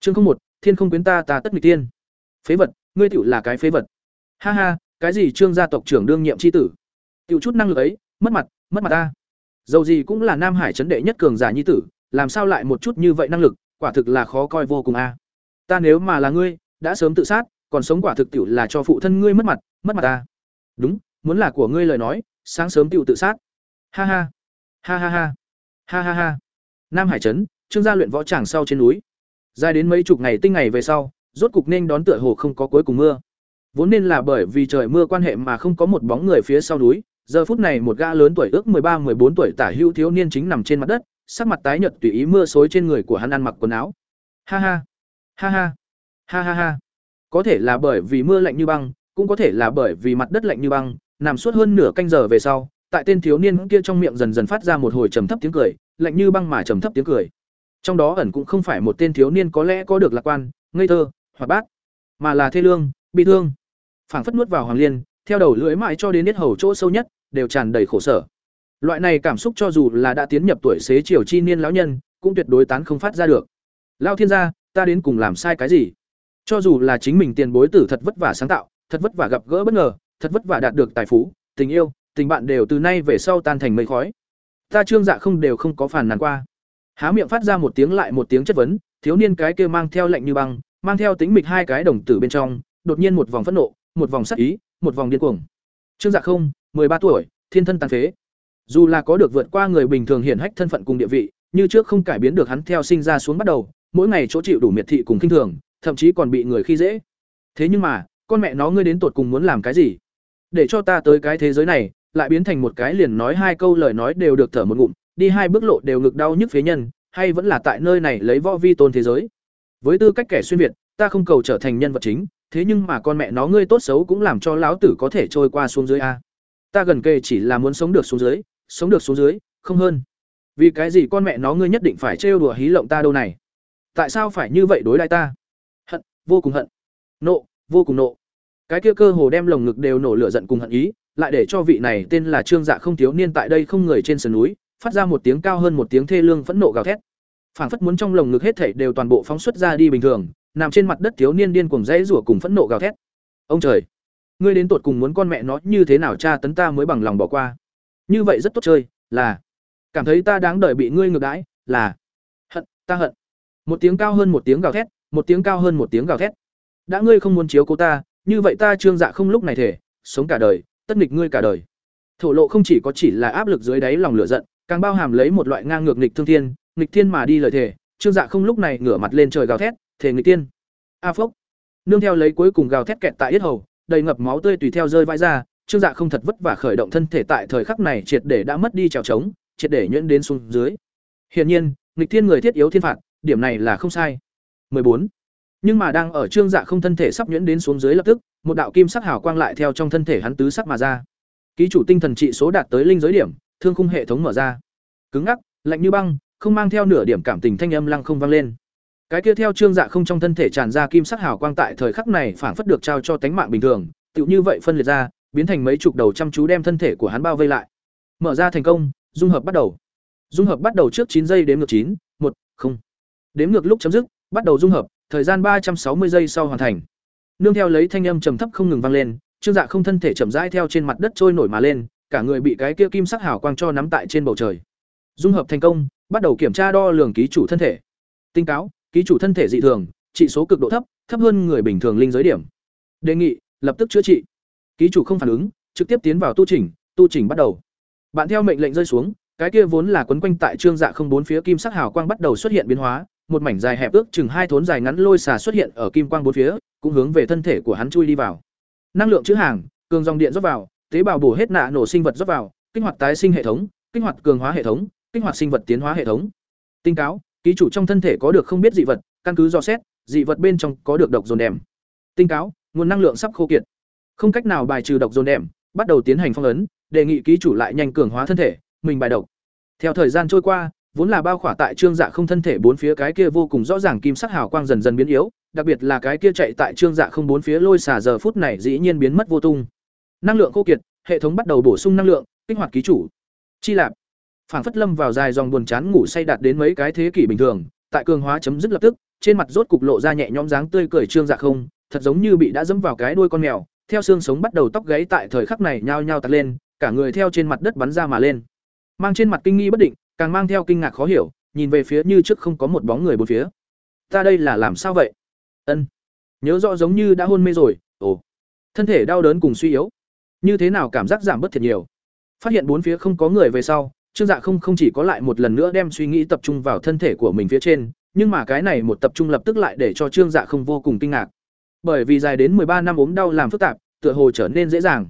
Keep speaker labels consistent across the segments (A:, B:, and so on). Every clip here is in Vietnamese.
A: Chương không một, Thiên không quyến ta ta tất nghịch tiên. Phế vật, ngươi tiểu là cái phế vật. Ha ha, cái gì Trương gia tộc trưởng đương nhiệm chi tử? Tiểu chút năng lực ấy, mất mặt, mất mặt ta. Dầu gì cũng là Nam Hải trấn đệ nhất cường giả nhi tử, làm sao lại một chút như vậy năng lực, quả thực là khó coi vô cùng a. Ta nếu mà là ngươi, đã sớm tự sát, còn sống quả thực tiểu là cho phụ thân ngươi mất mặt, mất mặt ta. Đúng, muốn là của ngươi lời nói, sáng sớm tiểu tự sát. Ha ha. Ha ha ha. Ha ha ha. Nam Hải trấn, Trương gia luyện võ tràng sau trên núi. Dài đến mấy chục ngày tinh ngày về sau, rốt cục nên đón tựa hồ không có cuối cùng mưa. Vốn nên là bởi vì trời mưa quan hệ mà không có một bóng người phía sau núi, giờ phút này một gã lớn tuổi ước ba 14 tuổi tả hữu thiếu niên chính nằm trên mặt đất, sắc mặt tái nhợt tùy ý mưa xối trên người của hắn ăn mặc quần áo. Ha ha, ha ha, ha ha ha. Có thể là bởi vì mưa lạnh như băng, cũng có thể là bởi vì mặt đất lạnh như băng, nằm suốt hơn nửa canh giờ về sau, tại tên thiếu niên kia trong miệng dần dần phát ra một hồi trầm thấp tiếng cười, lạnh như băng mà trầm thấp tiếng cười. Trong đó ẩn cũng không phải một tên thiếu niên có lẽ có được lạc quan, ngây thơ, hoạt bát, mà là thê lương, bị thương. Phảng phất nuốt vào hoàng liên, theo đầu lưỡi mãi cho đến nết hầu chỗ sâu nhất, đều tràn đầy khổ sở. Loại này cảm xúc cho dù là đã tiến nhập tuổi xế chiều chi niên lão nhân, cũng tuyệt đối tán không phát ra được. Lao thiên gia, ta đến cùng làm sai cái gì? Cho dù là chính mình tiền bối tử thật vất vả sáng tạo, thật vất vả gặp gỡ bất ngờ, thật vất vả đạt được tài phú, tình yêu, tình bạn đều từ nay về sau tan thành mây khói. Ta trương dạ không đều không có phản nàn qua. Há miệng phát ra một tiếng lại một tiếng chất vấn, thiếu niên cái kia mang theo lệnh như băng, mang theo tính mịch hai cái đồng tử bên trong, đột nhiên một vòng phẫn nộ, một vòng sắc ý, một vòng điên cuồng. Trương Dạ không, mười ba tuổi, thiên thân tàn phế. Dù là có được vượt qua người bình thường hiển hách thân phận cùng địa vị, như trước không cải biến được hắn theo sinh ra xuống bắt đầu, mỗi ngày chỗ chịu đủ miệt thị cùng khinh thường, thậm chí còn bị người khi dễ. Thế nhưng mà, con mẹ nó ngươi đến tột cùng muốn làm cái gì? Để cho ta tới cái thế giới này, lại biến thành một cái liền nói hai câu lời nói đều được thở một ngụm, đi hai bước lộ đều ngực đau nhức phế nhân, hay vẫn là tại nơi này lấy võ vi tôn thế giới. Với tư cách kẻ xuyên việt, ta không cầu trở thành nhân vật chính, thế nhưng mà con mẹ nó ngươi tốt xấu cũng làm cho lão tử có thể trôi qua xuống dưới a. Ta gần kề chỉ là muốn sống được xuống dưới, sống được xuống dưới, không hơn. Vì cái gì con mẹ nó ngươi nhất định phải trêu đùa hí lộng ta đâu này? Tại sao phải như vậy đối đãi ta? Hận, vô cùng hận. Nộ, vô cùng nộ. Cái kia cơ hồ đem lồng ngực đều nổ lửa giận cùng hận ý, lại để cho vị này tên là Trương Dạ không thiếu niên tại đây không người trên sườn núi, phát ra một tiếng cao hơn một tiếng thê lương phẫn nộ gào thét. Phảng phất muốn trong lồng ngực hết thảy đều toàn bộ phóng xuất ra đi bình thường, nằm trên mặt đất thiếu niên điên cuồng dãy rủa cùng phẫn nộ gào thét. Ông trời, ngươi đến tột cùng muốn con mẹ nó như thế nào cha tấn ta mới bằng lòng bỏ qua? Như vậy rất tốt chơi, là cảm thấy ta đáng đợi bị ngươi ngược đãi, là hận, ta hận. Một tiếng cao hơn một tiếng gào thét, một tiếng cao hơn một tiếng gào thét. Đã ngươi không muốn chiếu cố ta, như vậy ta trương dạ không lúc này thể, sống cả đời, tất nghịch ngươi cả đời. Thổ lộ không chỉ có chỉ là áp lực dưới đáy lòng lửa giận, càng bao hàm lấy một loại ngang ngược nghịch thương thiên, nghịch thiên mà đi lời thể, Trương Dạ không lúc này ngửa mặt lên trời gào thét, thể nghịch tiên. A phốc. Nương theo lấy cuối cùng gào thét kẹt tại yết hầu, đầy ngập máu tươi tùy theo rơi vãi ra, Trương Dạ không thật vất vả khởi động thân thể tại thời khắc này triệt để đã mất đi trèo trống, triệt để nhuyễn đến xuống dưới. Hiển nhiên, nghịch thiên người thiết yếu thiên phạt, điểm này là không sai. 14. Nhưng mà đang ở Trương Dạ không thân thể sắp nhuyễn đến xuống dưới lập tức, một đạo kim sắc hào quang lại theo trong thân thể hắn tứ sắc mà ra. Ký chủ tinh thần trị số đạt tới linh giới điểm, thương khung hệ thống mở ra. Cứng ngắc, lạnh như băng, không mang theo nửa điểm cảm tình thanh âm lăng không vang lên. Cái kia theo trương dạ không trong thân thể tràn ra kim sắc hào quang tại thời khắc này phản phất được trao cho tánh mạng bình thường, tựu như vậy phân liệt ra, biến thành mấy chục đầu chăm chú đem thân thể của hắn bao vây lại. Mở ra thành công, dung hợp bắt đầu. Dung hợp bắt đầu trước chín giây đếm ngược chín, một, không. Đếm ngược lúc chấm dứt, bắt đầu dung hợp, thời gian ba trăm sáu mươi giây sau hoàn thành. Nương theo lấy thanh âm trầm thấp không ngừng vang lên, Trương Dạ không thân thể chậm rãi theo trên mặt đất trôi nổi mà lên, cả người bị cái kia kim sắc hào quang cho nắm tại trên bầu trời. Dung hợp thành công, bắt đầu kiểm tra đo lường ký chủ thân thể. Tinh cáo, ký chủ thân thể dị thường, trị số cực độ thấp, thấp hơn người bình thường linh giới điểm. Đề nghị, lập tức chữa trị. Ký chủ không phản ứng, trực tiếp tiến vào tu chỉnh, tu chỉnh bắt đầu. Bạn theo mệnh lệnh rơi xuống, cái kia vốn là quấn quanh tại trương dạ không bốn phía kim sắc hào quang bắt đầu xuất hiện biến hóa, một mảnh dài hẹp ước chừng hai thốn dài ngắn lôi xà xuất hiện ở kim quang bốn phía, cũng hướng về thân thể của hắn chui đi vào. Năng lượng chữ hàng, cường dòng điện rót vào, tế bào bổ hết nạ nổ sinh vật rót vào, kích hoạt tái sinh hệ thống, kích hoạt cường hóa hệ thống, kích hoạt sinh vật tiến hóa hệ thống. Tinh cáo, ký chủ trong thân thể có được không biết dị vật, căn cứ dò xét, dị vật bên trong có được độc dồn đèm. Tinh cáo, nguồn năng lượng sắp khô kiệt. Không cách nào bài trừ độc dồn đèm, bắt đầu tiến hành phong ấn, đề nghị ký chủ lại nhanh cường hóa thân thể, mình bài độc. Theo thời gian trôi qua, vốn là bao khỏa tại trương dạ không thân thể bốn phía cái kia vô cùng rõ ràng kim sắc hào quang dần dần biến yếu, đặc biệt là cái kia chạy tại trương dạ không bốn phía lôi xả giờ phút này dĩ nhiên biến mất vô tung. Năng lượng khô kiệt, hệ thống bắt đầu bổ sung năng lượng, kích hoạt ký chủ. Chi lạp. Phảng phất lâm vào dài dòng buồn chán ngủ say đạt đến mấy cái thế kỷ bình thường tại cường hóa chấm dứt lập tức trên mặt rốt cục lộ ra nhẹ nhõm dáng tươi cười trương dạ không thật giống như bị đã dẫm vào cái đuôi con mèo theo xương sống bắt đầu tóc gáy tại thời khắc này nhao nhao tạt lên cả người theo trên mặt đất bắn ra mà lên. Mang trên mặt kinh nghi bất định càng mang theo kinh ngạc khó hiểu nhìn về phía như trước không có một bóng người bốn phía. Ta đây là làm sao vậy? Ân. Nhớ rõ giống như đã hôn mê rồi. Ồ. Thân thể đau đớn cùng suy yếu như thế nào cảm giác giảm bớt thiệt nhiều? Phát hiện bốn phía không có người về sau, trương dạ không không chỉ có lại một lần nữa đem suy nghĩ tập trung vào thân thể của mình phía trên, nhưng mà cái này một tập trung lập tức lại để cho trương dạ không vô cùng kinh ngạc. Bởi vì dài đến ba năm ốm đau làm phức tạp, tựa hồ trở nên dễ dàng.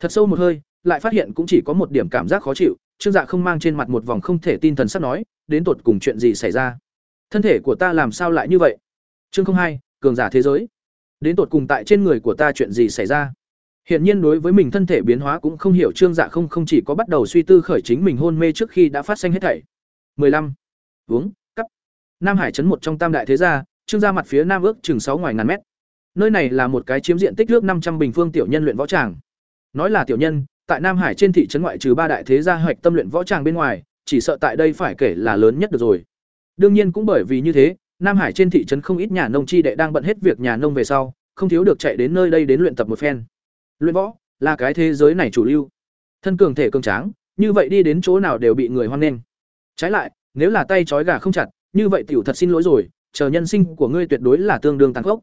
A: Thật sâu một hơi, lại phát hiện cũng chỉ có một điểm cảm giác khó chịu, trương dạ không mang trên mặt một vòng không thể tin thần sắp nói, đến tột cùng chuyện gì xảy ra? Thân thể của ta làm sao lại như vậy? Chương không hai, cường giả thế giới. Đến tột cùng tại trên người của ta chuyện gì xảy ra? Hiển nhiên đối với mình thân thể biến hóa cũng không hiểu Trương Dạ không không chỉ có bắt đầu suy tư khởi chính mình hôn mê trước khi đã phát sinh hết thảy. 15. Uống, cấp. Nam Hải trấn một trong tam đại thế gia, Trương gia mặt phía nam ước chừng sáu ngoài ngàn mét. Nơi này là một cái chiếm diện tích ước 500 bình phương tiểu nhân luyện võ tràng. Nói là tiểu nhân, tại Nam Hải trên thị trấn ngoại trừ ba đại thế gia hoạch tâm luyện võ tràng bên ngoài, chỉ sợ tại đây phải kể là lớn nhất được rồi. Đương nhiên cũng bởi vì như thế, Nam Hải trên thị trấn không ít nhà nông chi đệ đang bận hết việc nhà nông về sau, không thiếu được chạy đến nơi đây đến luyện tập một phen. Luyện võ là cái thế giới này chủ lưu. Thân cường thể cường tráng, như vậy đi đến chỗ nào đều bị người hoan nghênh. Trái lại, nếu là tay trói gà không chặt, như vậy tiểu thật xin lỗi rồi, chờ nhân sinh của ngươi tuyệt đối là tương đương tàn khốc.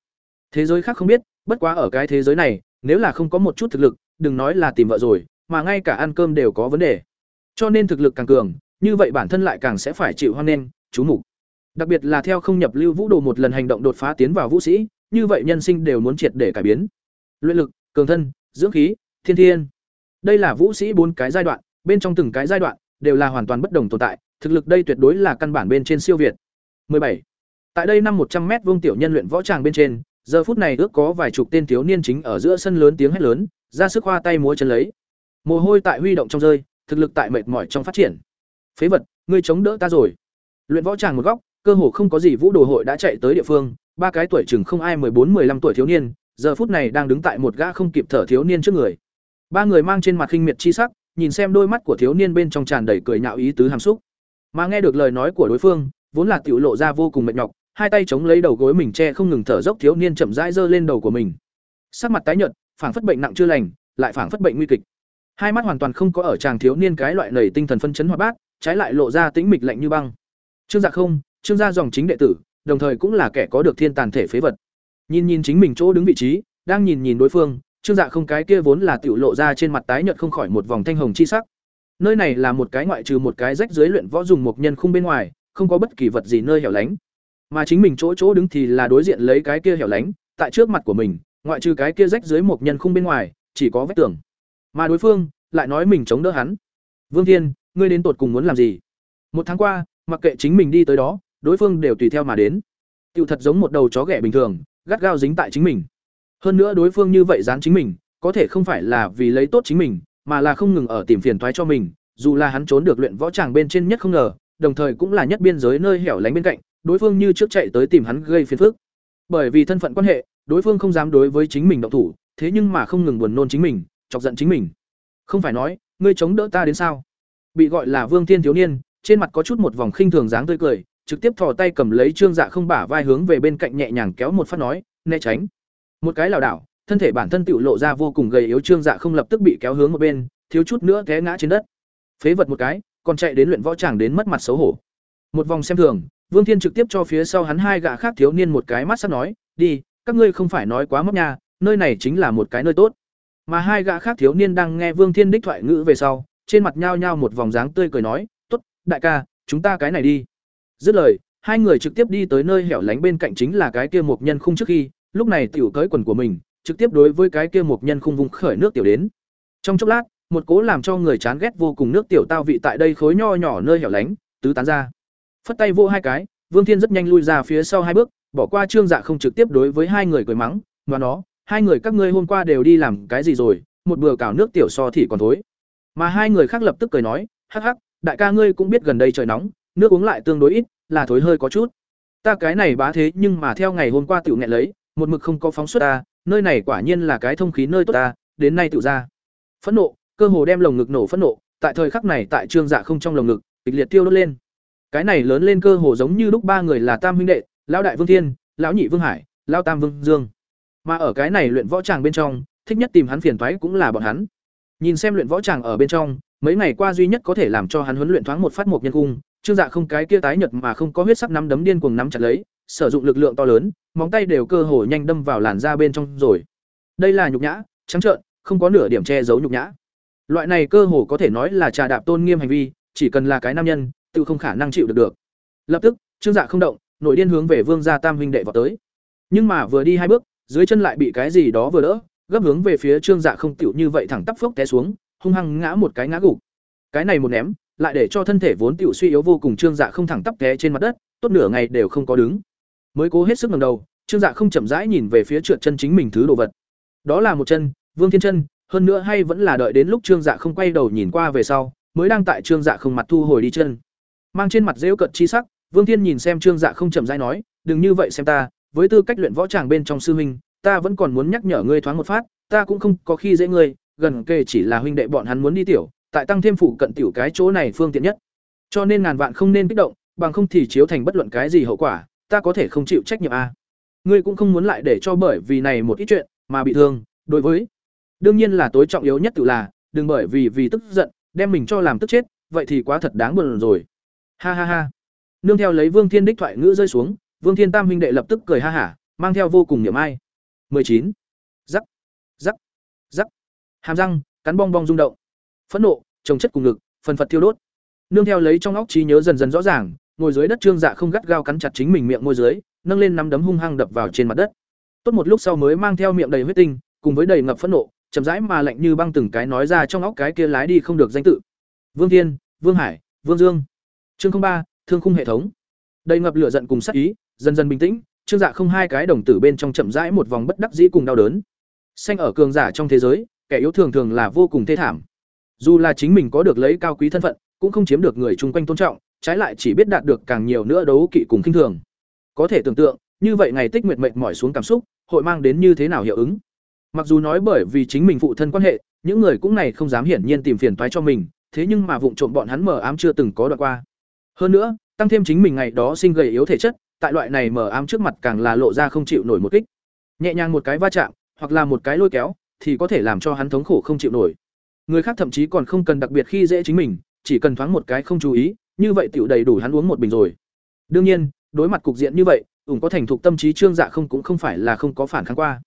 A: Thế giới khác không biết, bất quá ở cái thế giới này, nếu là không có một chút thực lực, đừng nói là tìm vợ rồi, mà ngay cả ăn cơm đều có vấn đề. Cho nên thực lực càng cường, như vậy bản thân lại càng sẽ phải chịu hoan nghênh, chú mục. Đặc biệt là theo không nhập lưu vũ đồ một lần hành động đột phá tiến vào vũ sĩ, như vậy nhân sinh đều muốn triệt để cải biến. Luyện lực, cường thân, dưỡng khí, thiên thiên. Đây là vũ sĩ bốn cái giai đoạn, bên trong từng cái giai đoạn đều là hoàn toàn bất đồng tồn tại, thực lực đây tuyệt đối là căn bản bên trên siêu việt. 17. Tại đây năm 100 mét vuông tiểu nhân luyện võ tràng bên trên, giờ phút này ước có vài chục tên thiếu niên chính ở giữa sân lớn tiếng hét lớn, ra sức khoa tay múa chân lấy. Mồ hôi tại huy động trong rơi, thực lực tại mệt mỏi trong phát triển. Phế vật, ngươi chống đỡ ta rồi. Luyện võ tràng một góc, cơ hồ không có gì vũ đồ hội đã chạy tới địa phương, ba cái tuổi chừng không ai 14-15 tuổi thiếu niên, giờ phút này đang đứng tại một gã không kịp thở thiếu niên trước người. Ba người mang trên mặt khinh miệt chi sắc, nhìn xem đôi mắt của thiếu niên bên trong tràn đầy cười nhạo ý tứ hàm xúc. Mà nghe được lời nói của đối phương, vốn là tiểu lộ ra vô cùng mệt nhọc, hai tay chống lấy đầu gối mình che không ngừng thở dốc thiếu niên chậm rãi giơ lên đầu của mình. Sắc mặt tái nhợt, phảng phất bệnh nặng chưa lành, lại phảng phất bệnh nguy kịch. Hai mắt hoàn toàn không có ở chàng thiếu niên cái loại nảy tinh thần phân chấn hoạt bát, trái lại lộ ra tĩnh mịch lạnh như băng. Trương Dạ không, Trương gia dòng chính đệ tử, đồng thời cũng là kẻ có được thiên tàn thể phế vật. Nhìn nhìn chính mình chỗ đứng vị trí, đang nhìn nhìn đối phương, Trương Dạ không cái kia vốn là tiểu lộ ra trên mặt tái nhợt không khỏi một vòng thanh hồng chi sắc. Nơi này là một cái ngoại trừ một cái rách dưới luyện võ dùng một nhân khung bên ngoài, không có bất kỳ vật gì nơi hẻo lánh. Mà chính mình chỗ chỗ đứng thì là đối diện lấy cái kia hẻo lánh, tại trước mặt của mình, ngoại trừ cái kia rách dưới một nhân khung bên ngoài, chỉ có vách tường. Mà đối phương lại nói mình chống đỡ hắn. Vương Thiên, ngươi đến tột cùng muốn làm gì? Một tháng qua, mặc kệ chính mình đi tới đó, đối phương đều tùy theo mà đến. tựu thật giống một đầu chó ghẻ bình thường, gắt gao dính tại chính mình. Hơn nữa đối phương như vậy dán chính mình, có thể không phải là vì lấy tốt chính mình, mà là không ngừng ở tìm phiền toái cho mình, dù là hắn trốn được luyện võ tràng bên trên nhất không ngờ, đồng thời cũng là nhất biên giới nơi hẻo lánh bên cạnh, đối phương như trước chạy tới tìm hắn gây phiền phức. Bởi vì thân phận quan hệ, đối phương không dám đối với chính mình động thủ, thế nhưng mà không ngừng buồn nôn chính mình, chọc giận chính mình. Không phải nói, ngươi chống đỡ ta đến sao? Bị gọi là Vương Thiên thiếu niên, trên mặt có chút một vòng khinh thường dáng tươi cười, trực tiếp thò tay cầm lấy Trương Dạ không bả vai hướng về bên cạnh nhẹ nhàng kéo một phát nói, né tránh. Một cái lảo đảo, thân thể bản thân tựu lộ ra vô cùng gầy yếu Trương Dạ không lập tức bị kéo hướng một bên, thiếu chút nữa té ngã trên đất. Phế vật một cái, còn chạy đến luyện võ tràng đến mất mặt xấu hổ. Một vòng xem thường, Vương Thiên trực tiếp cho phía sau hắn hai gã khác thiếu niên một cái mắt sắp nói, "Đi, các ngươi không phải nói quá mất nha, nơi này chính là một cái nơi tốt." Mà hai gã khác thiếu niên đang nghe Vương Thiên đích thoại ngữ về sau, trên mặt nhao nhao một vòng dáng tươi cười nói, "Tốt, đại ca, chúng ta cái này đi." Dứt lời, hai người trực tiếp đi tới nơi hẻo lánh bên cạnh chính là cái kia một nhân khung trước khi, lúc này tiểu cởi quần của mình, trực tiếp đối với cái kia một nhân khung vùng khởi nước tiểu đến. Trong chốc lát, một cố làm cho người chán ghét vô cùng nước tiểu tao vị tại đây khối nho nhỏ nơi hẻo lánh, tứ tán ra. Phất tay vô hai cái, Vương Thiên rất nhanh lui ra phía sau hai bước, bỏ qua Trương Dạ không trực tiếp đối với hai người cười mắng, "Ngoan nó, hai người các ngươi hôm qua đều đi làm cái gì rồi, một bữa cào nước tiểu so thì còn thối." Mà hai người khác lập tức cười nói, "Hắc hắc, đại ca ngươi cũng biết gần đây trời nóng, nước uống lại tương đối ít, là thối hơi có chút. Ta cái này bá thế nhưng mà theo ngày hôm qua tiểu nghẹn lấy, một mực không có phóng xuất ta, nơi này quả nhiên là cái thông khí nơi tốt ta, đến nay tiểu ra." Phẫn nộ, cơ hồ đem lồng ngực nổ phẫn nộ, tại thời khắc này tại Trương Dạ không trong lồng ngực, kịch liệt tiêu đốt lên. Cái này lớn lên cơ hồ giống như lúc ba người là tam huynh đệ, lão đại vương thiên lão nhị vương hải lão tam vương dương mà ở cái này luyện võ tràng bên trong thích nhất tìm hắn phiền toái cũng là bọn hắn nhìn xem luyện võ tràng ở bên trong mấy ngày qua duy nhất có thể làm cho hắn huấn luyện thoáng một phát một nhân cung trương dạ không cái kia tái nhật mà không có huyết sắc nắm đấm điên cuồng nắm chặt lấy, sử dụng lực lượng to lớn, móng tay đều cơ hồ nhanh đâm vào làn da bên trong rồi. Đây là nhục nhã, trắng trợn, không có nửa điểm che giấu nhục nhã. Loại này cơ hồ có thể nói là trà đạp tôn nghiêm hành vi, chỉ cần là cái nam nhân, tự không khả năng chịu được được. Lập tức, trương dạ không động, nội điên hướng về vương gia tam huynh đệ vào tới. Nhưng mà vừa đi hai bước, dưới chân lại bị cái gì đó vừa đỡ, gấp hướng về phía trương dạ không tiểu như vậy thẳng tắp phốc té xuống, hung hăng ngã một cái ngã gục. Cái này một ném lại để cho thân thể vốn tiểu suy yếu vô cùng trương dạ không thẳng tắp té trên mặt đất, tốt nửa ngày đều không có đứng. Mới cố hết sức ngẩng đầu, trương dạ không chậm rãi nhìn về phía trượt chân chính mình thứ đồ vật. Đó là một chân, vương thiên chân, hơn nữa hay vẫn là đợi đến lúc trương dạ không quay đầu nhìn qua về sau, mới đang tại trương dạ không mặt thu hồi đi chân. Mang trên mặt giễu cận chi sắc, vương thiên nhìn xem trương dạ không chậm rãi nói, đừng như vậy xem ta, với tư cách luyện võ tràng bên trong sư huynh, ta vẫn còn muốn nhắc nhở ngươi thoáng một phát, ta cũng không có khi dễ ngươi, gần kề chỉ là huynh đệ bọn hắn muốn đi tiểu tại tăng thêm phụ cận tiểu cái chỗ này phương tiện nhất. Cho nên ngàn vạn không nên kích động, bằng không thì chiếu thành bất luận cái gì hậu quả, ta có thể không chịu trách nhiệm a. Ngươi cũng không muốn lại để cho bởi vì này một ít chuyện mà bị thương, đối với. Đương nhiên là tối trọng yếu nhất tự là, đừng bởi vì vì tức giận, đem mình cho làm tức chết, vậy thì quá thật đáng buồn rồi. Ha ha ha. Nương theo lấy vương thiên đích thoại ngữ rơi xuống, vương thiên tam huynh đệ lập tức cười ha hả, mang theo vô cùng niềm ai. Chín. Rắc. Rắc. Rắc. Hàm răng, cắn bong bong rung động phẫn nộ, trồng chất cùng ngực, phần phật thiêu đốt. Nương theo lấy trong óc trí nhớ dần dần rõ ràng, ngồi dưới đất trương dạ không gắt gao cắn chặt chính mình miệng môi dưới, nâng lên nắm đấm hung hăng đập vào trên mặt đất. Tốt một lúc sau mới mang theo miệng đầy huyết tinh, cùng với đầy ngập phẫn nộ, chậm rãi mà lạnh như băng từng cái nói ra trong óc cái kia lái đi không được danh tự. Vương thiên, vương hải, vương dương. Chương ba, thương khung hệ thống. Đầy ngập lửa giận cùng sắc ý, dần dần bình tĩnh, trương dạ không hai cái đồng tử bên trong chậm rãi một vòng bất đắc dĩ cùng đau đớn. Xanh ở cường giả trong thế giới, kẻ yếu thường thường là vô cùng thê thảm dù là chính mình có được lấy cao quý thân phận, cũng không chiếm được người chung quanh tôn trọng, trái lại chỉ biết đạt được càng nhiều nữa đấu kỵ cùng khinh thường. Có thể tưởng tượng, như vậy ngày tích nguyệt mệnh mỏi xuống cảm xúc, hội mang đến như thế nào hiệu ứng? Mặc dù nói bởi vì chính mình phụ thân quan hệ, những người cũng này không dám hiển nhiên tìm phiền toái cho mình, thế nhưng mà vụng trộm bọn hắn mờ ám chưa từng có đoạn qua. Hơn nữa, tăng thêm chính mình ngày đó sinh gầy yếu thể chất, tại loại này mờ ám trước mặt càng là lộ ra không chịu nổi một kích. Nhẹ nhàng một cái va chạm, hoặc là một cái lôi kéo, thì có thể làm cho hắn thống khổ không chịu nổi người khác thậm chí còn không cần đặc biệt khi dễ chính mình, chỉ cần thoáng một cái không chú ý, như vậy tiểu đầy đủ hắn uống một bình rồi. Đương nhiên, đối mặt cục diện như vậy, ủng có thành thục tâm trí trương dạ không cũng không phải là không có phản kháng qua.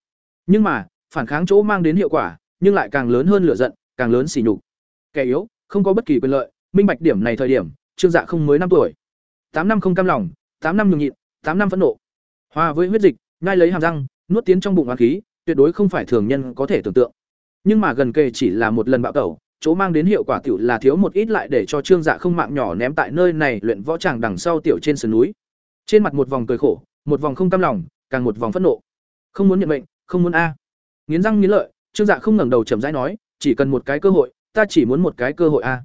A: Nhưng mà, phản kháng chỗ mang đến hiệu quả, nhưng lại càng lớn hơn lửa giận, càng lớn xỉ nhục. Kẻ yếu, không có bất kỳ quyền lợi, minh bạch điểm này thời điểm, trương dạ không mới năm tuổi. Tám năm không cam lòng, tám năm nhường nhịn, tám năm phẫn nộ. Hòa với huyết dịch ngai lấy hàm răng, nuốt tiến trong bụng oán khí, tuyệt đối không phải thường nhân có thể tưởng tượng nhưng mà gần kề chỉ là một lần bạo tẩu, chỗ mang đến hiệu quả tiểu là thiếu một ít lại để cho trương dạ không mạng nhỏ ném tại nơi này luyện võ tràng đằng sau tiểu trên sườn núi. Trên mặt một vòng cười khổ, một vòng không cam lòng, càng một vòng phẫn nộ. Không muốn nhận mệnh, không muốn a. Nghiến răng nghiến lợi, trương dạ không ngẩng đầu chậm rãi nói, chỉ cần một cái cơ hội, ta chỉ muốn một cái cơ hội a.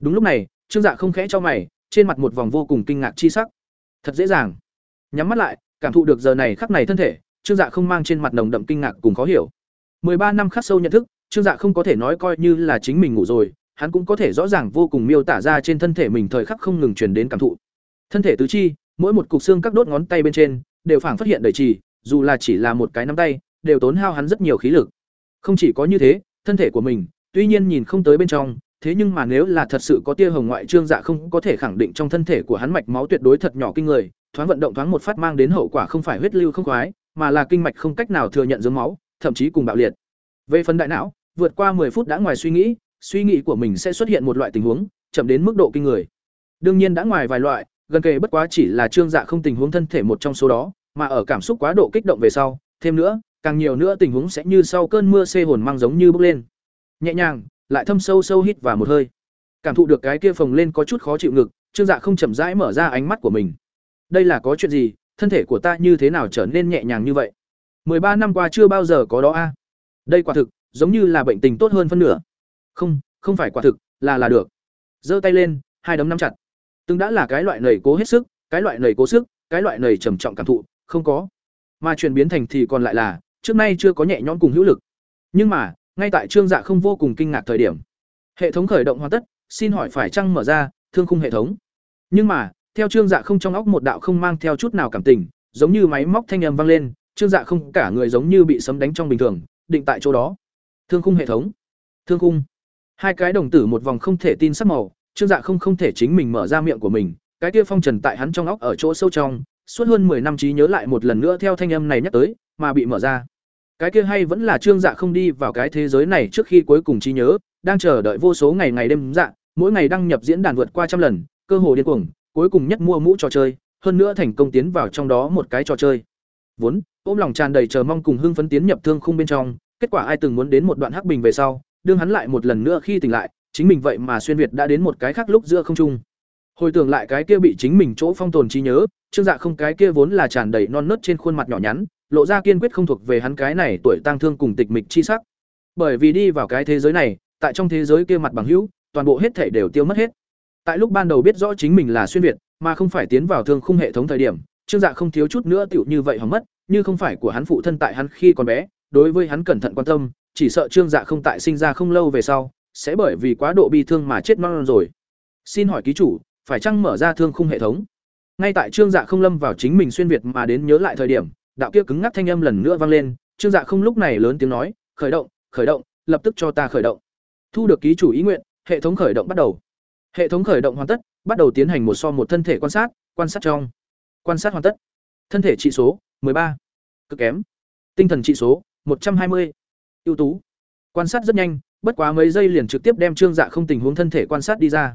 A: Đúng lúc này, trương dạ không khẽ cho mày, trên mặt một vòng vô cùng kinh ngạc chi sắc. Thật dễ dàng. Nhắm mắt lại, cảm thụ được giờ này khắc này thân thể, trương dạ không mang trên mặt nồng đậm kinh ngạc cùng khó hiểu. Ba năm khắc sâu nhận thức trương dạ không có thể nói coi như là chính mình ngủ rồi, hắn cũng có thể rõ ràng vô cùng miêu tả ra trên thân thể mình thời khắc không ngừng truyền đến cảm thụ. Thân thể tứ chi, mỗi một cục xương các đốt ngón tay bên trên, đều phảng phát hiện đầy trì, dù là chỉ là một cái nắm tay, đều tốn hao hắn rất nhiều khí lực. Không chỉ có như thế, thân thể của mình, tuy nhiên nhìn không tới bên trong, thế nhưng mà nếu là thật sự có tia hồng ngoại, trương dạ không có thể khẳng định trong thân thể của hắn mạch máu tuyệt đối thật nhỏ kinh người, thoáng vận động thoáng một phát mang đến hậu quả không phải huyết lưu không khoái, mà là kinh mạch không cách nào thừa nhận dưỡng máu, thậm chí cùng bạo liệt. Về phần đại não vượt qua 10 phút đã ngoài suy nghĩ suy nghĩ của mình sẽ xuất hiện một loại tình huống, chậm đến mức độ kinh người. Đương nhiên đã ngoài vài loại, gần kề bất quá chỉ là trương dạ không tình huống thân thể một trong số đó, mà ở cảm xúc quá độ kích động về sau, thêm nữa, càng nhiều nữa tình huống sẽ như sau cơn mưa xê hồn mang giống như bốc lên. Nhẹ nhàng, lại thâm sâu sâu hít vào một hơi. Cảm thụ được cái kia phồng lên có chút khó chịu ngực, trương dạ không chậm rãi mở ra ánh mắt của mình. Đây là có chuyện gì? Thân thể của ta như thế nào trở nên nhẹ nhàng như vậy? Mười ba năm qua chưa bao giờ có đó a. Đây quả thực giống như là bệnh tình tốt hơn phân nửa. Không không phải quả thực là là được. Giơ tay lên hai đấm nắm chặt. Từng đã là cái loại nầy cố hết sức cái loại nầy cố sức cái loại nầy trầm trọng cảm thụ không có. Mà chuyển biến thành thì còn lại là trước nay chưa có nhẹ nhõm cùng hữu lực. Nhưng mà ngay tại trương dạ không vô cùng kinh ngạc thời điểm hệ thống khởi động hoàn tất xin hỏi phải chăng mở ra thương khung hệ thống? Nhưng mà theo trương dạ không trong óc một đạo không mang theo chút nào cảm tình giống như máy móc thanh âm vang lên, Trương Dạ không cả người giống như bị sấm đánh trong bình thường, định tại chỗ đó. Thương khung hệ thống. Thương khung. Hai cái đồng tử một vòng không thể tin sắc màu, Trương Dạ không không thể chính mình mở ra miệng của mình, cái kia phong trần tại hắn trong óc ở chỗ sâu trong, suốt hơn 10 năm trí nhớ lại một lần nữa theo thanh âm này nhắc tới, mà bị mở ra. Cái kia hay vẫn là Trương Dạ không đi vào cái thế giới này trước khi cuối cùng trí nhớ, đang chờ đợi vô số ngày ngày đêm dạ, mỗi ngày đăng nhập diễn đàn vượt qua trăm lần, cơ hồ điên cuồng, cuối cùng nhất mua mũ trò chơi, hơn nữa thành công tiến vào trong đó một cái trò chơi. Vốn, ôm lòng tràn đầy chờ mong cùng hưng phấn tiến nhập thương khung bên trong, kết quả ai từng muốn đến một đoạn hắc bình về sau, đương hắn lại một lần nữa khi tỉnh lại, chính mình vậy mà xuyên việt đã đến một cái khác lúc giữa không trung. Hồi tưởng lại cái kia bị chính mình chỗ phong tồn trí nhớ, Trương Dạ không cái kia vốn là tràn đầy non nớt trên khuôn mặt nhỏ nhắn, lộ ra kiên quyết không thuộc về hắn cái này tuổi tang thương cùng tịch mịch chi sắc. Bởi vì đi vào cái thế giới này, tại trong thế giới kia mặt bằng hữu, toàn bộ hết thể đều tiêu mất hết. Tại lúc ban đầu biết rõ chính mình là xuyên việt, mà không phải tiến vào thương khung hệ thống thời điểm, Trương Dạ không thiếu chút nữa tiểu như vậy hỏng mất, như không phải của hắn phụ thân tại hắn khi còn bé, đối với hắn cẩn thận quan tâm, chỉ sợ Trương Dạ không tại sinh ra không lâu về sau, sẽ bởi vì quá độ bi thương mà chết non rồi. Xin hỏi ký chủ, phải chăng mở ra thương khung hệ thống? Ngay tại Trương Dạ không lâm vào chính mình xuyên việt mà đến nhớ lại thời điểm, đạo kia cứng ngắc thanh âm lần nữa vang lên, Trương Dạ không lúc này lớn tiếng nói, "Khởi động, khởi động, lập tức cho ta khởi động." Thu được ký chủ ý nguyện, hệ thống khởi động bắt đầu. Hệ thống khởi động hoàn tất, bắt đầu tiến hành một so một thân thể quan sát, quan sát trong. Quan sát hoàn tất. Thân thể trị số 13. Cực kém. Tinh thần trị số 120. ưu tú. Quan sát rất nhanh, bất quá mấy giây liền trực tiếp đem Trương Dạ không tình huống thân thể quan sát đi ra.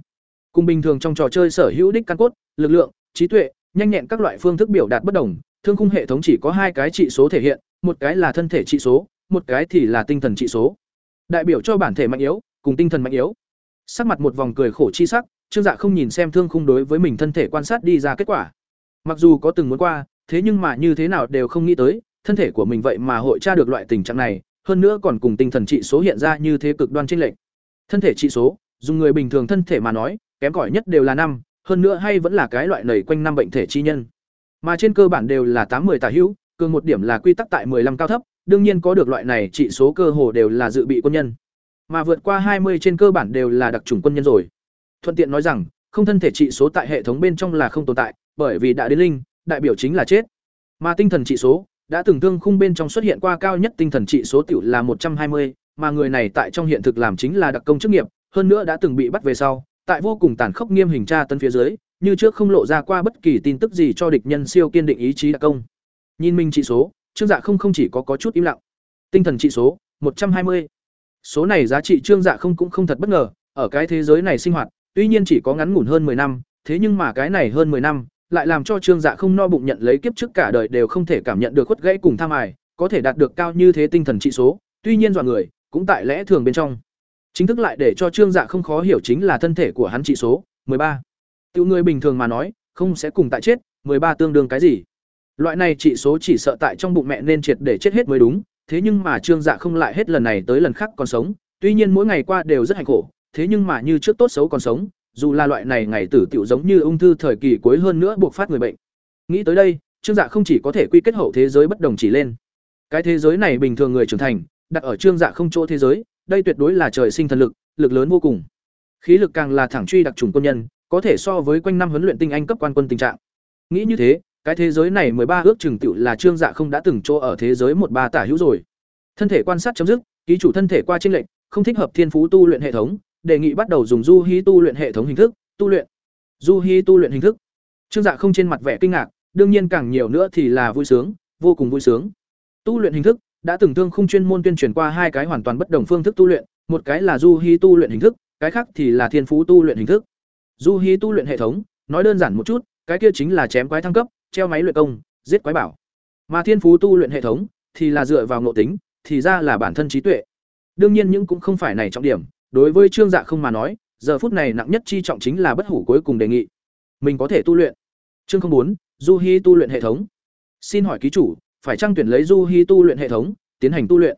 A: Cùng bình thường trong trò chơi sở hữu đích căn cốt, lực lượng, trí tuệ, nhanh nhẹn các loại phương thức biểu đạt bất đồng, thương khung hệ thống chỉ có hai cái trị số thể hiện, một cái là thân thể trị số, một cái thì là tinh thần trị số. Đại biểu cho bản thể mạnh yếu, cùng tinh thần mạnh yếu. Sắc mặt một vòng cười khổ chi sắc, Trương Dạ không nhìn xem thương khung đối với mình thân thể quan sát đi ra kết quả. Mặc dù có từng muốn qua, thế nhưng mà như thế nào đều không nghĩ tới, thân thể của mình vậy mà hội tra được loại tình trạng này, hơn nữa còn cùng tinh thần trị số hiện ra như thế cực đoan chênh lệch. Thân thể trị số, dùng người bình thường thân thể mà nói, kém cỏi nhất đều là năm, hơn nữa hay vẫn là cái loại nảy quanh năm bệnh thể chi nhân. Mà trên cơ bản đều là tám 10 tả hữu, cường một điểm là quy tắc tại 15 cao thấp, đương nhiên có được loại này trị số cơ hồ đều là dự bị quân nhân. Mà vượt qua 20 trên cơ bản đều là đặc chủng quân nhân rồi. Thuận tiện nói rằng, không thân thể trị số tại hệ thống bên trong là không tồn tại, bởi vì đã đến linh, đại biểu chính là chết. Mà tinh thần trị số, đã từng thương khung bên trong xuất hiện qua cao nhất tinh thần trị số tiểu là 120, mà người này tại trong hiện thực làm chính là đặc công chức nghiệp, hơn nữa đã từng bị bắt về sau, tại vô cùng tàn khốc nghiêm hình tra tấn phía dưới, như trước không lộ ra qua bất kỳ tin tức gì cho địch nhân siêu kiên định ý chí đặc công. Nhìn minh trị số, Trương Dạ không không chỉ có có chút im lặng. Tinh thần trị số 120. Số này giá trị Trương Dạ không cũng không thật bất ngờ, ở cái thế giới này sinh hoạt, tuy nhiên chỉ có ngắn ngủn hơn 10 năm, thế nhưng mà cái này hơn 10 năm, lại làm cho Trương Dạ không no bụng nhận lấy kiếp trước cả đời đều không thể cảm nhận được khuất gãy cùng tham ải, có thể đạt được cao như thế tinh thần trị số, tuy nhiên dọa người, cũng tại lẽ thường bên trong. Chính thức lại để cho Trương Dạ không khó hiểu chính là thân thể của hắn trị số 13. Tiểu người bình thường mà nói, không sẽ cùng tại chết, 13 tương đương cái gì? Loại này trị số chỉ sợ tại trong bụng mẹ nên triệt để chết hết mới đúng, thế nhưng mà Trương Dạ không lại hết lần này tới lần khác còn sống, tuy nhiên mỗi ngày qua đều rất hạnh khổ, thế nhưng mà như trước tốt xấu còn sống, dù là loại này ngày tử tiểu giống như ung thư thời kỳ cuối hơn nữa buộc phát người bệnh. Nghĩ tới đây, Trương Dạ không chỉ có thể quy kết hậu thế giới bất đồng chỉ lên. Cái thế giới này bình thường người trưởng thành, đặt ở Trương Dạ không chỗ thế giới, đây tuyệt đối là trời sinh thần lực, lực lớn vô cùng. Khí lực càng là thẳng truy đặc trùng quân nhân, có thể so với quanh năm huấn luyện tinh anh cấp quan quân tình trạng. Nghĩ như thế, cái thế giới này ba ước chừng tiểu là Trương Dạ không đã từng chỗ ở thế giới một ba tả hữu rồi. Thân thể quan sát chấm dứt, ký chủ thân thể qua chiến lệnh, không thích hợp thiên phú tu luyện hệ thống, đề nghị bắt đầu dùng du hí tu luyện hệ thống hình thức, tu luyện. Du hí tu luyện hình thức. Trương dạ không trên mặt vẻ kinh ngạc, đương nhiên càng nhiều nữa thì là vui sướng, vô cùng vui sướng. Tu luyện hình thức đã từng thương không chuyên môn tuyên truyền qua hai cái hoàn toàn bất đồng phương thức tu luyện, một cái là du hí tu luyện hình thức, cái khác thì là thiên phú tu luyện hình thức. Du hí tu luyện hệ thống, nói đơn giản một chút, cái kia chính là chém quái thăng cấp, treo máy luyện công, giết quái bảo. Mà thiên phú tu luyện hệ thống thì là dựa vào ngộ tính, thì ra là bản thân trí tuệ. Đương nhiên những cũng không phải này trọng điểm đối với trương dạ không mà nói, giờ phút này nặng nhất chi trọng chính là bất hủ cuối cùng đề nghị. Mình có thể tu luyện. Chương không bốn, du hy tu luyện hệ thống. Xin hỏi ký chủ, phải trang tuyển lấy du hy tu luyện hệ thống, tiến hành tu luyện.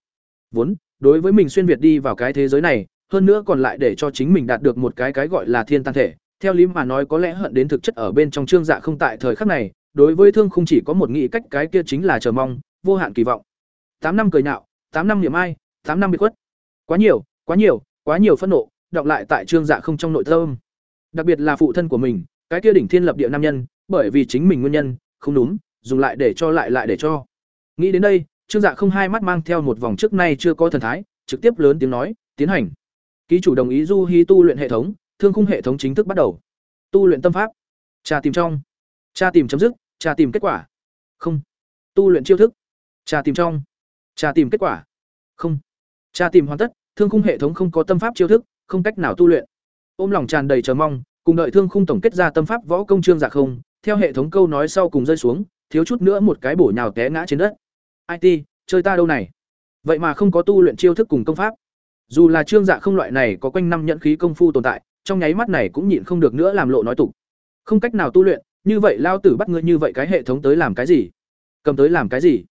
A: Vốn, đối với mình xuyên việt đi vào cái thế giới này, hơn nữa còn lại để cho chính mình đạt được một cái cái gọi là thiên tăng thể. Theo lý mà nói có lẽ hận đến thực chất ở bên trong trương dạ không tại thời khắc này, đối với thương không chỉ có một nghĩ cách cái kia chính là chờ mong, vô hạn kỳ vọng. Tám năm cười nhạo, tám năm niệm ai, tám năm bị khuất. Quá nhiều quá nhiều quá nhiều phẫn nộ đọng lại tại trương dạ không trong nội tâm đặc biệt là phụ thân của mình cái kia đỉnh thiên lập địa nam nhân bởi vì chính mình nguyên nhân không đúng dùng lại để cho lại lại để cho. Nghĩ đến đây, Trương Dạ không hai mắt mang theo một vòng trước nay chưa có thần thái, trực tiếp lớn tiếng nói, tiến hành. Ký chủ đồng ý du hí tu luyện hệ thống, thương khung hệ thống chính thức bắt đầu. Tu luyện tâm pháp. Tra tìm trong. Tra tìm chấm dứt, tra tìm kết quả. Không. Tu luyện chiêu thức. Tra tìm trong. Tra tìm kết quả. Không. Tra tìm hoàn tất, thương khung hệ thống không có tâm pháp chiêu thức, không cách nào tu luyện. Ôm lòng tràn đầy chờ mong, cùng đợi thương khung tổng kết ra tâm pháp võ công trương dạ không, theo hệ thống câu nói sau cùng rơi xuống, thiếu chút nữa một cái bổ nhào té ngã trên đất. IT, chơi ta đâu này? Vậy mà không có tu luyện chiêu thức cùng công pháp. Dù là trương dạ không loại này có quanh năm nhận khí công phu tồn tại, trong nháy mắt này cũng nhịn không được nữa làm lộ nói tục. Không cách nào tu luyện, như vậy lao tử bắt ngươi như vậy cái hệ thống tới làm cái gì? Cầm tới làm cái gì?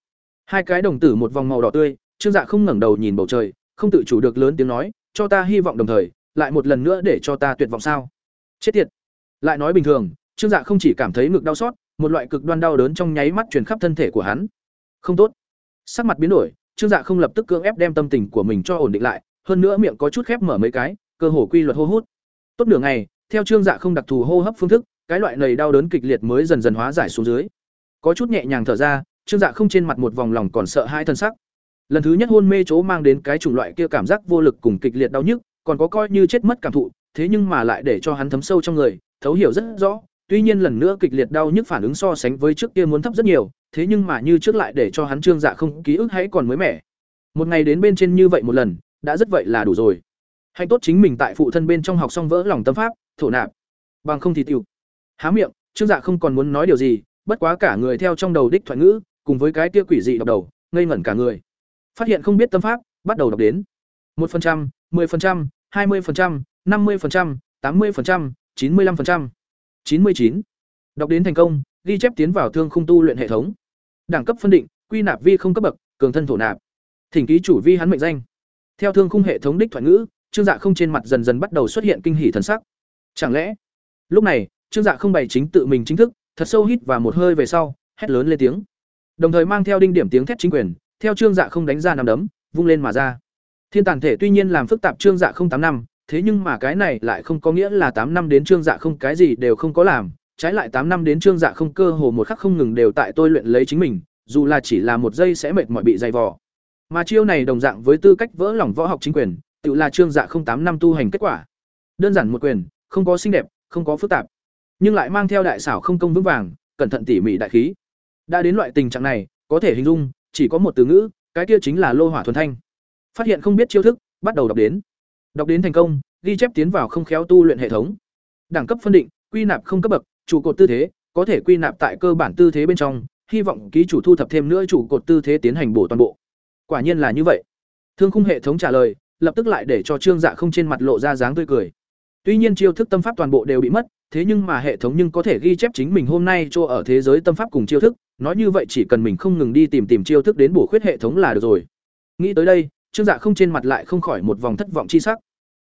A: Hai cái đồng tử một vòng màu đỏ tươi, trương dạ không ngẩng đầu nhìn bầu trời, không tự chủ được lớn tiếng nói, cho ta hy vọng đồng thời, lại một lần nữa để cho ta tuyệt vọng sao? Chết tiệt. Lại nói bình thường, Trương Dạ không chỉ cảm thấy ngực đau xót, một loại cực đoan đau đớn trong nháy mắt truyền khắp thân thể của hắn. Không tốt. Sắc mặt biến đổi, Trương Dạ không lập tức cưỡng ép đem tâm tình của mình cho ổn định lại, hơn nữa miệng có chút khép mở mấy cái, cơ hồ quy luật hô hút. Tốt nửa ngày, theo Trương Dạ không đặc thù hô hấp phương thức, cái loại này đau đớn kịch liệt mới dần dần hóa giải xuống dưới. Có chút nhẹ nhàng thở ra, Trương Dạ không trên mặt một vòng lòng còn sợ hai thân sắc. Lần thứ nhất hôn mê chỗ mang đến cái chủng loại kia cảm giác vô lực cùng kịch liệt đau nhức, còn có coi như chết mất cảm thụ, thế nhưng mà lại để cho hắn thấm sâu trong người, thấu hiểu rất rõ, tuy nhiên lần nữa kịch liệt đau nhức phản ứng so sánh với trước kia muốn thấp rất nhiều, thế nhưng mà như trước lại để cho hắn trương dạ không ký ức hãy còn mới mẻ. Một ngày đến bên trên như vậy một lần, đã rất vậy là đủ rồi. Hạnh tốt chính mình tại phụ thân bên trong học xong vỡ lòng tâm pháp, thổ nạp. Bằng không thì tiêu Há miệng, trương dạ không còn muốn nói điều gì, bất quá cả người theo trong đầu đích thoại ngữ, cùng với cái kia quỷ dị đọc đầu, ngây ngẩn cả người. Phát hiện không biết tâm pháp, bắt đầu đọc đến. 1%, 10%, 20%, 50%, 80%, 95%, 99. Đọc đến thành công, ghi chép tiến vào thương khung tu luyện hệ thống. Đẳng cấp phân định, quy nạp vi không cấp bậc, cường thân thổ nạp. Thỉnh ký chủ vi hắn mệnh danh. Theo thương khung hệ thống đích thoại ngữ, Trương Dạ không trên mặt dần dần bắt đầu xuất hiện kinh hỉ thần sắc. Chẳng lẽ? Lúc này, Trương Dạ không bày chính tự mình chính thức, thật sâu hít và một hơi về sau, hét lớn lên tiếng. Đồng thời mang theo đinh điểm tiếng thét chính quyền, theo Trương Dạ không đánh ra nắm đấm, vung lên mà ra. Thiên tàn thể tuy nhiên làm phức tạp Trương Dạ không tám năm, thế nhưng mà cái này lại không có nghĩa là tám năm đến Trương Dạ không cái gì đều không có làm, trái lại tám năm đến Trương Dạ không cơ hồ một khắc không ngừng đều tại tôi luyện lấy chính mình, dù là chỉ là một giây sẽ mệt mỏi bị dày vò. Mà chiêu này đồng dạng với tư cách vỡ lòng võ học chính quyền, tự là Trương Dạ không tám năm tu hành kết quả. Đơn giản một quyền, không có xinh đẹp, không có phức tạp, nhưng lại mang theo đại xảo không công vững vàng, cẩn thận tỉ mỉ đại khí. Đã đến loại tình trạng này, có thể hình dung, chỉ có một từ ngữ, cái kia chính là lô hỏa thuần thanh. Phát hiện không biết chiêu thức, bắt đầu đọc đến. Đọc đến thành công, ghi chép tiến vào không khéo tu luyện hệ thống. Đẳng cấp phân định, quy nạp không cấp bậc, chủ cột tư thế, có thể quy nạp tại cơ bản tư thế bên trong, hy vọng ký chủ thu thập thêm nữa chủ cột tư thế tiến hành bổ toàn bộ. Quả nhiên là như vậy. Thương khung hệ thống trả lời, lập tức lại để cho Trương Dạ không trên mặt lộ ra dáng tươi cười. Tuy nhiên chiêu thức tâm pháp toàn bộ đều bị mất, thế nhưng mà hệ thống nhưng có thể ghi chép chính mình hôm nay cho ở thế giới tâm pháp cùng chiêu thức, nói như vậy chỉ cần mình không ngừng đi tìm tìm chiêu thức đến bổ khuyết hệ thống là được rồi. Nghĩ tới đây, Trương Dạ không trên mặt lại không khỏi một vòng thất vọng chi sắc.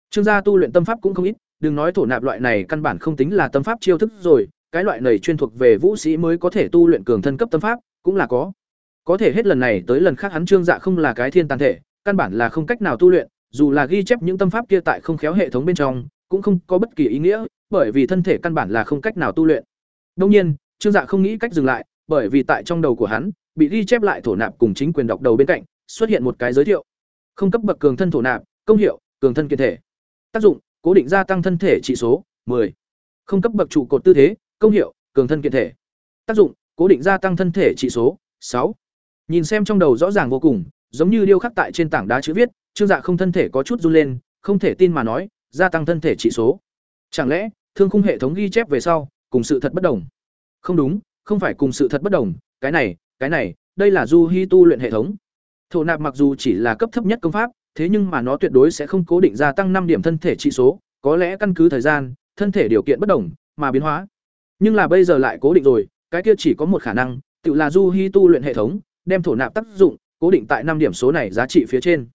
A: Trương gia tu luyện tâm pháp cũng không ít, đừng nói thổ nạp loại này căn bản không tính là tâm pháp chiêu thức rồi, cái loại này chuyên thuộc về vũ sĩ mới có thể tu luyện cường thân cấp tâm pháp, cũng là có. Có thể hết lần này tới lần khác hắn Trương Dạ không là cái thiên tàn thể, căn bản là không cách nào tu luyện, dù là ghi chép những tâm pháp kia tại không khéo hệ thống bên trong, cũng không có bất kỳ ý nghĩa, bởi vì thân thể căn bản là không cách nào tu luyện. Đương nhiên, Trương Dạ không nghĩ cách dừng lại, bởi vì tại trong đầu của hắn, bị ghi chép lại thổ nạp cùng chính quyền đọc đầu bên cạnh, xuất hiện một cái giới thiệu. Không cấp bậc cường thân thổ nạp, công hiệu, cường thân kiên thể. Tác dụng: Cố định gia tăng thân thể chỉ số 10. Không cấp bậc trụ cột tư thế, công hiệu: Cường thân kiện thể. Tác dụng: Cố định gia tăng thân thể chỉ số 6. Nhìn xem trong đầu rõ ràng vô cùng, giống như điêu khắc tại trên tảng đá chữ viết, Trương Dạ không thân thể có chút run lên, không thể tin mà nói, gia tăng thân thể trị số. Chẳng lẽ, thương khung hệ thống ghi chép về sau, cùng sự thật bất đồng? Không đúng, không phải cùng sự thật bất đồng, cái này, cái này, đây là du hi tu luyện hệ thống. Thổ nạp mặc dù chỉ là cấp thấp nhất công pháp, thế nhưng mà nó tuyệt đối sẽ không cố định gia tăng năm điểm thân thể trị số, có lẽ căn cứ thời gian, thân thể điều kiện bất đồng mà biến hóa. Nhưng là bây giờ lại cố định rồi, cái kia chỉ có một khả năng, tự là du hi tu luyện hệ thống, đem thổ nạp tác dụng cố định tại năm điểm số này giá trị phía trên.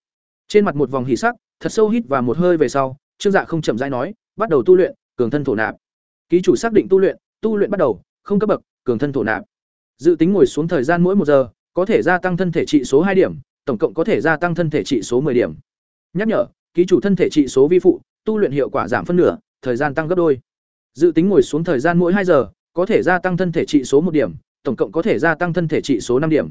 A: Trên mặt một vòng hỉ sắc, thật sâu hít và một hơi về sau, Trương Dạ không chậm rãi nói, bắt đầu tu luyện, cường thân thổ nạp. Ký chủ xác định tu luyện, tu luyện bắt đầu, không cấp bậc, cường thân thổ nạp. Dự tính ngồi xuống thời gian mỗi một giờ, có thể gia tăng thân thể trị số hai điểm, tổng cộng có thể gia tăng thân thể trị số 10 điểm. Nhắc nhở, ký chủ thân thể trị số vi phụ, tu luyện hiệu quả giảm phân nửa, thời gian tăng gấp đôi. Dự tính ngồi xuống thời gian mỗi hai giờ, có thể gia tăng thân thể trị số một điểm, tổng cộng có thể gia tăng thân thể trị số năm điểm.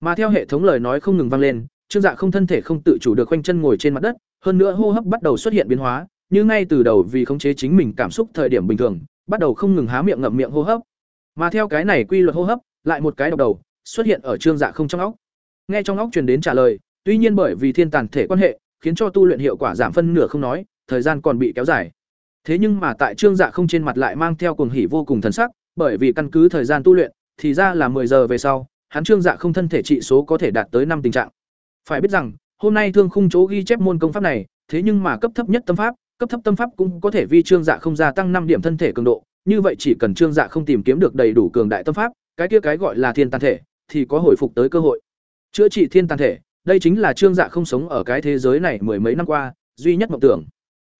A: Mà theo hệ thống lời nói không ngừng vang lên, Trương Dạ không thân thể không tự chủ được quanh chân ngồi trên mặt đất, hơn nữa hô hấp bắt đầu xuất hiện biến hóa, như ngay từ đầu vì khống chế chính mình cảm xúc thời điểm bình thường, bắt đầu không ngừng há miệng ngậm miệng hô hấp. Mà theo cái này quy luật hô hấp, lại một cái độc đầu xuất hiện ở Trương Dạ không trong óc. Nghe trong óc truyền đến trả lời, tuy nhiên bởi vì thiên tàn thể quan hệ, khiến cho tu luyện hiệu quả giảm phân nửa không nói, thời gian còn bị kéo dài. Thế nhưng mà tại Trương Dạ không trên mặt lại mang theo cuồng hỉ vô cùng thần sắc, bởi vì căn cứ thời gian tu luyện, thì ra là 10 giờ về sau, hắn Trương Dạ không thân thể trị số có thể đạt tới năm tình trạng. Phải biết rằng, hôm nay thương khung chỗ ghi chép môn công pháp này, thế nhưng mà cấp thấp nhất tâm pháp, cấp thấp tâm pháp cũng có thể vi Trương Dạ không gia tăng năm điểm thân thể cường độ, như vậy chỉ cần Trương Dạ không tìm kiếm được đầy đủ cường đại tâm pháp, cái kia cái gọi là thiên tàn thể, thì có hồi phục tới cơ hội. Chữa trị thiên tàn thể, đây chính là Trương Dạ không sống ở cái thế giới này mười mấy năm qua, duy nhất mộng tưởng.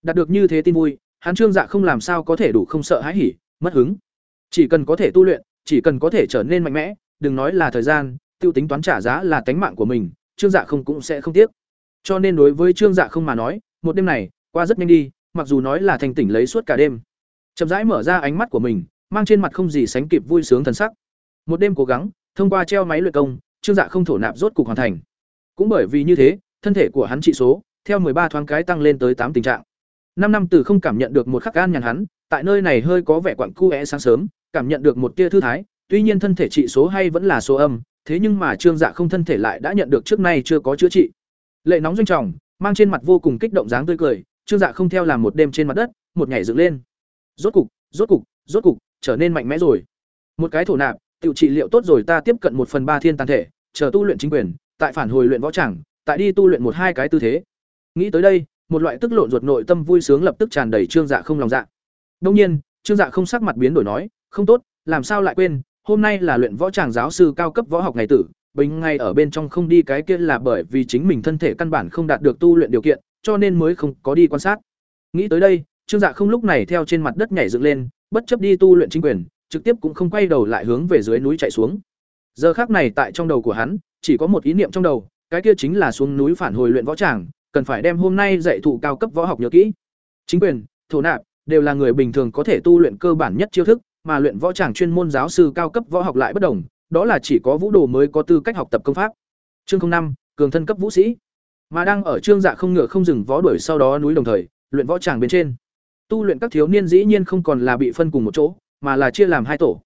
A: Đạt được như thế tin vui, hắn Trương Dạ không làm sao có thể đủ không sợ hãi hỉ, mất hứng. Chỉ cần có thể tu luyện, chỉ cần có thể trở nên mạnh mẽ, đừng nói là thời gian, tiêu tính toán trả giá là tánh mạng của mình, Trương Dạ không cũng sẽ không tiếc. Cho nên đối với Trương Dạ không mà nói, một đêm này qua rất nhanh đi, mặc dù nói là thành tỉnh lấy suốt cả đêm. Chậm rãi mở ra ánh mắt của mình, mang trên mặt không gì sánh kịp vui sướng thần sắc. Một đêm cố gắng, thông qua treo máy luyện công, Trương Dạ không thổ nạp rốt cục hoàn thành. Cũng bởi vì như thế, thân thể của hắn trị số theo ba thoáng cái tăng lên tới tám tình trạng. Năm năm từ không cảm nhận được một khắc gan nhàn hắn, tại nơi này hơi có vẻ quặng cu é sáng sớm, cảm nhận được một tia thư thái, tuy nhiên thân thể trị số hay vẫn là số âm, thế nhưng mà Trương Dạ không thân thể lại đã nhận được trước nay chưa có chữa trị. Lệ nóng doanh trọng, mang trên mặt vô cùng kích động dáng tươi cười, Trương Dạ không theo làm một đêm trên mặt đất, một nhảy dựng lên. Rốt cục, rốt cục, rốt cục, trở nên mạnh mẽ rồi. Một cái thổ nạp, tiểu trị liệu tốt rồi ta tiếp cận một phần ba thiên tàn thể, chờ tu luyện chính quyền, tại phản hồi luyện võ tràng, tại đi tu luyện một hai cái tư thế. Nghĩ tới đây, một loại tức lộn ruột nội tâm vui sướng lập tức tràn đầy Trương Dạ không lòng dạ. Đương nhiên, Trương Dạ không sắc mặt biến đổi nói, "Không tốt, làm sao lại quên, hôm nay là luyện võ tràng giáo sư cao cấp võ học ngày tử, bình ngay ở bên trong không đi cái kia là bởi vì chính mình thân thể căn bản không đạt được tu luyện điều kiện, cho nên mới không có đi quan sát." Nghĩ tới đây, Trương Dạ không lúc này theo trên mặt đất nhảy dựng lên, bất chấp đi tu luyện chính quyền, trực tiếp cũng không quay đầu lại hướng về dưới núi chạy xuống. Giờ khắc này tại trong đầu của hắn, chỉ có một ý niệm trong đầu, cái kia chính là xuống núi phản hồi luyện võ tràng, cần phải đem hôm nay dạy thụ cao cấp võ học nhớ kỹ. Chính quyền, thổ nạp đều là người bình thường có thể tu luyện cơ bản nhất chiêu thức, mà luyện võ tràng chuyên môn giáo sư cao cấp võ học lại bất đồng, đó là chỉ có vũ đồ mới có tư cách học tập công pháp. Chương năm cường thân cấp vũ sĩ. Mà đang ở trương dạ không ngựa không dừng võ đuổi sau đó núi đồng thời, luyện võ tràng bên trên. Tu luyện các thiếu niên dĩ nhiên không còn là bị phân cùng một chỗ, mà là chia làm hai tổ.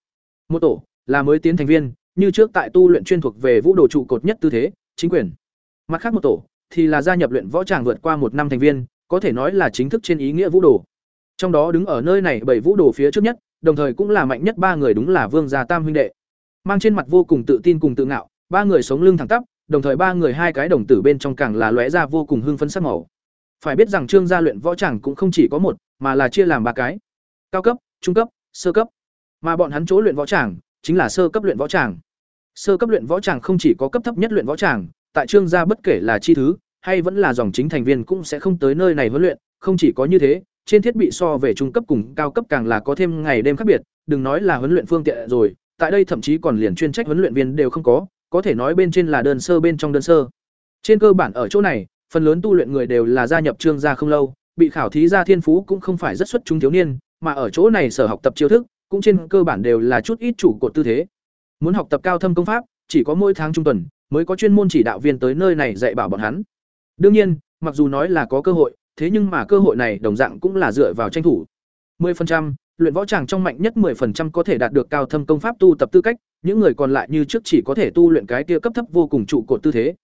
A: Một tổ là mới tiến thành viên, như trước tại tu luyện chuyên thuộc về vũ đồ trụ cột nhất tư thế, chính quyền. Mặt khác một tổ thì là gia nhập luyện võ tràng vượt qua một năm thành viên, có thể nói là chính thức trên ý nghĩa vũ đồ. Trong đó đứng ở nơi này bảy vũ đồ phía trước nhất, đồng thời cũng là mạnh nhất ba người đúng là Vương gia Tam huynh đệ. Mang trên mặt vô cùng tự tin cùng tự ngạo, ba người sống lưng thẳng tắp, đồng thời ba người hai cái đồng tử bên trong càng là lóe ra vô cùng hưng phấn sắc màu. Phải biết rằng Trương gia luyện võ chẳng cũng không chỉ có một, mà là chia làm ba cái. Cao cấp, trung cấp, sơ cấp. Mà bọn hắn chỗ luyện võ chẳng chính là sơ cấp luyện võ chẳng Sơ cấp luyện võ chẳng không chỉ có cấp thấp nhất luyện võ chẳng tại Trương gia bất kể là chi thứ, hay vẫn là dòng chính thành viên cũng sẽ không tới nơi này huấn luyện, không chỉ có như thế, trên thiết bị so về trung cấp cùng cao cấp càng là có thêm ngày đêm khác biệt, đừng nói là huấn luyện phương tiện rồi, tại đây thậm chí còn liền chuyên trách huấn luyện viên đều không có, có thể nói bên trên là đơn sơ bên trong đơn sơ. Trên cơ bản ở chỗ này, phần lớn tu luyện người đều là gia nhập trương gia không lâu, bị khảo thí ra thiên phú cũng không phải rất xuất chúng thiếu niên, mà ở chỗ này sở học tập chiêu thức, cũng trên cơ bản đều là chút ít chủ cột tư thế. Muốn học tập cao thâm công pháp, chỉ có mỗi tháng trung tuần mới có chuyên môn chỉ đạo viên tới nơi này dạy bảo bọn hắn. Đương nhiên, mặc dù nói là có cơ hội, thế nhưng mà cơ hội này đồng dạng cũng là dựa vào tranh thủ. 10%, luyện võ tràng trong mạnh nhất 10% có thể đạt được cao thâm công pháp tu tập tư cách, những người còn lại như trước chỉ có thể tu luyện cái kia cấp thấp vô cùng trụ cột tư thế.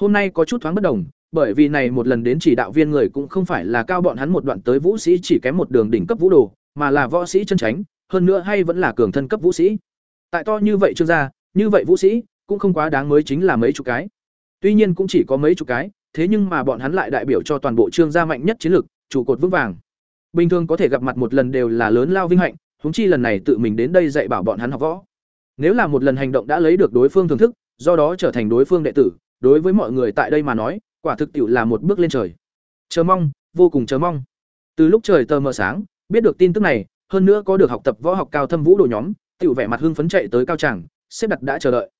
A: Hôm nay có chút thoáng bất đồng, bởi vì này một lần đến chỉ đạo viên người cũng không phải là cao bọn hắn một đoạn tới vũ sĩ chỉ kém một đường đỉnh cấp vũ đồ, mà là võ sĩ chân tránh, hơn nữa hay vẫn là cường thân cấp vũ sĩ. Tại to như vậy trương gia, như vậy vũ sĩ cũng không quá đáng mới chính là mấy chục cái. Tuy nhiên cũng chỉ có mấy chục cái, thế nhưng mà bọn hắn lại đại biểu cho toàn bộ trương gia mạnh nhất chiến lực, trụ cột vững vàng. Bình thường có thể gặp mặt một lần đều là lớn lao vinh hạnh, huống chi lần này tự mình đến đây dạy bảo bọn hắn học võ. Nếu là một lần hành động đã lấy được đối phương thưởng thức, do đó trở thành đối phương đệ tử, đối với mọi người tại đây mà nói, quả thực tiệu là một bước lên trời. Chờ mong, vô cùng chờ mong. Từ lúc trời tờ mờ sáng, biết được tin tức này, hơn nữa có được học tập võ học cao thâm vũ đồ nhóm, tiểu vẻ mặt hưng phấn chạy tới cao tràng, xếp đặt đã chờ đợi.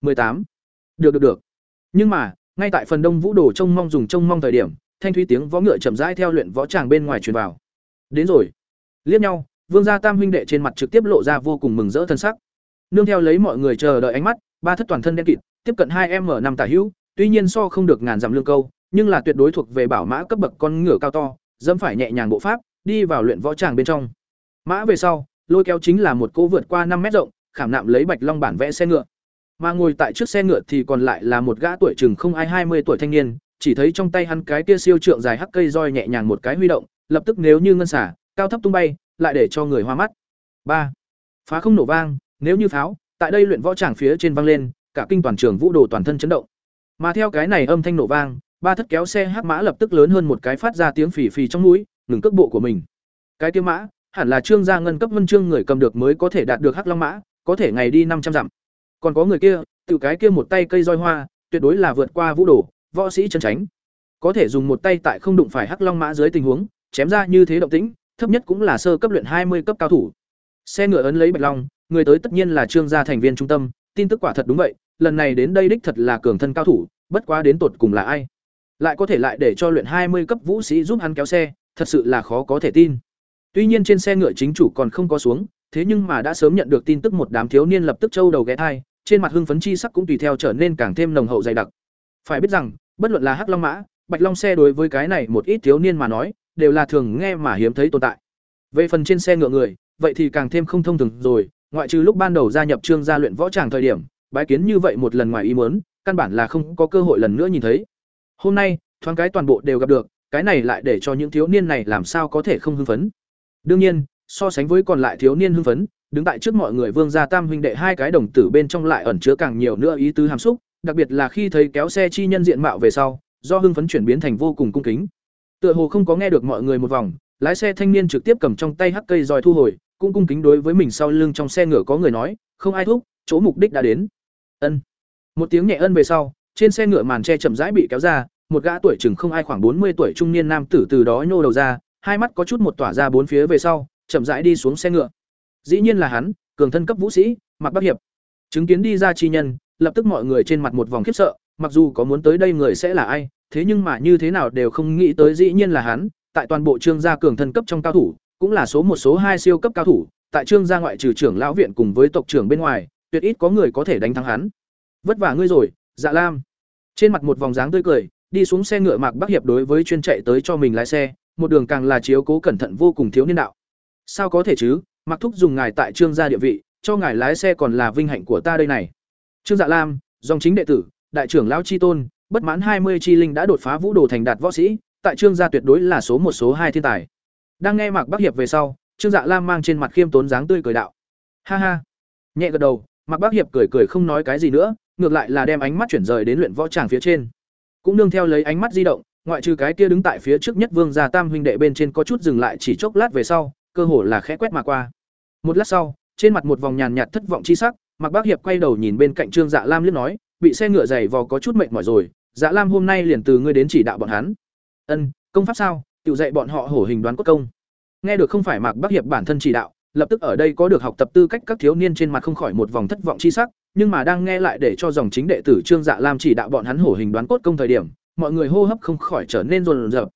A: 18. Được được được. Nhưng mà, ngay tại phần đông vũ đồ trông mong dùng trông mong thời điểm, thanh thúy tiếng võ ngựa chậm rãi theo luyện võ tràng bên ngoài truyền vào. Đến rồi. Liếc nhau, Vương gia Tam huynh đệ trên mặt trực tiếp lộ ra vô cùng mừng rỡ thân sắc. Nương theo lấy mọi người chờ đợi ánh mắt, ba thất toàn thân đen kịt, tiếp cận hai m năm tả hữu, tuy nhiên so không được ngàn dặm lương câu, nhưng là tuyệt đối thuộc về bảo mã cấp bậc con ngựa cao to, dẫm phải nhẹ nhàng bộ pháp, đi vào luyện võ tràng bên trong. Mã về sau, lôi kéo chính là một cô vượt qua năm mét rộng, khảm nạm lấy bạch long bản vẽ xe ngựa. Mà ngồi tại trước xe ngựa thì còn lại là một gã tuổi chừng không ai hai mươi tuổi thanh niên, chỉ thấy trong tay hắn cái kia siêu trượng dài hắc cây roi nhẹ nhàng một cái huy động, lập tức nếu như ngân xả, cao thấp tung bay, lại để cho người hoa mắt. ba Phá không nổ vang, nếu như pháo, tại đây luyện võ tràng phía trên vang lên, cả kinh toàn trường vũ đồ toàn thân chấn động. Mà theo cái này âm thanh nổ vang, ba thất kéo xe hắc mã lập tức lớn hơn một cái phát ra tiếng phì phì trong mũi, ngừng cước bộ của mình. Cái kia mã, hẳn là trương gia ngân cấp vân trương người cầm được mới có thể đạt được hắc long mã, có thể ngày đi năm trăm dặm. Còn có người kia, tự cái kia một tay cây roi hoa, tuyệt đối là vượt qua vũ đồ, võ sĩ chân tránh. Có thể dùng một tay tại không đụng phải hắc long mã dưới tình huống, chém ra như thế động tĩnh, thấp nhất cũng là sơ cấp luyện hai mươi cấp cao thủ. Xe ngựa ấn lấy bạch long, người tới tất nhiên là trương gia thành viên trung tâm, tin tức quả thật đúng vậy, lần này đến đây đích thật là cường thân cao thủ, bất quá đến tột cùng là ai? Lại có thể lại để cho luyện hai mươi cấp vũ sĩ giúp hắn kéo xe, thật sự là khó có thể tin. Tuy nhiên trên xe ngựa chính chủ còn không có xuống, thế nhưng mà đã sớm nhận được tin tức một đám thiếu niên lập tức châu đầu ghé thai, trên mặt hưng phấn chi sắc cũng tùy theo trở nên càng thêm nồng hậu dày đặc. Phải biết rằng, bất luận là Hắc Long mã, Bạch Long xe đối với cái này một ít thiếu niên mà nói, đều là thường nghe mà hiếm thấy tồn tại. Về phần trên xe ngựa người, vậy thì càng thêm không thông thường rồi, ngoại trừ lúc ban đầu gia nhập trương gia luyện võ tràng thời điểm, bái kiến như vậy một lần ngoài ý muốn, căn bản là không có cơ hội lần nữa nhìn thấy. Hôm nay, thoáng cái toàn bộ đều gặp được, cái này lại để cho những thiếu niên này làm sao có thể không hưng phấn. Đương nhiên, so sánh với còn lại thiếu niên hưng phấn, đứng tại trước mọi người Vương gia Tam huynh đệ hai cái đồng tử bên trong lại ẩn chứa càng nhiều nữa ý tứ hàm xúc, đặc biệt là khi thấy kéo xe chi nhân diện mạo về sau, do hưng phấn chuyển biến thành vô cùng cung kính. Tựa hồ không có nghe được mọi người một vòng, lái xe thanh niên trực tiếp cầm trong tay hắc cây roi thu hồi, cũng cung kính đối với mình sau lưng trong xe ngựa có người nói, không ai thúc, chỗ mục đích đã đến. Ân. Một tiếng nhẹ ân về sau, trên xe ngựa màn che chậm rãi bị kéo ra, một gã tuổi chừng không ai khoảng bốn mươi tuổi trung niên nam tử từ đó nhô đầu ra, hai mắt có chút một tỏa ra bốn phía về sau, chậm rãi đi xuống xe ngựa. Dĩ nhiên là hắn, cường thân cấp vũ sĩ, Mặc Bắc Hiệp. Chứng kiến đi ra chi nhân, lập tức mọi người trên mặt một vòng khiếp sợ, mặc dù có muốn tới đây người sẽ là ai, thế nhưng mà như thế nào đều không nghĩ tới dĩ nhiên là hắn, tại toàn bộ trương gia cường thân cấp trong cao thủ, cũng là số một số hai siêu cấp cao thủ, tại trương gia ngoại trừ trưởng lão viện cùng với tộc trưởng bên ngoài, tuyệt ít có người có thể đánh thắng hắn. Vất vả ngươi rồi, Dạ Lam. Trên mặt một vòng dáng tươi cười, đi xuống xe ngựa Mạc Bắc Hiệp đối với chuyên chạy tới cho mình lái xe, một đường càng là chiếu cố cẩn thận vô cùng thiếu niên đạo. Sao có thể chứ, Mặc Thúc dùng ngài tại trương gia địa vị, cho ngài lái xe còn là vinh hạnh của ta đây này. Trương Dạ Lam, dòng chính đệ tử, đại trưởng lão chi tôn, bất mãn hai mươi chi linh đã đột phá vũ đồ thành đạt võ sĩ, tại trương gia tuyệt đối là số một số hai thiên tài. Đang nghe Mạc Bắc Hiệp về sau, Trương Dạ Lam mang trên mặt khiêm tốn dáng tươi cười đạo. Ha ha. Nhẹ gật đầu, Mạc Bắc Hiệp cười cười không nói cái gì nữa, ngược lại là đem ánh mắt chuyển rời đến luyện võ tràng phía trên. Cũng nương theo lấy ánh mắt di động, ngoại trừ cái kia đứng tại phía trước nhất Vương gia Tam huynh đệ bên trên có chút dừng lại chỉ chốc lát về sau, cơ hồ là khẽ quét mà qua. Một lát sau, trên mặt một vòng nhàn nhạt thất vọng chi sắc, Mạc Bác Hiệp quay đầu nhìn bên cạnh Trương Dạ Lam liếc nói, bị xe ngựa dày vò có chút mệt mỏi rồi, Dạ Lam hôm nay liền từ ngươi đến chỉ đạo bọn hắn. Ân, công pháp sao? Tiểu dạy bọn họ hổ hình đoán cốt công. Nghe được không phải Mạc Bác Hiệp bản thân chỉ đạo, lập tức ở đây có được học tập tư cách các thiếu niên trên mặt không khỏi một vòng thất vọng chi sắc, nhưng mà đang nghe lại để cho dòng chính đệ tử Trương Dạ Lam chỉ đạo bọn hắn hổ hình đoán cốt công thời điểm, mọi người hô hấp không khỏi trở nên rồn rập.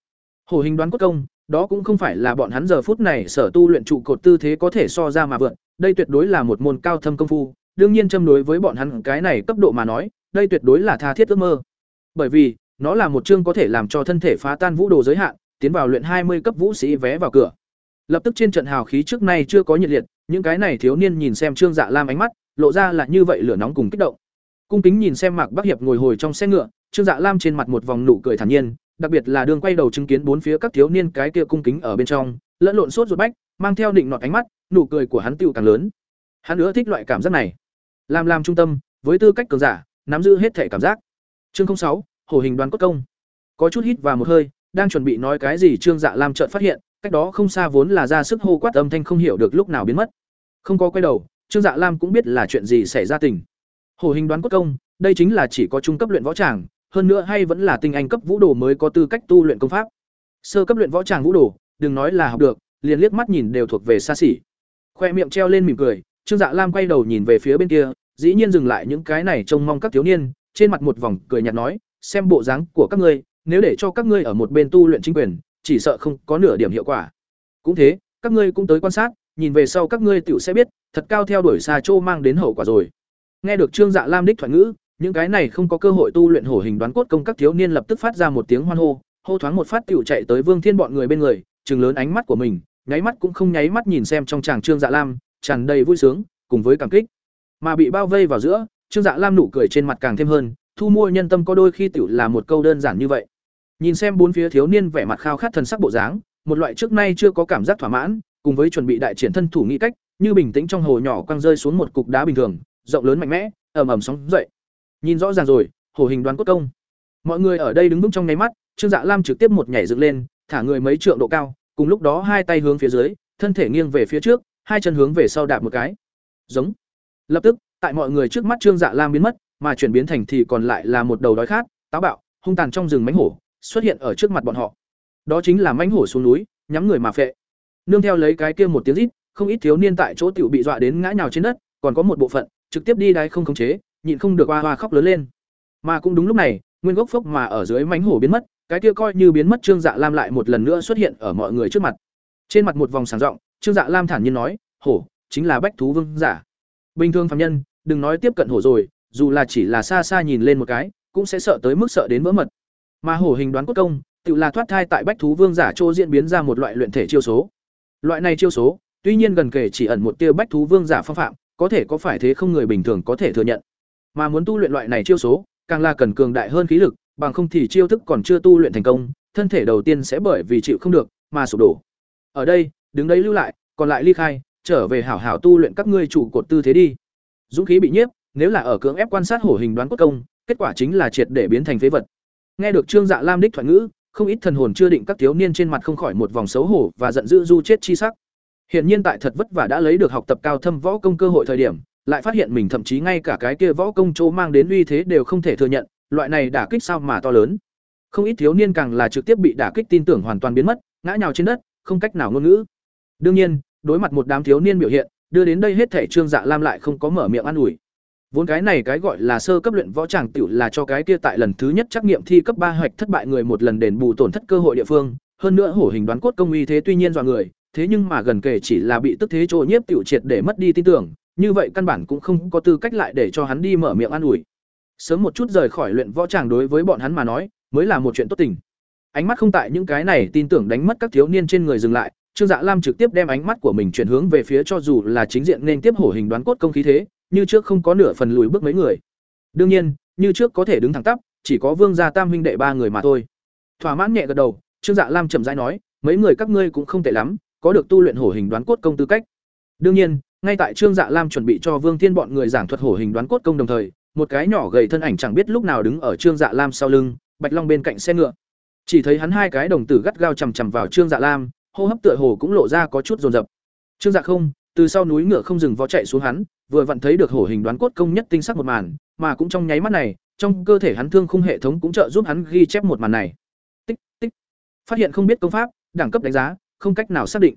A: Hổ hình đoán cốt công, đó cũng không phải là bọn hắn giờ phút này sở tu luyện trụ cột tư thế có thể so ra mà vượt, đây tuyệt đối là một môn cao thâm công phu, đương nhiên châm đối với bọn hắn cái này cấp độ mà nói, đây tuyệt đối là tha thiết ước mơ. Bởi vì, nó là một chương có thể làm cho thân thể phá tan vũ đồ giới hạn, tiến vào luyện hai mươi cấp vũ sĩ vé vào cửa. Lập tức trên trận hào khí trước nay chưa có nhiệt liệt, những cái này thiếu niên nhìn xem Trương Dạ Lam ánh mắt, lộ ra là như vậy lửa nóng cùng kích động. Cung kính nhìn xem Mạc Bắc Hiệp ngồi hồi trong xe ngựa, Trương Dạ Lam trên mặt một vòng nụ cười thản nhiên, đặc biệt là đường quay đầu chứng kiến bốn phía các thiếu niên cái kia cung kính ở bên trong, lẫn lộn sốt ruột bách, mang theo định nọt ánh mắt, nụ cười của hắn tiêu càng lớn. Hắn nữa thích loại cảm giác này. Làm làm trung tâm, với tư cách cường giả, nắm giữ hết thể cảm giác. Chương sáu, hổ hình đoàn cốt công. Có chút hít vào một hơi, đang chuẩn bị nói cái gì Trương Dạ Lam chợt phát hiện, cách đó không xa vốn là ra sức hô quát âm thanh không hiểu được lúc nào biến mất. Không có quay đầu, Trương Dạ Lam cũng biết là chuyện gì xảy ra tình. Hổ hình đoán cốt công, đây chính là chỉ có trung cấp luyện võ tràng, hơn nữa hay vẫn là tinh anh cấp vũ đồ mới có tư cách tu luyện công pháp. Sơ cấp luyện võ tràng vũ đồ, đừng nói là học được, liền liếc mắt nhìn đều thuộc về xa xỉ. Khoe miệng treo lên mỉm cười, Trương Dạ Lam quay đầu nhìn về phía bên kia, dĩ nhiên dừng lại những cái này trông mong các thiếu niên, trên mặt một vòng cười nhạt nói, xem bộ dáng của các ngươi, nếu để cho các ngươi ở một bên tu luyện chính quyền, chỉ sợ không có nửa điểm hiệu quả. Cũng thế, các ngươi cũng tới quan sát, nhìn về sau các ngươi tiểu sẽ biết, thật cao theo đuổi xa trô mang đến hậu quả rồi. Nghe được Trương Dạ Lam đích thoại ngữ, những cái này không có cơ hội tu luyện hổ hình đoán cốt công các thiếu niên lập tức phát ra một tiếng hoan hô, hô thoáng một phát tiểu chạy tới Vương Thiên bọn người bên người, trừng lớn ánh mắt của mình, nháy mắt cũng không nháy mắt nhìn xem trong chàng Trương Dạ Lam, tràn đầy vui sướng, cùng với cảm kích. Mà bị bao vây vào giữa, Trương Dạ Lam nụ cười trên mặt càng thêm hơn, thu mua nhân tâm có đôi khi tiểu là một câu đơn giản như vậy. Nhìn xem bốn phía thiếu niên vẻ mặt khao khát thần sắc bộ dáng, một loại trước nay chưa có cảm giác thỏa mãn, cùng với chuẩn bị đại triển thân thủ nghĩ cách, như bình tĩnh trong hồ nhỏ quăng rơi xuống một cục đá bình thường, rộng lớn mạnh mẽ, ầm ầm sóng dậy. Nhìn rõ ràng rồi, hổ hình đoán cốt công. Mọi người ở đây đứng vững trong nháy mắt, Trương Dạ Lam trực tiếp một nhảy dựng lên, thả người mấy trượng độ cao, cùng lúc đó hai tay hướng phía dưới, thân thể nghiêng về phía trước, hai chân hướng về sau đạp một cái. Giống. Lập tức, tại mọi người trước mắt Trương Dạ Lam biến mất, mà chuyển biến thành thì còn lại là một đầu đói khát, táo bạo, hung tàn trong rừng mãnh hổ, xuất hiện ở trước mặt bọn họ. Đó chính là mãnh hổ xuống núi, nhắm người mà phệ. Nương theo lấy cái kia một tiếng rít, không ít thiếu niên tại chỗ tiểu bị dọa đến ngã nhào trên đất, còn có một bộ phận trực tiếp đi đái không khống chế, nhịn không được oa oa khóc lớn lên. Mà cũng đúng lúc này, nguyên gốc phốc mà ở dưới mánh hổ biến mất, cái kia coi như biến mất Trương Dạ Lam lại một lần nữa xuất hiện ở mọi người trước mặt. Trên mặt một vòng sáng rộng, Trương Dạ Lam thản nhiên nói, "Hổ chính là bách thú vương giả." Bình thường phàm nhân, đừng nói tiếp cận hổ rồi, dù là chỉ là xa xa nhìn lên một cái, cũng sẽ sợ tới mức sợ đến vỡ mật. Mà hổ hình đoán cốt công, tự là thoát thai tại bách thú vương giả trô diễn biến ra một loại luyện thể chiêu số. Loại này chiêu số, tuy nhiên gần kể chỉ ẩn một tia bách thú vương giả phong phạm, có thể có phải thế không người bình thường có thể thừa nhận. Mà muốn tu luyện loại này chiêu số, càng là cần cường đại hơn khí lực, bằng không thì chiêu thức còn chưa tu luyện thành công, thân thể đầu tiên sẽ bởi vì chịu không được mà sụp đổ. Ở đây, đứng đấy lưu lại, còn lại ly khai, trở về hảo hảo tu luyện các ngươi chủ cột tư thế đi. Dũng khí bị nhiếp, nếu là ở cưỡng ép quan sát hổ hình đoán cốt công, kết quả chính là triệt để biến thành phế vật. Nghe được Trương Dạ Lam đích thoại ngữ, không ít thần hồn chưa định các thiếu niên trên mặt không khỏi một vòng xấu hổ và giận dữ du chết chi sắc. Hiện nhiên tại thật vất vả đã lấy được học tập cao thâm võ công cơ hội thời điểm, lại phát hiện mình thậm chí ngay cả cái kia võ công chỗ mang đến uy thế đều không thể thừa nhận, loại này đả kích sao mà to lớn. Không ít thiếu niên càng là trực tiếp bị đả kích tin tưởng hoàn toàn biến mất, ngã nhào trên đất, không cách nào ngôn ngữ. Đương nhiên, đối mặt một đám thiếu niên biểu hiện, đưa đến đây hết thể Trương Dạ Lam lại không có mở miệng an ủi. Vốn cái này cái gọi là sơ cấp luyện võ tràng tiểu là cho cái kia tại lần thứ nhất trắc nghiệm thi cấp ba hoạch thất bại người một lần đền bù tổn thất cơ hội địa phương, hơn nữa hổ hình đoán cốt công uy thế tuy nhiên dọa người, thế nhưng mà gần kể chỉ là bị tức thế chỗ nhiếp tiểu triệt để mất đi tin tưởng, như vậy căn bản cũng không có tư cách lại để cho hắn đi mở miệng an ủi. Sớm một chút rời khỏi luyện võ tràng đối với bọn hắn mà nói, mới là một chuyện tốt tình. Ánh mắt không tại những cái này tin tưởng đánh mất các thiếu niên trên người dừng lại, Trương Dạ Lam trực tiếp đem ánh mắt của mình chuyển hướng về phía cho dù là chính diện nên tiếp hổ hình đoán cốt công khí thế, như trước không có nửa phần lùi bước mấy người. Đương nhiên, như trước có thể đứng thẳng tắp, chỉ có Vương gia Tam huynh đệ ba người mà thôi. Thỏa mãn nhẹ gật đầu, Trương Dạ Lam chậm rãi nói, mấy người các ngươi cũng không tệ lắm, có được tu luyện hổ hình đoán cốt công tư cách. Đương nhiên, ngay tại Trương Dạ Lam chuẩn bị cho Vương Thiên bọn người giảng thuật hổ hình đoán cốt công đồng thời, một cái nhỏ gầy thân ảnh chẳng biết lúc nào đứng ở Trương Dạ Lam sau lưng, Bạch Long bên cạnh xe ngựa. Chỉ thấy hắn hai cái đồng tử gắt gao chằm chằm vào Trương Dạ Lam, hô hấp tựa hồ cũng lộ ra có chút rồn rập. Trương Dạ không, từ sau núi ngựa không dừng vó chạy xuống hắn, vừa vặn thấy được hổ hình đoán cốt công nhất tinh sắc một màn, mà cũng trong nháy mắt này, trong cơ thể hắn thương khung hệ thống cũng trợ giúp hắn ghi chép một màn này. Tích, tích. Phát hiện không biết công pháp, đẳng cấp đánh giá, không cách nào xác định.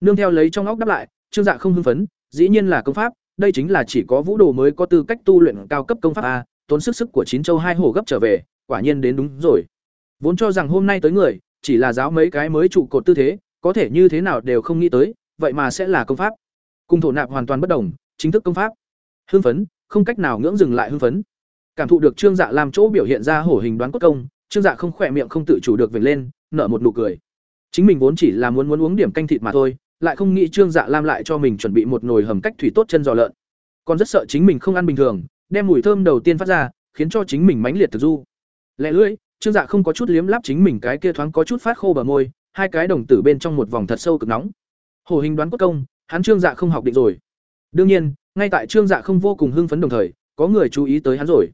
A: Nương theo lấy trong óc đáp lại, Trương Dạ không hưng phấn, dĩ nhiên là công pháp, đây chính là chỉ có vũ đồ mới có tư cách tu luyện cao cấp công pháp a, tốn sức sức của chín châu hai hồ gấp trở về, quả nhiên đến đúng rồi. Vốn cho rằng hôm nay tới người, chỉ là giáo mấy cái mới trụ cột tư thế, có thể như thế nào đều không nghĩ tới, vậy mà sẽ là công pháp. Cùng thổ nạp hoàn toàn bất đồng, chính thức công pháp. Hưng phấn, không cách nào ngưỡng dừng lại hưng phấn. Cảm thụ được Trương Dạ làm chỗ biểu hiện ra hổ hình đoán cốt công, Trương Dạ không khỏe miệng không tự chủ được vểnh lên, nở một nụ cười. Chính mình vốn chỉ là muốn muốn uống điểm canh thịt mà thôi, lại không nghĩ Trương Dạ Lam lại cho mình chuẩn bị một nồi hầm cách thủy tốt chân giò lợn. Còn rất sợ chính mình không ăn bình thường, đem mùi thơm đầu tiên phát ra, khiến cho chính mình mãnh liệt thực du. Lẹ lưỡi, Trương Dạ không có chút liếm láp chính mình cái kia thoáng có chút phát khô bờ môi, hai cái đồng tử bên trong một vòng thật sâu cực nóng. hồ hình đoán cốt công, hắn Trương Dạ không học định rồi. Đương nhiên, ngay tại Trương Dạ không vô cùng hưng phấn đồng thời, có người chú ý tới hắn rồi.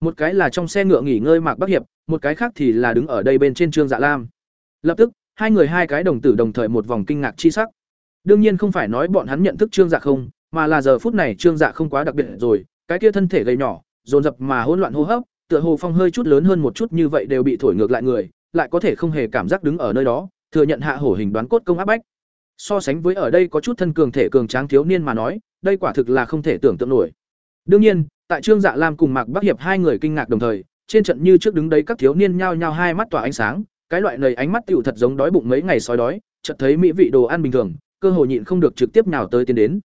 A: Một cái là trong xe ngựa nghỉ ngơi Mạc Bắc Hiệp, một cái khác thì là đứng ở đây bên trên Trương Dạ Lam. Lập tức, hai người hai cái đồng tử đồng thời một vòng kinh ngạc chi sắc. Đương nhiên không phải nói bọn hắn nhận thức Trương Dạ không, mà là giờ phút này Trương Dạ không quá đặc biệt rồi, cái kia thân thể gầy nhỏ, dồn dập mà hỗn loạn hô hấp, tựa hồ phong hơi chút lớn hơn một chút như vậy đều bị thổi ngược lại người, lại có thể không hề cảm giác đứng ở nơi đó, thừa nhận hạ hổ hình đoán cốt công áp bách. So sánh với ở đây có chút thân cường thể cường tráng thiếu niên mà nói, đây quả thực là không thể tưởng tượng nổi. Đương nhiên, tại Trương Dạ Lam cùng Mạc Bắc Hiệp hai người kinh ngạc đồng thời, trên trận như trước đứng đấy các thiếu niên nhao nhao hai mắt tỏa ánh sáng, cái loại này ánh mắt tựu thật giống đói bụng mấy ngày sói đói, chợt thấy mỹ vị đồ ăn bình thường, cơ hội nhịn không được trực tiếp nào tới tiến đến.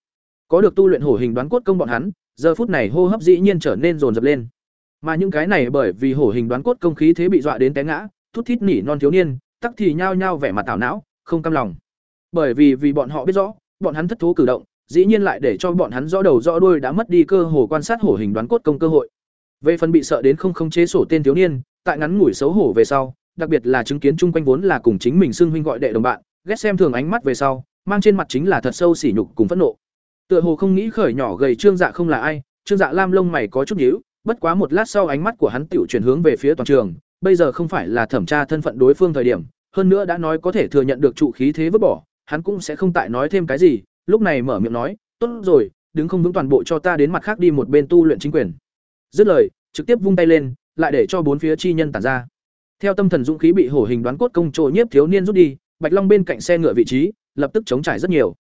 A: Có được tu luyện hổ hình đoán cốt công bọn hắn, giờ phút này hô hấp dĩ nhiên trở nên rồn rập lên. Mà những cái này bởi vì hổ hình đoán cốt công khí thế bị dọa đến té ngã, thút thít nỉ non thiếu niên, tắc thì nhao nhao vẻ mặt tảo não, không cam lòng. Bởi vì vì bọn họ biết rõ, bọn hắn thất thố cử động, dĩ nhiên lại để cho bọn hắn rõ đầu rõ đuôi đã mất đi cơ hồ quan sát hổ hình đoán cốt công cơ hội. Về phần bị sợ đến không không chế sổ tên thiếu niên, tại ngắn ngủi xấu hổ về sau, đặc biệt là chứng kiến chung quanh vốn là cùng chính mình xưng huynh gọi đệ đồng bạn, ghét xem thường ánh mắt về sau, mang trên mặt chính là thật sâu sỉ nhục cùng phẫn nộ. Tựa hồ không nghĩ khởi nhỏ gầy Trương Dạ không là ai, Trương Dạ Lam lông mày có chút nhíu, bất quá một lát sau ánh mắt của hắn tiểu chuyển hướng về phía toàn trường, bây giờ không phải là thẩm tra thân phận đối phương thời điểm, hơn nữa đã nói có thể thừa nhận được trụ khí thế vứt bỏ, hắn cũng sẽ không tại nói thêm cái gì, lúc này mở miệng nói, "Tốt rồi, đứng không vững toàn bộ cho ta đến mặt khác đi một bên tu luyện chính quyền." Dứt lời, trực tiếp vung tay lên, lại để cho bốn phía chi nhân tản ra. Theo tâm thần dũng khí bị hổ hình đoán cốt công trồ nhiếp thiếu niên rút đi, Bạch Long bên cạnh xe ngựa vị trí, lập tức chống trải rất nhiều.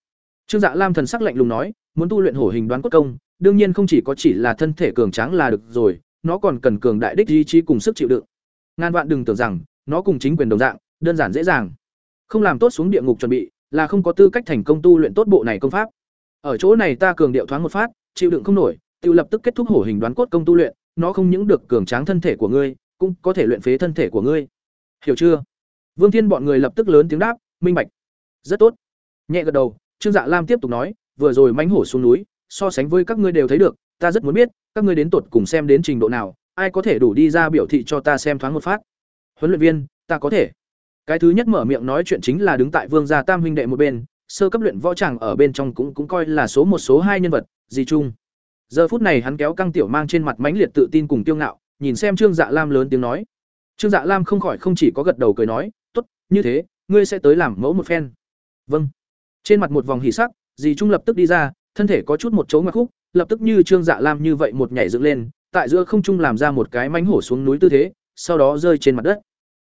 A: Trương Dạ Lam thần sắc lạnh lùng nói, muốn tu luyện hổ hình đoán cốt công, đương nhiên không chỉ có chỉ là thân thể cường tráng là được rồi, nó còn cần cường đại đích ý chí cùng sức chịu đựng. Ngàn vạn đừng tưởng rằng nó cùng chính quyền đồng dạng, đơn giản dễ dàng. Không làm tốt xuống địa ngục chuẩn bị, là không có tư cách thành công tu luyện tốt bộ này công pháp. Ở chỗ này ta cường điệu thoáng một phát, chịu đựng không nổi, tiêu lập tức kết thúc hổ hình đoán cốt công tu luyện, nó không những được cường tráng thân thể của ngươi, cũng có thể luyện phế thân thể của ngươi. Hiểu chưa? Vương Thiên bọn người lập tức lớn tiếng đáp, minh bạch. Rất tốt. Nhẹ gật đầu, Trương Dạ Lam tiếp tục nói, vừa rồi mãnh hổ xuống núi, so sánh với các ngươi đều thấy được, ta rất muốn biết, các ngươi đến tột cùng xem đến trình độ nào, ai có thể đủ đi ra biểu thị cho ta xem thoáng một phát. Huấn luyện viên, ta có thể. Cái thứ nhất mở miệng nói chuyện chính là đứng tại Vương gia Tam huynh đệ một bên, sơ cấp luyện võ tràng ở bên trong cũng cũng coi là số một số hai nhân vật, gì chung. Giờ phút này hắn kéo căng tiểu mang trên mặt mãnh liệt tự tin cùng tiêu ngạo, nhìn xem Trương Dạ Lam lớn tiếng nói. Trương Dạ Lam không khỏi không chỉ có gật đầu cười nói, như thế, ngươi sẽ tới làm mẫu một phen." "Vâng." Trên mặt một vòng hỉ sắc, dì trung lập tức đi ra, thân thể có chút một chỗ ngoặc khúc, lập tức như Trương Dạ Lam như vậy một nhảy dựng lên, tại giữa không trung làm ra một cái mánh hổ xuống núi tư thế, sau đó rơi trên mặt đất.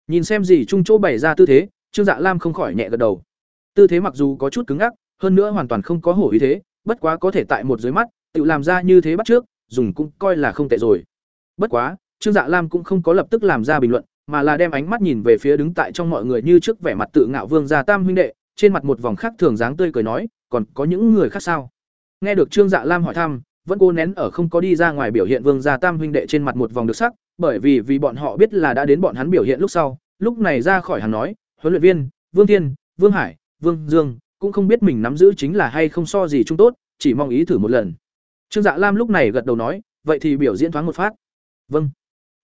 A: Nhìn xem dì trung chỗ bày ra tư thế, Trương Dạ Lam không khỏi nhẹ gật đầu. Tư thế mặc dù có chút cứng ngắc, hơn nữa hoàn toàn không có hổ ý thế, bất quá có thể tại một dưới mắt, tự làm ra như thế bắt trước, dùng cũng coi là không tệ rồi. Bất quá, Trương Dạ Lam cũng không có lập tức làm ra bình luận, mà là đem ánh mắt nhìn về phía đứng tại trong mọi người như trước vẻ mặt tự ngạo Vương gia Tam huynh đệ, trên mặt một vòng khác thường dáng tươi cười nói, còn có những người khác sao? Nghe được Trương Dạ Lam hỏi thăm, vẫn cố nén ở không có đi ra ngoài biểu hiện Vương gia Tam huynh đệ trên mặt một vòng được sắc, bởi vì vì bọn họ biết là đã đến bọn hắn biểu hiện lúc sau, lúc này ra khỏi hắn nói, huấn luyện viên, Vương Thiên, Vương Hải, Vương Dương, cũng không biết mình nắm giữ chính là hay không so gì chung tốt, chỉ mong ý thử một lần. Trương Dạ Lam lúc này gật đầu nói, vậy thì biểu diễn thoáng một phát. Vâng.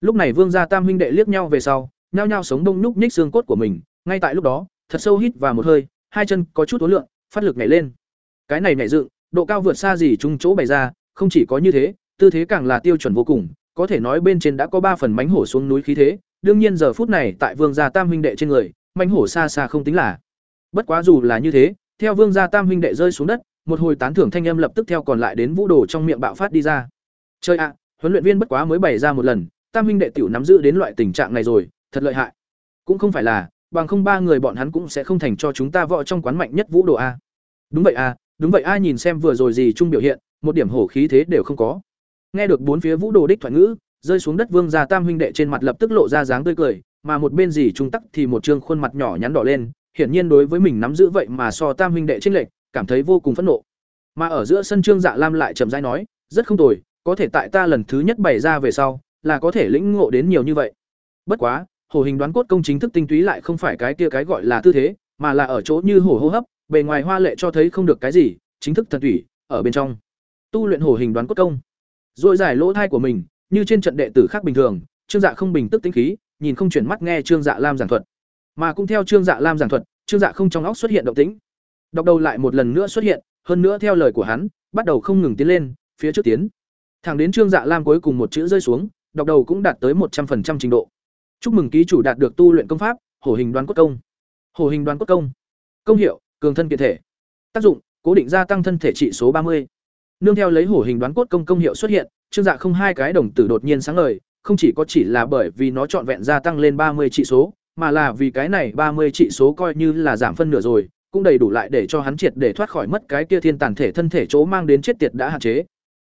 A: Lúc này Vương gia Tam huynh đệ liếc nhau về sau, nhao nhao sống đông nhúc nhích xương cốt của mình, ngay tại lúc đó, thật sâu hít và một hơi, hai chân có chút uốn lượng, phát lực nhảy lên. Cái này nhảy dựng, độ cao vượt xa gì chung chỗ bày ra, không chỉ có như thế, tư thế càng là tiêu chuẩn vô cùng, có thể nói bên trên đã có ba phần mánh hổ xuống núi khí thế, đương nhiên giờ phút này tại Vương gia Tam huynh đệ trên người, mánh hổ xa xa không tính là. Bất quá dù là như thế, theo Vương gia Tam huynh đệ rơi xuống đất, một hồi tán thưởng thanh âm lập tức theo còn lại đến vũ đồ trong miệng bạo phát đi ra. Chơi ạ, huấn luyện viên bất quá mới bày ra một lần, Tam huynh đệ tiểu nắm giữ đến loại tình trạng này rồi, thật lợi hại. Cũng không phải là, bằng không ba người bọn hắn cũng sẽ không thành cho chúng ta võ trong quán mạnh nhất vũ đồ a. Đúng vậy a, đúng vậy a nhìn xem vừa rồi gì trung biểu hiện, một điểm hổ khí thế đều không có. Nghe được bốn phía vũ đồ đích thoại ngữ, rơi xuống đất Vương gia Tam huynh đệ trên mặt lập tức lộ ra dáng tươi cười, mà một bên gì trung tắc thì một trương khuôn mặt nhỏ nhắn đỏ lên, hiển nhiên đối với mình nắm giữ vậy mà so Tam huynh đệ trên lệch, cảm thấy vô cùng phẫn nộ. Mà ở giữa sân Trương Dạ Lam lại chậm rãi nói, rất không tồi, có thể tại ta lần thứ nhất bày ra về sau, là có thể lĩnh ngộ đến nhiều như vậy. Bất quá, hổ hình đoán cốt công chính thức tinh túy lại không phải cái kia cái gọi là tư thế, mà là ở chỗ như hổ hô hấp, bề ngoài hoa lệ cho thấy không được cái gì, chính thức thần thủy, ở bên trong. Tu luyện hổ hình đoán cốt công. Rồi giải lỗ thai của mình, như trên trận đệ tử khác bình thường, Trương Dạ không bình tức tĩnh khí, nhìn không chuyển mắt nghe Trương Dạ Lam giảng thuật. Mà cũng theo Trương Dạ Lam giảng thuật, Trương Dạ không trong óc xuất hiện động tĩnh. Đọc đầu lại một lần nữa xuất hiện, hơn nữa theo lời của hắn, bắt đầu không ngừng tiến lên, phía trước tiến. Thẳng đến Trương Dạ Lam cuối cùng một chữ rơi xuống, đọc đầu cũng đạt tới một trăm 100% trình độ. Chúc mừng ký chủ đạt được tu luyện công pháp, Hổ hình đoán cốt công. Hổ hình đoán cốt công. Công hiệu: Cường thân kiện thể. Tác dụng: Cố định gia tăng thân thể trị số ba mươi. Nương theo lấy Hổ hình đoán cốt công công hiệu xuất hiện, Trương Dạ không hai cái đồng tử đột nhiên sáng ngời, không chỉ có chỉ là bởi vì nó trọn vẹn gia tăng lên ba mươi trị số, mà là vì cái này ba mươi trị số coi như là giảm phân nửa rồi, cũng đầy đủ lại để cho hắn triệt để thoát khỏi mất cái kia thiên tàn thể thân thể chỗ mang đến chết tiệt đã hạn chế.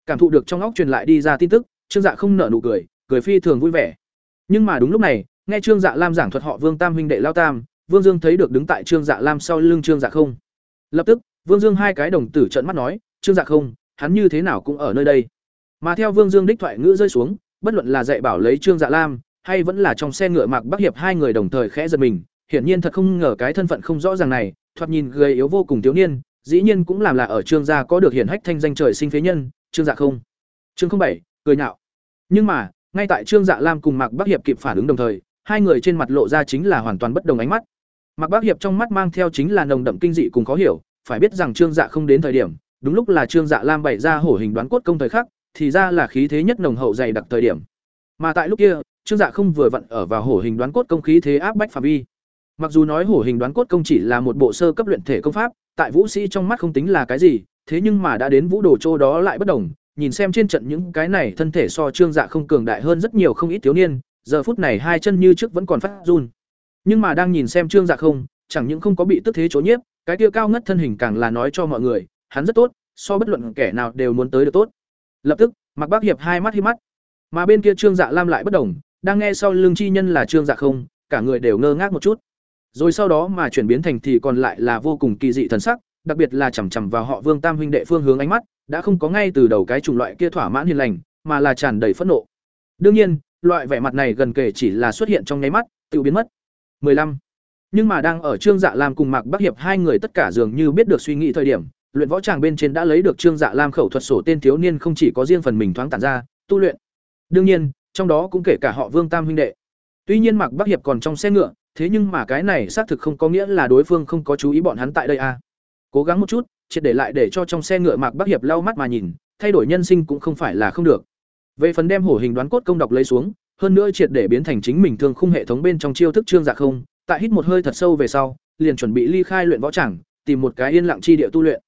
A: Cảm thụ được trong óc truyền lại đi ra tin tức, Trương Dạ không nở nụ cười, cười phi thường vui vẻ. Nhưng mà đúng lúc này, nghe Trương Dạ Lam giảng thuật họ Vương Tam huynh đệ lao tam, Vương Dương thấy được đứng tại Trương Dạ Lam sau lưng Trương Dạ không. Lập tức, Vương Dương hai cái đồng tử trợn mắt nói, Trương Dạ không, hắn như thế nào cũng ở nơi đây. Mà theo Vương Dương đích thoại ngữ rơi xuống, bất luận là dạy bảo lấy Trương Dạ Lam, hay vẫn là trong xe ngựa Mạc Bắc Hiệp hai người đồng thời khẽ giật mình, hiển nhiên thật không ngờ cái thân phận không rõ ràng này, thoạt nhìn gầy yếu vô cùng thiếu niên, dĩ nhiên cũng làm là ở Trương gia có được hiển hách thanh danh trời sinh phế nhân, Trương Dạ không. Trương không bảy, cười nhạo. Nhưng mà, ngay tại Trương Dạ Lam cùng Mạc Bắc Hiệp kịp phản ứng đồng thời, hai người trên mặt lộ ra chính là hoàn toàn bất đồng ánh mắt. Mạc Bắc Hiệp trong mắt mang theo chính là nồng đậm kinh dị cùng khó hiểu, phải biết rằng Trương Dạ không đến thời điểm, đúng lúc là Trương Dạ Lam bày ra hổ hình đoán cốt công thời khắc, thì ra là khí thế nhất nồng hậu dày đặc thời điểm. Mà tại lúc kia, Trương Dạ không vừa vặn ở vào hổ hình đoán cốt công khí thế áp bách phạm vi. Mặc dù nói hổ hình đoán cốt công chỉ là một bộ sơ cấp luyện thể công pháp, tại vũ sĩ trong mắt không tính là cái gì, thế nhưng mà đã đến vũ đồ châu đó lại bất đồng, nhìn xem trên trận những cái này thân thể so Trương Dạ không cường đại hơn rất nhiều không ít thiếu niên, giờ phút này hai chân như trước vẫn còn phát run. Nhưng mà đang nhìn xem Trương Dạ không, chẳng những không có bị tức thế chỗ nhiếp, cái kia cao ngất thân hình càng là nói cho mọi người, hắn rất tốt, so bất luận kẻ nào đều muốn tới được tốt. Lập tức, Mạc Bác Hiệp hai mắt hi mắt. Mà bên kia Trương Dạ Lam lại bất đồng, đang nghe sau lưng chi nhân là Trương Dạ không, cả người đều ngơ ngác một chút. Rồi sau đó mà chuyển biến thành thì còn lại là vô cùng kỳ dị thần sắc, đặc biệt là chằm chằm vào họ Vương Tam huynh đệ phương hướng ánh mắt, đã không có ngay từ đầu cái chủng loại kia thỏa mãn hiền lành, mà là tràn đầy phẫn nộ. Đương nhiên, loại vẻ mặt này gần kể chỉ là xuất hiện trong nháy mắt, tự biến mất. 15. Nhưng mà đang ở Trương Dạ Lam cùng Mạc Bắc Hiệp hai người tất cả dường như biết được suy nghĩ thời điểm, luyện võ tràng bên trên đã lấy được Trương Dạ Lam khẩu thuật sổ tên thiếu niên không chỉ có riêng phần mình thoáng tản ra, tu luyện. Đương nhiên, trong đó cũng kể cả họ Vương Tam huynh đệ. Tuy nhiên Mạc Bắc Hiệp còn trong xe ngựa, thế nhưng mà cái này xác thực không có nghĩa là đối phương không có chú ý bọn hắn tại đây a. À. Cố gắng một chút, triệt để lại để cho trong xe ngựa Mạc Bắc Hiệp lau mắt mà nhìn, thay đổi nhân sinh cũng không phải là không được. Về phần đem hổ hình đoán cốt công đọc lấy xuống, hơn nữa triệt để biến thành chính mình thương khung hệ thống bên trong chiêu thức trương dạ không, tại hít một hơi thật sâu về sau, liền chuẩn bị ly khai luyện võ tràng, tìm một cái yên lặng chi địa tu luyện.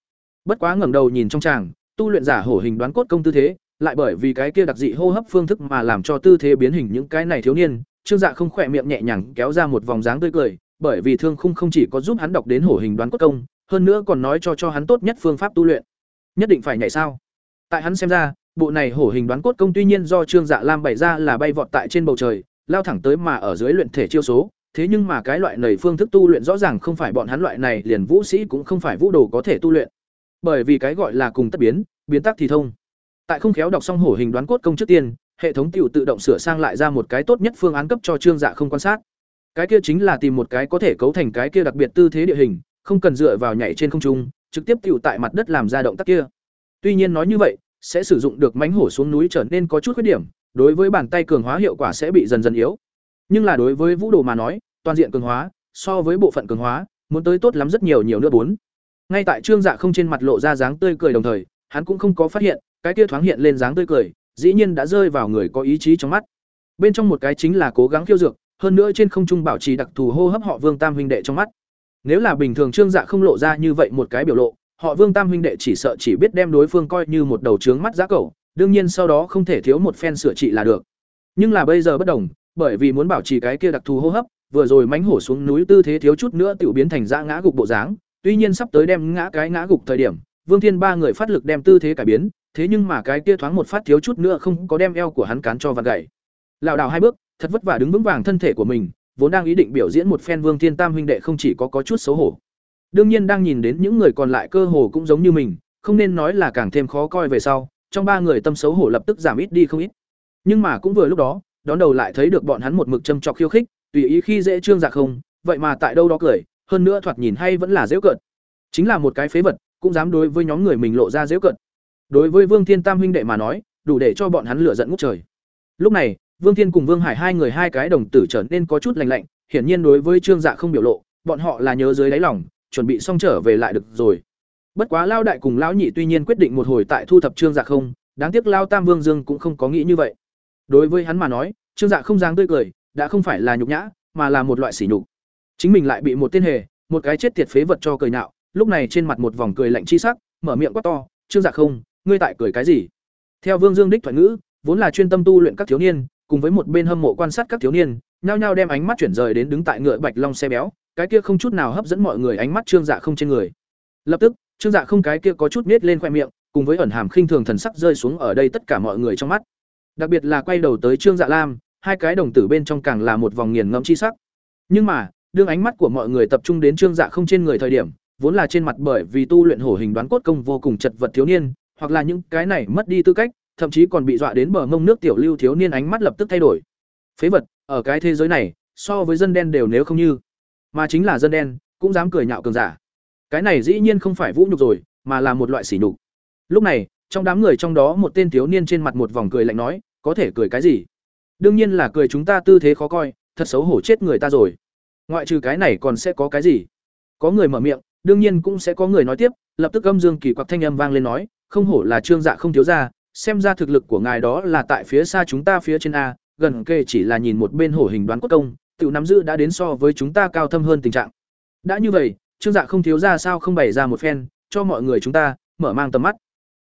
A: Bất quá ngẩng đầu nhìn trong tràng, tu luyện giả hổ hình đoán cốt công tư thế, lại bởi vì cái kia đặc dị hô hấp phương thức mà làm cho tư thế biến hình những cái này thiếu niên, Trương Dạ không khỏe miệng nhẹ nhàng kéo ra một vòng dáng tươi cười, bởi vì thương khung không chỉ có giúp hắn đọc đến hổ hình đoán cốt công, hơn nữa còn nói cho cho hắn tốt nhất phương pháp tu luyện. Nhất định phải nhảy sao? Tại hắn xem ra, bộ này hổ hình đoán cốt công tuy nhiên do Trương Dạ Lam bày ra là bay vọt tại trên bầu trời, lao thẳng tới mà ở dưới luyện thể chiêu số, thế nhưng mà cái loại nảy phương thức tu luyện rõ ràng không phải bọn hắn loại này liền vũ sĩ cũng không phải vũ đồ có thể tu luyện. Bởi vì cái gọi là cùng tất biến, biến tắc thì thông. Tại không khéo đọc xong hổ hình đoán cốt công trước tiên, hệ thống tiểu tự động sửa sang lại ra một cái tốt nhất phương án cấp cho Trương Dạ không quan sát. Cái kia chính là tìm một cái có thể cấu thành cái kia đặc biệt tư thế địa hình, không cần dựa vào nhảy trên không trung, trực tiếp tiểu tại mặt đất làm ra động tác kia. Tuy nhiên nói như vậy, sẽ sử dụng được mánh hổ xuống núi trở nên có chút khuyết điểm, đối với bàn tay cường hóa hiệu quả sẽ bị dần dần yếu. Nhưng là đối với vũ đồ mà nói, toàn diện cường hóa, so với bộ phận cường hóa, muốn tới tốt lắm rất nhiều nhiều nữa bốn. Ngay tại Trương Dạ không trên mặt lộ ra dáng tươi cười đồng thời, hắn cũng không có phát hiện, cái kia thoáng hiện lên dáng tươi cười, dĩ nhiên đã rơi vào người có ý chí trong mắt. Bên trong một cái chính là cố gắng khiêu dược, hơn nữa trên không trung bảo trì đặc thù hô hấp họ Vương Tam huynh đệ trong mắt. Nếu là bình thường Trương Dạ không lộ ra như vậy một cái biểu lộ, họ Vương Tam huynh đệ chỉ sợ chỉ biết đem đối phương coi như một đầu trướng mắt giá cẩu, đương nhiên sau đó không thể thiếu một phen sửa trị là được. Nhưng là bây giờ bất đồng, bởi vì muốn bảo trì cái kia đặc thù hô hấp, vừa rồi mánh hổ xuống núi tư thế thiếu chút nữa tiểu biến thành dã ngã gục bộ dáng, tuy nhiên sắp tới đem ngã cái ngã gục thời điểm, Vương Thiên ba người phát lực đem tư thế cải biến, thế nhưng mà cái kia thoáng một phát thiếu chút nữa không có đem eo của hắn cán cho vặn gãy. Lảo đảo hai bước, thật vất vả đứng vững vàng thân thể của mình, vốn đang ý định biểu diễn một phen Vương Thiên Tam huynh đệ không chỉ có có chút xấu hổ. Đương nhiên đang nhìn đến những người còn lại cơ hồ cũng giống như mình, không nên nói là càng thêm khó coi về sau, trong ba người tâm xấu hổ lập tức giảm ít đi không ít. Nhưng mà cũng vừa lúc đó, đón đầu lại thấy được bọn hắn một mực châm chọc khiêu khích, tùy ý khi dễ trương giặc không, vậy mà tại đâu đó cười, hơn nữa thoạt nhìn hay vẫn là dễ cợt. Chính là một cái phế vật, cũng dám đối với nhóm người mình lộ ra dễ cợt. Đối với Vương Thiên Tam huynh đệ mà nói, đủ để cho bọn hắn lửa giận ngút trời. Lúc này, Vương Thiên cùng Vương Hải hai người hai cái đồng tử trở nên có chút lạnh lạnh, hiển nhiên đối với Trương Dạ không biểu lộ, bọn họ là nhớ dưới đáy lòng, chuẩn bị xong trở về lại được rồi. Bất quá lao đại cùng lão nhị tuy nhiên quyết định một hồi tại thu thập Trương Dạ không, đáng tiếc lao Tam Vương Dương cũng không có nghĩ như vậy. Đối với hắn mà nói, Trương Dạ không dáng tươi cười, đã không phải là nhục nhã, mà là một loại sỉ nhục. Chính mình lại bị một tên hề, một cái chết tiệt phế vật cho cười nhạo, lúc này trên mặt một vòng cười lạnh chi sắc, mở miệng quát to, "Trương Dạ không, ngươi tại cười cái gì?" Theo Vương Dương đích thoại ngữ, vốn là chuyên tâm tu luyện các thiếu niên, cùng với một bên hâm mộ quan sát các thiếu niên, nhao nhao đem ánh mắt chuyển rời đến đứng tại ngựa Bạch Long xe béo, cái kia không chút nào hấp dẫn mọi người ánh mắt Trương Dạ không trên người. Lập tức, Trương Dạ không cái kia có chút nết lên khoe miệng, cùng với ẩn hàm khinh thường thần sắc rơi xuống ở đây tất cả mọi người trong mắt. Đặc biệt là quay đầu tới Trương Dạ Lam, hai cái đồng tử bên trong càng là một vòng nghiền ngẫm chi sắc. Nhưng mà, đương ánh mắt của mọi người tập trung đến Trương Dạ không trên người thời điểm, vốn là trên mặt bởi vì tu luyện hổ hình đoán cốt công vô cùng chật vật thiếu niên, hoặc là những cái này mất đi tư cách, thậm chí còn bị dọa đến bờ mông nước tiểu lưu thiếu niên ánh mắt lập tức thay đổi. Phế vật, ở cái thế giới này, so với dân đen đều nếu không như, mà chính là dân đen, cũng dám cười nhạo cường giả. Cái này dĩ nhiên không phải vũ nhục rồi, mà là một loại sỉ nhục. Lúc này, trong đám người trong đó một tên thiếu niên trên mặt một vòng cười lạnh nói, có thể cười cái gì? Đương nhiên là cười chúng ta tư thế khó coi, thật xấu hổ chết người ta rồi. Ngoại trừ cái này còn sẽ có cái gì? Có người mở miệng, đương nhiên cũng sẽ có người nói tiếp, lập tức âm dương kỳ quặc thanh âm vang lên nói, không hổ là trương dạ không thiếu ra, xem ra thực lực của ngài đó là tại phía xa chúng ta phía trên a, gần kề chỉ là nhìn một bên hổ hình đoán cốt công, tiểu nắm giữ đã đến so với chúng ta cao thâm hơn tình trạng. Đã như vậy, trương dạ không thiếu ra sao không bày ra một phen, cho mọi người chúng ta mở mang tầm mắt.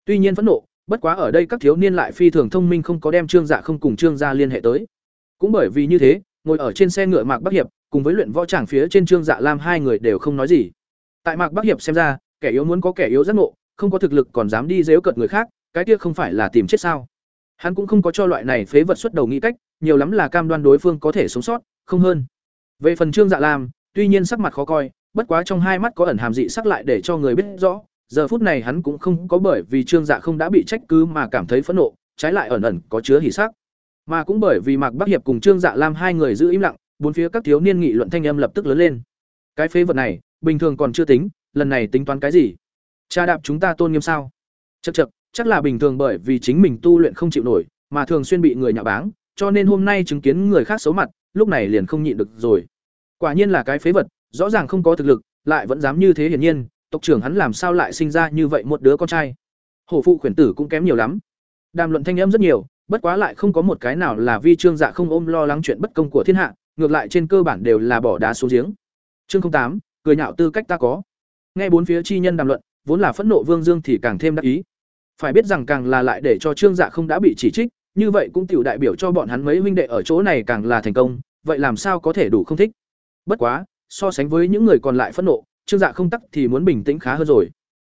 A: Tuy nhiên phẫn nộ, bất quá ở đây các thiếu niên lại phi thường thông minh không có đem trương dạ không cùng trương gia liên hệ tới. Cũng bởi vì như thế, ngồi ở trên xe ngựa Mạc Bắc Hiệp, cùng với luyện võ tràng phía trên trương dạ lam hai người đều không nói gì. Tại Mạc Bắc Hiệp xem ra, kẻ yếu muốn có kẻ yếu giác ngộ, không có thực lực còn dám đi giễu cợt người khác, cái kia không phải là tìm chết sao? Hắn cũng không có cho loại này phế vật xuất đầu nghĩ cách, nhiều lắm là cam đoan đối phương có thể sống sót, không hơn. Về phần Trương Dạ Lam, tuy nhiên sắc mặt khó coi, bất quá trong hai mắt có ẩn hàm dị sắc lại để cho người biết rõ, giờ phút này hắn cũng không có bởi vì Trương Dạ không đã bị trách cứ mà cảm thấy phẫn nộ, trái lại ẩn ẩn có chứa hỉ sắc. Mà cũng bởi vì Mạc Bắc Hiệp cùng Trương Dạ Lam hai người giữ im lặng, bốn phía các thiếu niên nghị luận thanh âm lập tức lớn lên. Cái phế vật này, bình thường còn chưa tính, lần này tính toán cái gì? Cha đạp chúng ta tôn nghiêm sao? Chậc chậc, chắc là bình thường bởi vì chính mình tu luyện không chịu nổi, mà thường xuyên bị người nhạo báng, cho nên hôm nay chứng kiến người khác xấu mặt, lúc này liền không nhịn được rồi. Quả nhiên là cái phế vật, rõ ràng không có thực lực, lại vẫn dám như thế hiển nhiên, tộc trưởng hắn làm sao lại sinh ra như vậy một đứa con trai? Hổ phụ khuyển tử cũng kém nhiều lắm. Đàm luận thanh âm rất nhiều, bất quá lại không có một cái nào là vi trương dạ không ôm lo lắng chuyện bất công của thiên hạ, ngược lại trên cơ bản đều là bỏ đá xuống giếng. Chương tám, cười nhạo tư cách ta có. Nghe bốn phía chi nhân đàm luận, vốn là phẫn nộ Vương Dương thì càng thêm đắc ý. Phải biết rằng càng là lại để cho Trương Dạ không đã bị chỉ trích, như vậy cũng tiểu đại biểu cho bọn hắn mấy huynh đệ ở chỗ này càng là thành công, vậy làm sao có thể đủ không thích. Bất quá, so sánh với những người còn lại phẫn nộ, Trương Dạ không tắc thì muốn bình tĩnh khá hơn rồi.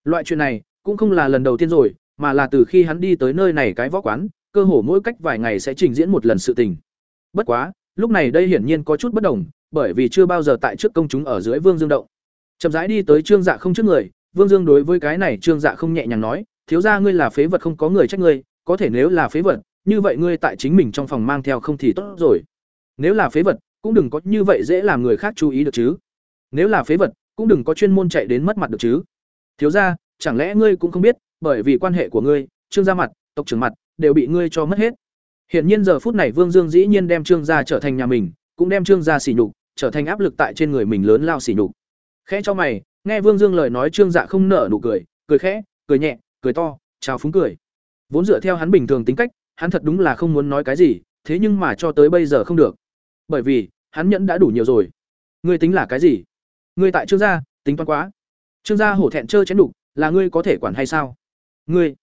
A: Loại chuyện này cũng không là lần đầu tiên rồi, mà là từ khi hắn đi tới nơi này cái võ quán, cơ hồ mỗi cách vài ngày sẽ trình diễn một lần sự tình. Bất quá, lúc này đây hiển nhiên có chút bất đồng, bởi vì chưa bao giờ tại trước công chúng ở dưới Vương Dương động. Chậm rãi đi tới Trương Dạ không trước người, Vương Dương đối với cái này Trương Dạ không nhẹ nhàng nói, thiếu gia ngươi là phế vật không có người trách ngươi, có thể nếu là phế vật, như vậy ngươi tại chính mình trong phòng mang theo không thì tốt rồi. Nếu là phế vật, cũng đừng có như vậy dễ làm người khác chú ý được chứ. Nếu là phế vật, cũng đừng có chuyên môn chạy đến mất mặt được chứ. Thiếu gia, chẳng lẽ ngươi cũng không biết, bởi vì quan hệ của ngươi, Trương gia mặt, tộc trưởng mặt, đều bị ngươi cho mất hết. Hiện nhiên giờ phút này Vương Dương dĩ nhiên đem Trương gia trở thành nhà mình, cũng đem Trương gia xỉ nhục, trở thành áp lực tại trên người mình lớn lao xỉ nhục. Khẽ cho mày, nghe Vương Dương lời nói Trương Dạ không nở nụ cười, cười khẽ, cười nhẹ, cười to, chào phúng cười. Vốn dựa theo hắn bình thường tính cách, hắn thật đúng là không muốn nói cái gì, thế nhưng mà cho tới bây giờ không được. Bởi vì, hắn nhẫn đã đủ nhiều rồi. Ngươi tính là cái gì? Ngươi tại Trương gia, tính toán quá. Trương gia hổ thẹn trơ chén đục, là ngươi có thể quản hay sao? Ngươi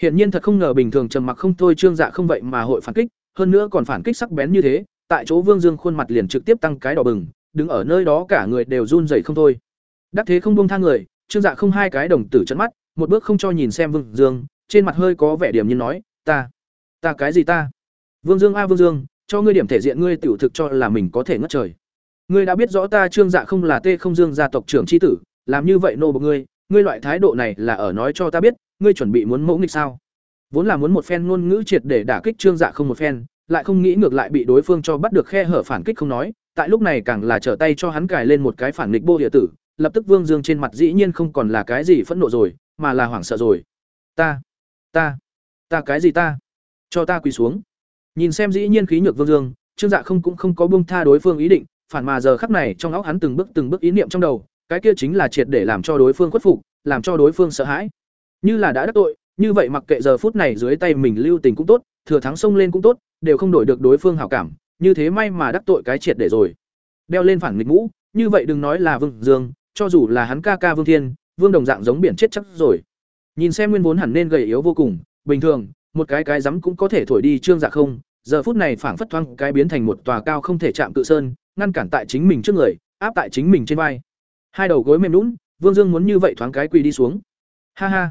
A: Hiển nhiên thật không ngờ bình thường trầm mặc không thôi Trương Dạ không vậy mà hội phản kích, hơn nữa còn phản kích sắc bén như thế, tại chỗ Vương Dương khuôn mặt liền trực tiếp tăng cái đỏ bừng, đứng ở nơi đó cả người đều run rẩy không thôi. Đắc thế không buông tha người, Trương Dạ không hai cái đồng tử chấn mắt, một bước không cho nhìn xem Vương Dương, trên mặt hơi có vẻ điểm như nói, "Ta, ta cái gì ta?" Vương Dương a Vương Dương, cho ngươi điểm thể diện ngươi tiểu thực cho là mình có thể ngất trời. Ngươi đã biết rõ ta Trương Dạ không là Tê Không Dương gia tộc trưởng chi tử, làm như vậy nô bộc ngươi, ngươi loại thái độ này là ở nói cho ta biết, ngươi chuẩn bị muốn mẫu nghịch sao? Vốn là muốn một phen ngôn ngữ triệt để đả kích Trương Dạ không một phen, lại không nghĩ ngược lại bị đối phương cho bắt được khe hở phản kích không nói, tại lúc này càng là trở tay cho hắn cài lên một cái phản nghịch bô địa tử, lập tức Vương Dương trên mặt dĩ nhiên không còn là cái gì phẫn nộ rồi, mà là hoảng sợ rồi. Ta, ta, ta cái gì ta? Cho ta quỳ xuống. Nhìn xem dĩ nhiên khí nhược Vương Dương, Trương Dạ không cũng không có buông tha đối phương ý định, phản mà giờ khắc này trong óc hắn từng bước từng bước ý niệm trong đầu, cái kia chính là triệt để làm cho đối phương khuất phục, làm cho đối phương sợ hãi. Như là đã đắc tội, như vậy mặc kệ giờ phút này dưới tay mình lưu tình cũng tốt, thừa thắng xông lên cũng tốt, đều không đổi được đối phương hảo cảm, như thế may mà đắc tội cái triệt để rồi. Đeo lên phản nghịch mũ, như vậy đừng nói là Vương Dương, cho dù là hắn ca ca Vương Thiên, Vương đồng dạng giống biển chết chắc rồi. Nhìn xem nguyên vốn hẳn nên gầy yếu vô cùng, bình thường, một cái cái rắm cũng có thể thổi đi trương dạ không, giờ phút này phảng phất thoáng cái biến thành một tòa cao không thể chạm tự sơn, ngăn cản tại chính mình trước người, áp tại chính mình trên vai. Hai đầu gối mềm lún Vương Dương muốn như vậy thoáng cái quỳ đi xuống. Ha ha.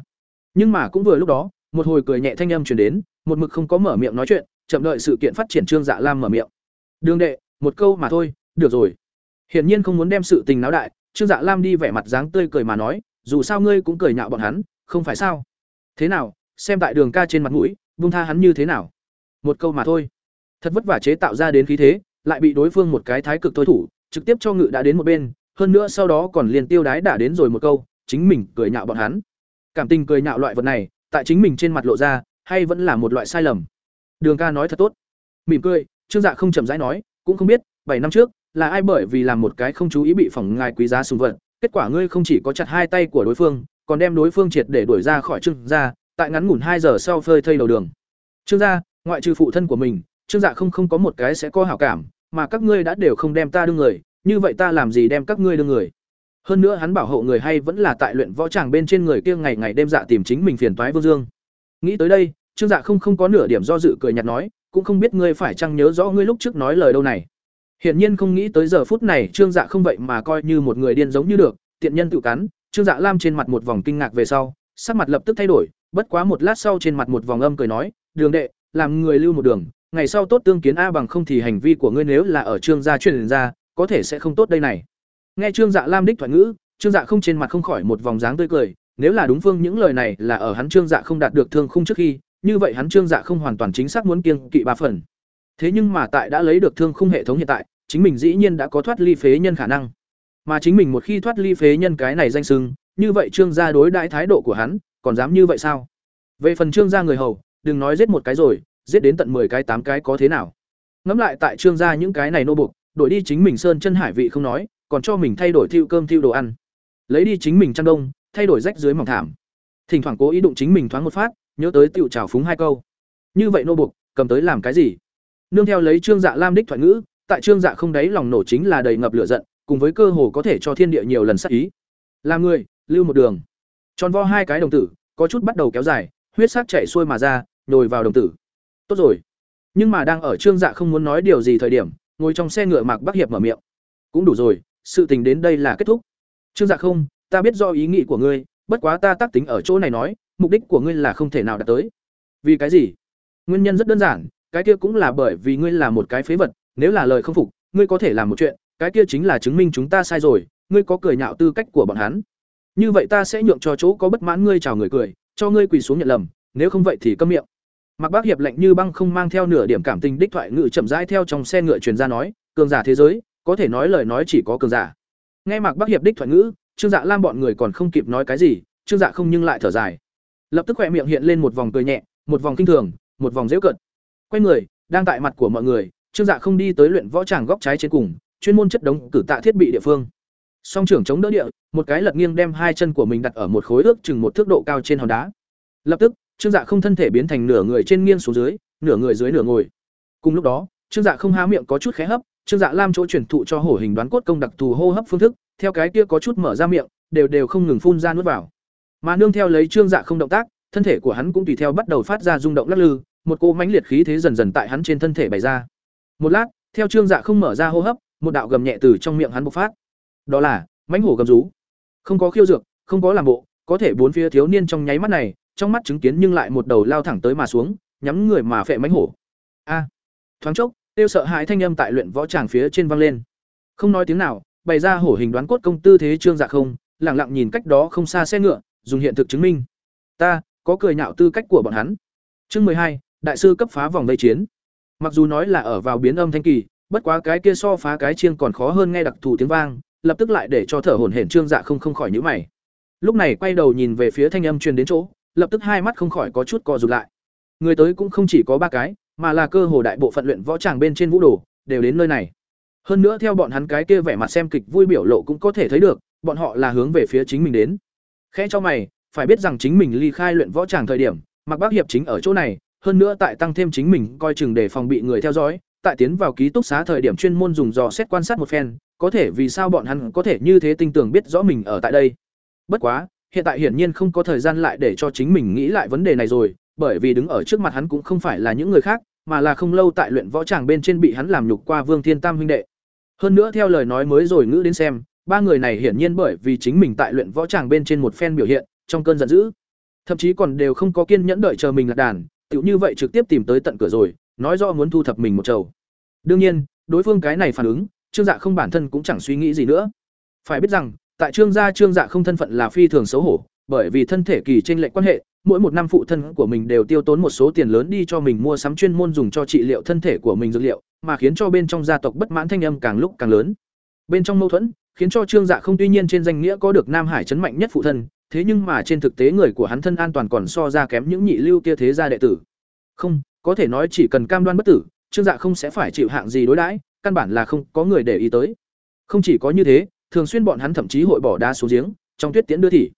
A: Nhưng mà cũng vừa lúc đó, một hồi cười nhẹ thanh âm truyền đến, một mực không có mở miệng nói chuyện, chậm đợi sự kiện phát triển Trương Dạ Lam mở miệng. "Đường đệ, một câu mà thôi, được rồi." Hiển nhiên không muốn đem sự tình náo đại, Trương Dạ Lam đi vẻ mặt dáng tươi cười mà nói, dù sao ngươi cũng cười nhạo bọn hắn, không phải sao? Thế nào, xem tại Đường ca trên mặt mũi, buông tha hắn như thế nào? Một câu mà thôi. Thật vất vả chế tạo ra đến khí thế, lại bị đối phương một cái thái cực thôi thủ, trực tiếp cho ngự đã đến một bên, hơn nữa sau đó còn liền tiêu đái đã đến rồi một câu, chính mình cười nhạo bọn hắn. Cảm tình cười nhạo loại vật này, tại chính mình trên mặt lộ ra, hay vẫn là một loại sai lầm. Đường ca nói thật tốt. Mỉm cười, Trương Dạ không chậm rãi nói, cũng không biết, bảy năm trước, là ai bởi vì làm một cái không chú ý bị phỏng ngài quý giá sùng vật, kết quả ngươi không chỉ có chặt hai tay của đối phương, còn đem đối phương triệt để đuổi ra khỏi Trương gia, tại ngắn ngủn hai giờ sau phơi thây đầu đường. Trương gia, ngoại trừ phụ thân của mình, Trương Dạ không không có một cái sẽ có hảo cảm, mà các ngươi đã đều không đem ta đương người, như vậy ta làm gì đem các ngươi đương người? Hơn nữa hắn bảo hộ người hay vẫn là tại luyện võ tràng bên trên người kia ngày ngày đêm dạ tìm chính mình phiền toái Vương Dương. Nghĩ tới đây, Trương Dạ không không có nửa điểm do dự cười nhạt nói, cũng không biết ngươi phải chăng nhớ rõ ngươi lúc trước nói lời đâu này. Hiển nhiên không nghĩ tới giờ phút này Trương Dạ không vậy mà coi như một người điên giống như được, tiện nhân tự cắn, Trương Dạ Lam trên mặt một vòng kinh ngạc về sau, sắc mặt lập tức thay đổi, bất quá một lát sau trên mặt một vòng âm cười nói, "Đường đệ, làm người lưu một đường, ngày sau tốt tương kiến a bằng không thì hành vi của ngươi nếu là ở Trương gia truyền ra, có thể sẽ không tốt đây này." Nghe Trương Dạ Lam đích thoại ngữ, Trương Dạ không trên mặt không khỏi một vòng dáng tươi cười, nếu là đúng phương những lời này là ở hắn Trương Dạ không đạt được thương khung trước khi, như vậy hắn Trương Dạ không hoàn toàn chính xác muốn kiêng kỵ ba phần. Thế nhưng mà tại đã lấy được thương khung hệ thống hiện tại, chính mình dĩ nhiên đã có thoát ly phế nhân khả năng. Mà chính mình một khi thoát ly phế nhân cái này danh xưng, như vậy Trương gia đối đãi thái độ của hắn, còn dám như vậy sao? Về phần Trương gia người hầu, đừng nói giết một cái rồi, giết đến tận 10 cái 8 cái có thế nào? Ngẫm lại tại Trương gia những cái này nô buộc, đổi đi chính mình sơn chân hải vị không nói, còn cho mình thay đổi thiêu cơm thiêu đồ ăn. Lấy đi chính mình chăn đông, thay đổi rách dưới mỏng thảm. Thỉnh thoảng cố ý đụng chính mình thoáng một phát, nhớ tới tiểu trào phúng hai câu. Như vậy nô buộc, cầm tới làm cái gì? Nương theo lấy Trương Dạ Lam đích thoại ngữ, tại Trương Dạ không đáy lòng nổ chính là đầy ngập lửa giận, cùng với cơ hồ có thể cho thiên địa nhiều lần sát ý. Làm người, lưu một đường. Tròn vo hai cái đồng tử, có chút bắt đầu kéo dài, huyết sắc chảy xuôi mà ra, nhồi vào đồng tử. Tốt rồi. Nhưng mà đang ở Trương Dạ không muốn nói điều gì thời điểm, ngồi trong xe ngựa Mạc Bắc Hiệp mở miệng. Cũng đủ rồi, sự tình đến đây là kết thúc. Trương Dạ không, ta biết do ý nghĩ của ngươi, bất quá ta tác tính ở chỗ này nói, mục đích của ngươi là không thể nào đạt tới. Vì cái gì? Nguyên nhân rất đơn giản, cái kia cũng là bởi vì ngươi là một cái phế vật, nếu là lời không phục, ngươi có thể làm một chuyện, cái kia chính là chứng minh chúng ta sai rồi, ngươi có cười nhạo tư cách của bọn hắn. Như vậy ta sẽ nhượng cho chỗ có bất mãn ngươi chào người cười, cho ngươi quỳ xuống nhận lầm, nếu không vậy thì câm miệng. Mạc Bác Hiệp lạnh như băng không mang theo nửa điểm cảm tình đích thoại ngự chậm rãi theo trong xe ngựa truyền ra nói, cường giả thế giới, có thể nói lời nói chỉ có cường giả. Nghe Mạc Bác Hiệp đích thoại ngữ, Trương Dạ Lam bọn người còn không kịp nói cái gì, Trương Dạ không nhưng lại thở dài. Lập tức khỏe miệng hiện lên một vòng cười nhẹ, một vòng kinh thường, một vòng giễu cợt. Quay người, đang tại mặt của mọi người, Trương Dạ không đi tới luyện võ tràng góc trái trên cùng, chuyên môn chất đống cử tạ thiết bị địa phương. Song trưởng chống đỡ địa, một cái lật nghiêng đem hai chân của mình đặt ở một khối ước chừng một thước độ cao trên hòn đá. Lập tức, Trương Dạ không thân thể biến thành nửa người trên nghiêng xuống dưới, nửa người dưới nửa ngồi. Cùng lúc đó, Trương Dạ không há miệng có chút khẽ hấp, Trương Dạ Lam chỗ truyền thụ cho hổ hình đoán cốt công đặc thù hô hấp phương thức, theo cái kia có chút mở ra miệng, đều đều không ngừng phun ra nuốt vào. Mà nương theo lấy Trương Dạ không động tác, thân thể của hắn cũng tùy theo bắt đầu phát ra rung động lắc lư, một cỗ mãnh liệt khí thế dần dần tại hắn trên thân thể bày ra. Một lát, theo Trương Dạ không mở ra hô hấp, một đạo gầm nhẹ từ trong miệng hắn bộc phát. Đó là mãnh hổ gầm rú. Không có khiêu dược, không có làm bộ, có thể bốn phía thiếu niên trong nháy mắt này, trong mắt chứng kiến nhưng lại một đầu lao thẳng tới mà xuống, nhắm người mà phệ mãnh hổ. A! thoáng chốc, tiêu sợ hãi thanh âm tại luyện võ tràng phía trên vang lên. Không nói tiếng nào, bày ra hổ hình đoán cốt công tư thế Trương Dạ không, lặng lặng nhìn cách đó không xa xe ngựa, dùng hiện thực chứng minh. Ta có cười nhạo tư cách của bọn hắn. Chương hai, đại sư cấp phá vòng vây chiến. Mặc dù nói là ở vào biến âm thanh kỳ, bất quá cái kia so phá cái chiêng còn khó hơn nghe đặc thù tiếng vang, lập tức lại để cho thở hổn hển Trương Dạ không không khỏi nhíu mày. Lúc này quay đầu nhìn về phía thanh âm truyền đến chỗ, lập tức hai mắt không khỏi có chút co rụt lại. Người tới cũng không chỉ có ba cái, mà là cơ hồ đại bộ phận luyện võ tràng bên trên vũ đồ, đều đến nơi này. Hơn nữa theo bọn hắn cái kia vẻ mặt xem kịch vui biểu lộ cũng có thể thấy được, bọn họ là hướng về phía chính mình đến. Khẽ cho mày, phải biết rằng chính mình ly khai luyện võ tràng thời điểm, Mạc Bác Hiệp chính ở chỗ này, hơn nữa tại tăng thêm chính mình coi chừng để phòng bị người theo dõi, tại tiến vào ký túc xá thời điểm chuyên môn dùng dò xét quan sát một phen, có thể vì sao bọn hắn có thể như thế tinh tường biết rõ mình ở tại đây. Bất quá, hiện tại hiển nhiên không có thời gian lại để cho chính mình nghĩ lại vấn đề này rồi, bởi vì đứng ở trước mặt hắn cũng không phải là những người khác, mà là không lâu tại luyện võ tràng bên trên bị hắn làm nhục qua Vương Thiên Tam huynh đệ. Hơn nữa theo lời nói mới rồi ngữ đến xem, ba người này hiển nhiên bởi vì chính mình tại luyện võ tràng bên trên một phen biểu hiện, trong cơn giận dữ, thậm chí còn đều không có kiên nhẫn đợi chờ mình lạc đàn, tựu như vậy trực tiếp tìm tới tận cửa rồi, nói rõ muốn thu thập mình một chầu. Đương nhiên, đối phương cái này phản ứng, Trương Dạ không bản thân cũng chẳng suy nghĩ gì nữa. phải biết rằng tại trương gia trương dạ không thân phận là phi thường xấu hổ bởi vì thân thể kỳ trên lệnh quan hệ mỗi một năm phụ thân của mình đều tiêu tốn một số tiền lớn đi cho mình mua sắm chuyên môn dùng cho trị liệu thân thể của mình dược liệu mà khiến cho bên trong gia tộc bất mãn thanh âm càng lúc càng lớn bên trong mâu thuẫn khiến cho trương dạ không tuy nhiên trên danh nghĩa có được nam hải chấn mạnh nhất phụ thân thế nhưng mà trên thực tế người của hắn thân an toàn còn so ra kém những nhị lưu kia thế gia đệ tử. Không, có thể nói chỉ cần cam đoan bất tử, trương dạ không sẽ phải chịu hạng gì đối đãi, căn bản là không có người để ý tới. Không chỉ có như thế, thường xuyên bọn hắn thậm chí hội bỏ đá xuống giếng, trong tuyết tiễn đưa thị.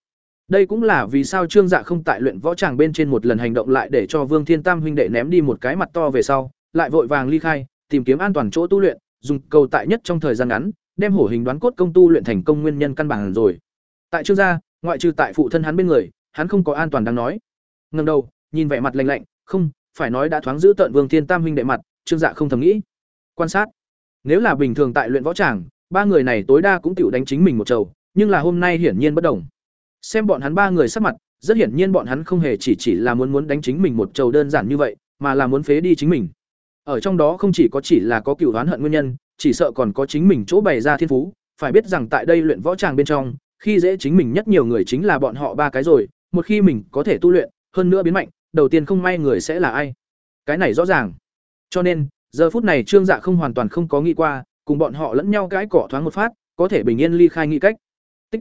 A: Đây cũng là vì sao trương dạ không tại luyện võ tràng bên trên một lần hành động lại để cho vương thiên tam huynh đệ ném đi một cái mặt to về sau, lại vội vàng ly khai, tìm kiếm an toàn chỗ tu luyện, dùng cầu tại nhất trong thời gian ngắn, đem hổ hình đoán cốt công tu luyện thành công nguyên nhân căn bản rồi. Tại trương gia ngoại trừ tại phụ thân hắn bên người, hắn không có an toàn đáng nói. Ngầm đầu, nhìn vẻ mặt lạnh lạnh, không, phải nói đã thoáng giữ tận vương thiên tam huynh đệ mặt, trương dạ không thầm nghĩ. Quan sát, nếu là bình thường tại luyện võ tràng, ba người này tối đa cũng tự đánh chính mình một trầu nhưng là hôm nay hiển nhiên bất đồng. Xem bọn hắn ba người sắc mặt, rất hiển nhiên bọn hắn không hề chỉ chỉ là muốn muốn đánh chính mình một trầu đơn giản như vậy, mà là muốn phế đi chính mình. Ở trong đó không chỉ có chỉ là có cựu oán hận nguyên nhân, chỉ sợ còn có chính mình chỗ bày ra thiên phú, phải biết rằng tại đây luyện võ tràng bên trong khi dễ chính mình nhất nhiều người chính là bọn họ ba cái rồi, một khi mình có thể tu luyện, hơn nữa biến mạnh, đầu tiên không may người sẽ là ai cái này rõ ràng cho nên, giờ phút này trương dạ không hoàn toàn không có nghĩ qua, cùng bọn họ lẫn nhau cãi cỏ thoáng một phát, có thể bình yên ly khai nghĩ cách tích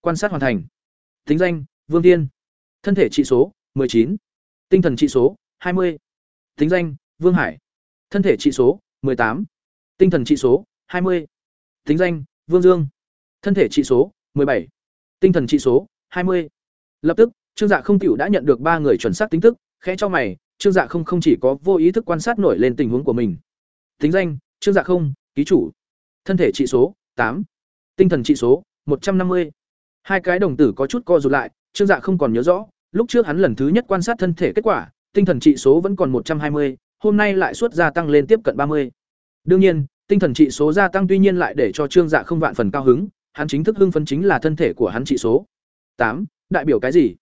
A: quan sát hoàn thành tính danh, vương thiên thân thể trị số 19. tinh thần trị số 20. tính danh, vương hải thân thể trị số 18. tinh thần trị số 20. tính danh, vương dương thân thể trị số 17. tinh thần trị số 20. lập tức trương dạ không tiểu đã nhận được ba người chuẩn xác tính tức khẽ cho mày trương dạ không không chỉ có vô ý thức quan sát nổi lên tình huống của mình tính danh trương dạ không ký chủ thân thể trị số 8. tinh thần trị số 150. hai cái đồng tử có chút co rụt lại trương dạ không còn nhớ rõ lúc trước hắn lần thứ nhất quan sát thân thể kết quả tinh thần trị số vẫn còn 120, hôm nay lại suất gia tăng lên tiếp cận 30. đương nhiên tinh thần trị số gia tăng tuy nhiên lại để cho trương dạ không vạn phần cao hứng hắn chính thức hưng phấn chính là thân thể của hắn trị số. 8. đại biểu cái gì?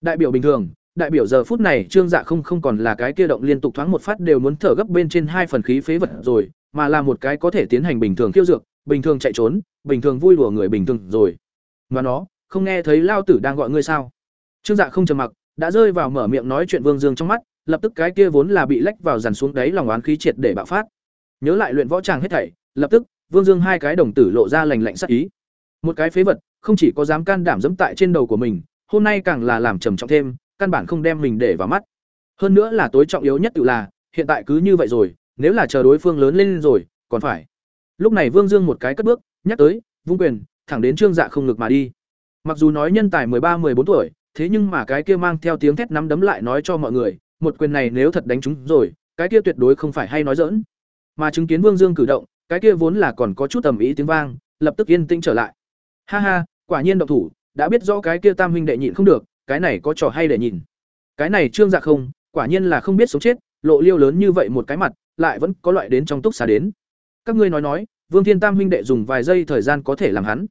A: Đại biểu bình thường, đại biểu giờ phút này trương dạ không không còn là cái kia động liên tục thoáng một phát đều muốn thở gấp bên trên hai phần khí phế vật rồi, mà là một cái có thể tiến hành bình thường khiêu dược, bình thường chạy trốn, bình thường vui đùa người bình thường rồi. Mà nó, không nghe thấy lao tử đang gọi ngươi sao? Trương dạ không trầm mặc, đã rơi vào mở miệng nói chuyện vương dương trong mắt, lập tức cái kia vốn là bị lách vào dàn xuống đáy lòng oán khí triệt để bạo phát. Nhớ lại luyện võ tràng hết thảy, lập tức, vương dương hai cái đồng tử lộ ra lành lạnh sắc ý một cái phế vật, không chỉ có dám can đảm dẫm tại trên đầu của mình, hôm nay càng là làm trầm trọng thêm, căn bản không đem mình để vào mắt. Hơn nữa là tối trọng yếu nhất tự là, hiện tại cứ như vậy rồi, nếu là chờ đối phương lớn lên rồi, còn phải. Lúc này vương dương một cái cất bước, nhắc tới, vung quyền, thẳng đến trương dạ không ngực mà đi. Mặc dù nói nhân tài ba bốn tuổi, thế nhưng mà cái kia mang theo tiếng thét nắm đấm lại nói cho mọi người, một quyền này nếu thật đánh chúng rồi, cái kia tuyệt đối không phải hay nói dỡn mà chứng kiến vương dương cử động, cái kia vốn là còn có chút tầm ý tiếng vang, lập tức yên tĩnh trở lại ha ha, quả nhiên động thủ, đã biết rõ cái kia tam huynh đệ nhịn không được, cái này có trò hay để nhìn. Cái này trương dạ không, quả nhiên là không biết sống chết, lộ liêu lớn như vậy một cái mặt, lại vẫn có loại đến trong túc xá đến. Các ngươi nói nói, vương thiên tam huynh đệ dùng vài giây thời gian có thể làm hắn.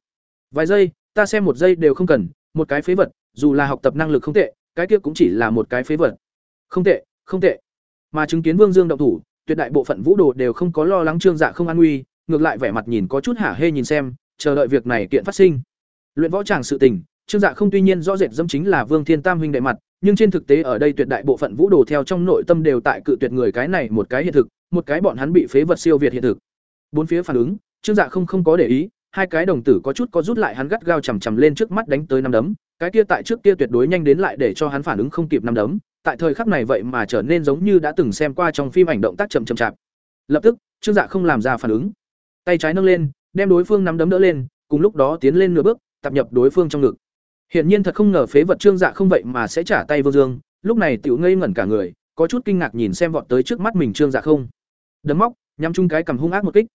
A: Vài giây, ta xem một giây đều không cần, một cái phế vật, dù là học tập năng lực không tệ, cái kia cũng chỉ là một cái phế vật. Không tệ không tệ. Mà chứng kiến vương dương động thủ, tuyệt đại bộ phận vũ đồ đều không có lo lắng trương dạ không an nguy, ngược lại vẻ mặt nhìn có chút hả hê nhìn xem chờ đợi việc này kiện phát sinh. Luyện võ tràng sự tình, trương dạ không tuy nhiên rõ rệt dâm chính là vương thiên tam huynh đệ mặt, nhưng trên thực tế ở đây tuyệt đại bộ phận vũ đồ theo trong nội tâm đều tại cự tuyệt người cái này một cái hiện thực, một cái bọn hắn bị phế vật siêu việt hiện thực. Bốn phía phản ứng, trương dạ không không có để ý, hai cái đồng tử có chút có rút lại hắn gắt gao chầm chầm lên trước mắt đánh tới năm đấm, cái kia tại trước kia tuyệt đối nhanh đến lại để cho hắn phản ứng không kịp năm đấm, tại thời khắc này vậy mà trở nên giống như đã từng xem qua trong phim ảnh động tác chậm chậm chạp. Lập tức, trương dạ không làm ra phản ứng. Tay trái nâng lên đem đối phương nắm đấm đỡ lên, cùng lúc đó tiến lên nửa bước tập nhập đối phương trong ngực. Hiển nhiên thật không ngờ phế vật trương dạ không vậy mà sẽ trả tay vương dương, lúc này tiểu ngây ngẩn cả người, có chút kinh ngạc nhìn xem vọt tới trước mắt mình trương dạ không. Đấm móc, nhắm chung cái cầm hung ác một kích.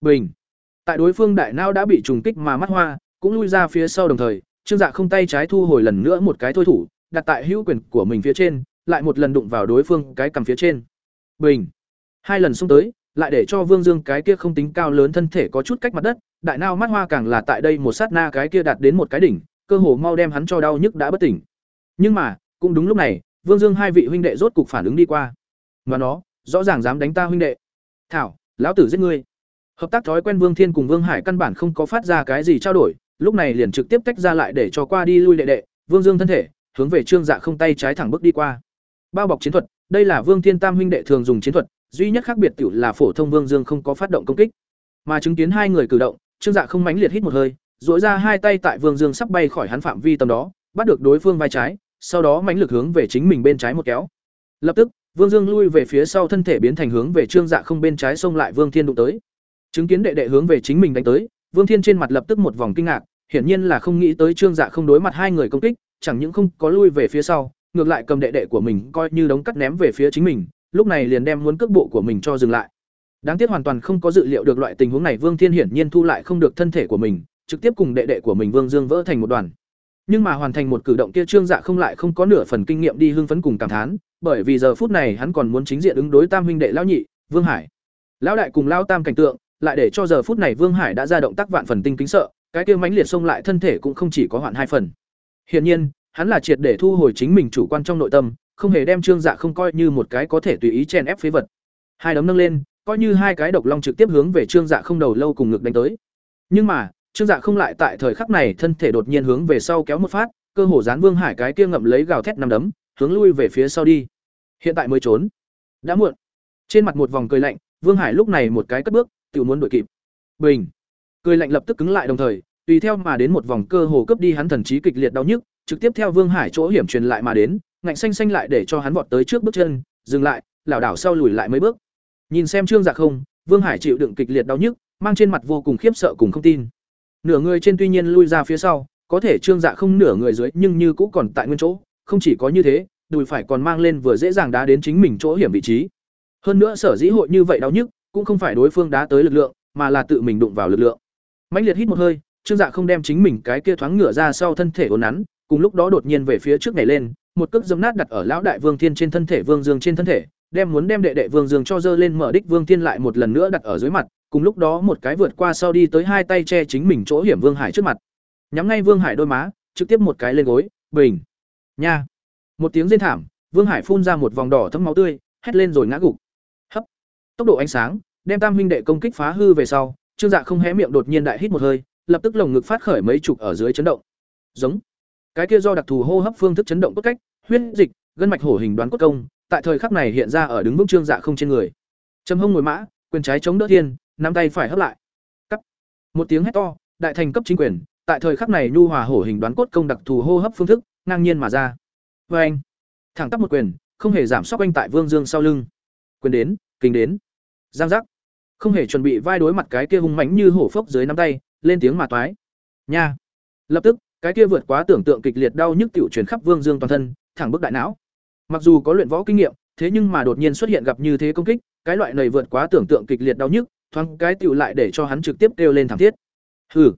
A: Bình. Tại đối phương đại nao đã bị trùng kích mà mắt hoa, cũng lui ra phía sau đồng thời, trương dạ không tay trái thu hồi lần nữa một cái thôi thủ, đặt tại hữu quyền của mình phía trên, lại một lần đụng vào đối phương cái cầm phía trên. Bình. Hai lần xông tới lại để cho vương dương cái kia không tính cao lớn thân thể có chút cách mặt đất đại nao mắt hoa càng là tại đây một sát na cái kia đạt đến một cái đỉnh cơ hồ mau đem hắn cho đau nhức đã bất tỉnh. Nhưng mà cũng đúng lúc này vương dương hai vị huynh đệ rốt cục phản ứng đi qua. Mà nó rõ ràng dám đánh ta huynh đệ. Thảo lão tử giết ngươi. Hợp tác thói quen vương thiên cùng vương hải căn bản không có phát ra cái gì trao đổi lúc này liền trực tiếp tách ra lại để cho qua đi lui đệ đệ, Vương Dương thân thể, hướng về Trương Dạ không tay trái thẳng bước đi qua. Bao bọc chiến thuật, đây là Vương Thiên Tam huynh đệ thường dùng chiến thuật, duy nhất khác biệt tiểu là phổ thông Vương Dương không có phát động công kích. Mà chứng kiến hai người cử động, Trương Dạ không mãnh liệt hít một hơi, duỗi ra hai tay tại Vương Dương sắp bay khỏi hắn phạm vi tầm đó, bắt được đối phương vai trái, sau đó mãnh lực hướng về chính mình bên trái một kéo. Lập tức, Vương Dương lui về phía sau thân thể biến thành hướng về Trương Dạ không bên trái xông lại Vương Thiên đụng tới. Chứng kiến đệ đệ hướng về chính mình đánh tới, Vương Thiên trên mặt lập tức một vòng kinh ngạc, hiển nhiên là không nghĩ tới Trương Dạ không đối mặt hai người công kích, chẳng những không có lui về phía sau, ngược lại cầm đệ đệ của mình coi như đống cắt ném về phía chính mình, lúc này liền đem muốn cước bộ của mình cho dừng lại. Đáng tiếc hoàn toàn không có dự liệu được loại tình huống này, Vương Thiên hiển nhiên thu lại không được thân thể của mình, trực tiếp cùng đệ đệ của mình Vương Dương vỡ thành một đoàn. Nhưng mà hoàn thành một cử động kia Trương Dạ không lại không có nửa phần kinh nghiệm đi hưng phấn cùng cảm thán, bởi vì giờ phút này hắn còn muốn chính diện ứng đối Tam huynh đệ lão nhị, Vương Hải. Lão đại cùng lão tam cảnh tượng, lại để cho giờ phút này Vương Hải đã ra động tác vạn phần tinh kính sợ, cái kia mãnh liệt xông lại thân thể cũng không chỉ có hoạn hai phần. Hiển nhiên, hắn là triệt để thu hồi chính mình chủ quan trong nội tâm, không hề đem Trương Dạ không coi như một cái có thể tùy ý chen ép phế vật. Hai đấm nâng lên, coi như hai cái độc long trực tiếp hướng về Trương Dạ không đầu lâu cùng ngực đánh tới. Nhưng mà, Trương Dạ không lại tại thời khắc này thân thể đột nhiên hướng về sau kéo một phát, cơ hồ dán Vương Hải cái kia ngậm lấy gào thét năm đấm, hướng lui về phía sau đi. Hiện tại mới trốn. Đã muộn. Trên mặt một vòng cười lạnh, Vương Hải lúc này một cái cất bước, tự muốn đuổi kịp. Bình. Cười lạnh lập tức cứng lại đồng thời, tùy theo mà đến một vòng cơ hồ cướp đi hắn thần trí kịch liệt đau nhức, trực tiếp theo Vương Hải chỗ hiểm truyền lại mà đến, ngạnh xanh xanh lại để cho hắn vọt tới trước bước chân, dừng lại, lảo đảo sau lùi lại mấy bước. Nhìn xem Trương Dạ không, Vương Hải chịu đựng kịch liệt đau nhức, mang trên mặt vô cùng khiếp sợ cùng không tin. Nửa người trên tuy nhiên lui ra phía sau, có thể Trương Dạ không nửa người dưới nhưng như cũ còn tại nguyên chỗ, không chỉ có như thế, đùi phải còn mang lên vừa dễ dàng đá đến chính mình chỗ hiểm vị trí. Hơn nữa sở dĩ hội như vậy đau nhức, cũng không phải đối phương đá tới lực lượng, mà là tự mình đụng vào lực lượng. Mạnh liệt hít một hơi, Trương Dạ không đem chính mình cái kia thoáng ngửa ra sau thân thể uốn nắn, cùng lúc đó đột nhiên về phía trước nhảy lên, một cước giẫm nát đặt ở lão đại Vương Thiên trên thân thể Vương Dương trên thân thể, đem muốn đem đệ đệ Vương Dương cho dơ lên mở đích Vương Thiên lại một lần nữa đặt ở dưới mặt, cùng lúc đó một cái vượt qua sau đi tới hai tay che chính mình chỗ hiểm Vương Hải trước mặt. Nhắm ngay Vương Hải đôi má, trực tiếp một cái lên gối, bình. Nha. Một tiếng rên thảm, Vương Hải phun ra một vòng đỏ thấm máu tươi, hét lên rồi ngã gục. Hấp. Tốc độ ánh sáng, đem Tam huynh đệ công kích phá hư về sau, Trương Dạ không hé miệng đột nhiên đại hít một hơi, lập tức lồng ngực phát khởi mấy chục ở dưới chấn động. Giống. Cái kia do đặc thù hô hấp phương thức chấn động cốt cách, huyết dịch, gân mạch hổ hình đoán cốt công, tại thời khắc này hiện ra ở đứng vững Trương Dạ không trên người. Trầm hông ngồi mã, quyền trái chống đỡ thiên, nắm tay phải hấp lại. Cắt. Một tiếng hét to, đại thành cấp chính quyền, tại thời khắc này nhu hòa hổ hình đoán cốt công đặc thù hô hấp phương thức, ngang nhiên mà ra. vê anh, thẳng tắp một quyền, không hề giảm sóc anh tại Vương Dương sau lưng. Quyền đến, kính đến. Giang giác. Không hề chuẩn bị vai đối mặt cái kia hung mãnh như hổ phốc dưới nắm tay, lên tiếng mà toái. Nha. Lập tức, cái kia vượt quá tưởng tượng kịch liệt đau nhức tiểu truyền khắp Vương Dương toàn thân, thẳng bức đại não. Mặc dù có luyện võ kinh nghiệm, thế nhưng mà đột nhiên xuất hiện gặp như thế công kích, cái loại này vượt quá tưởng tượng kịch liệt đau nhức, thoáng cái tiểu lại để cho hắn trực tiếp kêu lên thảm thiết. Hừ.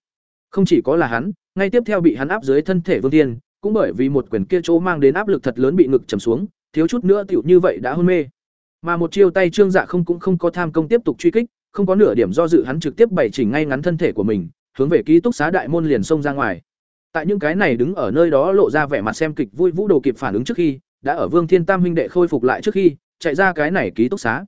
A: Không chỉ có là hắn, ngay tiếp theo bị hắn áp dưới thân thể Vương Tiên, cũng bởi vì một quyền kia chỗ mang đến áp lực thật lớn bị ngực trầm xuống, thiếu chút nữa tiểu như vậy đã hôn mê. Mà một chiêu tay Trương Dạ không cũng không có tham công tiếp tục truy kích, không có nửa điểm do dự hắn trực tiếp bày chỉnh ngay ngắn thân thể của mình, hướng về ký túc xá đại môn liền xông ra ngoài. Tại những cái này đứng ở nơi đó lộ ra vẻ mặt xem kịch vui vũ đồ kịp phản ứng trước khi, đã ở Vương Thiên Tam huynh đệ khôi phục lại trước khi, chạy ra cái này ký túc xá.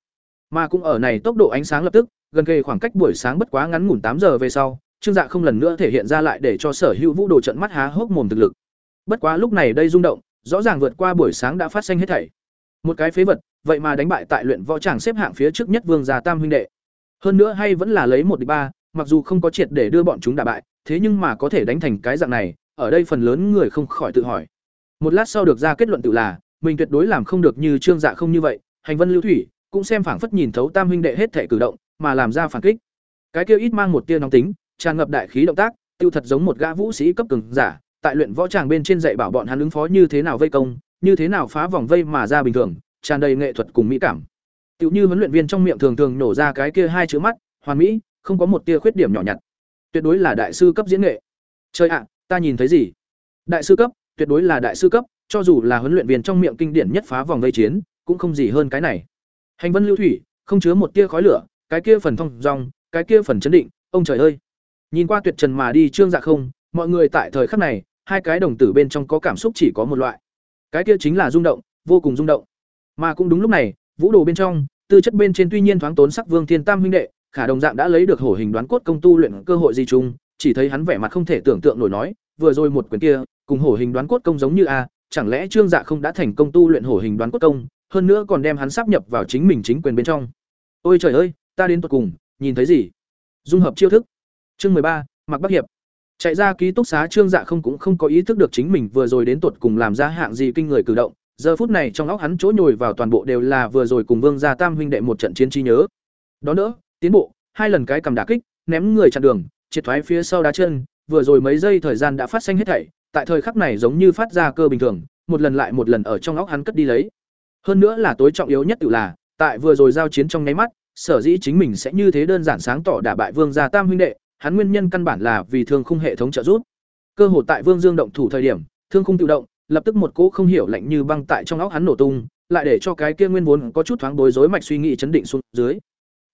A: Mà cũng ở này tốc độ ánh sáng lập tức, gần kề khoảng cách buổi sáng bất quá ngắn ngủn tám giờ về sau, Trương Dạ không lần nữa thể hiện ra lại để cho Sở Hữu Vũ Đồ trận mắt há hốc mồm thực lực. Bất quá lúc này đây rung động, rõ ràng vượt qua buổi sáng đã phát sinh hết thảy. Một cái phế vật, vậy mà đánh bại tại luyện võ tràng xếp hạng phía trước nhất Vương gia Tam huynh đệ. Hơn nữa hay vẫn là lấy một địch ba, mặc dù không có triệt để đưa bọn chúng đả bại, thế nhưng mà có thể đánh thành cái dạng này, ở đây phần lớn người không khỏi tự hỏi. Một lát sau được ra kết luận tự là, mình tuyệt đối làm không được như Trương Dạ không như vậy, hành vân lưu thủy, cũng xem phảng phất nhìn thấu Tam huynh đệ hết thể cử động, mà làm ra phản kích. Cái kia ít mang một tia nóng tính, tràn ngập đại khí động tác, tiêu thật giống một gã vũ sĩ cấp cường giả, tại luyện võ tràng bên trên dạy bảo bọn hắn ứng phó như thế nào vây công, như thế nào phá vòng vây mà ra bình thường, tràn đầy nghệ thuật cùng mỹ cảm. Tiểu như huấn luyện viên trong miệng thường thường nổ ra cái kia hai chữ mắt, hoàn mỹ, không có một tia khuyết điểm nhỏ nhặt. Tuyệt đối là đại sư cấp diễn nghệ. Trời ạ, ta nhìn thấy gì? Đại sư cấp, tuyệt đối là đại sư cấp, cho dù là huấn luyện viên trong miệng kinh điển nhất phá vòng vây chiến, cũng không gì hơn cái này. Hành vân lưu thủy, không chứa một tia khói lửa, cái kia phần thông rong cái kia phần chấn định, ông trời ơi. Nhìn qua tuyệt trần mà đi trương dạ không, mọi người tại thời khắc này, hai cái đồng tử bên trong có cảm xúc chỉ có một loại. Cái kia chính là rung động, vô cùng rung động. Mà cũng đúng lúc này, vũ đồ bên trong, tư chất bên trên tuy nhiên thoáng tốn sắc Vương Thiên Tam huynh đệ, khả đồng dạng đã lấy được hổ hình đoán cốt công tu luyện cơ hội gì chung, chỉ thấy hắn vẻ mặt không thể tưởng tượng nổi nói, vừa rồi một quyền kia, cùng hổ hình đoán cốt công giống như a, chẳng lẽ Trương Dạ không đã thành công tu luyện hổ hình đoán cốt công, hơn nữa còn đem hắn sắp nhập vào chính mình chính quyền bên trong. Ôi trời ơi, ta đến tận cùng, nhìn thấy gì? Dung hợp chiêu thức. Chương ba, Mặc Bắc Hiệp. Chạy ra ký túc xá Trương Dạ không cũng không có ý thức được chính mình vừa rồi đến tột cùng làm ra hạng gì kinh người cử động, giờ phút này trong óc hắn chỗ nhồi vào toàn bộ đều là vừa rồi cùng Vương gia Tam huynh đệ một trận chiến trí nhớ. Đó nữa, tiến bộ, hai lần cái cầm đả kích, ném người chặn đường, triệt thoái phía sau đá chân, vừa rồi mấy giây thời gian đã phát sinh hết thảy, tại thời khắc này giống như phát ra cơ bình thường, một lần lại một lần ở trong óc hắn cất đi lấy. Hơn nữa là tối trọng yếu nhất tự là, tại vừa rồi giao chiến trong nháy mắt, sở dĩ chính mình sẽ như thế đơn giản sáng tỏ đả bại Vương gia Tam huynh đệ, hắn nguyên nhân căn bản là vì thương khung hệ thống trợ giúp. Cơ hội tại Vương Dương động thủ thời điểm, thương khung tự động, lập tức một cỗ không hiểu lạnh như băng tại trong óc hắn nổ tung, lại để cho cái kia nguyên vốn có chút thoáng bối rối mạch suy nghĩ chấn định xuống dưới.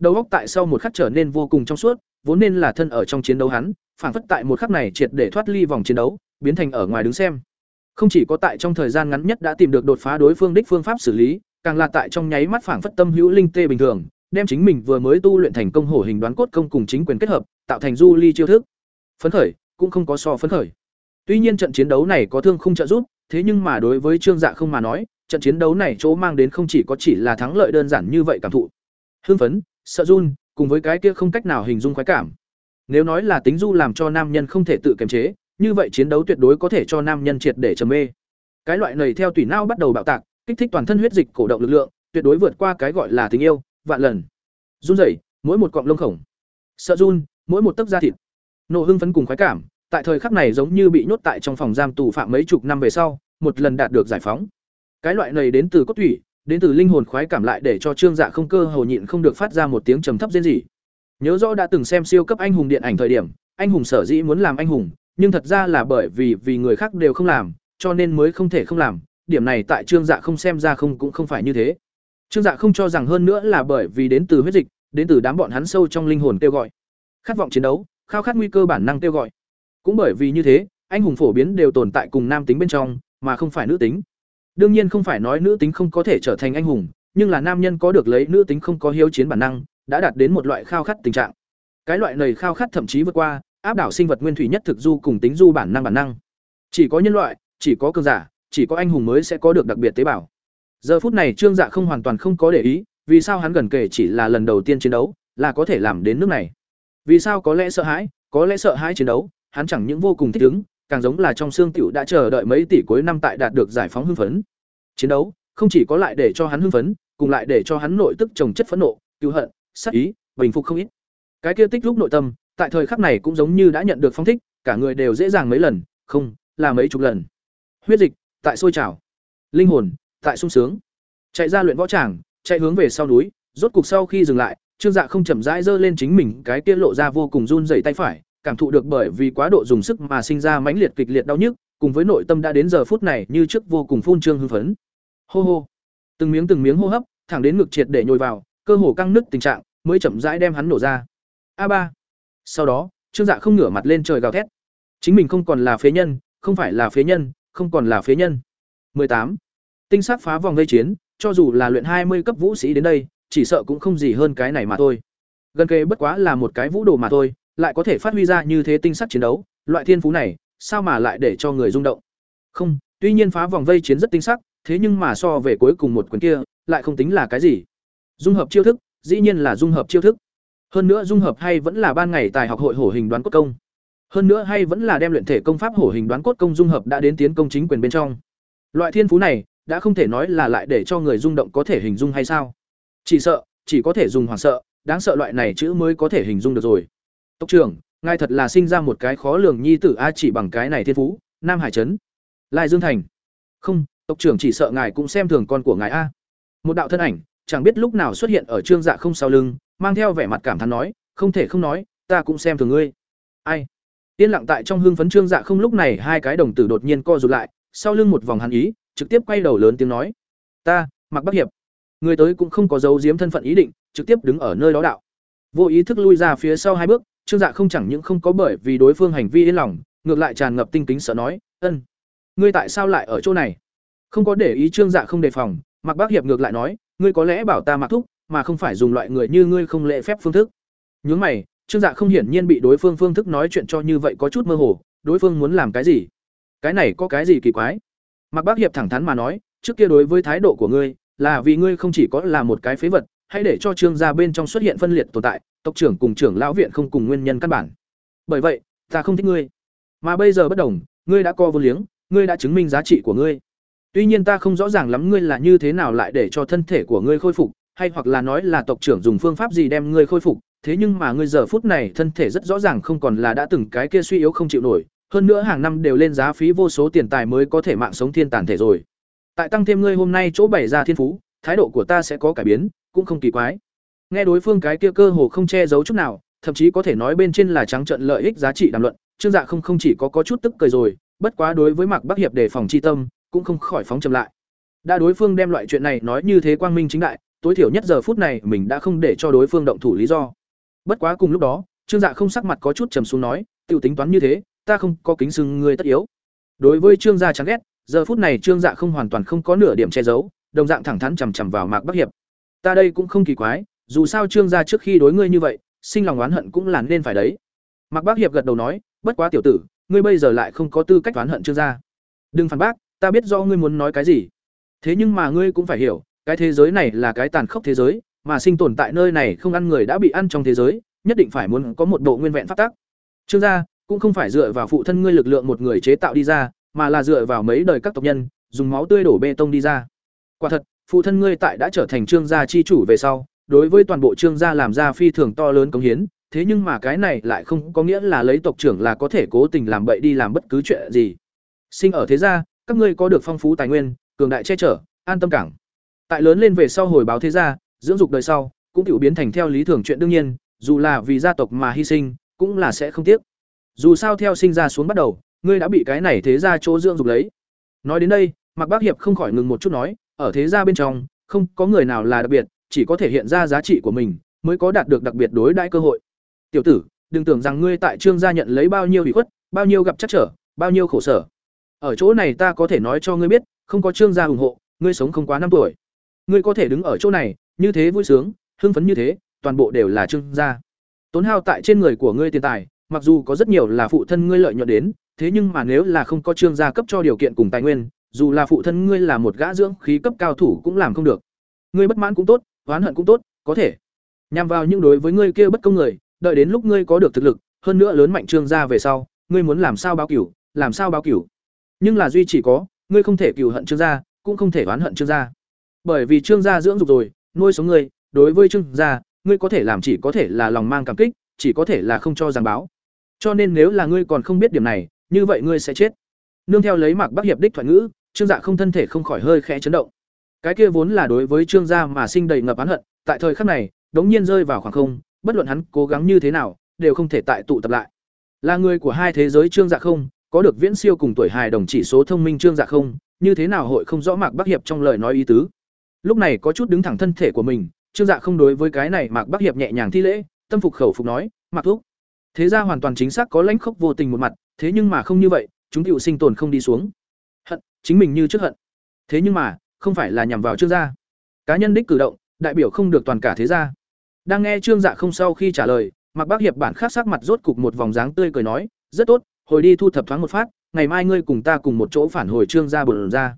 A: Đầu óc tại sau một khắc trở nên vô cùng trong suốt, vốn nên là thân ở trong chiến đấu hắn, phản phất tại một khắc này triệt để thoát ly vòng chiến đấu, biến thành ở ngoài đứng xem. Không chỉ có tại trong thời gian ngắn nhất đã tìm được đột phá đối phương đích phương pháp xử lý, càng là tại trong nháy mắt phản phất tâm hữu linh tê bình thường, đem chính mình vừa mới tu luyện thành công hổ hình đoán cốt công cùng chính quyền kết hợp, tạo thành du ly chiêu thức. Phấn khởi, cũng không có so phấn khởi. Tuy nhiên trận chiến đấu này có thương không trợ giúp, thế nhưng mà đối với Trương Dạ không mà nói, trận chiến đấu này chỗ mang đến không chỉ có chỉ là thắng lợi đơn giản như vậy cảm thụ. Hưng phấn, sợ run, cùng với cái kia không cách nào hình dung khoái cảm. Nếu nói là tính du làm cho nam nhân không thể tự kiềm chế, như vậy chiến đấu tuyệt đối có thể cho nam nhân triệt để trầm mê. Cái loại này theo tùy não bắt đầu bạo tạc, kích thích toàn thân huyết dịch cổ động lực lượng, tuyệt đối vượt qua cái gọi là tình yêu, vạn lần. Run rẩy, mỗi một cọng lông khổng. Sợ run, mỗi một tấc da thịt. nổ hưng phấn cùng khoái cảm, tại thời khắc này giống như bị nhốt tại trong phòng giam tù phạm mấy chục năm về sau, một lần đạt được giải phóng. Cái loại này đến từ cốt thủy, đến từ linh hồn khoái cảm lại để cho Trương Dạ không cơ hồ nhịn không được phát ra một tiếng trầm thấp rên rỉ. Nhớ rõ đã từng xem siêu cấp anh hùng điện ảnh thời điểm, anh hùng sở dĩ muốn làm anh hùng, nhưng thật ra là bởi vì vì người khác đều không làm, cho nên mới không thể không làm, điểm này tại Trương Dạ không xem ra không cũng không phải như thế. Trương Dạ không cho rằng hơn nữa là bởi vì đến từ huyết dịch, đến từ đám bọn hắn sâu trong linh hồn kêu gọi. Khát vọng chiến đấu, khao khát nguy cơ bản năng kêu gọi. Cũng bởi vì như thế, anh hùng phổ biến đều tồn tại cùng nam tính bên trong, mà không phải nữ tính. Đương nhiên không phải nói nữ tính không có thể trở thành anh hùng, nhưng là nam nhân có được lấy nữ tính không có hiếu chiến bản năng, đã đạt đến một loại khao khát tình trạng. Cái loại này khao khát thậm chí vượt qua áp đảo sinh vật nguyên thủy nhất thực du cùng tính du bản năng bản năng. Chỉ có nhân loại, chỉ có cường giả, chỉ có anh hùng mới sẽ có được đặc biệt tế bào. Giờ phút này Trương Dạ không hoàn toàn không có để ý, vì sao hắn gần kể chỉ là lần đầu tiên chiến đấu, là có thể làm đến nước này. Vì sao có lẽ sợ hãi, có lẽ sợ hãi chiến đấu, hắn chẳng những vô cùng thích ứng, càng giống là trong xương tiểu đã chờ đợi mấy tỷ cuối năm tại đạt được giải phóng hưng phấn. Chiến đấu, không chỉ có lại để cho hắn hưng phấn, cùng lại để cho hắn nội tức trồng chất phẫn nộ, cứu hận, sát ý, bình phục không ít. Cái kia tích lúc nội tâm, tại thời khắc này cũng giống như đã nhận được phong thích, cả người đều dễ dàng mấy lần, không, là mấy chục lần. Huyết dịch tại sôi trào, linh hồn tại sung sướng. Chạy ra luyện võ tràng, chạy hướng về sau núi, rốt cục sau khi dừng lại, Trương Dạ không chậm rãi giơ lên chính mình cái kia lộ ra vô cùng run rẩy tay phải, cảm thụ được bởi vì quá độ dùng sức mà sinh ra mãnh liệt kịch liệt đau nhức, cùng với nội tâm đã đến giờ phút này như trước vô cùng phun trương hưng phấn. Hô hô. Từng miếng từng miếng hô hấp, thẳng đến ngực triệt để nhồi vào, cơ hồ căng nứt tình trạng, mới chậm rãi đem hắn nổ ra. A ba. Sau đó, Trương Dạ không ngửa mặt lên trời gào thét. Chính mình không còn là phế nhân, không phải là phế nhân, không còn là phế nhân. 18. Tinh sắc phá vòng gây chiến, cho dù là luyện hai mươi cấp vũ sĩ đến đây, chỉ sợ cũng không gì hơn cái này mà thôi. Gần kề bất quá là một cái vũ đồ mà thôi, lại có thể phát huy ra như thế tinh sắc chiến đấu, loại thiên phú này, sao mà lại để cho người rung động? Không, tuy nhiên phá vòng vây chiến rất tinh sắc, thế nhưng mà so về cuối cùng một quyền kia, lại không tính là cái gì. Dung hợp chiêu thức, dĩ nhiên là dung hợp chiêu thức. Hơn nữa dung hợp hay vẫn là ban ngày tài học hội hổ hình đoán cốt công. Hơn nữa hay vẫn là đem luyện thể công pháp hổ hình đoán cốt công dung hợp đã đến tiến công chính quyền bên trong. Loại thiên phú này, đã không thể nói là lại để cho người rung động có thể hình dung hay sao? Chỉ sợ, chỉ có thể dùng hoảng sợ, đáng sợ loại này chữ mới có thể hình dung được rồi. tốc trưởng, ngài thật là sinh ra một cái khó lường nhi tử a chỉ bằng cái này thiên phú, Nam Hải trấn. Lai Dương Thành. Không, tộc trưởng chỉ sợ ngài cũng xem thường con của ngài a. Một đạo thân ảnh, chẳng biết lúc nào xuất hiện ở trương dạ không sau lưng, mang theo vẻ mặt cảm thán nói, không thể không nói, ta cũng xem thường ngươi. Ai? yên lặng tại trong hương phấn trương dạ không lúc này hai cái đồng tử đột nhiên co rụt lại, sau lưng một vòng hàn ý, trực tiếp quay đầu lớn tiếng nói, "Ta, Mặc Bắc Hiệp." Người tới cũng không có dấu giếm thân phận ý định, trực tiếp đứng ở nơi đó đạo. Vô ý thức lui ra phía sau hai bước, Trương Dạ không chẳng những không có bởi vì đối phương hành vi yên lòng, ngược lại tràn ngập tinh kính sợ nói, "Ân, ngươi tại sao lại ở chỗ này?" Không có để ý Trương Dạ không đề phòng, mặc Bác Hiệp ngược lại nói, "Ngươi có lẽ bảo ta mặc thúc, mà không phải dùng loại người như ngươi không lễ phép phương thức." Nhướng mày, trương dạ không hiển nhiên bị đối phương phương thức nói chuyện cho như vậy có chút mơ hồ đối phương muốn làm cái gì? Cái này có cái gì kỳ quái? Mặc bác hiệp thẳng thắn mà nói trước kia đối với thái độ của ngươi là vì ngươi không chỉ có là một cái phế vật hãy để cho trương gia bên trong xuất hiện phân liệt tồn tại tộc trưởng cùng trưởng lão viện không cùng nguyên nhân căn bản. Bởi vậy ta không thích ngươi. Mà bây giờ bất đồng ngươi đã co vô liếng ngươi đã chứng minh giá trị của ngươi tuy nhiên ta không rõ ràng lắm ngươi là như thế nào lại để cho thân thể của ngươi khôi phục, hay hoặc là nói là tộc trưởng dùng phương pháp gì đem ngươi khôi phục, thế nhưng mà ngươi giờ phút này thân thể rất rõ ràng không còn là đã từng cái kia suy yếu không chịu nổi, hơn nữa hàng năm đều lên giá phí vô số tiền tài mới có thể mạng sống thiên tàn thể rồi. Tại tăng thêm ngươi hôm nay chỗ bày ra thiên phú, thái độ của ta sẽ có cải biến, cũng không kỳ quái. Nghe đối phương cái kia cơ hồ không che giấu chút nào, thậm chí có thể nói bên trên là trắng trợn lợi ích giá trị đàm luận, trương dạ không không chỉ có có chút tức cười rồi, bất quá đối với mạc bắc hiệp đề phòng chi tâm cũng không khỏi phóng chậm lại. Đã đối phương đem loại chuyện này nói như thế quang minh chính đại, tối thiểu nhất giờ phút này mình đã không để cho đối phương động thủ lý do. Bất quá cùng lúc đó, trương dạ không sắc mặt có chút trầm xuống nói t i ể u tính toán như thế, ta không có kính sừng người tất yếu. Đối với trương gia chán ghét, giờ phút này trương dạ không hoàn toàn không có nửa điểm che giấu, đồng dạng thẳng thắn chằm chằm vào mạc bắc hiệp. Ta đây cũng không kỳ quái, dù sao trương gia trước khi đối ngươi như vậy, sinh lòng oán hận cũng là nên phải đấy. Mạc bắc hiệp gật đầu nói, bất quá tiểu tử, ngươi bây giờ lại không có tư cách oán hận trương gia đừng phản bác ta biết do ngươi muốn nói cái gì. Thế nhưng mà ngươi cũng phải hiểu, cái thế giới này là cái tàn khốc thế giới, mà sinh tồn tại nơi này không ăn người đã bị ăn trong thế giới, nhất định phải muốn có một bộ nguyên vẹn phát tác trương gia, cũng không phải dựa vào phụ thân ngươi lực lượng một người chế tạo đi ra, mà là dựa vào mấy đời các tộc nhân, dùng máu tươi đổ bê tông đi ra. Quả thật, phụ thân ngươi tại đã trở thành trương gia chi chủ về sau, đối với toàn bộ trương gia làm ra phi thường to lớn công hiến, thế nhưng mà cái này lại không có nghĩa là lấy tộc trưởng là có thể cố tình làm bậy đi làm bất cứ chuyện gì. Sinh ở thế gia các ngươi có được phong phú tài nguyên, cường đại che chở, an tâm cảng. Tại lớn lên về sau hồi báo thế gia, dưỡng dục đời sau, cũng tự biến thành theo lý thường chuyện đương nhiên, dù là vì gia tộc mà hy sinh, cũng là sẽ không tiếc. Dù sao theo sinh ra xuống bắt đầu, ngươi đã bị cái này thế gia chỗ dưỡng dục lấy. Nói đến đây, mạc bác hiệp không khỏi ngừng một chút nói, ở thế gia bên trong, không có người nào là đặc biệt, chỉ có thể hiện ra giá trị của mình, mới có đạt được đặc biệt đối đãi cơ hội. Tiểu tử, đừng tưởng rằng ngươi tại trương gia nhận lấy bao nhiêu ủy khuất, bao nhiêu gặp chắc trở, bao nhiêu khổ sở ở chỗ này ta có thể nói cho ngươi biết, không có trương gia ủng hộ, ngươi sống không quá năm tuổi. Ngươi có thể đứng ở chỗ này, như thế vui sướng, hưng phấn như thế, toàn bộ đều là trương gia. Tốn hao tại trên người của ngươi tiền tài, mặc dù có rất nhiều là phụ thân ngươi lợi nhuận đến, thế nhưng mà nếu là không có trương gia cấp cho điều kiện cùng tài nguyên, dù là phụ thân ngươi là một gã dưỡng khí cấp cao thủ cũng làm không được. Ngươi bất mãn cũng tốt, oán hận cũng tốt, có thể. Nhằm vào những đối với ngươi kia bất công người, đợi đến lúc ngươi có được thực lực, hơn nữa lớn mạnh trương gia về sau, ngươi muốn làm sao báo cửu, làm sao báo cửu? Nhưng là duy chỉ có, ngươi không thể cừu hận trương gia, cũng không thể oán hận trương gia. Bởi vì trương gia dưỡng dục rồi, nuôi sống ngươi, đối với trương gia, ngươi có thể làm chỉ có thể là lòng mang cảm kích, chỉ có thể là không cho giảng báo. Cho nên nếu là ngươi còn không biết điểm này, như vậy ngươi sẽ chết. Nương theo lấy mạc bắc hiệp đích thoại ngữ, trương dạ không thân thể không khỏi hơi khẽ chấn động. Cái kia vốn là đối với trương gia mà sinh đầy ngập oán hận, tại thời khắc này, đống nhiên rơi vào khoảng không, bất luận hắn cố gắng như thế nào, đều không thể tại tụ tập lại. Là người của hai thế giới trương dạ không có được viễn siêu cùng tuổi hài đồng chỉ số thông minh trương dạ không, như thế nào hội không rõ mạc bắc hiệp trong lời nói ý tứ? Lúc này có chút đứng thẳng thân thể của mình, trương dạ không đối với cái này mạc bắc hiệp nhẹ nhàng thi lễ, tâm phục khẩu phục nói, mạc thúc, thế ra hoàn toàn chính xác có lãnh khốc vô tình một mặt, thế nhưng mà không như vậy, chúng tựu sinh tồn không đi xuống. Hận, chính mình như trước hận. Thế nhưng mà, không phải là nhằm vào trương gia. Cá nhân đích cử động, đại biểu không được toàn cả thế gia. Đang nghe trương dạ không sau khi trả lời, mạc bắc hiệp bản khác sắc mặt rốt cục một vòng dáng tươi cười nói, rất tốt hồi đi thu thập thoáng một phát, ngày mai ngươi cùng ta cùng một chỗ phản hồi trương gia bổn ra.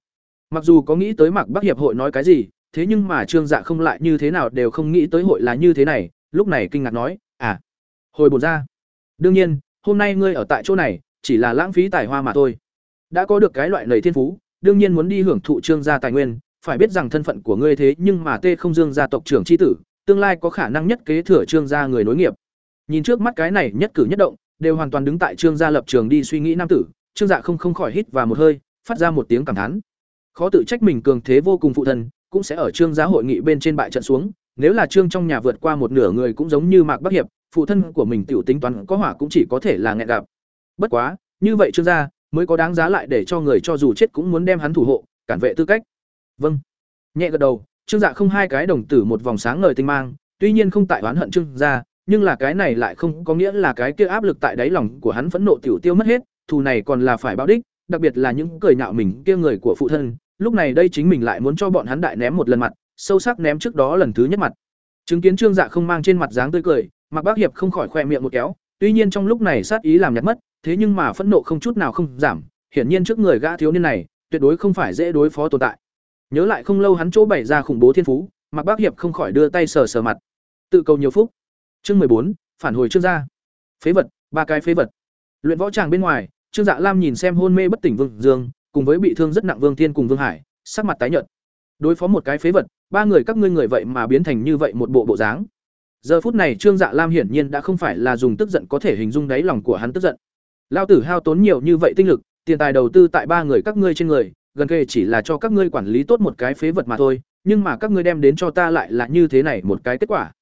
A: Mặc dù có nghĩ tới mặc bắc hiệp hội nói cái gì, thế nhưng mà trương dạ không lại như thế nào đều không nghĩ tới hội là như thế này, lúc này kinh ngạc nói à hồi bổn ra. Đương nhiên, hôm nay ngươi ở tại chỗ này, chỉ là lãng phí tài hoa mà thôi. Đã có được cái loại lầy thiên phú, đương nhiên muốn đi hưởng thụ trương gia tài nguyên, phải biết rằng thân phận của ngươi thế nhưng mà tê không dương gia tộc trưởng chi tử, tương lai có khả năng nhất kế thừa trương gia người nối nghiệp. Nhìn trước mắt cái này nhất cử nhất động đều hoàn toàn đứng tại trương gia lập trường đi suy nghĩ nam tử, trương dạ không không khỏi hít và một hơi, phát ra một tiếng cảm thán. Khó tự trách mình cường thế vô cùng phụ thân cũng sẽ ở trương gia hội nghị bên trên bại trận xuống, nếu là trương trong nhà vượt qua một nửa người cũng giống như mạc bắc hiệp, phụ thân của mình tiểu tính toán có hỏa cũng chỉ có thể là nghẹn gặp. Bất quá, như vậy trương gia mới có đáng giá lại để cho người cho dù chết cũng muốn đem hắn thủ hộ, cản vệ tư cách. Vâng. Nhẹ gật đầu, trương dạ không hai cái đồng tử một vòng sáng ngời tinh mang, tuy nhiên không tại oán hận trương gia nhưng là cái này lại không có nghĩa là cái kia áp lực tại đáy lòng của hắn phẫn nộ tiểu tiêu mất hết, thù này còn là phải báo đích, đặc biệt là những cười nhạo mình kia người của phụ thân, lúc này đây chính mình lại muốn cho bọn hắn đại ném một lần mặt, sâu sắc ném trước đó lần thứ nhất mặt. Chứng kiến Trương Dạ không mang trên mặt dáng tươi cười, Mạc Bác Hiệp không khỏi khoe miệng một kéo, tuy nhiên trong lúc này sát ý làm nhạt mất, thế nhưng mà phẫn nộ không chút nào không giảm, hiển nhiên trước người gã thiếu niên này, tuyệt đối không phải dễ đối phó tồn tại. Nhớ lại không lâu hắn chỗ bày ra khủng bố thiên phú, Mạc Bác Hiệp không khỏi đưa tay sờ sờ mặt. Tự cầu nhiều phúc. Chương bốn phản hồi Trương gia. Phế vật, ba cái phế vật. Luyện võ tràng bên ngoài, Trương Dạ Lam nhìn xem hôn mê bất tỉnh Vương Dương, cùng với bị thương rất nặng Vương Thiên cùng Vương Hải, sắc mặt tái nhợt. Đối phó một cái phế vật, ba người các ngươi người vậy mà biến thành như vậy một bộ bộ dáng. Giờ phút này Trương Dạ Lam hiển nhiên đã không phải là dùng tức giận có thể hình dung đáy lòng của hắn tức giận. Lao tử hao tốn nhiều như vậy tinh lực, tiền tài đầu tư tại ba người các ngươi trên người, gần kề chỉ là cho các ngươi quản lý tốt một cái phế vật mà thôi, nhưng mà các ngươi đem đến cho ta lại là như thế này một cái kết quả.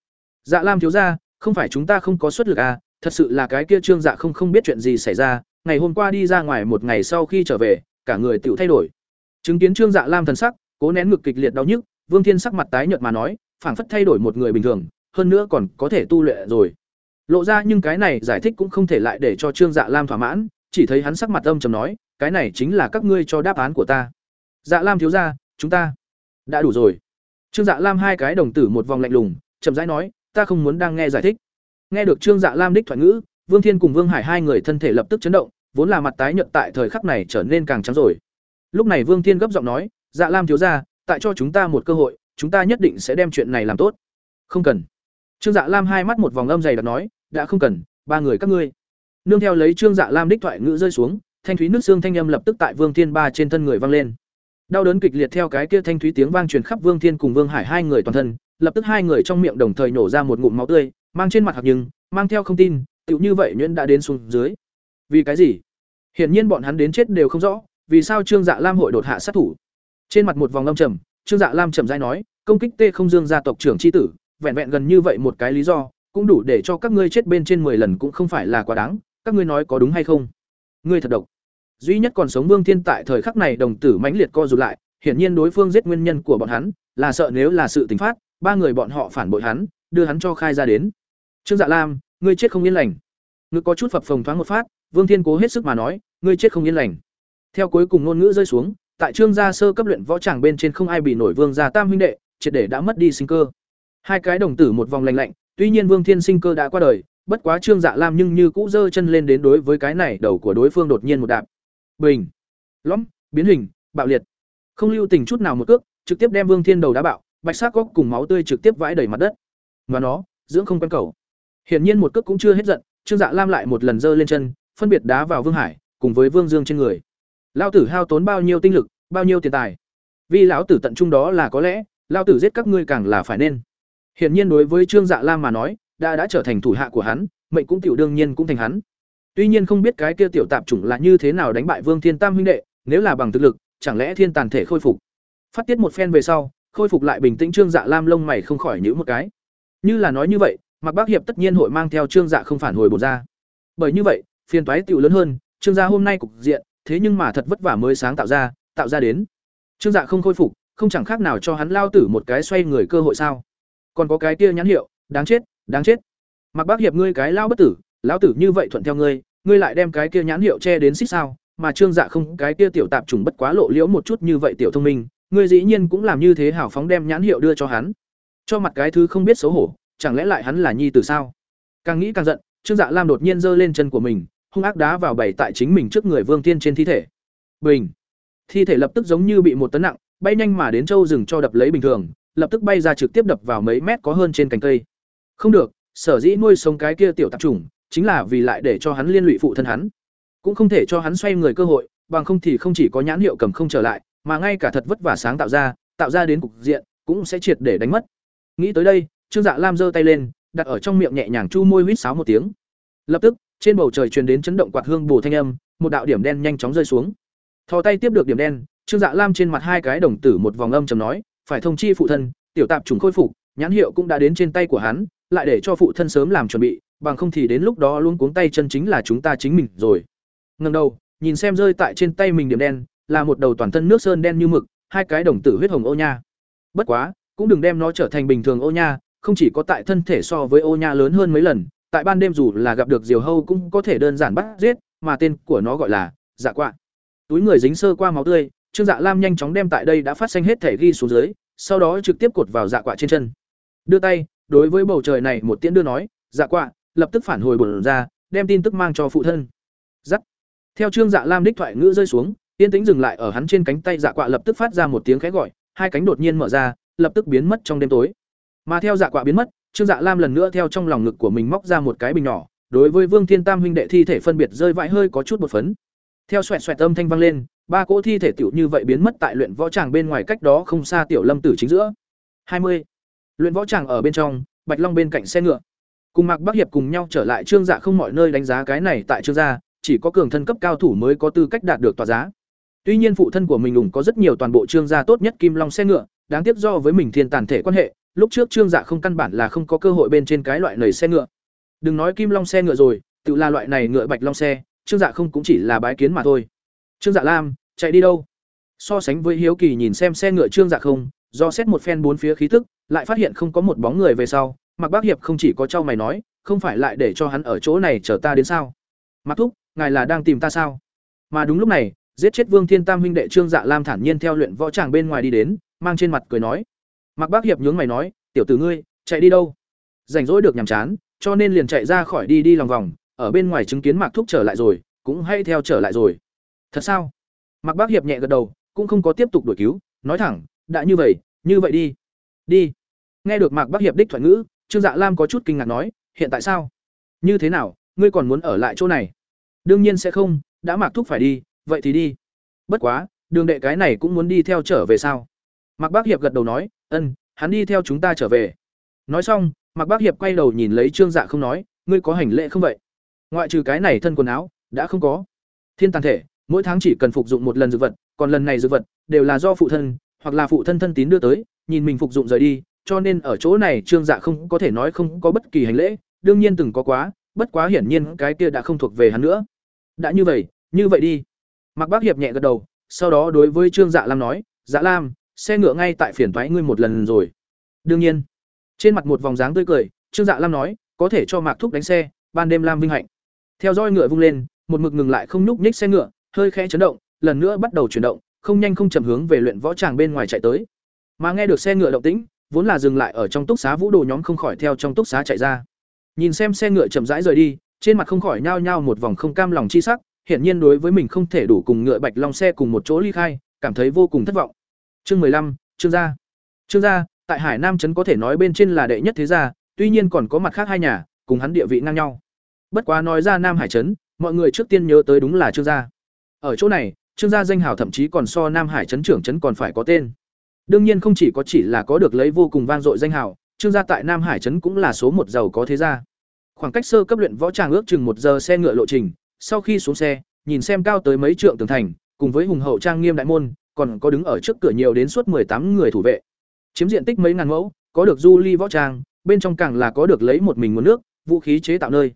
A: Dạ Lam thiếu gia, không phải chúng ta không có xuất lực à, thật sự là cái kia Trương Dạ không không biết chuyện gì xảy ra, ngày hôm qua đi ra ngoài một ngày sau khi trở về, cả người tiểu thay đổi. Chứng kiến Trương Dạ Lam thần sắc, cố nén ngực kịch liệt đau nhức, Vương Thiên sắc mặt tái nhợt mà nói, phảng phất thay đổi một người bình thường, hơn nữa còn có thể tu luyện rồi. Lộ ra nhưng cái này giải thích cũng không thể lại để cho Trương Dạ Lam thỏa mãn, chỉ thấy hắn sắc mặt âm trầm nói, cái này chính là các ngươi cho đáp án của ta. Dạ Lam thiếu gia, chúng ta đã đủ rồi. Trương Dạ Lam hai cái đồng tử một vòng lạnh lùng, chậm rãi nói, ta không muốn đang nghe giải thích. Nghe được Trương Dạ Lam đích thoại ngữ, Vương Thiên cùng Vương Hải hai người thân thể lập tức chấn động, vốn là mặt tái nhợt tại thời khắc này trở nên càng trắng rồi. Lúc này Vương Thiên gấp giọng nói, "Dạ Lam thiếu gia, tại cho chúng ta một cơ hội, chúng ta nhất định sẽ đem chuyện này làm tốt." "Không cần." Trương Dạ Lam hai mắt một vòng âm dày đặc nói, "Đã không cần, ba người các ngươi." Nương theo lấy Trương Dạ Lam đích thoại ngữ rơi xuống, thanh thúy nước xương thanh âm lập tức tại Vương Thiên ba trên thân người vang lên. Đau đớn kịch liệt theo cái kia thanh thúy tiếng vang truyền khắp Vương Thiên cùng Vương Hải hai người toàn thân, lập tức hai người trong miệng đồng thời nổ ra một ngụm máu tươi, mang trên mặt hoặc nhưng, mang theo không tin, tựu như vậy nhuyễn đã đến xuống dưới. Vì cái gì? Hiển nhiên bọn hắn đến chết đều không rõ, vì sao Trương Dạ Lam hội đột hạ sát thủ. Trên mặt một vòng lâm trầm, Trương Dạ Lam chậm rãi nói, công kích Tê Không Dương gia tộc trưởng chi tử, vẹn vẹn gần như vậy một cái lý do, cũng đủ để cho các ngươi chết bên trên 10 lần cũng không phải là quá đáng, các ngươi nói có đúng hay không? Ngươi thật độc. Duy nhất còn sống Vương Thiên tại thời khắc này đồng tử mãnh liệt co rụt lại, hiển nhiên đối phương giết nguyên nhân của bọn hắn, là sợ nếu là sự tình phát, ba người bọn họ phản bội hắn, đưa hắn cho khai ra đến. Trương Dạ Lam, ngươi chết không yên lành. Ngực có chút phập phồng thoáng một phát, Vương Thiên cố hết sức mà nói, ngươi chết không yên lành. Theo cuối cùng ngôn ngữ rơi xuống, tại Trương gia sơ cấp luyện võ tràng bên trên không ai bị nổi Vương gia tam huynh đệ, triệt để đã mất đi sinh cơ. Hai cái đồng tử một vòng lạnh lạnh, tuy nhiên Vương Thiên sinh cơ đã qua đời, bất quá Trương Dạ Lam nhưng như cũ giơ chân lên đến đối với cái này, đầu của đối phương đột nhiên một đạp. Bình, lõm, biến hình, bạo liệt. Không lưu tình chút nào một cước, trực tiếp đem Vương Thiên đầu đá bạo, bạch sắc góc cùng máu tươi trực tiếp vãi đầy mặt đất. và nó, dưỡng không quen cầu. Hiển nhiên một cước cũng chưa hết giận, Trương Dạ Lam lại một lần giơ lên chân, phân biệt đá vào Vương Hải, cùng với Vương Dương trên người. lao tử hao tốn bao nhiêu tinh lực, bao nhiêu tiền tài. Vì lão tử tận trung đó là có lẽ, lao tử giết các ngươi càng là phải nên. Hiển nhiên đối với Trương Dạ Lam mà nói, đã đã trở thành thủ hạ của hắn, mệnh cũng tiểu đương nhiên cũng thành hắn. Tuy nhiên không biết cái kia tiểu tạp chủng là như thế nào đánh bại Vương Thiên Tam huynh đệ, nếu là bằng thực lực, chẳng lẽ thiên tàn thể khôi phục. Phát tiết một phen về sau, khôi phục lại bình tĩnh Trương Dạ Lam lông mày không khỏi nhíu một cái. Như là nói như vậy, mặc Bác Hiệp tất nhiên hội mang theo Trương Dạ không phản hồi bột ra. Bởi như vậy, phiền toái tiểu lớn hơn, Trương gia hôm nay cục diện, thế nhưng mà thật vất vả mới sáng tạo ra, tạo ra đến. Trương Dạ không khôi phục, không chẳng khác nào cho hắn lao tử một cái xoay người cơ hội sao? Còn có cái kia nhãn hiệu, đáng chết, đáng chết. Mặc Bác Hiệp ngươi cái lao bất tử, lão tử như vậy thuận theo ngươi, ngươi lại đem cái kia nhãn hiệu che đến xích sao? Mà Trương Dạ không, cái kia tiểu tạp trùng bất quá lộ liễu một chút như vậy tiểu thông minh, ngươi dĩ nhiên cũng làm như thế hảo phóng đem nhãn hiệu đưa cho hắn. Cho mặt cái thứ không biết xấu hổ, chẳng lẽ lại hắn là nhi tử sao? Càng nghĩ càng giận, Trương Dạ Lam đột nhiên giơ lên chân của mình, hung ác đá vào bảy tại chính mình trước người Vương Tiên trên thi thể. Bình. Thi thể lập tức giống như bị một tấn nặng, bay nhanh mà đến châu rừng cho đập lấy bình thường, lập tức bay ra trực tiếp đập vào mấy mét có hơn trên cành cây. Không được, sở dĩ nuôi sống cái kia tiểu tạp chủng, chính là vì lại để cho hắn liên lụy phụ thân hắn. Cũng không thể cho hắn xoay người cơ hội, bằng không thì không chỉ có nhãn hiệu cầm không trở lại, mà ngay cả thật vất vả sáng tạo ra, tạo ra đến cục diện, cũng sẽ triệt để đánh mất. Nghĩ tới đây, Trương Dạ Lam giơ tay lên, đặt ở trong miệng nhẹ nhàng chu môi huýt sáo một tiếng. Lập tức, trên bầu trời truyền đến chấn động quạt hương bổ thanh âm, một đạo điểm đen nhanh chóng rơi xuống. Thò tay tiếp được điểm đen, Trương Dạ Lam trên mặt hai cái đồng tử một vòng âm trầm nói, phải thông chi phụ thân, tiểu tạp trùng khôi phục, nhãn hiệu cũng đã đến trên tay của hắn, lại để cho phụ thân sớm làm chuẩn bị, bằng không thì đến lúc đó luôn cuống tay chân chính là chúng ta chính mình rồi. Ngẩng đầu, nhìn xem rơi tại trên tay mình điểm đen, là một đầu toàn thân nước sơn đen như mực, hai cái đồng tử huyết hồng ô nha. Bất quá, cũng đừng đem nó trở thành bình thường ô nha, không chỉ có tại thân thể so với ô nha lớn hơn mấy lần, tại ban đêm dù là gặp được diều hâu cũng có thể đơn giản bắt giết, mà tên của nó gọi là dạ quạ. Túi người dính sơ qua máu tươi, Trương Dạ Lam nhanh chóng đem tại đây đã phát xanh hết thể ghi xuống dưới, sau đó trực tiếp cột vào dạ quạ trên chân. Đưa tay, đối với bầu trời này một tiễn đưa nói, dạ quạ lập tức phản hồi bổn ra đem tin tức mang cho phụ thân Dắt. theo trương dạ lam đích thoại ngữ rơi xuống Tiên tĩnh dừng lại ở hắn trên cánh tay dạ quạ lập tức phát ra một tiếng khẽ gọi, hai cánh đột nhiên mở ra, lập tức biến mất trong đêm tối. Mà theo dạ quạ biến mất, trương dạ lam lần nữa theo trong lòng ngực của mình móc ra một cái bình nhỏ, đối với vương thiên tam huynh đệ thi thể phân biệt rơi vãi hơi có chút một phấn. Theo xoẹt xoẹt âm thanh vang lên, ba cỗ thi thể tiểu như vậy biến mất tại luyện võ tràng bên ngoài cách đó không xa tiểu lâm tử chính giữa. Hai mươi. Luyện võ tràng ở bên trong, bạch long bên cạnh xe ngựa. Cùng mạc bắc hiệp cùng nhau trở lại, trương dạ không mọi nơi đánh giá cái này tại trương gia, chỉ có cường thân cấp cao thủ mới có tư cách đạt được tòa giá tuy nhiên phụ thân của mình ủng có rất nhiều toàn bộ trương gia tốt nhất kim long xe ngựa, đáng tiếc do với mình thiên tàn thể quan hệ, lúc trước trương dạ không căn bản là không có cơ hội bên trên cái loại nầy xe ngựa. Đừng nói kim long xe ngựa rồi, tự là loại này ngựa bạch long xe, trương dạ không cũng chỉ là bái kiến mà thôi. Trương dạ lam, chạy đi đâu? So sánh với hiếu kỳ nhìn xem xe ngựa trương dạ không, do xét một phen bốn phía khí tức, lại phát hiện không có một bóng người về sau mặc bác hiệp không chỉ có trao mày nói, không phải lại để cho hắn ở chỗ này chờ ta đến sao? Mặc thúc, ngài là đang tìm ta sao? Mà đúng lúc này giết chết vương thiên tam huynh đệ trương dạ lam thản nhiên theo luyện võ tràng bên ngoài đi đến, mang trên mặt cười nói. Mặc bác hiệp nhướng mày nói, tiểu tử ngươi, chạy đi đâu? Rảnh rỗi được nhàm chán, cho nên liền chạy ra khỏi đi đi lòng vòng, ở bên ngoài chứng kiến mạc thúc trở lại rồi, cũng hay theo trở lại rồi. Thật sao? Mạc bác hiệp nhẹ gật đầu, cũng không có tiếp tục đổi cứu, nói thẳng, đã như vậy như vậy đi đi. Nghe được mạc bác hiệp đích thoại ngữ, trương dạ lam có chút kinh ngạc nói, hiện tại sao? Như thế nào? Ngươi còn muốn ở lại chỗ này? Đương nhiên sẽ không, đã mạc thúc phải đi vậy thì đi. Bất quá, đường đệ cái này cũng muốn đi theo trở về sao? Mạc bác hiệp gật đầu nói, ân, hắn đi theo chúng ta trở về. Nói xong, mạc bác hiệp quay đầu nhìn lấy trương dạ không nói, ngươi có hành lễ không vậy? Ngoại trừ cái này thân quần áo, đã không có. Thiên tàn thể, mỗi tháng chỉ cần phục dụng một lần dược vật, còn lần này dược vật đều là do phụ thân hoặc là phụ thân thân tín đưa tới, nhìn mình phục dụng rời đi, cho nên ở chỗ này trương dạ không có thể nói không có bất kỳ hành lễ, đương nhiên từng có quá, bất quá hiển nhiên cái kia đã không thuộc về hắn nữa. Đã như vậy như vậy đi mạc bác hiệp nhẹ gật đầu, sau đó đối với trương dạ lam nói dạ lam, xe ngựa ngay tại phiền toái ngươi một lần rồi. Đương nhiên, trên mặt một vòng dáng tươi cười, trương dạ lam nói, có thể cho mạc thúc đánh xe, ban đêm lam vinh hạnh. Theo roi ngựa vung lên, một mực ngừng lại không nhúc nhích xe ngựa, hơi khẽ chấn động, lần nữa bắt đầu chuyển động, không nhanh không chậm hướng về luyện võ tràng bên ngoài chạy tới. Mà nghe được xe ngựa động tĩnh, vốn là dừng lại ở trong túc xá vũ đồ nhóm không khỏi theo trong túc xá chạy ra. Nhìn xem xe ngựa chậm rãi rời đi, trên mặt không khỏi nhao nhao một vòng không cam lòng chi sắc hiển nhiên đối với mình không thể đủ cùng ngựa bạch long xe cùng một chỗ ly khai, cảm thấy vô cùng thất vọng. Chương mười lăm, trương gia. Trương gia, tại hải nam trấn có thể nói bên trên là đệ nhất thế gia, tuy nhiên còn có mặt khác hai nhà, cùng hắn địa vị ngang nhau. Bất quá nói ra nam hải trấn, mọi người trước tiên nhớ tới đúng là trương gia. Ở chỗ này, trương gia danh hào thậm chí còn so nam hải trấn trưởng trấn còn phải có tên. Đương nhiên không chỉ có chỉ là có được lấy vô cùng vang dội danh hào, trương gia tại nam hải trấn cũng là số một giàu có thế gia. Khoảng cách sơ cấp luyện võ tràng ước chừng một giờ xe ngựa lộ trình sau khi xuống xe, nhìn xem cao tới mấy trượng tường thành, cùng với hùng hậu trang nghiêm đại môn, còn có đứng ở trước cửa nhiều đến suốt tám người thủ vệ. Chiếm diện tích mấy ngàn mẫu, có được du ly võ trang, bên trong càng là có được lấy một mình nguồn nước, vũ khí chế tạo nơi.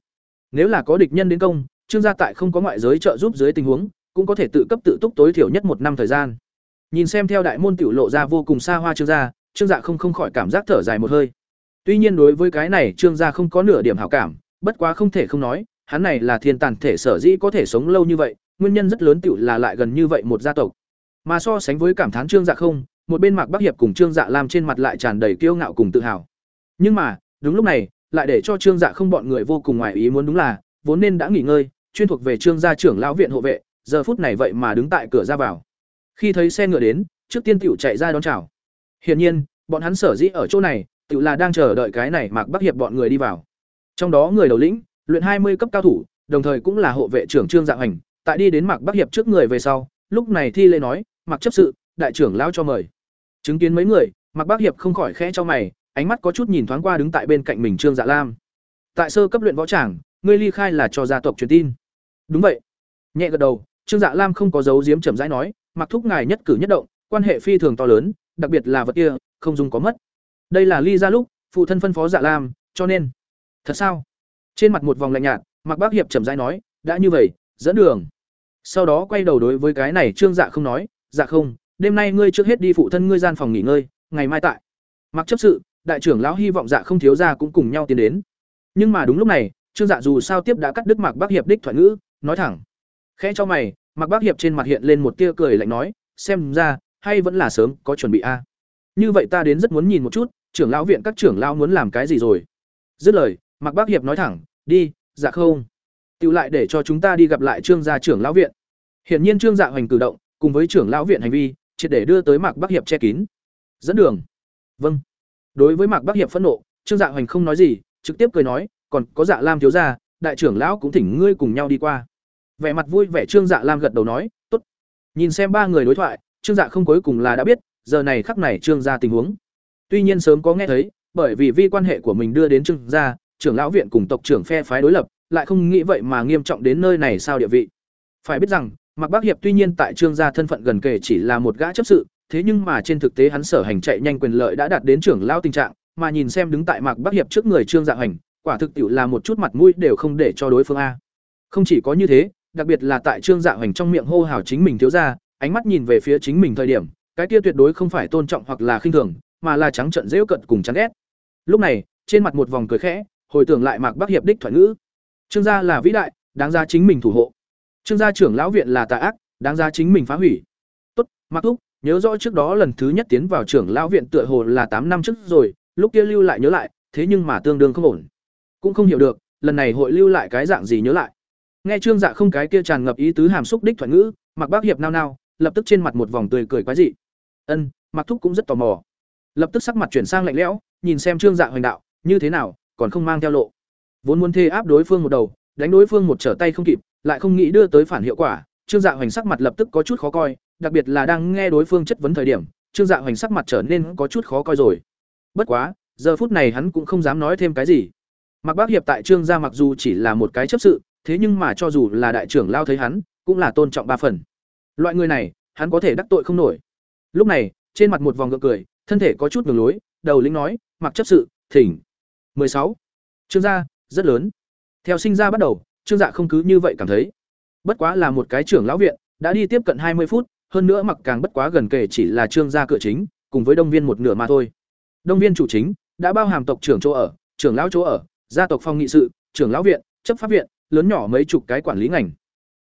A: Nếu là có địch nhân đến công, trương gia tại không có ngoại giới trợ giúp dưới tình huống, cũng có thể tự cấp tự túc tối thiểu nhất một năm thời gian. Nhìn xem theo đại môn tiểu lộ ra vô cùng xa hoa trương gia, trương dạ không không khỏi cảm giác thở dài một hơi. Tuy nhiên đối với cái này trương gia không có nửa điểm hảo cảm, bất quá không thể không nói hắn này là thiên tàn thể sở dĩ có thể sống lâu như vậy, nguyên nhân rất lớn tựu là lại gần như vậy một gia tộc. Mà so sánh với cảm thán trương dạ không, một bên mạc bắc hiệp cùng trương dạ lam trên mặt lại tràn đầy kiêu ngạo cùng tự hào. Nhưng mà, đúng lúc này, lại để cho trương dạ không bọn người vô cùng ngoài ý muốn đúng là, vốn nên đã nghỉ ngơi, chuyên thuộc về trương gia trưởng lão viện hộ vệ, giờ phút này vậy mà đứng tại cửa ra vào. Khi thấy xe ngựa đến, trước tiên tiểu chạy ra đón chào. Hiển nhiên, bọn hắn sở dĩ ở chỗ này tiểu là đang chờ đợi cái này mạc bắc hiệp bọn người đi vào. Trong đó người đầu lĩnh luyện hai mươi cấp cao thủ, đồng thời cũng là hộ vệ trưởng trương dạ hành, tại đi đến mạc bắc hiệp trước người về sau, lúc này thi lễ nói mặc chấp sự, đại trưởng lão cho mời. Chứng kiến mấy người, mạc bắc hiệp không khỏi khẽ cho mày, ánh mắt có chút nhìn thoáng qua đứng tại bên cạnh mình trương dạ lam. Tại sơ cấp luyện võ tràng, ngươi ly khai là cho gia tộc truyền tin. Đúng vậy. Nhẹ gật đầu, trương dạ lam không có dấu diếm chậm rãi nói mặc thúc ngài nhất cử nhất động, quan hệ phi thường to lớn, đặc biệt là vật kia, không dùng có mất. Đây là ly ra lúc, phụ thân phân phó dạ lam, cho nên. Thật sao? Trên mặt một vòng lạnh nhạt mặc bác hiệp chậm rãi nói, đã như vậy, dẫn đường. Sau đó quay đầu đối với cái này trương dạ không nói dạ không, đêm nay ngươi trước hết đi phụ thân ngươi gian phòng nghỉ ngơi, ngày mai tại. Mặc chấp sự, đại trưởng lão hy vọng dạ không thiếu ra cũng cùng nhau tiến đến. Nhưng mà đúng lúc này, trương dạ dù sao tiếp đã cắt đứt mạc bác hiệp đích thoại ngữ, nói thẳng. Khẽ cho mày, mạc bác hiệp trên mặt hiện lên một tia cười lạnh nói, xem ra, hay vẫn là sớm, có chuẩn bị a. Như vậy ta đến rất muốn nhìn một chút, trưởng lão viện các trưởng lão muốn làm cái gì rồi? Dứt lời Mạc Bác Hiệp nói thẳng, "Đi, dạ không. Tiểu lại để cho chúng ta đi gặp lại Trương gia trưởng lão viện." Hiển nhiên Trương Dạ Hoành cử động, cùng với trưởng lão viện hành vi, triệt để đưa tới Mạc Bác Hiệp che kín. "Dẫn đường." "Vâng." Đối với Mạc Bác Hiệp phẫn nộ, Trương Dạ Hoành không nói gì, trực tiếp cười nói, "Còn có Dạ Lam thiếu gia, đại trưởng lão cũng thỉnh ngươi cùng nhau đi qua." Vẻ mặt vui vẻ Trương Dạ Lam gật đầu nói, "Tốt." Nhìn xem ba người đối thoại, Trương Dạ không cuối cùng là đã biết, giờ này khắc này Trương gia tình huống. Tuy nhiên sớm có nghe thấy, bởi vì vi quan hệ của mình đưa đến Trương gia, trưởng lão viện cùng tộc trưởng phe phái đối lập, lại không nghĩ vậy mà nghiêm trọng đến nơi này sao địa vị. Phải biết rằng, Mạc Bác Hiệp tuy nhiên tại Trương gia thân phận gần kề chỉ là một gã chấp sự, thế nhưng mà trên thực tế hắn sở hành chạy nhanh quyền lợi đã đạt đến trưởng lão tình trạng, mà nhìn xem đứng tại Mạc Bác Hiệp trước người Trương Dạ Hành, quả thực tiệu là một chút mặt mũi đều không để cho đối phương a. Không chỉ có như thế, đặc biệt là tại Trương Dạ Hành trong miệng hô hào chính mình thiếu gia, ánh mắt nhìn về phía chính mình thời điểm, cái kia tuyệt đối không phải tôn trọng hoặc là khinh thường, mà là trắng trợn giễu cận cùng chán ghét. Lúc này, trên mặt một vòng cười khẽ, hồi tưởng lại Mạc Bắc hiệp đích thoại ngữ. Trương gia là vĩ đại, đáng ra chính mình thủ hộ. Trương gia trưởng lão viện là tà ác, đáng ra chính mình phá hủy. Tốt, Mạc Thúc, nhớ rõ trước đó lần thứ nhất tiến vào trưởng lão viện tựa hồ là tám năm trước rồi, lúc kia lưu lại nhớ lại, thế nhưng mà tương đương không ổn. Cũng không hiểu được, lần này hội lưu lại cái dạng gì nhớ lại. Nghe Trương Dạ không cái kia tràn ngập ý tứ hàm xúc đích thoại ngữ, Mạc Bác hiệp nao nao, lập tức trên mặt một vòng tươi cười quái dị. Ân, mặc Thúc cũng rất tò mò. Lập tức sắc mặt chuyển sang lạnh lẽo, nhìn xem Trương Dạ hoành đạo, như thế nào, còn không mang theo lộ. Vốn muốn thê áp đối phương một đầu, đánh đối phương một trở tay không kịp, lại không nghĩ đưa tới phản hiệu quả, Trương Dạ hoành sắc mặt lập tức có chút khó coi, đặc biệt là đang nghe đối phương chất vấn thời điểm, Trương Dạ hoành sắc mặt trở nên có chút khó coi rồi. Bất quá, giờ phút này hắn cũng không dám nói thêm cái gì. Mạc Bác hiệp tại Trương gia mặc dù chỉ là một cái chấp sự, thế nhưng mà cho dù là đại trưởng lao thấy hắn, cũng là tôn trọng ba phần. Loại người này, hắn có thể đắc tội không nổi. Lúc này, trên mặt một vòng gượng cười, thân thể có chút ngừng lối, đầu lĩnh nói, "Mặc chấp sự, thỉnh." 16. Trương gia, rất lớn. Theo sinh ra bắt đầu, Trương Dạ không cứ như vậy cảm thấy. Bất quá là một cái trưởng lão viện, đã đi tiếp cận hai mươi phút, hơn nữa mặc càng bất quá gần kể chỉ là Trương gia cửa chính, cùng với đông viên một nửa mà thôi. Đông viên chủ chính đã bao hàm tộc trưởng chỗ ở, trưởng lão chỗ ở, gia tộc phong nghị sự, trưởng lão viện, chấp pháp viện, lớn nhỏ mấy chục cái quản lý ngành.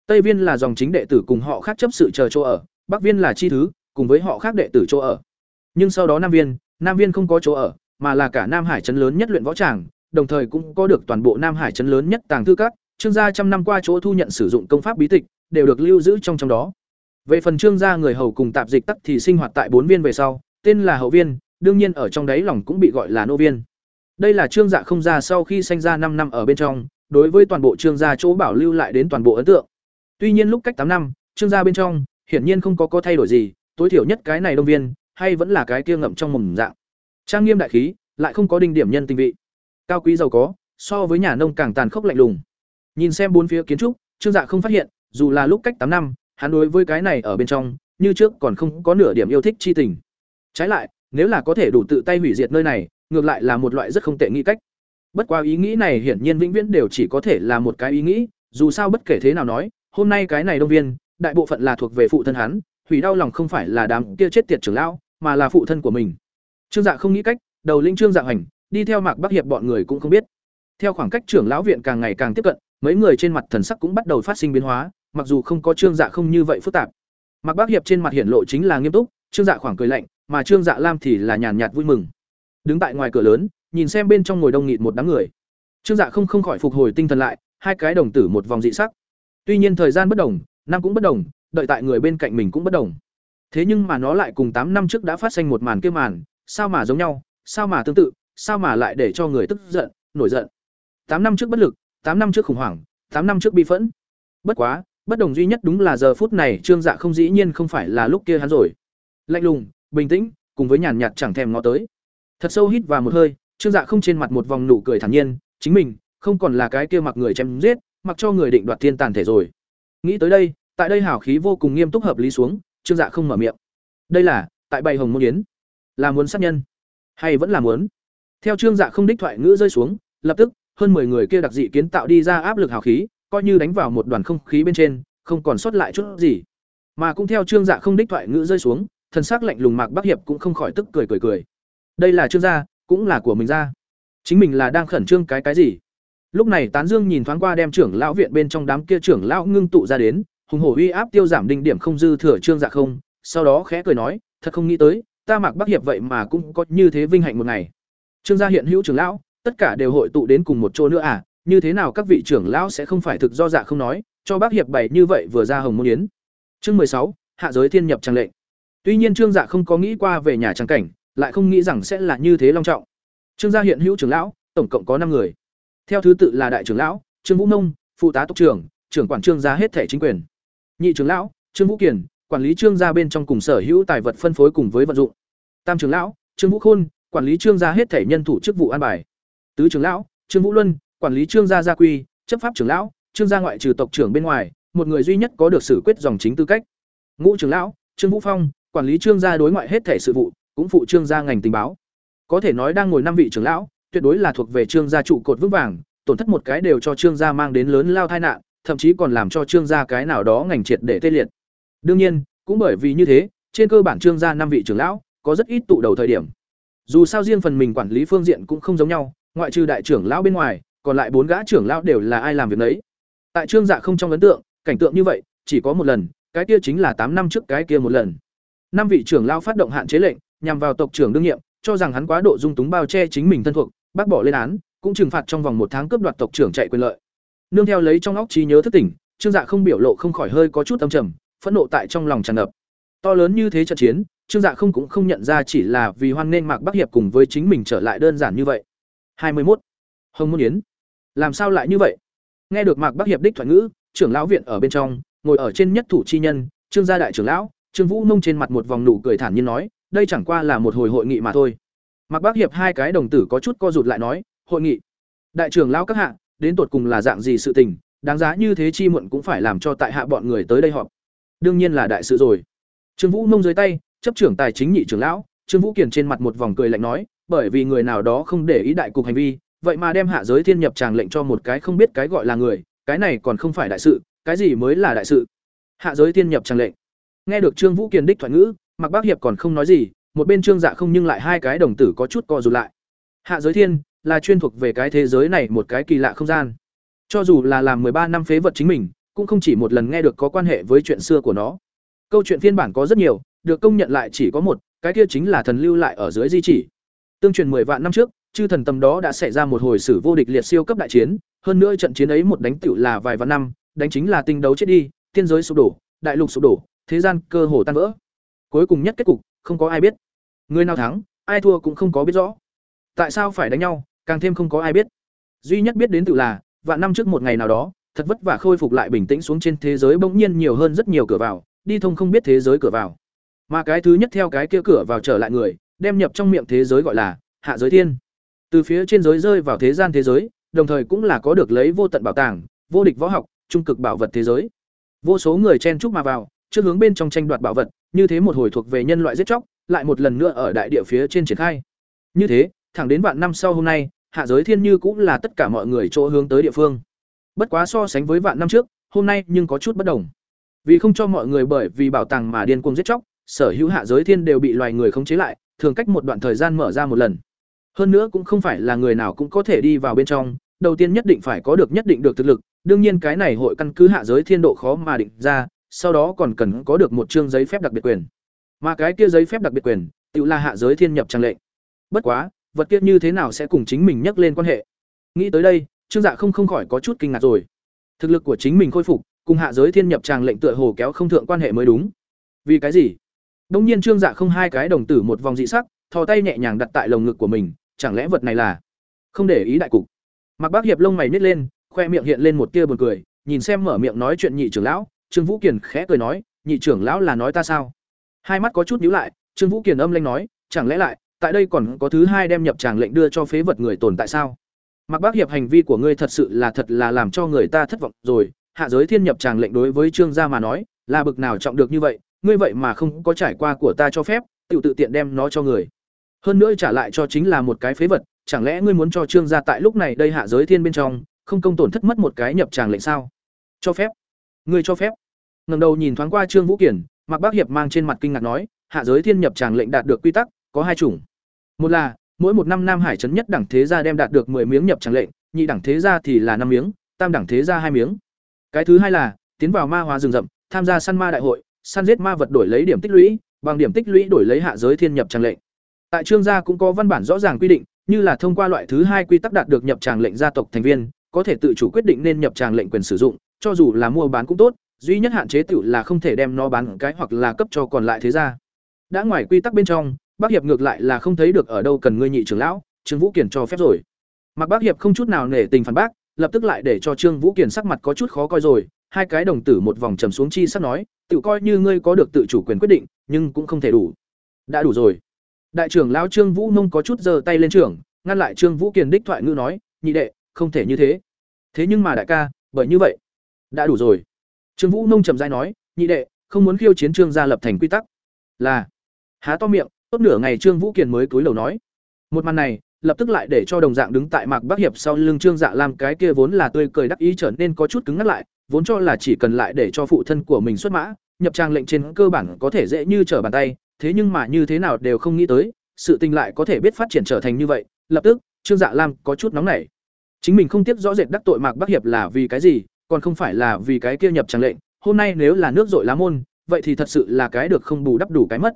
A: Tây viên là dòng chính đệ tử cùng họ khác chấp sự chờ chỗ ở, Bắc viên là chi thứ, cùng với họ khác đệ tử chỗ ở. Nhưng sau đó Nam viên, Nam viên không có chỗ ở, mà là cả Nam Hải trấn lớn nhất luyện võ tràng, đồng thời cũng có được toàn bộ Nam Hải trấn lớn nhất tàng thư các, trương gia trăm năm qua chỗ thu nhận sử dụng công pháp bí tịch, đều được lưu giữ trong trong đó. Về phần trương gia người hầu cùng tạp dịch tắc thì sinh hoạt tại bốn viên về sau, tên là hậu viên, đương nhiên ở trong đấy lòng cũng bị gọi là nô viên. Đây là trương dạ không ra sau khi sinh ra năm năm ở bên trong, đối với toàn bộ trương gia chỗ bảo lưu lại đến toàn bộ ấn tượng. Tuy nhiên lúc cách tám năm, trương gia bên trong hiển nhiên không có có thay đổi gì, tối thiểu nhất cái này đông viên, hay vẫn là cái kia ngậm trong mồm dạng. Trang nghiêm đại khí, lại không có đinh điểm nhân tình vị. Cao quý giàu có, so với nhà nông càng tàn khốc lạnh lùng. Nhìn xem bốn phía kiến trúc, Trương Dạ không phát hiện, dù là lúc cách tám năm, hắn đối với cái này ở bên trong, như trước còn không có nửa điểm yêu thích chi tình. Trái lại, nếu là có thể đủ tự tay hủy diệt nơi này, ngược lại là một loại rất không tệ nghĩ cách. Bất quá ý nghĩ này hiển nhiên vĩnh viễn đều chỉ có thể là một cái ý nghĩ, dù sao bất kể thế nào nói, hôm nay cái này đông viên, đại bộ phận là thuộc về phụ thân hắn, hủy đau lòng không phải là đám kia chết tiệt trưởng lão, mà là phụ thân của mình. Trương Dạ không nghĩ cách, đầu linh Trương Dạ hành, đi theo Mạc Bắc Hiệp bọn người cũng không biết. Theo khoảng cách trưởng lão viện càng ngày càng tiếp cận, mấy người trên mặt thần sắc cũng bắt đầu phát sinh biến hóa, mặc dù không có Trương Dạ không như vậy phức tạp. Mạc Bắc Hiệp trên mặt hiển lộ chính là nghiêm túc, Trương Dạ khoảng cười lạnh, mà Trương Dạ Lam thì là nhàn nhạt vui mừng. Đứng tại ngoài cửa lớn, nhìn xem bên trong ngồi đông nghịt một đám người. Trương Dạ không không khỏi phục hồi tinh thần lại, hai cái đồng tử một vòng dị sắc. Tuy nhiên thời gian bất đồng, năm cũng bất đồng, đợi tại người bên cạnh mình cũng bất đồng. Thế nhưng mà nó lại cùng tám năm trước đã phát sinh một màn kia màn, sao mà giống nhau, sao mà tương tự, sao mà lại để cho người tức giận, nổi giận. Tám năm trước bất lực, tám năm trước khủng hoảng, tám năm trước bi phẫn. Bất quá, bất đồng duy nhất đúng là giờ phút này Trương Dạ không dĩ nhiên không phải là lúc kia hắn rồi. Lạnh lùng, bình tĩnh, cùng với nhàn nhạt chẳng thèm ngó tới. Thật sâu hít vào một hơi, Trương Dạ không trên mặt một vòng nụ cười thản nhiên, chính mình không còn là cái kia mặc người chém giết, mặc cho người định đoạt thiên tàn thể rồi. Nghĩ tới đây, tại đây hảo khí vô cùng nghiêm túc hợp lý xuống, Trương Dạ không mở miệng. Đây là, tại bày hồng môn yến, là muốn sát nhân, hay vẫn là muốn? Theo Trương Dạ không đích thoại ngữ rơi xuống, lập tức, hơn 10 người kia đặc dị kiến tạo đi ra áp lực hào khí, coi như đánh vào một đoàn không khí bên trên, không còn sót lại chút gì. Mà cũng theo Trương Dạ không đích thoại ngữ rơi xuống, thần sắc lạnh lùng Mạc Bắc Hiệp cũng không khỏi tức cười cười cười. Đây là Trương gia, cũng là của mình gia. Chính mình là đang khẩn trương cái cái gì? Lúc này Tán Dương nhìn thoáng qua đem trưởng lão viện bên trong đám kia trưởng lão ngưng tụ ra đến, hùng hổ uy áp tiêu giảm đinh điểm không dư thừa Trương Dạ không, sau đó khẽ cười nói, thật không nghĩ tới, ta Mạc Bắc Hiệp vậy mà cũng có như thế vinh hạnh một ngày. Trương gia hiện hữu trưởng lão, tất cả đều hội tụ đến cùng một chỗ nữa à? Như thế nào các vị trưởng lão sẽ không phải thực do dạ không nói cho bác hiệp bày như vậy vừa ra hồng môn yến? Chương mười sáu hạ giới thiên nhập trang lệnh. Tuy nhiên trương dạ không có nghĩ qua về nhà trang cảnh lại không nghĩ rằng sẽ là như thế long trọng. Trương gia hiện hữu trưởng lão tổng cộng có năm người. Theo thứ tự là đại trưởng lão trương vũ nông phụ tá tộc trưởng trưởng quản trương gia hết thể chính quyền. Nhị trưởng lão trương vũ kiền quản lý trương gia bên trong cùng sở hữu tài vật phân phối cùng với vận dụng. Tam trưởng lão, trương vũ khôn, quản lý trương gia hết thể nhân thủ chức vụ an bài. Tứ trưởng lão, trương vũ luân, quản lý trương gia gia quy, chấp pháp trưởng lão, trương gia ngoại trừ tộc trưởng bên ngoài, một người duy nhất có được xử quyết dòng chính tư cách. Ngũ trưởng lão, trương vũ phong, quản lý trương gia đối ngoại hết thể sự vụ, cũng phụ trương gia ngành tình báo. Có thể nói đang ngồi năm vị trưởng lão, tuyệt đối là thuộc về trương gia trụ cột vững vàng, tổn thất một cái đều cho trương gia mang đến lớn lao tai nạn, thậm chí còn làm cho trương gia cái nào đó ngành triệt để tê liệt đương nhiên, cũng bởi vì như thế, trên cơ bản trương gia năm vị trưởng lão có rất ít tụ đầu thời điểm. Dù sao riêng phần mình quản lý phương diện cũng không giống nhau, ngoại trừ đại trưởng lão bên ngoài, còn lại bốn gã trưởng lão đều là ai làm việc đấy tại trương dạ không trong ấn tượng, cảnh tượng như vậy, chỉ có một lần, cái kia chính là tám năm trước cái kia một lần. Năm vị trưởng lão phát động hạn chế lệnh, nhằm vào tộc trưởng đương nhiệm, cho rằng hắn quá độ dung túng bao che chính mình thân thuộc, bác bỏ lên án, cũng trừng phạt trong vòng một tháng cướp đoạt tộc trưởng chạy quyền lợi. Nương theo lấy trong óc trí nhớ thức tỉnh, trương dạ không biểu lộ không khỏi hơi có chút âm trầm phẫn nộ tại trong lòng tràn ngập. To lớn như thế trận chiến, trương dạ không cũng không nhận ra chỉ là vì hoan nên mạc bắc hiệp cùng với chính mình trở lại đơn giản như vậy. Hai mươi một hồng môn yến. Làm sao lại như vậy? Nghe được mạc bắc hiệp đích thoại ngữ, trưởng lão viện ở bên trong, ngồi ở trên nhất thủ chi nhân, trương gia đại trưởng lão, trương vũ nông trên mặt một vòng nụ cười thản nhiên nói, đây chẳng qua là một hồi hội nghị mà thôi. Mạc bắc hiệp hai cái đồng tử có chút co rụt lại nói, hội nghị. Đại trưởng lão các hạ, đến tột cùng là dạng gì sự tình? Đáng giá như thế chi muộn cũng phải làm cho tại hạ bọn người tới đây họp đương nhiên là đại sự rồi. Trương vũ nông dưới tay, chấp trưởng tài chính nhị trưởng lão, trương vũ kiền trên mặt một vòng cười lạnh nói, bởi vì người nào đó không để ý đại cục hành vi, vậy mà đem hạ giới thiên nhập tràng lệnh cho một cái không biết cái gọi là người, cái này còn không phải đại sự, cái gì mới là đại sự? Hạ giới thiên nhập tràng lệnh. Nghe được trương vũ kiền đích thoại ngữ mặc bác hiệp còn không nói gì, một bên trương dạ không nhưng lại hai cái đồng tử có chút co rụt lại. Hạ giới thiên là chuyên thuộc về cái thế giới này một cái kỳ lạ không gian. Cho dù là làm ba năm phế vật chính mình cũng không chỉ một lần nghe được có quan hệ với chuyện xưa của nó. Câu chuyện phiên bản có rất nhiều, được công nhận lại chỉ có một, cái kia chính là thần lưu lại ở dưới di chỉ. Tương truyền mười vạn năm trước, chư thần tầm đó đã xảy ra một hồi sử vô địch liệt siêu cấp đại chiến, hơn nữa trận chiến ấy một đánh tiểu là vài vạn năm, đánh chính là tinh đấu chết đi thiên giới sụp đổ, đại lục sụp đổ, thế gian cơ hồ tan vỡ. Cuối cùng nhất kết cục, không có ai biết. Người nào thắng, ai thua cũng không có biết rõ. Tại sao phải đánh nhau, càng thêm không có ai biết. Duy nhất biết đến tự là, vạn năm trước một ngày nào đó thật vất vả khôi phục lại bình tĩnh xuống trên thế giới bỗng nhiên nhiều hơn rất nhiều cửa vào, đi thông không biết thế giới cửa vào. Mà cái thứ nhất theo cái kia cửa vào trở lại người, đem nhập trong miệng thế giới gọi là hạ giới thiên. Từ phía trên giới rơi vào thế gian thế giới, đồng thời cũng là có được lấy vô tận bảo tàng, vô địch võ học, trung cực bảo vật thế giới. Vô số người chen chúc mà vào, trước hướng bên trong tranh đoạt bảo vật, như thế một hồi thuộc về nhân loại giết chóc, lại một lần nữa ở đại địa phía trên triển khai. Như thế, thẳng đến vạn năm sau hôm nay, hạ giới thiên như cũng là tất cả mọi người chỗ hướng tới địa phương bất quá so sánh với vạn năm trước, hôm nay nhưng có chút bất đồng. Vì không cho mọi người bởi vì bảo tàng mà điên cuồng giết chóc, sở hữu hạ giới thiên đều bị loài người khống chế lại, thường cách một đoạn thời gian mở ra một lần. Hơn nữa cũng không phải là người nào cũng có thể đi vào bên trong, đầu tiên nhất định phải có được nhất định được thực lực, đương nhiên cái này hội căn cứ hạ giới thiên độ khó mà định ra, sau đó còn cần có được một chương giấy phép đặc biệt quyền. Mà cái kia giấy phép đặc biệt quyền, tự là hạ giới thiên nhập trang lệnh. Bất quá, vật kia như thế nào sẽ cùng chính mình nhắc lên quan hệ? Nghĩ tới đây trương dạ không không khỏi có chút kinh ngạc rồi. Thực lực của chính mình khôi phục, cùng hạ giới thiên nhập tràng lệnh tựa hồ kéo không thượng quan hệ mới đúng. Vì cái gì? Đông nhiên trương dạ không hai cái đồng tử một vòng dị sắc, thò tay nhẹ nhàng đặt tại lồng ngực của mình, chẳng lẽ vật này là? Không để ý đại cục. Mặc bác hiệp lông mày nít lên, khoe miệng hiện lên một tia buồn cười, nhìn xem mở miệng nói chuyện nhị trưởng lão, trương vũ kiền khẽ cười nói, nhị trưởng lão là nói ta sao? Hai mắt có chút nhíu lại, trương vũ kiền âm lanh nói, chẳng lẽ lại, tại đây còn có thứ hai đem nhập tràng lệnh đưa cho phế vật người tồn tại sao? Mạc bác hiệp hành vi của ngươi thật sự là thật là làm cho người ta thất vọng rồi. Hạ giới thiên nhập tràng lệnh đối với trương gia mà nói, là bực nào trọng được như vậy, ngươi vậy mà không có trải qua của ta cho phép, tiểu tự tiện đem nó cho người. Hơn nữa trả lại cho chính là một cái phế vật, chẳng lẽ ngươi muốn cho trương gia tại lúc này đây hạ giới thiên bên trong, không công tổn thất mất một cái nhập tràng lệnh sao? Cho phép. Ngươi cho phép. Ngẩng đầu nhìn thoáng qua trương vũ kiển Mạc bác hiệp mang trên mặt kinh ngạc nói, hạ giới thiên nhập tràng lệnh đạt được quy tắc, có hai chủng. Một là mỗi một năm nam hải trấn nhất đẳng thế gia đem đạt được 10 miếng nhập tràng lệnh nhị đẳng thế gia thì là năm miếng tam đẳng thế gia hai miếng cái thứ hai là tiến vào ma hóa rừng rậm tham gia săn ma đại hội săn giết ma vật đổi lấy điểm tích lũy bằng điểm tích lũy đổi lấy hạ giới thiên nhập tràng lệnh tại trương gia cũng có văn bản rõ ràng quy định như là thông qua loại thứ hai quy tắc đạt được nhập tràng lệnh gia tộc thành viên, có thể tự chủ quyết định nên nhập tràng lệnh quyền sử dụng, cho dù là mua bán cũng tốt, duy nhất hạn chế tiểu là không thể đem nó bán cái hoặc là cấp cho còn lại thế gia. Đã ngoài quy tắc bên trong, Bác Hiệp ngược lại là không thấy được ở đâu cần ngươi nhị trưởng lão, Trương Vũ Kiền cho phép rồi. Mặc Bác Hiệp không chút nào nể tình phản bác, lập tức lại để cho Trương Vũ Kiền sắc mặt có chút khó coi rồi, hai cái đồng tử một vòng trầm xuống chi sắc nói, tự coi như ngươi có được tự chủ quyền quyết định, nhưng cũng không thể đủ. Đã đủ rồi. Đại trưởng lão Trương Vũ Mông có chút giơ tay lên trưởng, ngăn lại Trương Vũ Kiền đích thoại ngữ nói, nhị đệ, không thể như thế. Thế nhưng mà đại ca, bởi như vậy, đã đủ rồi. Trương Vũ Mông trầm rãi nói, nhị đệ, không muốn khiêu chiến Trương gia lập thành quy tắc. Là. Há to miệng, tốt nửa ngày Trương Vũ Kiền mới cúi đầu nói. Một màn này, lập tức lại để cho đồng dạng đứng tại Mạc Bắc Hiệp sau lưng Trương Dạ Lam cái kia vốn là tươi cười đắc ý trở nên có chút cứng ngắt lại, vốn cho là chỉ cần lại để cho phụ thân của mình xuất mã, nhập trang lệnh trên cơ bản có thể dễ như trở bàn tay, thế nhưng mà như thế nào đều không nghĩ tới, sự tình lại có thể biết phát triển trở thành như vậy, lập tức, Trương Dạ Lam có chút nóng nảy. Chính mình không tiếc rõ rệt đắc tội Mạc Bắc Hiệp là vì cái gì, còn không phải là vì cái kia nhập trang lệnh, hôm nay nếu là nước dội lá môn, vậy thì thật sự là cái được không bù đắp đủ cái mất.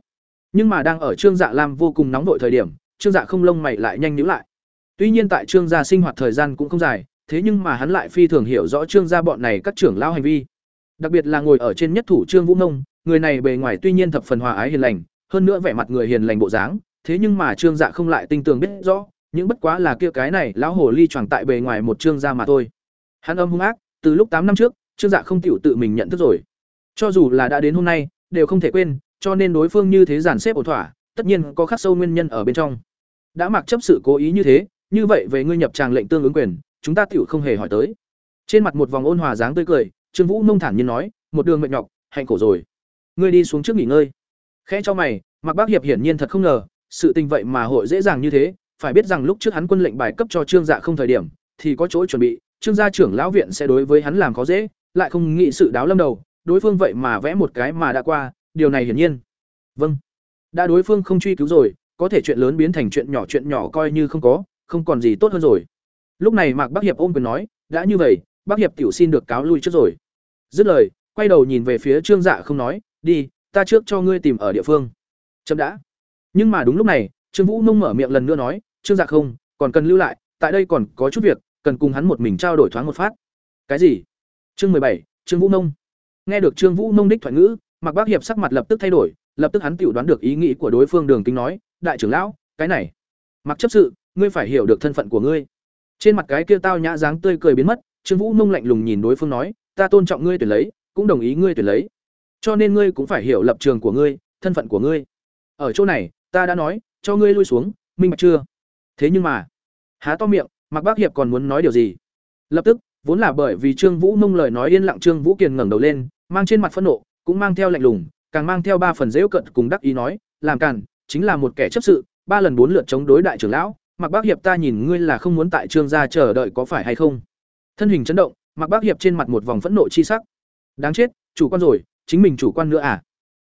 A: Nhưng mà đang ở Trương Dạ Lam vô cùng nóng vội thời điểm, Trương Dạ không lông mày lại nhanh nhíu lại. Tuy nhiên tại Trương gia sinh hoạt thời gian cũng không dài, thế nhưng mà hắn lại phi thường hiểu rõ Trương gia bọn này các trưởng lao hành vi. Đặc biệt là ngồi ở trên nhất thủ Trương Vũ Nông, người này bề ngoài tuy nhiên thập phần hòa ái hiền lành, hơn nữa vẻ mặt người hiền lành bộ dáng, thế nhưng mà Trương Dạ không lại tinh tường biết rõ, những bất quá là kia cái này lão hồ ly choàng tại bề ngoài một Trương gia mà thôi. Hắn âm hung ác, từ lúc tám năm trước, Trương Dạ không tiểu tự mình nhận thức rồi. Cho dù là đã đến hôm nay, đều không thể quên, cho nên đối phương như thế giản xếp ổn thỏa, tất nhiên có khắc sâu nguyên nhân ở bên trong. Đã mặc chấp sự cố ý như thế, như vậy về ngươi nhập tràng lệnh tương ứng quyền, chúng ta tiểu không hề hỏi tới. Trên mặt một vòng ôn hòa dáng tươi cười, Trương Vũ nông thản nhiên nói, một đường mệt nhọc, hạnh khổ rồi. Ngươi đi xuống trước nghỉ ngơi. Khẽ cho mày, Mạc Bác Hiệp hiển nhiên thật không ngờ, sự tình vậy mà hội dễ dàng như thế, phải biết rằng lúc trước hắn quân lệnh bài cấp cho Trương Dạ không thời điểm, thì có chỗ chuẩn bị, Trương gia trưởng lão viện sẽ đối với hắn làm khó dễ, lại không nghĩ sự đáo lâm đầu, đối phương vậy mà vẽ một cái mà đã qua, điều này hiển nhiên. Vâng. Đã đối phương không truy cứu rồi, có thể chuyện lớn biến thành chuyện nhỏ chuyện nhỏ coi như không có, không còn gì tốt hơn rồi. Lúc này Mạc Bắc Hiệp ôm quyền nói, đã như vậy, Bắc Hiệp tiểu xin được cáo lui trước rồi. Dứt lời, quay đầu nhìn về phía Trương Dạ không nói, đi, ta trước cho ngươi tìm ở địa phương. Chấm đã. Nhưng mà đúng lúc này, Trương Vũ Nông mở miệng lần nữa nói, Trương Dạ không, còn cần lưu lại, tại đây còn có chút việc, cần cùng hắn một mình trao đổi thoáng một phát. Cái gì? Chương mười bảy, Trương Vũ Nông. Nghe được Trương Vũ Nông đích thoại ngữ, Mạc Bác Hiệp sắc mặt lập tức thay đổi, lập tức hắn tiểu đoán được ý nghĩ của đối phương Đường Kính nói, đại trưởng lão, cái này, Mạc chấp sự, ngươi phải hiểu được thân phận của ngươi. Trên mặt cái kia tao nhã dáng tươi cười biến mất, Trương Vũ Nông lạnh lùng nhìn đối phương nói, ta tôn trọng ngươi tuyển lấy, cũng đồng ý ngươi tuyển lấy. Cho nên ngươi cũng phải hiểu lập trường của ngươi, thân phận của ngươi. Ở chỗ này, ta đã nói, cho ngươi lui xuống, minh bạch chưa? Thế nhưng mà, há to miệng, Mạc Bác Hiệp còn muốn nói điều gì? Lập tức, vốn là bởi vì Trương Vũ Nông lời nói yên lặng Trương Vũ Kiền ngẩng đầu lên, mang trên mặt phẫn nộ, cũng mang theo lạnh lùng, càng mang theo ba phần giễu cận cùng đắc ý nói, làm càn, chính là một kẻ chấp sự, ba lần bốn lượt chống đối đại trưởng lão, Mạc Bác Hiệp ta nhìn ngươi là không muốn tại Trương gia chờ đợi có phải hay không? Thân hình chấn động, Mạc Bác Hiệp trên mặt một vòng phẫn nộ chi sắc. Đáng chết, chủ quan rồi, chính mình chủ quan nữa à?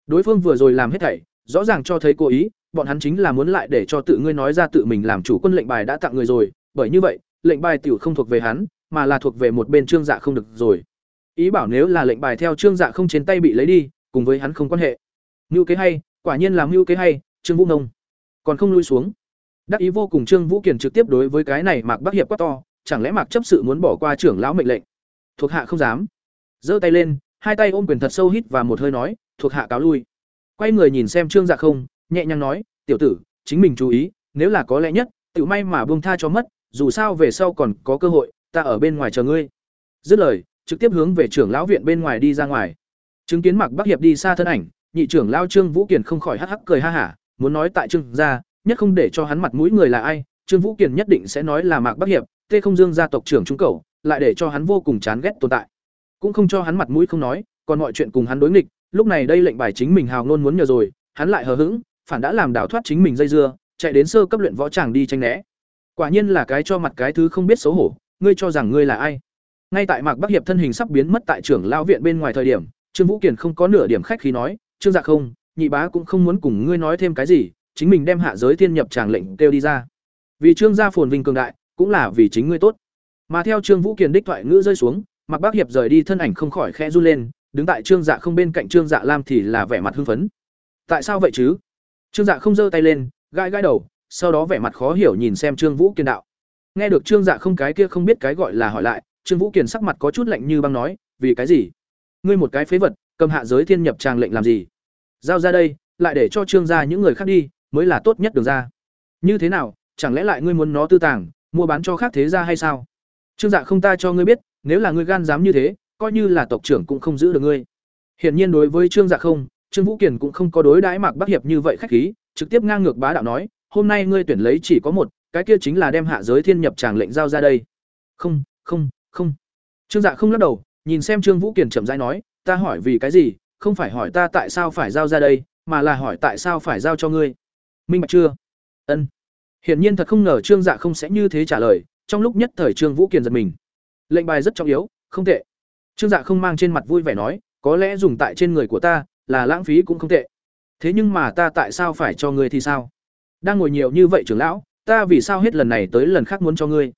A: Đối phương vừa rồi làm hết thảy, rõ ràng cho thấy cố ý, bọn hắn chính là muốn lại để cho tự ngươi nói ra tự mình làm chủ quân lệnh bài đã tặng người rồi, bởi như vậy, lệnh bài tiểu không thuộc về hắn, mà là thuộc về một bên Trương Dạ không được rồi. Ý bảo nếu là lệnh bài theo Trương Dạ không trên tay bị lấy đi, cùng với hắn không quan hệ. Mưu kế hay, quả nhiên là mưu kế hay, Trương Vũ Nông. Còn không lui xuống. Đắc ý vô cùng Trương Vũ Kiền trực tiếp đối với cái này Mạc Bắc Hiệp quá to, chẳng lẽ Mạc chấp sự muốn bỏ qua trưởng lão mệnh lệnh? Thuộc hạ không dám. Giơ tay lên, hai tay ôm quyền thật sâu hít và một hơi nói, thuộc hạ cáo lui. Quay người nhìn xem Trương Dạ không, nhẹ nhàng nói, tiểu tử, chính mình chú ý, nếu là có lẽ nhất, tự may mà buông tha cho mất, dù sao về sau còn có cơ hội, ta ở bên ngoài chờ ngươi. Dứt lời, trực tiếp hướng về trưởng lão viện bên ngoài đi ra ngoài. Chứng kiến Mạc Bắc Hiệp đi xa thân ảnh, nhị trưởng lão Trương Vũ Kiền không khỏi hắc hắc cười ha hả, muốn nói tại Trương gia, nhất không để cho hắn mặt mũi người là ai, Trương Vũ Kiền nhất định sẽ nói là Mạc Bắc Hiệp, Tê Không Dương gia tộc trưởng trung cầu, lại để cho hắn vô cùng chán ghét tồn tại. Cũng không cho hắn mặt mũi không nói, còn mọi chuyện cùng hắn đối nghịch, lúc này đây lệnh bài chính mình hào ngôn muốn nhờ rồi, hắn lại hờ hững, phản đã làm đảo thoát chính mình dây dưa, chạy đến sơ cấp luyện võ tràng đi tranh né. Quả nhiên là cái cho mặt cái thứ không biết xấu hổ, ngươi cho rằng ngươi là ai? Ngay tại Mạc Bắc Hiệp thân hình sắp biến mất tại trưởng lão viện bên ngoài thời điểm, Trương Vũ Kiền không có nửa điểm khách khí nói, "Trương Dạ không, nhị bá cũng không muốn cùng ngươi nói thêm cái gì, chính mình đem hạ giới thiên nhập tràng lệnh kêu đi ra. Vì Trương gia phồn vinh cường đại, cũng là vì chính ngươi tốt." Mà theo Trương Vũ Kiền đích thoại ngữ rơi xuống, Mạc Bắc Hiệp rời đi thân ảnh không khỏi khẽ run lên, đứng tại Trương Dạ không bên cạnh Trương Dạ Lam thì là vẻ mặt hưng phấn. "Tại sao vậy chứ?" Trương Dạ không giơ tay lên, gãi gãi đầu, sau đó vẻ mặt khó hiểu nhìn xem trương vũ kiên đạo nghe được trương dạ không cái kia không biết cái gọi là hỏi lại trương vũ kiền sắc mặt có chút lạnh như băng nói, vì cái gì? Ngươi một cái phế vật, cầm hạ giới thiên nhập tràng lệnh làm gì? Giao ra đây, lại để cho trương gia những người khác đi, mới là tốt nhất đường ra. Như thế nào, chẳng lẽ lại ngươi muốn nó tư tàng, mua bán cho khác thế gia hay sao? Trương dạ không ta cho ngươi biết, nếu là ngươi gan dám như thế, coi như là tộc trưởng cũng không giữ được ngươi. Hiển nhiên đối với trương dạ không, trương vũ kiền cũng không có đối đãi mạc bắc hiệp như vậy khách khí, trực tiếp ngang ngược bá đạo nói, hôm nay ngươi tuyển lấy chỉ có một, cái kia chính là đem hạ giới thiên nhập tràng lệnh giao ra đây. Không không không. Trương dạ không lắc đầu, nhìn xem trương vũ kiền chậm rãi nói, ta hỏi vì cái gì? Không phải hỏi ta tại sao phải giao ra đây, mà là hỏi tại sao phải giao cho ngươi. Minh bạch chưa? Ân. Hiển nhiên thật không ngờ trương dạ không sẽ như thế trả lời, trong lúc nhất thời trương vũ kiền giật mình. Lệnh bài rất trọng yếu, không tệ. Trương dạ không mang trên mặt vui vẻ nói, có lẽ dùng tại trên người của ta, là lãng phí cũng không tệ. Thế nhưng mà ta tại sao phải cho ngươi thì sao? Đang ngồi nhiều như vậy trưởng lão, ta vì sao hết lần này tới lần khác muốn cho ngươi?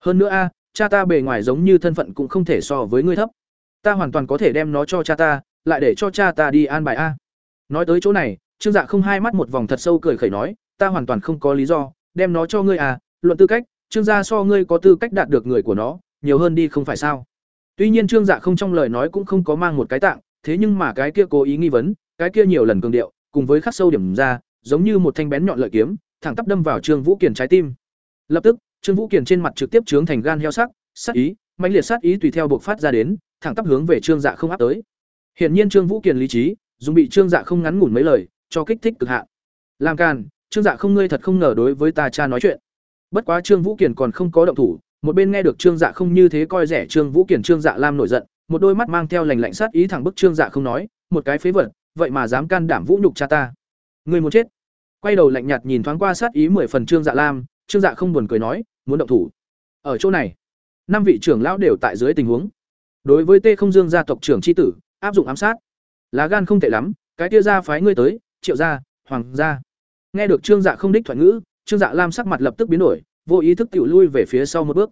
A: Hơn nữa a cha ta bề ngoài giống như thân phận cũng không thể so với ngươi thấp. Ta hoàn toàn có thể đem nó cho cha ta, lại để cho cha ta đi an bài a. Nói tới chỗ này, trương dạ không hai mắt một vòng thật sâu cười khẩy nói, ta hoàn toàn không có lý do, đem nó cho ngươi à luận tư cách, trương gia so ngươi có tư cách đạt được người của nó, nhiều hơn đi không phải sao. Tuy nhiên trương dạ không trong lời nói cũng không có mang một cái tạng, thế nhưng mà cái kia cố ý nghi vấn, cái kia nhiều lần cường điệu, cùng với khắc sâu điểm ra, giống như một thanh bén nhọn lợi kiếm, thẳng tắp đâm vào trương vũ kiền trái tim. Lập tức trương vũ kiền trên mặt trực tiếp trướng thành gan heo sắc, sát ý, mãnh liệt sát ý tùy theo bộc phát ra đến, thẳng tắp hướng về trương dạ không áp tới. Hiển nhiên trương vũ kiền lý trí, dùng bị trương dạ không ngắn ngủn mấy lời, cho kích thích cực hạn. Làm càn, trương dạ không ngươi thật không ngờ đối với ta cha nói chuyện. Bất quá trương vũ kiền còn không có động thủ, một bên nghe được trương dạ không như thế coi rẻ trương vũ kiền trương dạ lam nổi giận, một đôi mắt mang theo lành lạnh sát ý thẳng bức trương dạ không nói, một cái phế vật, vậy mà dám can đảm vũ nhục cha ta. Người muốn chết. Quay đầu lạnh nhạt nhìn thoáng qua sát ý mười phần trương dạ lam, trương dạ không buồn cười nói muốn động thủ. Ở chỗ này, năm vị trưởng lão đều tại dưới tình huống. Đối với tê không dương gia tộc trưởng c tử, áp dụng ám sát. Lá gan không tệ lắm, cái tia ra phái ngươi tới, triệu gia, hoàng gia. Nghe được trương dạ không đích thoại ngữ, trương dạ lam sắc mặt lập tức biến đổi, vô ý thức tự lui về phía sau một bước.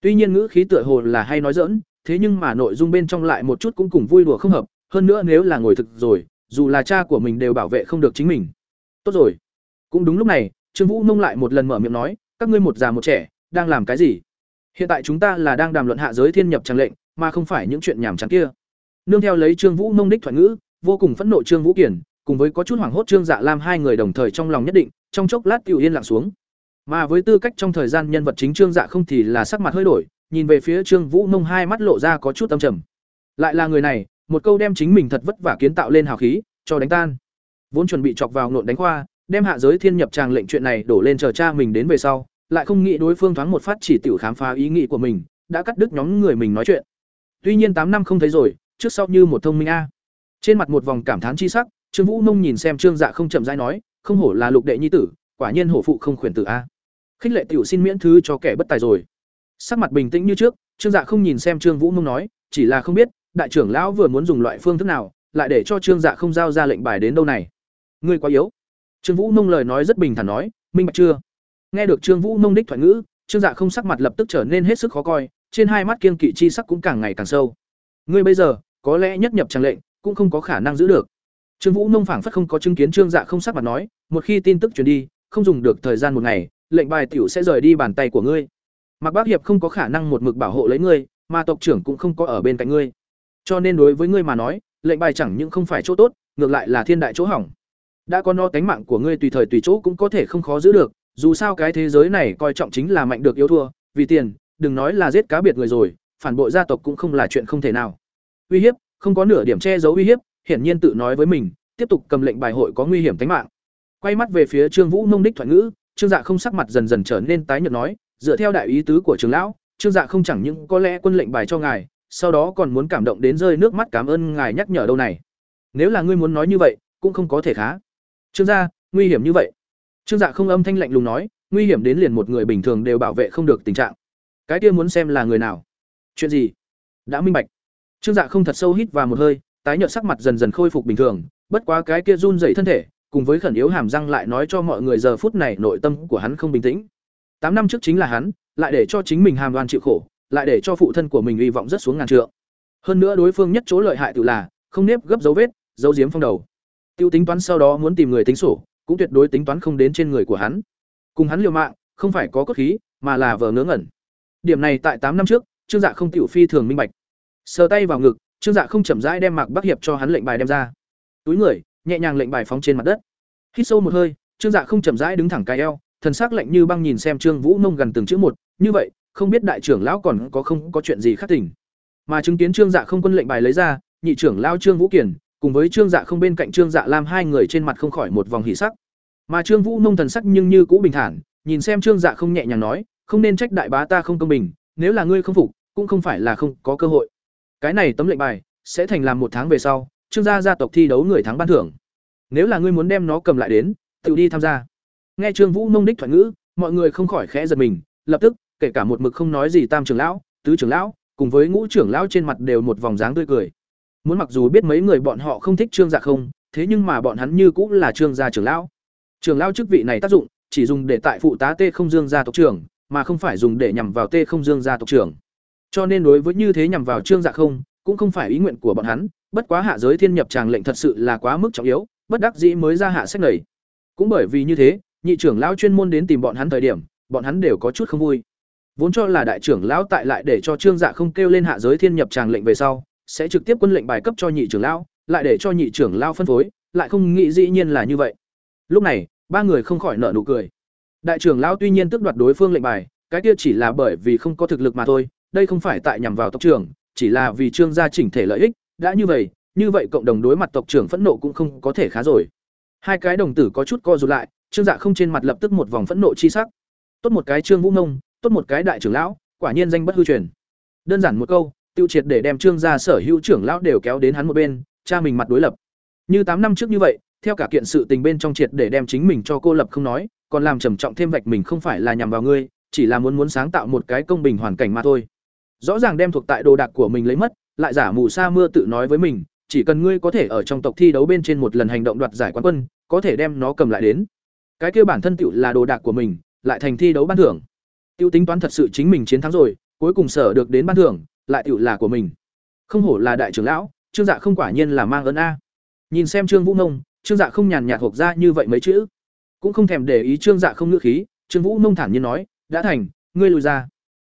A: Tuy nhiên ngữ khí tựa hồ là hay nói dỡn thế nhưng mà nội dung bên trong lại một chút cũng cùng vui đùa không hợp, hơn nữa nếu là ngồi thực rồi, dù là cha của mình đều bảo vệ không được chính mình. Tốt rồi. Cũng đúng lúc này, trương vũ nông lại một lần mở miệng nói các ngươi một già một trẻ, đang làm cái gì? Hiện tại chúng ta là đang đàm luận hạ giới thiên nhập trang lệnh, mà không phải những chuyện nhảm chán kia. Nương theo lấy trương vũ nông đích thoại ngữ, vô cùng phẫn nộ trương vũ kiển, cùng với có chút hoảng hốt trương dạ lam hai người đồng thời trong lòng nhất định, trong chốc lát cựu yên lặng xuống. Mà với tư cách trong thời gian nhân vật chính trương dạ không thì là sắc mặt hơi đổi, nhìn về phía trương vũ nông hai mắt lộ ra có chút tâm trầm. Lại là người này, một câu đem chính mình thật vất vả kiến tạo lên hào khí, cho đánh tan. Vốn chuẩn bị chọc vào nộn đánh khoa, đem hạ giới thiên nhập tràng lệnh chuyện này đổ lên chờ cha mình đến về sau lại không nghĩ đối phương thoáng một phát chỉ tiểu khám phá ý nghĩ của mình, đã cắt đứt nhóm người mình nói chuyện. Tuy nhiên tám năm không thấy rồi, trước sau như một thông minh a. Trên mặt một vòng cảm thán chi sắc, trương vũ nông nhìn xem trương dạ không chậm rãi nói, không hổ là lục đệ nhi tử, quả nhiên hổ phụ không khuyển tử a. Khích lệ tiểu xin miễn thứ cho kẻ bất tài rồi. Sắc mặt bình tĩnh như trước, trương dạ không nhìn xem trương vũ nông nói, chỉ là không biết, đại trưởng lão vừa muốn dùng loại phương thức nào, lại để cho trương dạ không giao ra lệnh bài đến đâu này. Ngươi quá yếu. Trương vũ nông lời nói rất bình thản nói, minh bạch chưa? Nghe được trương vũ nông đích thoại ngữ trương dạ không sắc mặt lập tức trở nên hết sức khó coi trên hai mắt kiên kỵ chi sắc cũng càng ngày càng sâu ngươi bây giờ có lẽ nhất nhập trang lệnh cũng không có khả năng giữ được trương vũ nông phảng phất không có chứng kiến trương dạ không sắc mặt nói một khi tin tức truyền đi không dùng được thời gian một ngày lệnh bài tiểu sẽ rời đi bàn tay của ngươi Mạc Bác Hiệp không có khả năng một mực bảo hộ lấy ngươi, mà tộc trưởng cũng không có ở bên cạnh ngươi. Cho nên đối với ngươi mà nói, lệnh bài chẳng những không phải chỗ tốt, ngược lại là thiên đại chỗ hỏng. Đã có no tánh mạng của ngươi tùy thời tùy chỗ cũng có thể không khó giữ được, dù sao cái thế giới này coi trọng chính là mạnh được yếu thua, vì tiền, đừng nói là giết cá biệt người rồi, phản bội gia tộc cũng không là chuyện không thể nào. Uy hiếp, không có nửa điểm che giấu uy hiếp, hiển nhiên tự nói với mình, tiếp tục cầm lệnh bài hội có nguy hiểm tính mạng. Quay mắt về phía Trương Vũ Nông đích thoại ngữ, Trương Dạ không sắc mặt dần dần trở nên tái nhợt nói, dựa theo đại ý tứ của trưởng lão, Trương Dạ không chẳng những có lẽ quân lệnh bài cho ngài, sau đó còn muốn cảm động đến rơi nước mắt cảm ơn ngài nhắc nhở đâu này. Nếu là ngươi muốn nói như vậy, cũng không có thể khá. Trương gia, nguy hiểm như vậy. Trương Dạ không âm thanh lạnh lùng nói, nguy hiểm đến liền một người bình thường đều bảo vệ không được tình trạng. Cái kia muốn xem là người nào. Chuyện gì? Đã minh bạch. Trương Dạ không thật sâu hít vào một hơi, tái nhợt sắc mặt dần dần khôi phục bình thường, bất quá cái kia run rẩy thân thể, cùng với khẩn yếu hàm răng lại nói cho mọi người giờ phút này nội tâm của hắn không bình tĩnh. Tám năm trước chính là hắn, lại để cho chính mình hàm đoan chịu khổ, lại để cho phụ thân của mình hy vọng rất xuống ngàn trượng. Hơn nữa đối phương nhất chỗ lợi hại tự là không nếp gấp dấu vết, dấu diếm phong đầu. Tiêu tính toán sau đó muốn tìm người tính sổ, cũng tuyệt đối tính toán không đến trên người của hắn. cùng hắn liều mạng, không phải có cốt khí, mà là vờ ngớ ngẩn. Điểm này tại tám năm trước, trương dạ không tiểu phi thường minh bạch. Sờ tay vào ngực, trương dạ không chậm rãi đem mạc bắc hiệp cho hắn lệnh bài đem ra. Túi người, nhẹ nhàng lệnh bài phóng trên mặt đất. Hít sâu một hơi, trương dạ không chậm rãi đứng thẳng cái eo, thần sắc lạnh như băng nhìn xem trương vũ nông gần từng chữ một. Như vậy, không biết đại trưởng lão còn có không có chuyện gì khác tỉnh mà chứng kiến trương dạ không quân lệnh bài lấy ra, nhị trưởng lao trương vũ kiển cùng với trương dạ không bên cạnh trương dạ lam hai người trên mặt không khỏi một vòng hỉ sắc. Mà trương vũ nông thần sắc nhưng như cũ bình thản, nhìn xem trương dạ không nhẹ nhàng nói, không nên trách đại bá ta không công bình, nếu là ngươi không phục, cũng không phải là không có cơ hội. Cái này tấm lệnh bài sẽ thành làm một tháng về sau, trương gia gia tộc thi đấu người thắng ban thưởng. Nếu là ngươi muốn đem nó cầm lại đến, tự đi tham gia. Nghe trương vũ nông đích thoại ngữ, mọi người không khỏi khẽ giật mình, lập tức, kể cả một mực không nói gì tam trưởng lão, tứ trưởng lão, cùng với ngũ trưởng lão trên mặt đều một vòng dáng tươi cười muốn mặc dù biết mấy người bọn họ không thích trương dạ không, thế nhưng mà bọn hắn như cũng là trương gia trưởng lão. Trưởng lão chức vị này tác dụng, chỉ dùng để tại phụ tá tê không dương gia tộc trưởng, mà không phải dùng để nhằm vào tê không dương gia tộc trưởng. Cho nên đối với như thế nhằm vào trương dạ không, cũng không phải ý nguyện của bọn hắn, bất quá hạ giới thiên nhập tràng lệnh thật sự là quá mức trọng yếu, bất đắc dĩ mới ra hạ sách này. Cũng bởi vì như thế, nhị trưởng lão chuyên môn đến tìm bọn hắn thời điểm, bọn hắn đều có chút không vui. Vốn cho là đại trưởng lão tại lại để cho trương dạ không kêu lên hạ giới thiên nhập tràng lệnh về sau sẽ trực tiếp quân lệnh bài cấp cho nhị trưởng lão, lại để cho nhị trưởng lão phân phối, lại không nghĩ dĩ nhiên là như vậy. Lúc này, ba người không khỏi nở nụ cười. Đại trưởng lão tuy nhiên tước đoạt đối phương lệnh bài, cái kia chỉ là bởi vì không có thực lực mà thôi, đây không phải tại nhằm vào tộc trưởng, chỉ là vì trương gia chỉnh thể lợi ích, đã như vậy như vậy cộng đồng đối mặt tộc trưởng phẫn nộ cũng không có thể khá rồi. Hai cái đồng tử có chút co rụt lại, trương dạ không trên mặt lập tức một vòng phẫn nộ chi sắc. Tốt một cái trương vũ ngông tốt một cái đại trưởng lão, quả nhiên danh bất hư truyền. Đơn giản một câu tiêu triệt để đem trương gia sở hữu trưởng lão đều kéo đến hắn một bên, cha mình mặt đối lập. Như tám năm trước như vậy, theo cả kiện sự tình bên trong triệt để đem chính mình cho cô lập không nói, còn làm trầm trọng thêm vạch mình không phải là nhằm vào ngươi, chỉ là muốn muốn sáng tạo một cái công bình hoàn cảnh mà thôi. Rõ ràng đem thuộc tại đồ đạc của mình lấy mất, lại giả mù sa mưa tự nói với mình, chỉ cần ngươi có thể ở trong tộc thi đấu bên trên một lần hành động đoạt giải quán quân, có thể đem nó cầm lại đến. Cái kia bản thân tựu là đồ đạc của mình, lại thành thi đấu ban thưởng. Tiêu tính toán thật sự chính mình chiến thắng rồi, cuối cùng sở được đến ban thưởng lại tựu là của mình. Không hổ là đại trưởng lão, trương dạ không quả nhiên là mang ơn a. Nhìn xem trương vũ nông, trương dạ không nhàn nhạt hộp ra như vậy mấy chữ. Cũng không thèm để ý trương dạ không ngữ khí, trương vũ nông thản nhiên nói, đã thành, ngươi lùi ra.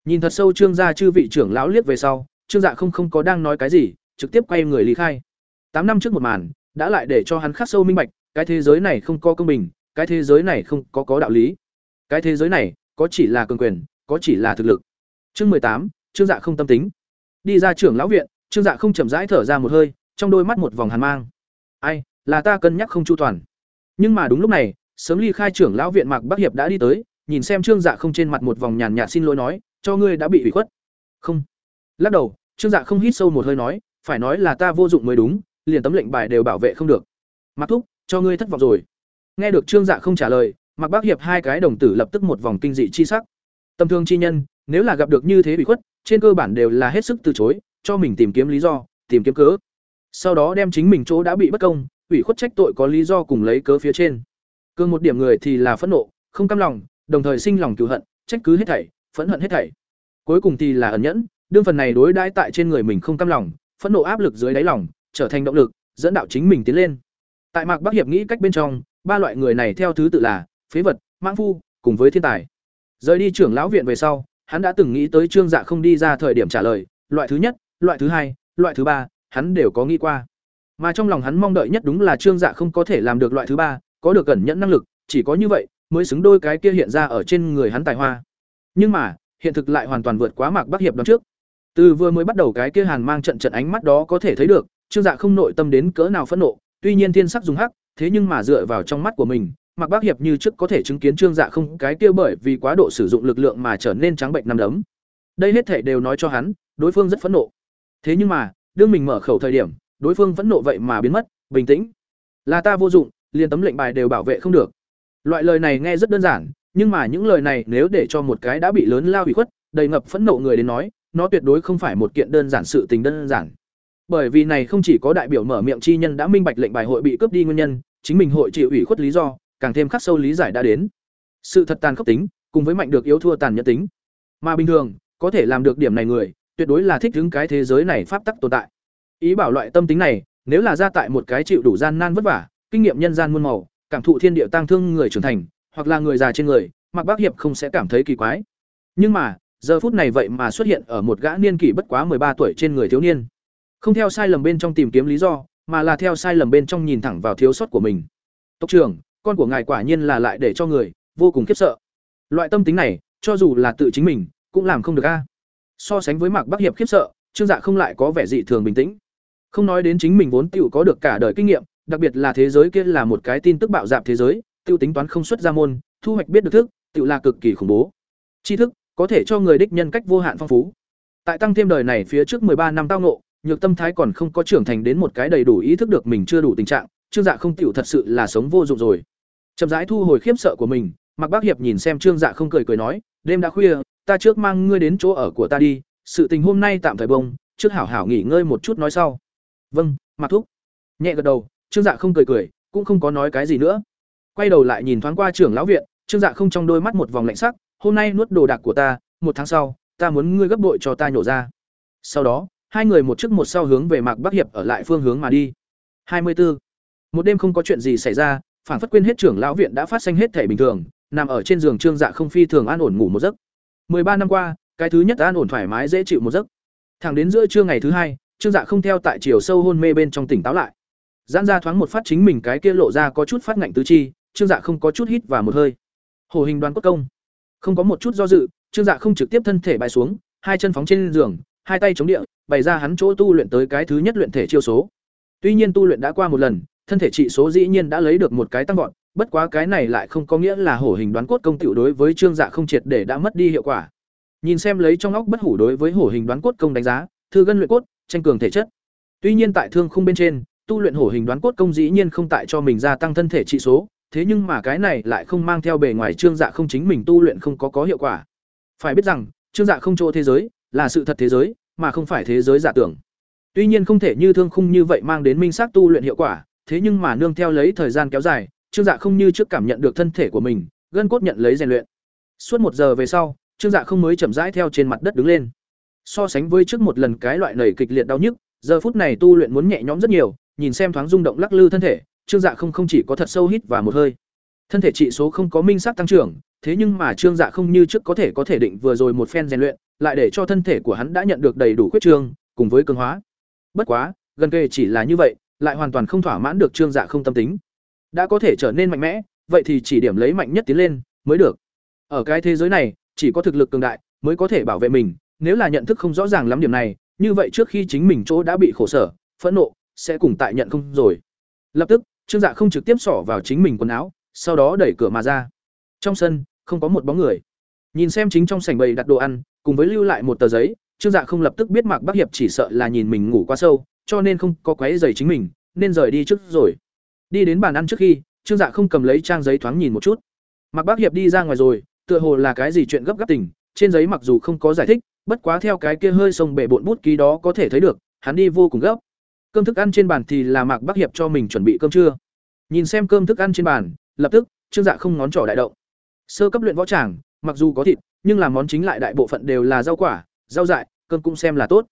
A: Nhìn thật sâu trương gia chư vị trưởng lão liếc về sau, trương dạ không không có đang nói cái gì, trực tiếp quay người lý khai. Tám năm trước một màn, đã lại để cho hắn khắc sâu minh bạch, cái thế giới này không có công bình, cái thế giới này không có có đạo lý. Cái thế giới này, có chỉ là cường quyền, có chỉ là thực lực. Chương mười tám trương dạ không tâm tính. Đi ra trưởng lão viện, trương dạ không chậm rãi thở ra một hơi, trong đôi mắt một vòng hàn mang. Ai, là ta cân nhắc không chu toàn. Nhưng mà đúng lúc này, sớm ly khai trưởng lão viện mạc bắc hiệp đã đi tới, nhìn xem trương dạ không trên mặt một vòng nhàn nhạt xin lỗi nói, cho ngươi đã bị ủy khuất. Không. Lắc đầu, trương dạ không hít sâu một hơi nói, phải nói là ta vô dụng mới đúng, liền tấm lệnh bài đều bảo vệ không được. Mặc thúc, cho ngươi thất vọng rồi. Nghe được trương dạ không trả lời mặc bác hiệp hai cái đồng tử lập tức một vòng kinh dị chi sắc. Tâm thương chi nhân nếu là gặp được như thế bị khuất, trên cơ bản đều là hết sức từ chối, cho mình tìm kiếm lý do, tìm kiếm cớ. Sau đó đem chính mình chỗ đã bị bất công, ủy khuất trách tội có lý do cùng lấy cớ phía trên. Cương một điểm người thì là phẫn nộ, không cam lòng, đồng thời sinh lòng cựu hận, trách cứ hết thảy, phẫn hận hết thảy. Cuối cùng thì là ẩn nhẫn, đương phần này đối đãi tại trên người mình không cam lòng, phẫn nộ áp lực dưới đáy lòng, trở thành động lực, dẫn đạo chính mình tiến lên. Tại mạc bắc hiệp nghĩ cách bên trong, ba loại người này theo thứ tự là phế vật, mãng phu, cùng với thiên tài. Rời đi trưởng lão viện về sau hắn đã từng nghĩ tới trương dạ không đi ra thời điểm trả lời, loại thứ nhất, loại thứ hai, loại thứ ba, hắn đều có nghĩ qua. Mà trong lòng hắn mong đợi nhất đúng là trương dạ không có thể làm được loại thứ ba, có được cẩn nhẫn năng lực, chỉ có như vậy mới xứng đôi cái kia hiện ra ở trên người hắn tài hoa. Nhưng mà, hiện thực lại hoàn toàn vượt quá mạc bắc hiệp đón trước. Từ vừa mới bắt đầu cái kia hàn mang trận trận ánh mắt đó có thể thấy được, trương dạ không nội tâm đến cỡ nào phẫn nộ, tuy nhiên thiên sắc dùng hắc, thế nhưng mà dựa vào trong mắt của mình Mạc Bác Hiệp như trước có thể chứng kiến Trương Dạ không cái kia bởi vì quá độ sử dụng lực lượng mà trở nên trắng bệnh năm đấm. Đây hết thể đều nói cho hắn, đối phương rất phẫn nộ. Thế nhưng mà, đương mình mở khẩu thời điểm, đối phương phẫn nộ vậy mà biến mất, bình tĩnh. Là ta vô dụng, liền tấm lệnh bài đều bảo vệ không được. Loại lời này nghe rất đơn giản, nhưng mà những lời này nếu để cho một cái đã bị lớn lao hủy khuất, đầy ngập phẫn nộ người đến nói, nó tuyệt đối không phải một kiện đơn giản sự tình đơn giản. Bởi vì này không chỉ có đại biểu mở miệng chi nhân đã minh bạch lệnh bài hội bị cướp đi nguyên nhân, chính mình hội chịu ủy khuất lý do, càng thêm khắc sâu lý giải đã đến. Sự thật tàn khốc tính, cùng với mạnh được yếu thua tàn nhẫn tính. Mà bình thường, có thể làm được điểm này người, tuyệt đối là thích đứng cái thế giới này pháp tắc tồn tại. Ý bảo loại tâm tính này, nếu là ra tại một cái chịu đủ gian nan vất vả, kinh nghiệm nhân gian muôn màu, cảm thụ thiên địa tăng thương người trưởng thành, hoặc là người già trên người, mặc Bác Hiệp không sẽ cảm thấy kỳ quái. Nhưng mà, giờ phút này vậy mà xuất hiện ở một gã niên kỷ bất quá ba tuổi trên người thiếu niên. Không theo sai lầm bên trong tìm kiếm lý do, mà là theo sai lầm bên trong nhìn thẳng vào thiếu sót của mình. Tộc trưởng, con của ngài quả nhiên là lại để cho người vô cùng khiếp sợ. Loại tâm tính này, cho dù là tự chính mình, cũng làm không được a. So sánh với Mạc Bắc Hiệp khiếp sợ, Trương Dạ không lại có vẻ dị thường bình tĩnh. Không nói đến chính mình vốn tiểu có được cả đời kinh nghiệm, đặc biệt là thế giới kia là một cái tin tức bạo dạn thế giới, tiêu tính toán không xuất ra môn, thu hoạch biết được thức, tiểu là cực kỳ khủng bố. Tri thức có thể cho người đích nhân cách vô hạn phong phú. Tại tăng thêm đời này phía trước ba năm tao ngộ, nhược tâm thái còn không có trưởng thành đến một cái đầy đủ ý thức được mình chưa đủ tình trạng, Trương Dạ không tiểu thật sự là sống vô dụng rồi. Chậm rãi thu hồi khiếp sợ của mình, mặc Bác Hiệp nhìn xem Trương Dạ không cười cười nói, "Đêm đã khuya, ta trước mang ngươi đến chỗ ở của ta đi, sự tình hôm nay tạm thời bông, trước hảo hảo nghỉ ngơi một chút nói sau." "Vâng, mặc thúc." Nhẹ gật đầu, Trương Dạ không cười cười, cũng không có nói cái gì nữa. Quay đầu lại nhìn thoáng qua trưởng lão viện, Trương Dạ không trong đôi mắt một vòng lạnh sắc, "Hôm nay nuốt đồ đạc của ta, một tháng sau, ta muốn ngươi gấp bội cho ta nhổ ra." Sau đó, hai người một trước một sau hướng về Mạc Bắc Hiệp ở lại phương hướng mà đi. 24. Một đêm không có chuyện gì xảy ra, phản phất quên hết trưởng lão viện đã phát sinh hết thể bình thường, nằm ở trên giường Trương Dạ không phi thường an ổn ngủ một giấc. 13 năm qua, cái thứ nhất an ổn thoải mái dễ chịu một giấc. Thẳng đến giữa trưa ngày thứ hai, Trương Dạ không theo tại chiều sâu hôn mê bên trong tỉnh táo lại. Giãn ra thoáng một phát chính mình cái kia lộ ra có chút phát ngạnh tứ chi, Trương Dạ không có chút hít và một hơi. hồ hình đoàn cốt công. Không có một chút do dự, Trương Dạ không trực tiếp thân thể bay xuống, hai chân phóng trên giường, hai tay chống địa, bày ra hắn chỗ tu luyện tới cái thứ nhất luyện thể chiêu số. Tuy nhiên tu luyện đã qua một lần, thân thể trị số dĩ nhiên đã lấy được một cái tăng vọt, bất quá cái này lại không có nghĩa là hổ hình đoán cốt công tiểu đối với Trương Dạ không triệt để đã mất đi hiệu quả. Nhìn xem lấy trong óc bất hủ đối với hổ hình đoán cốt công đánh giá, thư gân luyện cốt, tranh cường thể chất. Tuy nhiên tại thương khung bên trên, tu luyện hổ hình đoán cốt công dĩ nhiên không tại cho mình gia tăng thân thể trị số, thế nhưng mà cái này lại không mang theo bề ngoài Trương Dạ không chính mình tu luyện không có có hiệu quả. Phải biết rằng, Trương Dạ không chỗ thế giới, là sự thật thế giới, mà không phải thế giới giả tưởng. Tuy nhiên không thể như thương khung như vậy mang đến minh xác tu luyện hiệu quả, thế nhưng mà nương theo lấy thời gian kéo dài, Trương Dạ không như trước cảm nhận được thân thể của mình, gân cốt nhận lấy rèn luyện. Suốt một giờ về sau, Trương Dạ không mới chậm rãi theo trên mặt đất đứng lên. So sánh với trước một lần cái loại nảy kịch liệt đau nhức, giờ phút này tu luyện muốn nhẹ nhõm rất nhiều, nhìn xem thoáng rung động lắc lư thân thể, Trương Dạ không không chỉ có thật sâu hít và một hơi. Thân thể trị số không có minh xác tăng trưởng, thế nhưng mà Trương Dạ không như trước có thể có thể định vừa rồi một phen rèn luyện, lại để cho thân thể của hắn đã nhận được đầy đủ khuyết trương, cùng với cường hóa. Bất quá, gần kề chỉ là như vậy, lại hoàn toàn không thỏa mãn được Trương Dạ không tâm tính. Đã có thể trở nên mạnh mẽ, vậy thì chỉ điểm lấy mạnh nhất tiến lên mới được. Ở cái thế giới này, chỉ có thực lực cường đại mới có thể bảo vệ mình, nếu là nhận thức không rõ ràng lắm điểm này, như vậy trước khi chính mình chỗ đã bị khổ sở, phẫn nộ, sẽ cùng tại nhận không rồi. Lập tức, Trương Dạ không trực tiếp xỏ vào chính mình quần áo, sau đó đẩy cửa mà ra. Trong sân, không có một bóng người. Nhìn xem chính trong sảnh bày đặt đồ ăn, cùng với lưu lại một tờ giấy, Trương Dạ không lập tức biết Mạc Bắc Hiệp chỉ sợ là nhìn mình ngủ quá sâu, cho nên không có quấy rầy chính mình, nên rời đi trước rồi. Đi đến bàn ăn trước khi, Trương Dạ không cầm lấy trang giấy thoáng nhìn một chút. Mạc Bắc Hiệp đi ra ngoài rồi, tựa hồ là cái gì chuyện gấp gáp tình, trên giấy mặc dù không có giải thích, bất quá theo cái kia hơi sông bể bộn bút ký đó có thể thấy được, hắn đi vô cùng gấp. Cơm thức ăn trên bàn thì là Mạc Bắc Hiệp cho mình chuẩn bị cơm trưa. Nhìn xem cơm thức ăn trên bàn, lập tức, Trương Dạ không ngón trỏ đại động. Sơ cấp luyện võ tràng, mặc dù có thịt, nhưng làm món chính lại đại bộ phận đều là rau quả, rau dại, cơm cũng xem là tốt.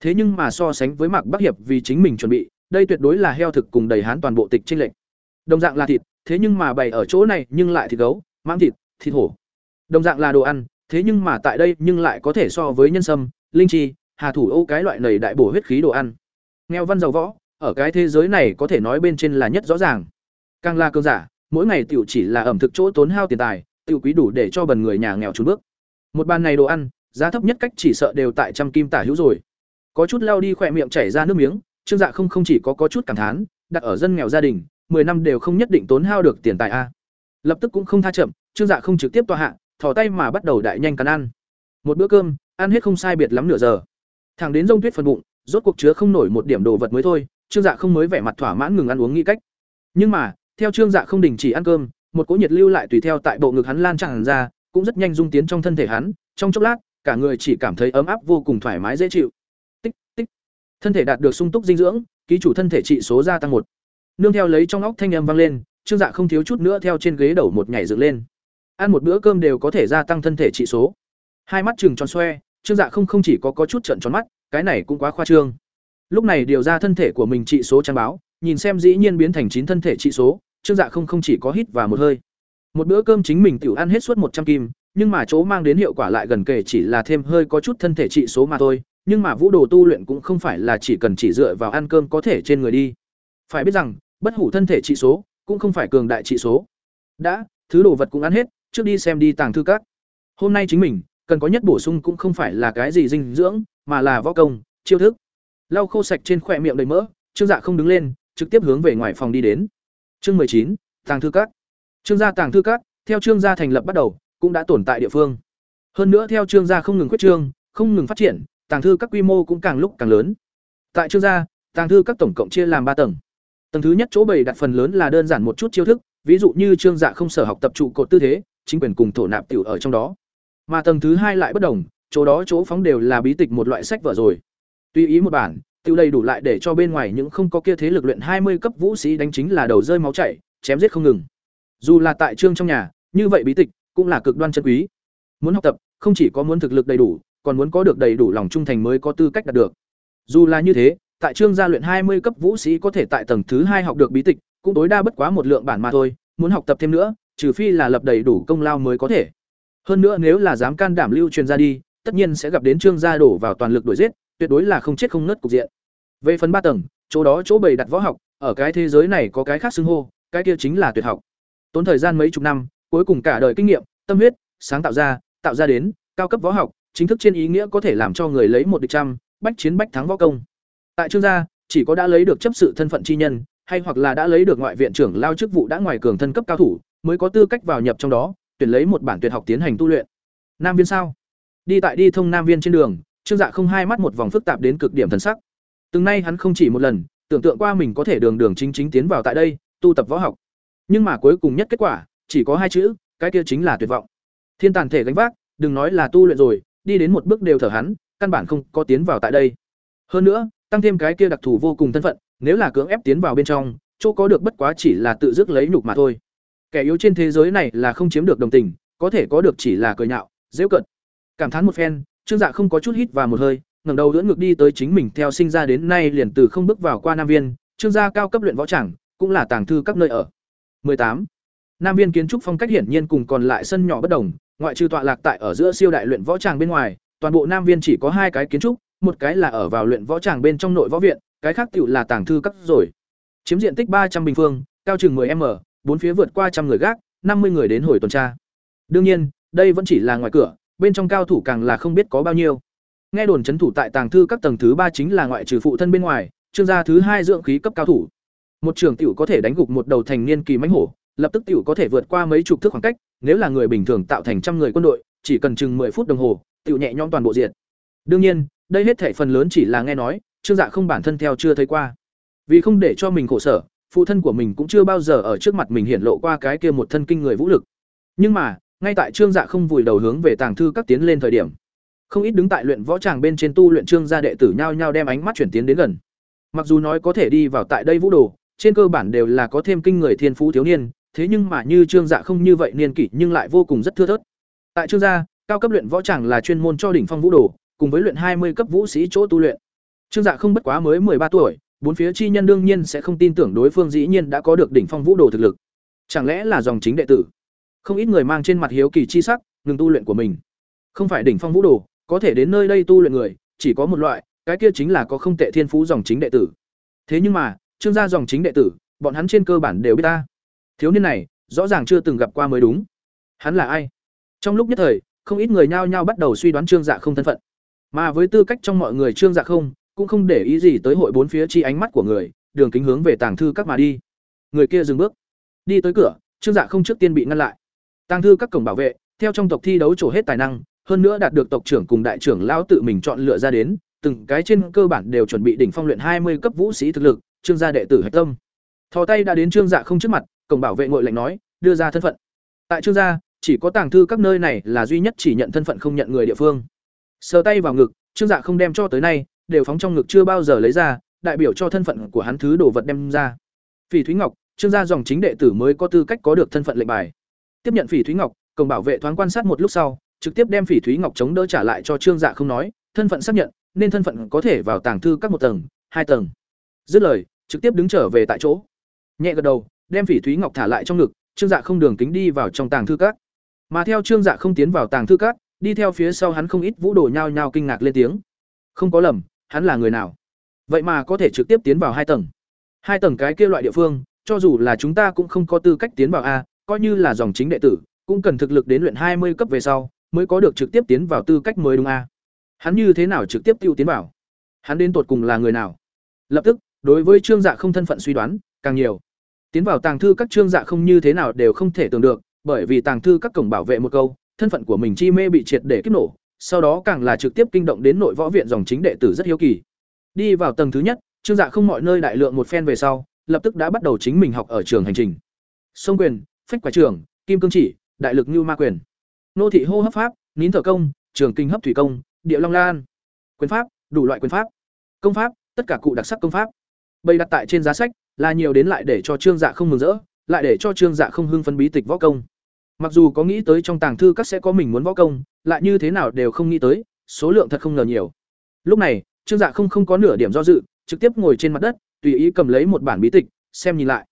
A: Thế nhưng mà so sánh với Mạc Bắc Hiệp vì chính mình chuẩn bị, đây tuyệt đối là heo thực cùng đầy hán toàn bộ tịch chênh lệch. Đồng dạng là thịt, thế nhưng mà bày ở chỗ này nhưng lại thịt gấu, mãng thịt, thịt hổ. Đồng dạng là đồ ăn, thế nhưng mà tại đây nhưng lại có thể so với nhân sâm, linh chi, hà thủ ô cái loại này đại bổ huyết khí đồ ăn. Nghèo văn giàu võ, ở cái thế giới này có thể nói bên trên là nhất rõ ràng. Càng là cường giả, mỗi ngày tiểu chỉ là ẩm thực chỗ tốn hao tiền tài, tiểu quý đủ để cho bần người nhà nghèo trốn bước. Một bàn này đồ ăn, giá thấp nhất cách chỉ sợ đều tại trăm kim tả hữu rồi. Có chút lao đi khỏe miệng chảy ra nước miếng, Trương Dạ không không chỉ có có chút cảm thán, đặt ở dân nghèo gia đình, 10 năm đều không nhất định tốn hao được tiền tài a. Lập tức cũng không tha chậm, Trương Dạ không trực tiếp tòa hạ, thò tay mà bắt đầu đại nhanh cắn ăn. Một bữa cơm, ăn hết không sai biệt lắm nửa giờ. Thẳng đến rông tuyết phần bụng, rốt cuộc chứa không nổi một điểm đồ vật mới thôi, Trương Dạ không mới vẻ mặt thỏa mãn ngừng ăn uống nghĩ cách. Nhưng mà, theo Trương Dạ không đình chỉ ăn cơm, một cỗ nhiệt lưu lại tùy theo tại bộ ngực hắn lan tràn ra, cũng rất nhanh dung tiến trong thân thể hắn, trong chốc lát, cả người chỉ cảm thấy ấm áp vô cùng thoải mái dễ chịu. Tích, tích. Thân thể đạt được sung túc dinh dưỡng, ký chủ thân thể trị số gia tăng một. Nương theo lấy trong óc thanh âm vang lên, Trương Dạ không thiếu chút nữa theo trên ghế đầu một nhảy dựng lên. Ăn một bữa cơm đều có thể gia tăng thân thể trị số. Hai mắt trừng tròn xoe, Trương Dạ không không chỉ có có chút trợn tròn mắt, cái này cũng quá khoa trương. Lúc này điều ra thân thể của mình trị số trang báo, nhìn xem dĩ nhiên biến thành chín thân thể trị số, Trương Dạ không không chỉ có hít và một hơi. Một bữa cơm chính mình tự ăn hết suốt một trăm kim, nhưng mà chỗ mang đến hiệu quả lại gần kể chỉ là thêm hơi có chút thân thể trị số mà thôi, nhưng mà vũ đồ tu luyện cũng không phải là chỉ cần chỉ dựa vào ăn cơm có thể trên người đi. Phải biết rằng, bất hủ thân thể trị số cũng không phải cường đại trị số. Đã, thứ đồ vật cũng ăn hết, trước đi xem đi tàng thư các. Hôm nay chính mình cần có nhất bổ sung cũng không phải là cái gì dinh dưỡng, mà là võ công, chiêu thức. Lau khô sạch trên khỏe miệng đầy mỡ, Trương Dạ không đứng lên, trực tiếp hướng về ngoài phòng đi đến. Chương chín, tàng thư các. Trương gia tàng thư các, theo trương gia thành lập bắt đầu, cũng đã tồn tại địa phương. Hơn nữa theo trương gia không ngừng quyết trương, không ngừng phát triển, tàng thư các quy mô cũng càng lúc càng lớn. Tại trương gia, tàng thư các tổng cộng chia làm ba tầng. Tầng thứ nhất chỗ bày đặt phần lớn là đơn giản một chút chiêu thức, ví dụ như trương dạ không sở học tập trụ cột tư thế, chính quyền cùng thổ nạp tiểu ở trong đó. Mà tầng thứ hai lại bất đồng, chỗ đó chỗ phóng đều là bí tịch một loại sách vở rồi. Tuy ý một bản, tiêu đầy đủ lại để cho bên ngoài những không có kia thế lực luyện hai mươi cấp vũ sĩ đánh chính là đầu rơi máu chảy, chém giết không ngừng. Dù là tại trương trong nhà, như vậy bí tịch cũng là cực đoan chân quý. Muốn học tập, không chỉ có muốn thực lực đầy đủ, còn muốn có được đầy đủ lòng trung thành mới có tư cách đạt được. Dù là như thế, tại trương gia luyện hai mươi cấp vũ sĩ có thể tại tầng thứ hai học được bí tịch, cũng tối đa bất quá một lượng bản mà thôi, muốn học tập thêm nữa, trừ phi là lập đầy đủ công lao mới có thể. Hơn nữa nếu là dám can đảm lưu truyền ra đi, tất nhiên sẽ gặp đến trương gia đổ vào toàn lực đuổi giết, tuyệt đối là không chết không nứt cục diện. Về phần ba tầng, chỗ đó chỗ bày đặt võ học, ở cái thế giới này có cái khác xưng hô, cái kia chính là tuyệt học. Tốn thời gian mấy chục năm, cuối cùng cả đời kinh nghiệm, tâm huyết, sáng tạo ra, tạo ra đến cao cấp võ học, chính thức trên ý nghĩa có thể làm cho người lấy một địch trăm, bách chiến bách thắng võ công. Tại Trương gia, chỉ có đã lấy được chấp sự thân phận chi nhân, hay hoặc là đã lấy được ngoại viện trưởng lao chức vụ đã ngoài cường thân cấp cao thủ, mới có tư cách vào nhập trong đó, tuyển lấy một bản tuyệt học tiến hành tu luyện. Nam viên sao? Đi tại đi thông Nam viên trên đường, Trương Dạ không hai mắt một vòng phức tạp đến cực điểm thần sắc. Từng nay hắn không chỉ một lần tưởng tượng qua mình có thể đường đường chính chính tiến vào tại đây, tu tập võ học. Nhưng mà cuối cùng nhất kết quả, chỉ có hai chữ, cái kia chính là tuyệt vọng. Thiên tàn thể gánh vác, đừng nói là tu luyện rồi, đi đến một bước đều thở hắn, căn bản không có tiến vào tại đây. Hơn nữa, tăng thêm cái kia đặc thù vô cùng thân phận, nếu là cưỡng ép tiến vào bên trong, chỗ có được bất quá chỉ là tự dứt lấy nhục mà thôi. Kẻ yếu trên thế giới này là không chiếm được đồng tình, có thể có được chỉ là cười nhạo, giễu cợt. Cảm thán một phen, Trương Dạ không có chút hít vào một hơi, ngẩng đầu đỡ ngược đi tới chính mình theo sinh ra đến nay liền từ không bước vào qua Nam Viên, Trương gia cao cấp luyện võ chẳng, cũng là tàng thư các nơi ở. 18. Nam Viên kiến trúc phong cách hiển nhiên cùng còn lại sân nhỏ bất đồng, ngoại trừ tọa lạc tại ở giữa siêu đại luyện võ tràng bên ngoài, toàn bộ Nam Viên chỉ có hai cái kiến trúc, một cái là ở vào luyện võ tràng bên trong nội võ viện, cái khác tựu là tàng thư các rồi. Chiếm diện tích ba trăm bình phương, cao chừng 10m, bốn phía vượt qua trăm người gác, năm mươi người đến hồi tuần tra. Đương nhiên, đây vẫn chỉ là ngoài cửa, bên trong cao thủ càng là không biết có bao nhiêu. Nghe đồn chấn thủ tại tàng thư các tầng thứ ba chính là ngoại trừ phụ thân bên ngoài, trương gia thứ hai dưỡng khí cấp cao thủ. Một trưởng tiểu có thể đánh gục một đầu thành niên kỳ mãnh hổ, lập tức tiểu có thể vượt qua mấy chục thước khoảng cách, nếu là người bình thường tạo thành trăm người quân đội, chỉ cần chừng 10 phút đồng hồ, tiểu nhẹ nhõm toàn bộ diện. Đương nhiên, đây hết thể phần lớn chỉ là nghe nói, Trương Dạ không bản thân theo chưa thấy qua. Vì không để cho mình khổ sở, phụ thân của mình cũng chưa bao giờ ở trước mặt mình hiển lộ qua cái kia một thân kinh người vũ lực. Nhưng mà, ngay tại Trương Dạ không vùi đầu hướng về tàng thư các tiến lên thời điểm, không ít đứng tại luyện võ tràng bên trên tu luyện Trương gia đệ tử nhao nhao đem ánh mắt chuyển tiến đến gần. Mặc dù nói có thể đi vào tại đây vũ đồ, trên cơ bản đều là có thêm kinh người thiên phú thiếu niên, thế nhưng mà như Trương Dạ không như vậy niên kỷ nhưng lại vô cùng rất thưa thớt. Tại Trương gia, cao cấp luyện võ chẳng là chuyên môn cho đỉnh phong vũ đồ, cùng với luyện hai mươi cấp vũ sĩ chỗ tu luyện. Trương Dạ không bất quá mới ba tuổi, bốn phía chi nhân đương nhiên sẽ không tin tưởng đối phương dĩ nhiên đã có được đỉnh phong vũ đồ thực lực. Chẳng lẽ là dòng chính đệ tử? Không ít người mang trên mặt hiếu kỳ chi sắc, ngừng tu luyện của mình. Không phải đỉnh phong vũ đồ, có thể đến nơi đây tu luyện người, chỉ có một loại, cái kia chính là có không tệ thiên phú dòng chính đệ tử. Thế nhưng mà, Trương gia dòng chính đệ tử, bọn hắn trên cơ bản đều biết ta. Thiếu niên này, rõ ràng chưa từng gặp qua mới đúng. Hắn là ai? Trong lúc nhất thời, không ít người nhao nhao bắt đầu suy đoán Trương Dạ không thân phận. Mà với tư cách trong mọi người Trương Dạ không, cũng không để ý gì tới hội bốn phía chi ánh mắt của người, đường kính hướng về tàng thư các mà đi. Người kia dừng bước, đi tới cửa, Trương Dạ không trước tiên bị ngăn lại. Tàng thư các cổng bảo vệ, theo trong tộc thi đấu trổ hết tài năng, hơn nữa đạt được tộc trưởng cùng đại trưởng lão tự mình chọn lựa ra đến, từng cái trên cơ bản đều chuẩn bị đỉnh phong luyện hai mươi cấp vũ sĩ thực lực, Trương gia đệ tử hạch tâm. Thò tay đã đến Trương Dạ không trước mặt, cổng bảo vệ ngội lạnh nói, đưa ra thân phận. Tại Trương gia, chỉ có tàng thư các nơi này là duy nhất chỉ nhận thân phận không nhận người địa phương. Sờ tay vào ngực, Trương Dạ không đem cho tới nay, đều phóng trong ngực chưa bao giờ lấy ra, đại biểu cho thân phận của hắn thứ đồ vật đem ra. Phỉ Thúy Ngọc, Trương gia dòng chính đệ tử mới có tư cách có được thân phận lệnh bài. Tiếp nhận Phỉ Thúy Ngọc, cổng bảo vệ thoáng quan sát một lúc sau, trực tiếp đem Phỉ Thúy Ngọc chống đỡ trả lại cho Trương Dạ không nói, thân phận xác nhận, nên thân phận có thể vào tàng thư các một tầng, hai tầng. Dứt lời, trực tiếp đứng trở về tại chỗ. Nhẹ gật đầu, đem Phỉ Thúy Ngọc thả lại trong ngực, trương dạ không đường kính đi vào trong tàng thư các. Mà theo trương dạ không tiến vào tàng thư các đi theo phía sau hắn không ít vũ đồ nhao nhao kinh ngạc lên tiếng. Không có lầm hắn là người nào? Vậy mà có thể trực tiếp tiến vào hai tầng. Hai tầng cái kia loại địa phương cho dù là chúng ta cũng không có tư cách tiến vào a coi như là dòng chính đệ tử cũng cần thực lực đến luyện hai mươi cấp về sau mới có được trực tiếp tiến vào tư cách mới đúng a. Hắn như thế nào trực tiếp tiêu tiến vào? Hắn đến tột cùng là người nào? Lập tức đối với trương dạ không thân phận suy đoán càng nhiều tiến vào tàng thư các trương dạ không như thế nào đều không thể tưởng được, bởi vì tàng thư các cổng bảo vệ một câu, thân phận của mình chi mê bị triệt để kích nổ, sau đó càng là trực tiếp kinh động đến nội võ viện dòng chính đệ tử rất hiếu kỳ. Đi vào tầng thứ nhất, trương dạ không mọi nơi đại lượng một phen về sau, lập tức đã bắt đầu chính mình học ở trường hành trình. Sông quyền, phách quả trường, kim cương chỉ, đại lực như ma quyền. Nô thị hô hấp pháp, nín thở công, trường kinh hấp thủy công, địa long lan. Quyền pháp, đủ loại quyền pháp. Công pháp, tất cả cụ đặc sắc công pháp. Bày đặt tại trên giá sách là nhiều đến lại để cho trương dạ không mừng rỡ, lại để cho trương dạ không hưng phấn bí tịch võ công. Mặc dù có nghĩ tới trong tàng thư các sẽ có mình muốn võ công, lại như thế nào đều không nghĩ tới, số lượng thật không ngờ nhiều. Lúc này, trương dạ không không có nửa điểm do dự, trực tiếp ngồi trên mặt đất, tùy ý cầm lấy một bản bí tịch, xem nhìn lại.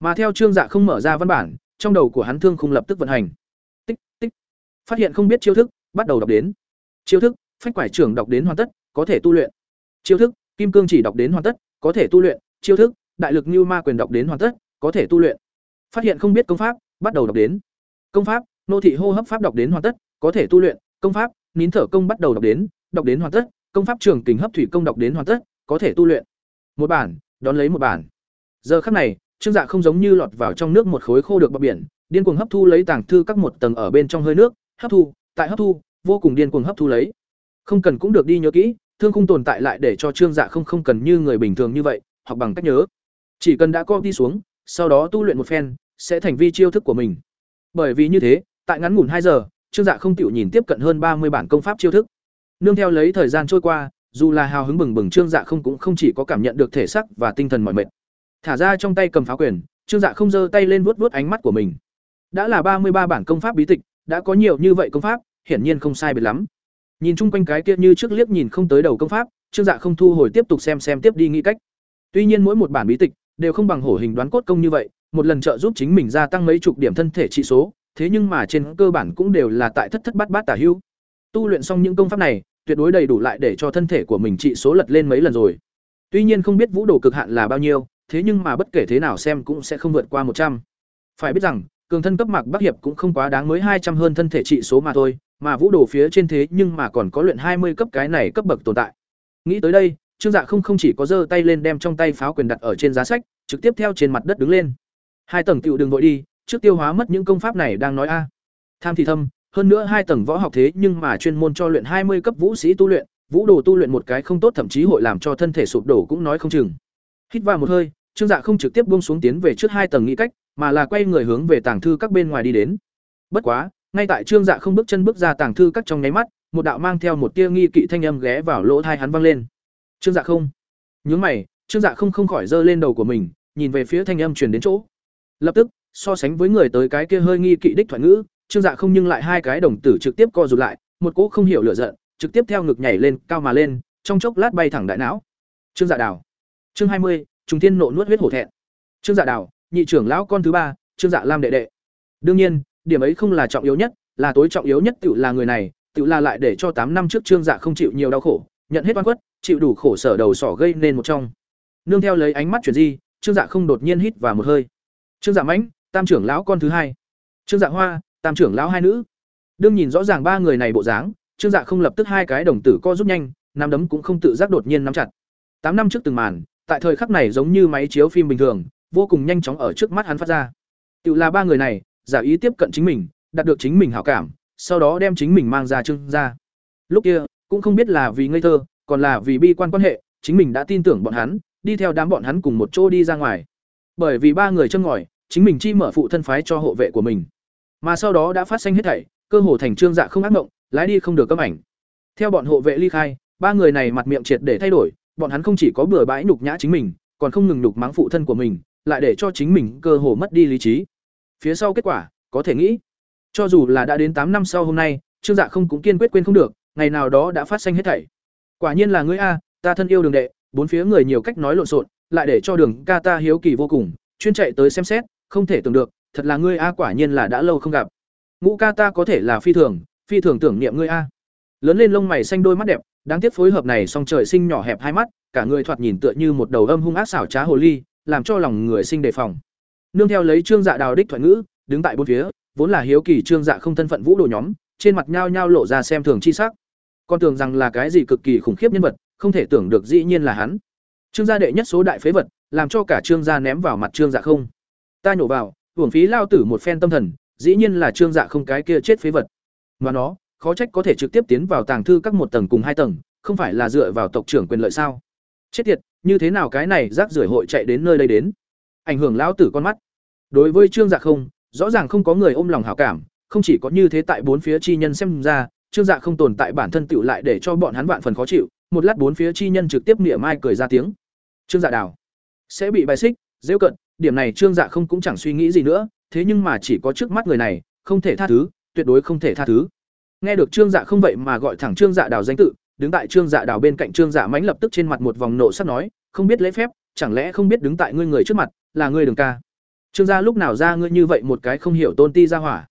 A: Mà theo trương dạ không mở ra văn bản, trong đầu của hắn thương không lập tức vận hành. Tích tích. Phát hiện không biết chiêu thức, bắt đầu đọc đến. Chiêu thức, phách quải trưởng đọc đến hoàn tất, có thể tu luyện. Chiêu thức, kim cương chỉ đọc đến hoàn tất, có thể tu luyện. Chiêu thức đại lực như ma quyền đọc đến hoàn tất, có thể tu luyện. Phát hiện không biết công pháp, bắt đầu đọc đến. Công pháp, nô thị hô hấp pháp đọc đến hoàn tất, có thể tu luyện. Công pháp, nín thở công bắt đầu đọc đến đọc đến hoàn tất. Công pháp trường kình hấp thủy công đọc đến hoàn tất, có thể tu luyện. Một bản, đón lấy một bản. Giờ khắc này, trương dạ không giống như lọt vào trong nước một khối khô được bờ biển, điên cuồng hấp thu lấy tàng thư các một tầng ở bên trong hơi nước, hấp thu, tại hấp thu, vô cùng điên cuồng hấp thu lấy. Không cần cũng được đi nhớ kỹ, thương không tồn tại lại để cho trương dạ không không cần như người bình thường như vậy, học bằng cách nhớ chỉ cần đã copy đi xuống, sau đó tu luyện một phen, sẽ thành vi chiêu thức của mình. Bởi vì như thế, tại ngắn ngủn hai giờ, trương dạ không tiểu nhìn tiếp cận hơn ba mươi bản công pháp chiêu thức. Nương theo lấy thời gian trôi qua, dù là hào hứng bừng bừng, trương dạ không cũng không chỉ có cảm nhận được thể sắc và tinh thần mỏi mệt. Thả ra trong tay cầm pháo quyền, trương dạ không giơ tay lên vuốt vuốt ánh mắt của mình. Đã là ba mươi ba bản công pháp bí tịch, đã có nhiều như vậy công pháp, hiển nhiên không sai biệt lắm. Nhìn chung quanh cái kia như trước liếc nhìn không tới đầu công pháp, trương dạ không thu hồi tiếp tục xem xem tiếp đi nghĩ cách. Tuy nhiên mỗi một bản bí tịch đều không bằng hổ hình đoán cốt công như vậy, một lần trợ giúp chính mình gia tăng mấy chục điểm thân thể trị số, thế nhưng mà trên cơ bản cũng đều là tại thất thất bát bát tả hữu. Tu luyện xong những công pháp này, tuyệt đối đầy đủ lại để cho thân thể của mình trị số lật lên mấy lần rồi. Tuy nhiên không biết vũ đồ cực hạn là bao nhiêu, thế nhưng mà bất kể thế nào xem cũng sẽ không vượt qua một trăm. Phải biết rằng, cường thân cấp mạc bắc hiệp cũng không quá đáng mới hai trăm hơn thân thể trị số mà thôi, mà vũ đồ phía trên thế nhưng mà còn có luyện hai mươi cấp cái này cấp bậc tồn tại. Nghĩ tới đây trương dạ không không chỉ có giơ tay lên đem trong tay pháo quyền đặt ở trên giá sách, trực tiếp theo trên mặt đất đứng lên. Hai tầng tựu đường vội đi, trước tiêu hóa mất những công pháp này đang nói a. Tham thì thâm, hơn nữa hai tầng võ học thế nhưng mà chuyên môn cho luyện hai mươi cấp vũ sĩ tu luyện, vũ đồ tu luyện một cái không tốt thậm chí hội làm cho thân thể sụp đổ cũng nói không chừng. Hít vào một hơi, trương dạ không trực tiếp buông xuống tiến về trước hai tầng nghĩ cách, mà là quay người hướng về tàng thư các bên ngoài đi đến. Bất quá, ngay tại trương dạ không bước chân bước ra tàng thư các trong nháy mắt, một đạo mang theo một tia nghi kỵ thanh âm ghé vào lỗ thai hắn vang lên trương dạ không. Nhướng mày, trương dạ không không khỏi giơ lên đầu của mình, nhìn về phía thanh âm truyền đến chỗ. Lập tức, so sánh với người tới cái kia hơi nghi kỵ đích thoại ngữ, trương dạ không nhưng lại hai cái đồng tử trực tiếp co rụt lại, một cỗ không hiểu lửa giận, trực tiếp theo ngực nhảy lên, cao mà lên, trong chốc lát bay thẳng đại não. Trương dạ đào. Chương hai mươi, Trùng thiên nộ nuốt huyết hổ thẹn. Trương dạ đào, nhị trưởng lão con thứ ba, trương dạ lam đệ đệ. Đương nhiên, điểm ấy không là trọng yếu nhất, là tối trọng yếu nhất tự là người này tự là lại để cho tám năm trước trương dạ không chịu nhiều đau khổ, nhận hết oan khuất chịu đủ khổ sở đầu sỏ gây nên một trong. Nương theo lấy ánh mắt chuyển di, trương dạ không đột nhiên hít vào một hơi. Trương dạ mãnh, tam trưởng lão con thứ hai. Trương dạ hoa, tam trưởng lão hai nữ. Đương nhìn rõ ràng ba người này bộ dáng, trương dạ không lập tức hai cái đồng tử co rút nhanh, nắm đấm cũng không tự giác đột nhiên nắm chặt. Tám năm trước từng màn, tại thời khắc này giống như máy chiếu phim bình thường, vô cùng nhanh chóng ở trước mắt hắn phát ra. Tự là ba người này, giả ý tiếp cận chính mình, đạt được chính mình hảo cảm, sau đó đem chính mình mang ra trương ra lúc kia, cũng không biết là vì ngây thơ còn là vì bi quan quan hệ, chính mình đã tin tưởng bọn hắn, đi theo đám bọn hắn cùng một chỗ đi ra ngoài. Bởi vì ba người châm ngòi, chính mình chi mở phụ thân phái cho hộ vệ của mình. Mà sau đó đã phát sinh hết thảy, cơ hồ thành trương dạ không ác mộng, lái đi không được cấm ảnh. Theo bọn hộ vệ ly khai, ba người này mặt miệng triệt để thay đổi, bọn hắn không chỉ có bừa bãi nhục nhã chính mình, còn không ngừng nhục mắng phụ thân của mình, lại để cho chính mình cơ hồ mất đi lý trí. Phía sau kết quả, có thể nghĩ, cho dù là đã đến tám năm sau hôm nay, trương dạ không cũng kiên quyết quên không được, ngày nào đó đã phát sinh hết thảy quả nhiên là ngươi a, ta thân yêu đường đệ, bốn phía người nhiều cách nói lộn xộn, lại để cho đường ca ta hiếu kỳ vô cùng, chuyên chạy tới xem xét, không thể tưởng được, thật là ngươi a, quả nhiên là đã lâu không gặp. Ngũ ca ta có thể là phi thường phi thường tưởng niệm ngươi a. Lớn lên lông mày xanh đôi mắt đẹp, đáng tiếc phối hợp này song trời sinh nhỏ hẹp hai mắt, cả người thoạt nhìn tựa như một đầu âm hung ác xảo trá hồ ly, làm cho lòng người sinh đề phòng. Nương theo lấy trương dạ đào đích thoại ngữ, đứng tại bốn phía, vốn là hiếu kỳ trương dạ không thân phận vũ đồ nhóm, trên mặt nhao nhao lộ ra xem thường chi sắc con tưởng rằng là cái gì cực kỳ khủng khiếp nhân vật, không thể tưởng được dĩ nhiên là hắn. Trương gia đệ nhất số đại phế vật, làm cho cả trương gia ném vào mặt trương dạ không. Ta nhổ vào, hưởng phí lao tử một phen tâm thần, dĩ nhiên là trương dạ không cái kia chết phế vật. Mà nó, khó trách có thể trực tiếp tiến vào tàng thư các một tầng cùng hai tầng, không phải là dựa vào tộc trưởng quyền lợi sao? Chết tiệt, như thế nào cái này rác rưởi hội chạy đến nơi đây đến? Ảnh hưởng lão tử con mắt. Đối với trương dạ không, rõ ràng không có người ôm lòng hảo cảm, không chỉ có như thế tại bốn phía chi nhân xem ra trương dạ không tồn tại bản thân tựu lại để cho bọn hắn vạn phần khó chịu, một lát bốn phía chi nhân trực tiếp mỉa mai cười ra tiếng. Trương dạ đào sẽ bị bài xích, dễ cận, điểm này trương dạ không cũng chẳng suy nghĩ gì nữa, thế nhưng mà chỉ có trước mắt người này, không thể tha thứ, tuyệt đối không thể tha thứ. Nghe được trương dạ không vậy mà gọi thẳng trương dạ đào danh tự, đứng tại trương dạ đào bên cạnh trương dạ mãnh lập tức trên mặt một vòng nộ sắc nói, không biết lễ phép, chẳng lẽ không biết đứng tại ngươi người trước mặt, là ngươi đường ca? Trương gia lúc nào ra ngươi như vậy một cái không hiểu tôn ti ra hỏa.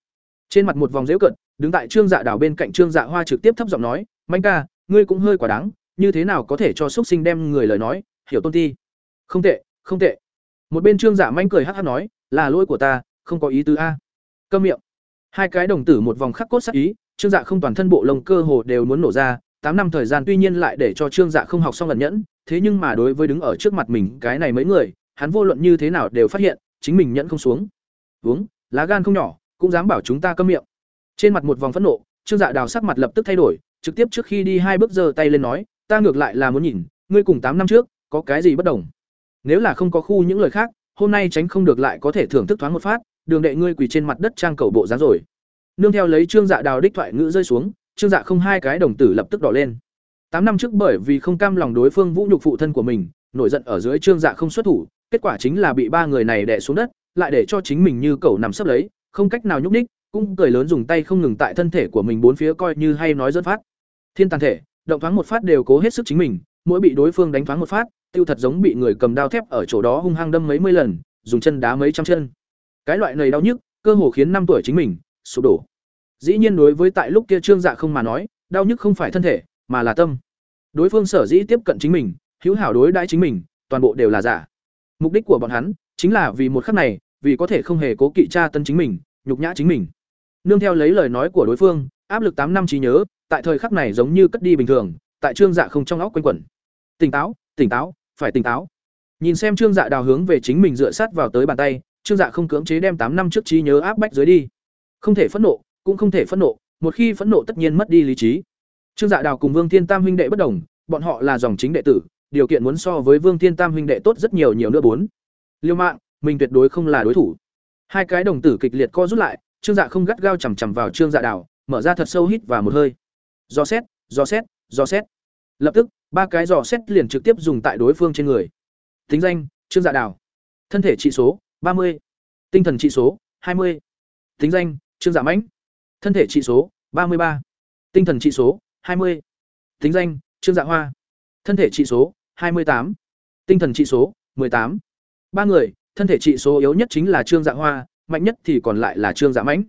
A: Trên mặt một vòng dễu cận đứng tại trương dạ đào bên cạnh trương dạ hoa trực tiếp thấp giọng nói, manh ca, ngươi cũng hơi quả đáng, như thế nào có thể cho xúc sinh đem người lời nói, hiểu tôn ti? Không tệ không tệ. Một bên trương dạ manh cười hắc hắc nói, là lỗi của ta, không có ý tứ a. Cơm miệng. Hai cái đồng tử một vòng khắc cốt sắc ý, trương dạ không toàn thân bộ lông cơ hồ đều muốn nổ ra, tám năm thời gian tuy nhiên lại để cho trương dạ không học xong lần nhẫn, thế nhưng mà đối với đứng ở trước mặt mình cái này mấy người, hắn vô luận như thế nào đều phát hiện, chính mình nhẫn không xuống. Uống, lá gan không nhỏ, cũng dám bảo chúng ta câm miệng trên mặt một vòng phẫn nộ, trương dạ đào sắc mặt lập tức thay đổi, trực tiếp trước khi đi hai bước giơ tay lên nói, ta ngược lại là muốn nhìn, ngươi cùng tám năm trước, có cái gì bất đồng nếu là không có khu những lời khác, hôm nay tránh không được lại có thể thưởng thức thoáng một phát, đường đệ ngươi quỳ trên mặt đất trang cầu bộ dáng rồi nương theo lấy trương dạ đào đích thoại ngữ rơi xuống, trương dạ không hai cái đồng tử lập tức đỏ lên tám năm trước bởi vì không cam lòng đối phương vũ nhục phụ thân của mình, nổi giận ở dưới trương dạ không xuất thủ, kết quả chính là bị ba người này đè xuống đất, lại để cho chính mình như cẩu nằm sấp lấy, không cách nào nhúc nhích cũng cười lớn dùng tay không ngừng tại thân thể của mình bốn phía coi như hay nói dẫn phát. Thiên tàn thể, động thoáng một phát đều cố hết sức chính mình, mỗi bị đối phương đánh thoáng một phát, tiêu thật giống bị người cầm đao thép ở chỗ đó hung hăng đâm mấy mươi lần, dùng chân đá mấy trăm chân. Cái loại này đau nhức, cơ hồ khiến năm tuổi chính mình, sụp đổ. Dĩ nhiên đối với tại lúc kia trương dạ không mà nói, đau nhức không phải thân thể, mà là tâm. Đối phương sở dĩ tiếp cận chính mình, hữu hảo đối đãi chính mình, toàn bộ đều là giả. Mục đích của bọn hắn, chính là vì một khắc này, vì có thể không hề cố kỵ tra tấn chính mình, nhục nhã chính mình nương theo lấy lời nói của đối phương, áp lực tám năm trí nhớ, tại thời khắc này giống như cất đi bình thường, tại trương dạ không trong óc quanh quẩn. Tỉnh táo tỉnh táo, phải tỉnh táo. Nhìn xem trương dạ đào hướng về chính mình dựa sát vào tới bàn tay, trương dạ không cưỡng chế đem tám năm trước trí nhớ áp bách dưới đi. Không thể phẫn nộ, cũng không thể phẫn nộ, một khi phẫn nộ tất nhiên mất đi lý trí. Trương dạ đào cùng vương thiên tam huynh đệ bất đồng, bọn họ là dòng chính đệ tử, điều kiện muốn so với vương thiên tam huynh đệ tốt rất nhiều nhiều nữa bốn. Liêu mạng, mình tuyệt đối không là đối thủ. Hai cái đồng tử kịch liệt co rút lại trương dạ không gắt gao chằm chằm vào trương dạ đào, mở ra thật sâu hít và một hơi. Do xét do xét do xét. Lập tức, ba cái dò xét liền trực tiếp dùng tại đối phương trên người. Tính danh, trương dạ đào. Thân thể trị số, ba mươi. Tinh thần trị số, hai mươi. Tính danh, trương dạ mãnh. Thân thể trị số, ba mươi ba. Tinh thần trị số, hai mươi. Tính danh, trương dạ hoa. Thân thể trị số, hai mươi tám. Tinh thần trị số tám. Ba người, thân thể trị số yếu nhất chính là trương dạ hoa mạnh nhất thì còn lại là trương dạ mãnh.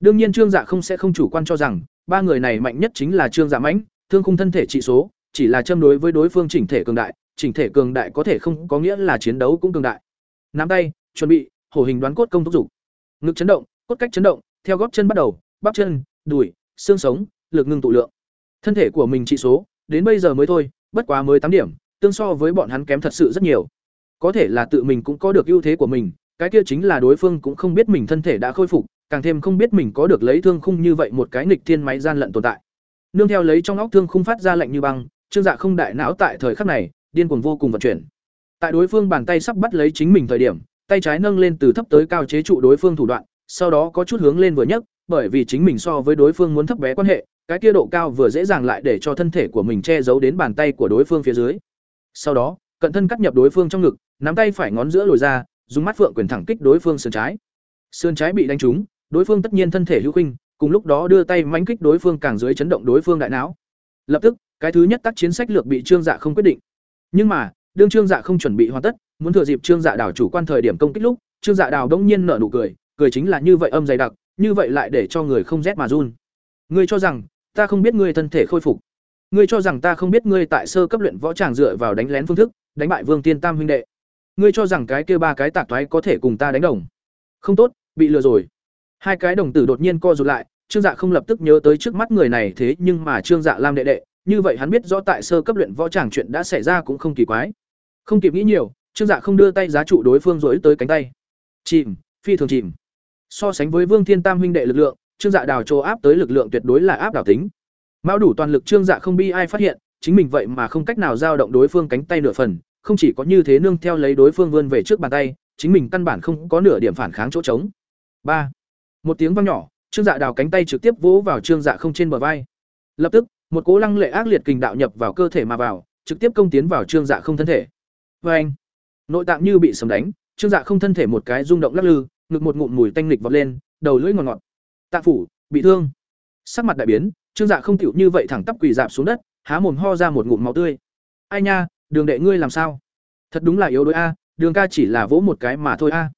A: Đương nhiên trương dạ không sẽ không chủ quan cho rằng, ba người này mạnh nhất chính là trương dạ mãnh, thương khung thân thể trị số, chỉ là châm đối với đối phương chỉnh thể cường đại, chỉnh thể cường đại có thể không có nghĩa là chiến đấu cũng cường đại. Nắm tay, chuẩn bị, hổ hình đoán cốt công thúc dục. Ngực chấn động, cốt cách chấn động, theo góp chân bắt đầu, bắp chân, đùi, xương sống, lực ngưng tụ lượng. Thân thể của mình trị số, đến bây giờ mới thôi, bất quá mới tám điểm, tương so với bọn hắn kém thật sự rất nhiều. Có thể là tự mình cũng có được ưu thế của mình cái kia chính là đối phương cũng không biết mình thân thể đã khôi phục, càng thêm không biết mình có được lấy thương khung như vậy một cái nghịch thiên máy gian lận tồn tại. Nương theo lấy trong óc thương khung phát ra lạnh như băng, trương dạ không đại não tại thời khắc này, điên cuồng vô cùng vận chuyển. Tại đối phương bàn tay sắp bắt lấy chính mình thời điểm, tay trái nâng lên từ thấp tới cao chế trụ đối phương thủ đoạn, sau đó có chút hướng lên vừa nhấc, bởi vì chính mình so với đối phương muốn thấp bé quan hệ, cái kia độ cao vừa dễ dàng lại để cho thân thể của mình che giấu đến bàn tay của đối phương phía dưới. Sau đó, cận thân cắt nhập đối phương trong ngực, nắm tay phải ngón giữa lồi ra dùng mắt phượng quyền thẳng kích đối phương sườn trái sườn trái bị đánh trúng đối phương tất nhiên thân thể hữu khinh cùng lúc đó đưa tay mãnh kích đối phương càng dưới chấn động đối phương đại não lập tức cái thứ nhất tác chiến sách lược bị trương dạ không quyết định nhưng mà đương trương dạ không chuẩn bị hoàn tất muốn thừa dịp trương dạ đảo chủ quan thời điểm công kích lúc trương dạ đảo đông nhiên nở nụ cười cười chính là như vậy âm dày đặc, như vậy lại để cho người không rét mà run. Ngươi cho rằng ta không biết ngươi thân thể khôi phục. Ngươi cho rằng ta không biết ngươi tại sơ cấp luyện võ tràng dựa vào đánh lén phương thức, đánh bại Vương Tiên Tam huynh đệ. Ngươi cho rằng cái kia ba cái tạc thoái có thể cùng ta đánh đồng. Không tốt, bị lừa rồi. Hai cái đồng tử đột nhiên co rụt lại, Trương Dạ không lập tức nhớ tới trước mắt người này thế nhưng mà Trương Dạ Lam đệ đệ, như vậy hắn biết rõ tại sơ cấp luyện võ tràng chuyện đã xảy ra cũng không kỳ quái. Không kịp nghĩ nhiều, Trương Dạ không đưa tay giá trụ đối phương rỗi tới cánh tay. Chìm, phi thường chìm. So sánh với Vương Thiên Tam huynh đệ lực lượng, Trương Dạ đào trô áp tới lực lượng tuyệt đối là áp đảo tính. Mão đủ toàn lực Trương Dạ không bi ai phát hiện, chính mình vậy mà không cách nào giao động đối phương cánh tay nửa phần, không chỉ có như thế nương theo lấy đối phương vươn về trước bàn tay, chính mình căn bản không có nửa điểm phản kháng chỗ trống. ba Một tiếng vang nhỏ, Trương Dạ đào cánh tay trực tiếp vỗ vào Trương Dạ không trên bờ vai. Lập tức, một cỗ lăng lệ ác liệt kình đạo nhập vào cơ thể mà vào, trực tiếp công tiến vào Trương Dạ không thân thể. Oeng! anh, nội tạng như bị sấm đánh, Trương Dạ không thân thể một cái rung động lắc lư, ngực một ngụm mùi tanh lịch vọt lên, đầu lưỡi ngọt ngọt. Tạ phủ, bị thương. Sắc mặt đại biến, Trương Dạ không chịu như vậy thẳng tắp quỳ dạp xuống đất, há mồm ho ra một ngụm máu tươi. Ai nha, Đường đệ ngươi làm sao? Thật đúng là yếu đuối a, Đường ca chỉ là vỗ một cái mà thôi a.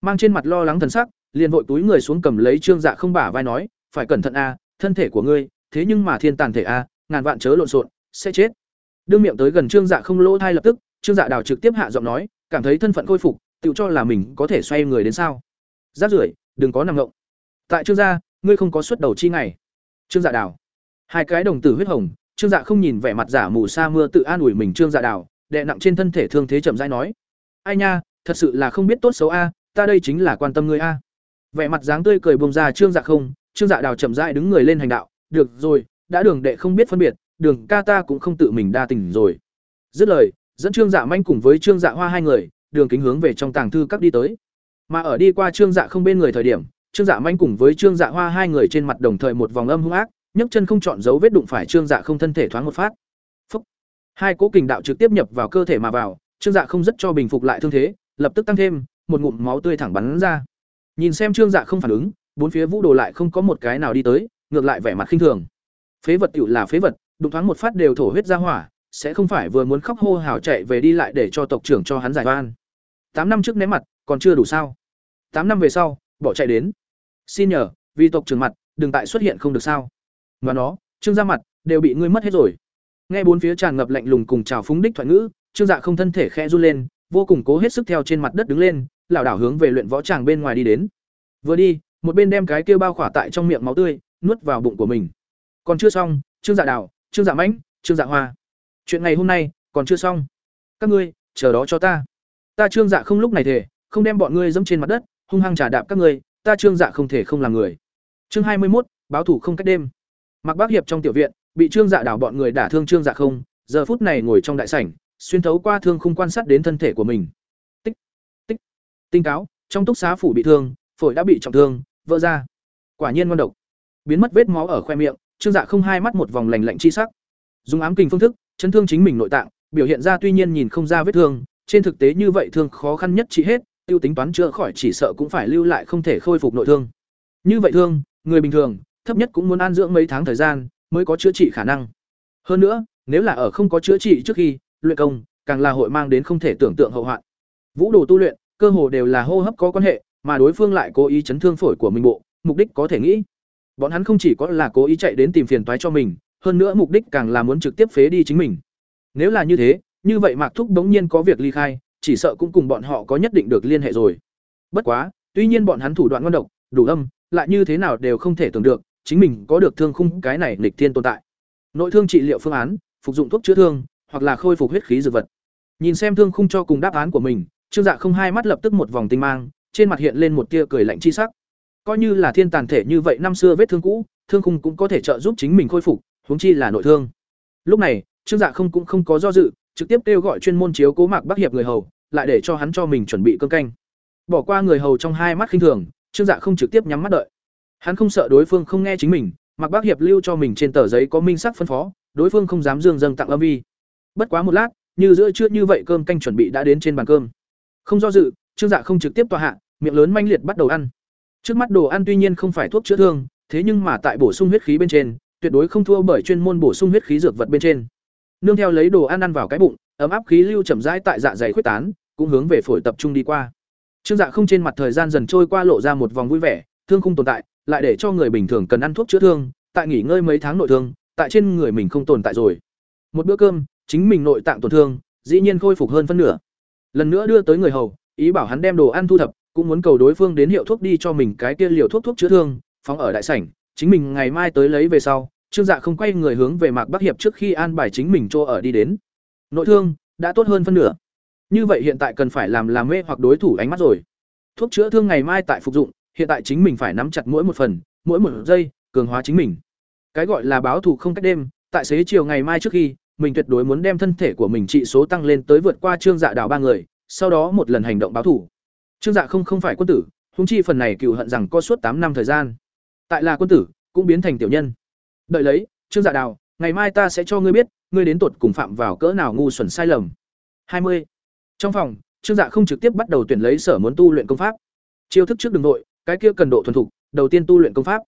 A: Mang trên mặt lo lắng thần sắc, liền vội túi người xuống cầm lấy Trương Dạ không bả vai nói, phải cẩn thận a, thân thể của ngươi, thế nhưng mà thiên tàn thể a, ngàn vạn chớ lộn xộn, sẽ chết. Đương miệng tới gần Trương Dạ không lỗ thai lập tức, Trương Dạ Đào trực tiếp hạ giọng nói, cảm thấy thân phận khôi phục, tự cho là mình có thể xoay người đến sao? Rác rưởi, đừng có nằm ngộng. Tại Trương gia, ngươi không có xuất đầu chi ngày. Trương Dạ Đào. Hai cái đồng tử huyết hồng, Trương Dạ không nhìn vẻ mặt giả mù sa mưa tự an ủi mình Trương Dạ Đào, đè nặng trên thân thể thương thế chậm rãi nói: "Ai nha, thật sự là không biết tốt xấu a, ta đây chính là quan tâm ngươi a." Vẻ mặt dáng tươi cười bông ra Trương Dạ không, Trương Dạ Đào chậm rãi đứng người lên hành đạo, "Được rồi, đã đường đệ không biết phân biệt, đường ca ta cũng không tự mình đa tình rồi." Dứt lời, dẫn Trương Dạ manh cùng với Trương Dạ Hoa hai người, đường kính hướng về trong tàng thư các đi tới. Mà ở đi qua Trương Dạ không bên người thời điểm, Trương Dạ manh cùng với Trương Dạ Hoa hai người trên mặt đồng thời một vòng âm hung ác, nhấc chân không chọn dấu vết đụng phải Trương Dạ không thân thể thoáng một phát. Phúc. Hai cỗ kình đạo trực tiếp nhập vào cơ thể mà vào, Trương Dạ không rất cho bình phục lại thương thế, lập tức tăng thêm, một ngụm máu tươi thẳng bắn ra. Nhìn xem Trương Dạ không phản ứng, bốn phía Vũ Đồ lại không có một cái nào đi tới, ngược lại vẻ mặt khinh thường. Phế vật tiểu là phế vật, đụng thoáng một phát đều thổ huyết ra hỏa, sẽ không phải vừa muốn khóc hô hào chạy về đi lại để cho tộc trưởng cho hắn giải oan. Tám năm trước ném mặt, còn chưa đủ sao? Tám năm về sau, bỏ chạy đến. Xin nhờ, vì tộc trưởng mặt, đừng tại xuất hiện không được sao? Mà nó, Trương gia mặt đều bị ngươi mất hết rồi. Nghe bốn phía tràn ngập lạnh lùng cùng chào phúng đích thoại ngữ, Trương Dạ không thân thể khẽ run lên, vô cùng cố hết sức theo trên mặt đất đứng lên, lảo đảo hướng về luyện võ tràng bên ngoài đi đến. Vừa đi, một bên đem cái kia bao khỏa tại trong miệng máu tươi, nuốt vào bụng của mình. Còn chưa xong, Trương Dạ Đào, Trương Dạ Mãnh, Trương Dạ Hoa. Chuyện ngày hôm nay còn chưa xong. Các ngươi, chờ đó cho ta. Ta Trương Dạ không lúc này thể, không đem bọn ngươi dẫm trên mặt đất, hung hăng trả đạp các ngươi, ta Trương Dạ không thể không làm người. Chương hai mươi một, báo thủ không cách đêm. Mạc Bác Hiệp trong tiểu viện, bị Trương Dạ đảo bọn người đả thương Trương Dạ không, giờ phút này ngồi trong đại sảnh, xuyên thấu qua thương khung quan sát đến thân thể của mình. Tích, tích. Tinh cáo, trong túc xá phủ bị thương, phổi đã bị trọng thương, vỡ ra. Quả nhiên ngon độc. Biến mất vết máu ở khoe miệng, Trương Dạ không hai mắt một vòng lạnh lạnh chi sắc. Dùng ám kình phương thức, chấn thương chính mình nội tạng, biểu hiện ra tuy nhiên nhìn không ra vết thương, trên thực tế như vậy thương khó khăn nhất trị hết, tiêu tính toán chữa khỏi chỉ sợ cũng phải lưu lại không thể khôi phục nội thương. Như vậy thương, người bình thường, thấp nhất cũng muốn an dưỡng mấy tháng thời gian mới có chữa trị khả năng. Hơn nữa, nếu là ở không có chữa trị trước khi luyện công, càng là hội mang đến không thể tưởng tượng hậu hoạn. Vũ đồ tu luyện, cơ hồ đều là hô hấp có quan hệ, mà đối phương lại cố ý chấn thương phổi của mình bộ, mục đích có thể nghĩ. Bọn hắn không chỉ có là cố ý chạy đến tìm phiền toái cho mình, hơn nữa mục đích càng là muốn trực tiếp phế đi chính mình. Nếu là như thế, như vậy Mạc Thúc đống nhiên có việc ly khai, chỉ sợ cũng cùng bọn họ có nhất định được liên hệ rồi. Bất quá, tuy nhiên bọn hắn thủ đoạn ngon độc, đủ âm, lại như thế nào đều không thể tưởng được, chính mình có được thương khung cái này nghịch thiên tồn tại. Nội thương trị liệu phương án, phục dụng thuốc chữa thương, hoặc là khôi phục huyết khí dược vật. Nhìn xem thương khung cho cùng đáp án của mình, Trương Dạ không hai mắt lập tức một vòng tinh mang, trên mặt hiện lên một tia cười lạnh chi sắc. Coi như là thiên tàn thể như vậy năm xưa vết thương cũ, thương khung cũng có thể trợ giúp chính mình khôi phục, huống chi là nội thương. Lúc này, Trương Dạ không cũng không có do dự, trực tiếp kêu gọi chuyên môn chiếu cố Mạc Bắc Hiệp người hầu, lại để cho hắn cho mình chuẩn bị cơm canh. Bỏ qua người hầu trong hai mắt khinh thường, Trương Dạ không trực tiếp nhắm mắt đợi. Hắn không sợ đối phương không nghe chính mình, Mạc Bác Hiệp lưu cho mình trên tờ giấy có minh sắc phân phó, đối phương không dám dương dâng tặng âm vi. Bất quá một lát, như giữa trưa như vậy cơm canh chuẩn bị đã đến trên bàn cơm. Không do dự, Trương Dạ không trực tiếp tọa hạ, miệng lớn manh liệt bắt đầu ăn. Trước mắt đồ ăn tuy nhiên không phải thuốc chữa thương, thế nhưng mà tại bổ sung huyết khí bên trên, tuyệt đối không thua bởi chuyên môn bổ sung huyết khí dược vật bên trên. Nương theo lấy đồ ăn ăn vào cái bụng, ấm áp khí lưu chậm rãi tại dạ dày khuếch tán, cũng hướng về phổi tập trung đi qua. Trương Dạ không trên mặt thời gian dần trôi qua lộ ra một vòng vui vẻ, thương không tồn tại, lại để cho người bình thường cần ăn thuốc chữa thương, tại nghỉ ngơi mấy tháng nội thương, tại trên người mình không tồn tại rồi. Một bữa cơm, chính mình nội tạng tổn thương, dĩ nhiên khôi phục hơn phân nửa. Lần nữa đưa tới người hầu, ý bảo hắn đem đồ ăn thu thập, cũng muốn cầu đối phương đến hiệu thuốc đi cho mình cái kia liều thuốc thuốc chữa thương, phóng ở đại sảnh, chính mình ngày mai tới lấy về sau. Trương Dạ không quay người hướng về Mạc Bắc Hiệp trước khi an bài chính mình cho ở đi đến. Nội thương đã tốt hơn phân nửa. Như vậy hiện tại cần phải làm làm mê hoặc đối thủ ánh mắt rồi. Thuốc chữa thương ngày mai tại phục dụng, hiện tại chính mình phải nắm chặt mỗi một phần, mỗi một giây, cường hóa chính mình. Cái gọi là báo thù không cách đêm, tại xế chiều ngày mai trước khi, mình tuyệt đối muốn đem thân thể của mình trị số tăng lên tới vượt qua Trương Dạ đảo ba người, sau đó một lần hành động báo thù. Trương Dạ không không phải quân tử, huống chi phần này cựu hận rằng có suốt tám năm thời gian. Tại là quân tử, cũng biến thành tiểu nhân. Đợi lấy, Trương Dạ đào, ngày mai ta sẽ cho ngươi biết, ngươi đến tuột cùng phạm vào cỡ nào ngu xuẩn sai lầm. Hai mươi. Trong phòng, Trương Dạ không trực tiếp bắt đầu tuyển lấy sở muốn tu luyện công pháp. Chiêu thức trước đường nội, cái kia cần độ thuần thục, đầu tiên tu luyện công pháp.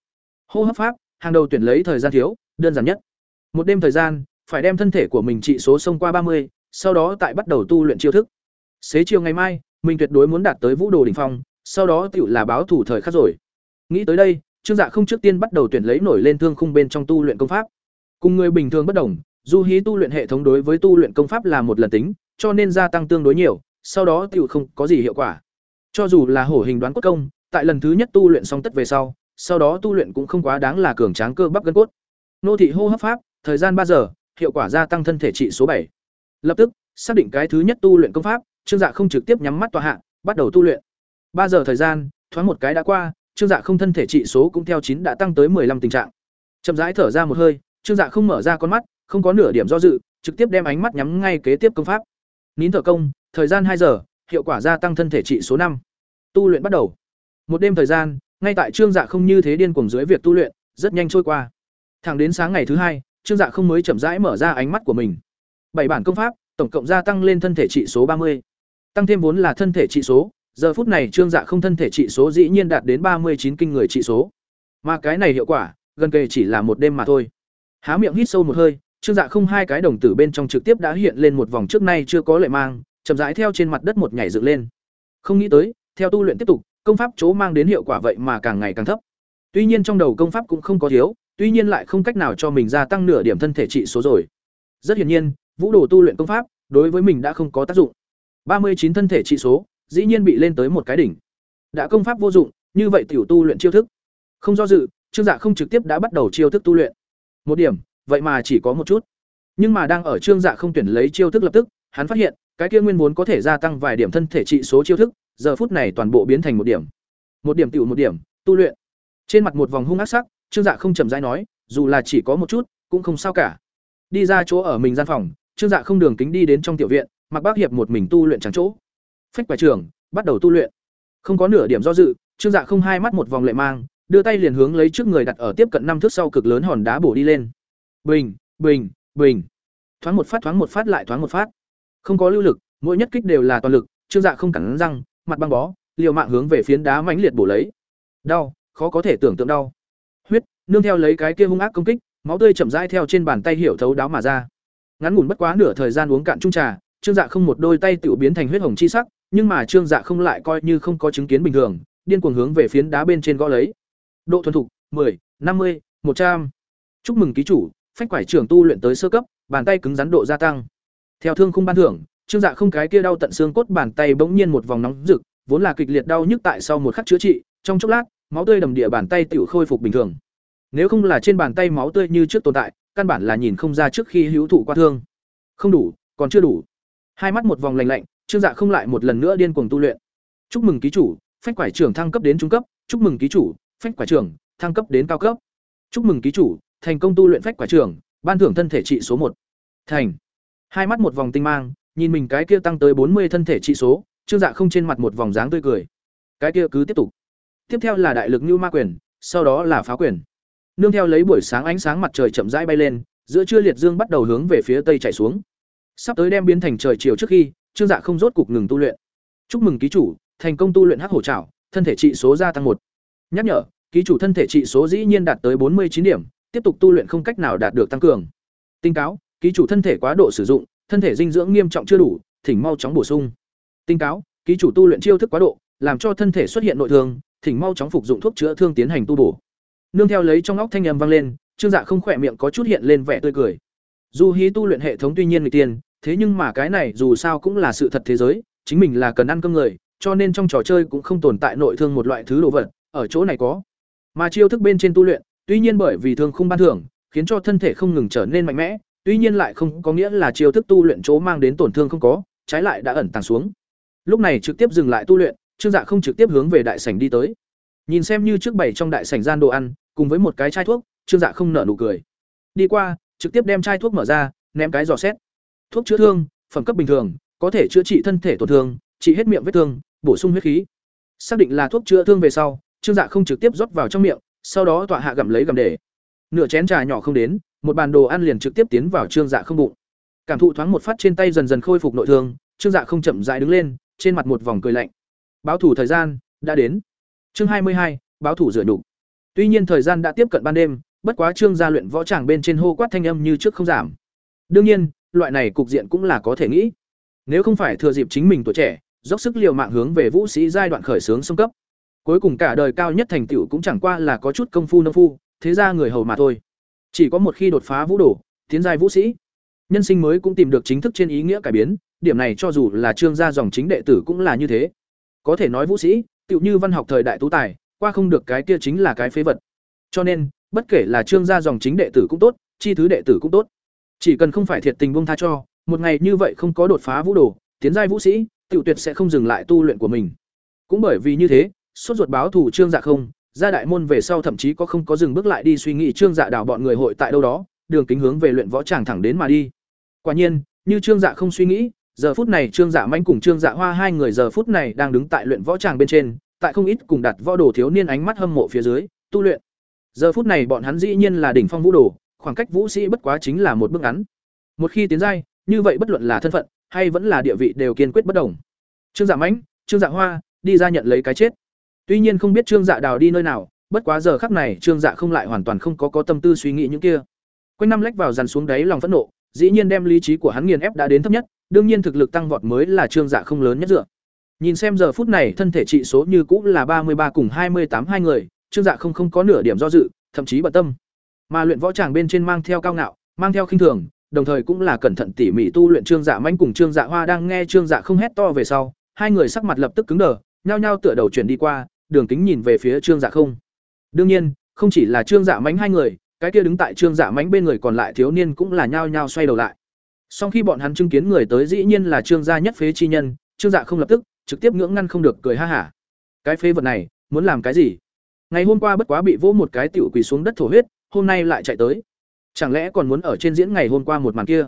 A: Hô hấp pháp, hàng đầu tuyển lấy thời gian thiếu, đơn giản nhất. Một đêm thời gian, phải đem thân thể của mình trị số xông qua ba mươi, sau đó tại bắt đầu tu luyện chiêu thức. Xế chiều ngày mai, mình tuyệt đối muốn đạt tới vũ đồ đỉnh phong, sau đó tựu là báo thủ thời khắc rồi. Nghĩ tới đây, Trương Dạ không trước tiên bắt đầu tuyển lấy nổi lên thương khung bên trong tu luyện công pháp. Cùng người bình thường bất đồng, du hí tu luyện hệ thống đối với tu luyện công pháp là một lần tính, cho nên gia tăng tương đối nhiều, sau đó tựu không có gì hiệu quả. Cho dù là hổ hình đoán cốt công, tại lần thứ nhất tu luyện xong tất về sau, sau đó tu luyện cũng không quá đáng là cường tráng cơ bắp gân cốt. Nô thị hô hấp pháp, thời gian ba giờ, hiệu quả gia tăng thân thể trị số bảy. Lập tức, xác định cái thứ nhất tu luyện công pháp, Trương Dạ không trực tiếp nhắm mắt tọa hạ, bắt đầu tu luyện. ba giờ thời gian, thoáng một cái đã qua, Trương Dạ không thân thể trị số cũng theo chín đã tăng tới 15 tình trạng. Chậm rãi thở ra một hơi, Trương Dạ không mở ra con mắt, không có nửa điểm do dự, trực tiếp đem ánh mắt nhắm ngay kế tiếp công pháp. Nín thở công, thời gian hai giờ, hiệu quả gia tăng thân thể trị số năm. Tu luyện bắt đầu. Một đêm thời gian, ngay tại Trương Dạ không như thế điên cuồng dưới việc tu luyện, rất nhanh trôi qua. Thẳng đến sáng ngày thứ hai, Trương Dạ không mới chậm rãi mở ra ánh mắt của mình. Bảy bản công pháp, tổng cộng gia tăng lên thân thể trị số ba mươi. Tăng thêm vốn là thân thể trị số, giờ phút này Trương Dạ không thân thể trị số dĩ nhiên đạt đến ba mươi chín kinh người trị số. Mà cái này hiệu quả, gần kề chỉ là một đêm mà thôi. Há miệng hít sâu một hơi, Trương Dạ không hai cái đồng tử bên trong trực tiếp đã hiện lên một vòng trước nay chưa có lệ mang, chậm rãi theo trên mặt đất một nhảy dựng lên. Không nghĩ tới, theo tu luyện tiếp tục, công pháp chỗ mang đến hiệu quả vậy mà càng ngày càng thấp. Tuy nhiên trong đầu công pháp cũng không có thiếu, tuy nhiên lại không cách nào cho mình gia tăng nửa điểm thân thể trị số rồi. Rất hiển nhiên, vũ đồ tu luyện công pháp đối với mình đã không có tác dụng. ba mươi chín thân thể trị số, dĩ nhiên bị lên tới một cái đỉnh. Đã công pháp vô dụng, như vậy tiểu tu luyện chiêu thức. Không do dự, Trương Dạ không trực tiếp đã bắt đầu chiêu thức tu luyện. Một điểm, vậy mà chỉ có một chút. Nhưng mà đang ở Trương Dạ không tuyển lấy chiêu thức lập tức, hắn phát hiện, cái kia nguyên vốn có thể gia tăng vài điểm thân thể trị số chiêu thức, giờ phút này toàn bộ biến thành một điểm. Một điểm tiểu một điểm, tu luyện. Trên mặt một vòng hung ác sắc, Trương Dạ không chầm rãi nói, dù là chỉ có một chút, cũng không sao cả. Đi ra chỗ ở mình gian phòng, Trương Dạ không đường kính đi đến trong tiểu viện, Mặc Bác Hiệp một mình tu luyện trắng chỗ. Phách quải trường bắt đầu tu luyện. Không có nửa điểm do dự, Trương Dạ không hai mắt một vòng lệ mang, đưa tay liền hướng lấy trước người đặt ở tiếp cận năm thước sau cực lớn hòn đá bổ đi lên. Bình, bình, bình. Thoáng một phát thoáng một phát lại thoáng một phát. Không có lưu lực, mỗi nhất kích đều là toàn lực, Trương Dạ không cắn răng, mặt băng bó, liều mạng hướng về phiến đá mãnh liệt bổ lấy. Đau, khó có thể tưởng tượng đau. Huyết, nương theo lấy cái kia hung ác công kích, máu tươi chậm rãi theo trên bàn tay hiểu thấu đáo mà ra. Ngắn ngủn bất quá nửa thời gian uống cạn chung trà, Trương Dạ không một đôi tay tự biến thành huyết hồng chi sắc, nhưng mà Trương Dạ không lại coi như không có chứng kiến bình thường, điên cuồng hướng về phiến đá bên trên gõ lấy. Độ thuần thục: 10, 50, 100. Chúc mừng ký chủ, phách quải trưởng tu luyện tới sơ cấp, bàn tay cứng rắn độ gia tăng. Theo thương khung ban thưởng, Trương Dạ không cái kia đau tận xương cốt bàn tay bỗng nhiên một vòng nóng rực, vốn là kịch liệt đau nhức tại sau một khắc chữa trị, trong chốc lát, máu tươi đầm địa bàn tay tiểu khôi phục bình thường. Nếu không là trên bàn tay máu tươi như trước tồn tại, căn bản là nhìn không ra trước khi hữu thụ qua thương. Không đủ, còn chưa đủ. Hai mắt một vòng lạnh lạnh, Trương Dạ không lại một lần nữa điên cuồng tu luyện. Chúc mừng ký chủ, phách quải trưởng thăng cấp đến trung cấp, chúc mừng ký chủ, phách quải trưởng thăng cấp đến cao cấp. Chúc mừng ký chủ, thành công tu luyện phách quải trưởng, ban thưởng thân thể trị số một Thành. Hai mắt một vòng tinh mang, nhìn mình cái kia tăng tới bốn mươi thân thể trị số, Trương Dạ không trên mặt một vòng dáng tươi cười. Cái kia cứ tiếp tục. Tiếp theo là đại lực như ma quyền, sau đó là phá quyền. Nương theo lấy buổi sáng ánh sáng mặt trời chậm rãi bay lên, giữa trưa liệt dương bắt đầu hướng về phía tây chảy xuống. Sắp tới đem biến thành trời chiều trước khi, Trương Dạ không rốt cục ngừng tu luyện. Chúc mừng ký chủ, thành công tu luyện hắc hổ trảo, thân thể trị số gia tăng một. Nhắc nhở, ký chủ thân thể trị số dĩ nhiên đạt tới bốn mươi chín điểm, tiếp tục tu luyện không cách nào đạt được tăng cường. Tinh cáo, ký chủ thân thể quá độ sử dụng, thân thể dinh dưỡng nghiêm trọng chưa đủ, thỉnh mau chóng bổ sung. Tinh cáo, ký chủ tu luyện chiêu thức quá độ, làm cho thân thể xuất hiện nội thương, thỉnh mau chóng phục dụng thuốc chữa thương tiến hành tu bổ. Nương theo lấy trong óc thanh âm vang lên, Trương Dạ không khỏe miệng có chút hiện lên vẻ tươi cười. Dù hí tu luyện hệ thống tuy nhiên người tiền, thế nhưng mà cái này dù sao cũng là sự thật thế giới, chính mình là cần ăn cơm người, cho nên trong trò chơi cũng không tồn tại nội thương một loại thứ đồ vật, ở chỗ này có. Mà chiêu thức bên trên tu luyện, tuy nhiên bởi vì thương không ban thưởng, khiến cho thân thể không ngừng trở nên mạnh mẽ, tuy nhiên lại không có nghĩa là chiêu thức tu luyện chỗ mang đến tổn thương không có, trái lại đã ẩn tàng xuống. Lúc này trực tiếp dừng lại tu luyện, Trương Dạ không trực tiếp hướng về đại sảnh đi tới. Nhìn xem như trước bảy trong đại sảnh gian đồ ăn, cùng với một cái chai thuốc, Trương Dạ không nở nụ cười. Đi qua, trực tiếp đem chai thuốc mở ra, ném cái giò xét. Thuốc chữa thương, phẩm cấp bình thường, có thể chữa trị thân thể tổn thương, trị hết miệng vết thương, bổ sung huyết khí. Xác định là thuốc chữa thương về sau, Trương Dạ không trực tiếp rót vào trong miệng, sau đó tọa hạ gặm lấy gặm để. Nửa chén trà nhỏ không đến, một bàn đồ ăn liền trực tiếp tiến vào Trương Dạ không bụng. Cảm thụ thoáng một phát trên tay dần dần khôi phục nội thương, Trương Dạ không chậm rãi đứng lên, trên mặt một vòng cười lạnh. Báo thủ thời gian đã đến. Chương hai mươi hai, báo thủ rửa nhục. Tuy nhiên thời gian đã tiếp cận ban đêm, bất quá Trương gia luyện võ tràng bên trên hô quát thanh âm như trước không giảm. Đương nhiên, loại này cục diện cũng là có thể nghĩ. Nếu không phải thừa dịp chính mình tuổi trẻ, dốc sức liều mạng hướng về vũ sĩ giai đoạn khởi sướng sông cấp, cuối cùng cả đời cao nhất thành tựu cũng chẳng qua là có chút công phu nông phu, thế ra người hầu mà thôi. Chỉ có một khi đột phá vũ đồ, tiến giai vũ sĩ, nhân sinh mới cũng tìm được chính thức trên ý nghĩa cải biến, điểm này cho dù là trương gia dòng chính đệ tử cũng là như thế. Có thể nói vũ sĩ, tựu như văn học thời đại tú tài, qua không được cái kia chính là cái phế vật. Cho nên, bất kể là trương gia dòng chính đệ tử cũng tốt, chi thứ đệ tử cũng tốt, chỉ cần không phải thiệt tình buông tha cho, một ngày như vậy không có đột phá vũ đồ, tiến giai vũ sĩ, tiểu tuyệt sẽ không dừng lại tu luyện của mình. Cũng bởi vì như thế, suốt ruột báo thủ trương dạ không, ra đại môn về sau thậm chí có không có dừng bước lại đi suy nghĩ trương dạ đảo bọn người hội tại đâu đó, đường kính hướng về luyện võ tràng thẳng đến mà đi. Quả nhiên, như trương dạ không suy nghĩ, giờ phút này trương dạ manh cùng trương dạ hoa hai người giờ phút này đang đứng tại luyện võ tràng bên trên, tại không ít cùng đặt võ đồ thiếu niên ánh mắt hâm mộ phía dưới, tu luyện. Giờ phút này bọn hắn dĩ nhiên là đỉnh phong vũ đồ, khoảng cách vũ sĩ bất quá chính là một bước ngắn. Một khi tiến giai, như vậy bất luận là thân phận hay vẫn là địa vị đều kiên quyết bất đồng. Trương Dạ Mãnh, Trương Dạ Hoa, đi ra nhận lấy cái chết. Tuy nhiên không biết Trương Dạ Đào đi nơi nào, bất quá giờ khắc này Trương Dạ không lại hoàn toàn không có có tâm tư suy nghĩ những kia. Quanh năm lách vào dàn xuống đáy lòng phẫn nộ, dĩ nhiên đem lý trí của hắn nghiền ép đã đến thấp nhất, đương nhiên thực lực tăng vọt mới là Trương Dạ không lớn nhất dựa. Nhìn xem giờ phút này thân thể trị số như cũng là ba mươi ba cùng hai mươi tám hai người, Trương Dạ không không có nửa điểm do dự, thậm chí bận tâm. Mà luyện võ tràng bên trên mang theo cao ngạo, mang theo khinh thường, đồng thời cũng là cẩn thận tỉ mỉ tu luyện Trương Dạ Mãnh cùng Trương Dạ Hoa đang nghe Trương Dạ không hét to về sau, hai người sắc mặt lập tức cứng đờ, nhao nhao tựa đầu chuyển đi qua, đường kính nhìn về phía Trương Dạ không. Đương nhiên, không chỉ là Trương Dạ mánh hai người, cái kia đứng tại Trương Dạ mánh bên người còn lại thiếu niên cũng là nhao nhao xoay đầu lại. Sau khi bọn hắn chứng kiến người tới dĩ nhiên là Trương gia nhất phế chi nhân, Trương Dạ không lập tức trực tiếp ngưỡng ngăn không được cười ha hả. Cái phế vật này, muốn làm cái gì? Ngày hôm qua bất quá bị vỗ một cái tiểu quỳ xuống đất thổ huyết, hôm nay lại chạy tới. Chẳng lẽ còn muốn ở trên diễn ngày hôm qua một màn kia?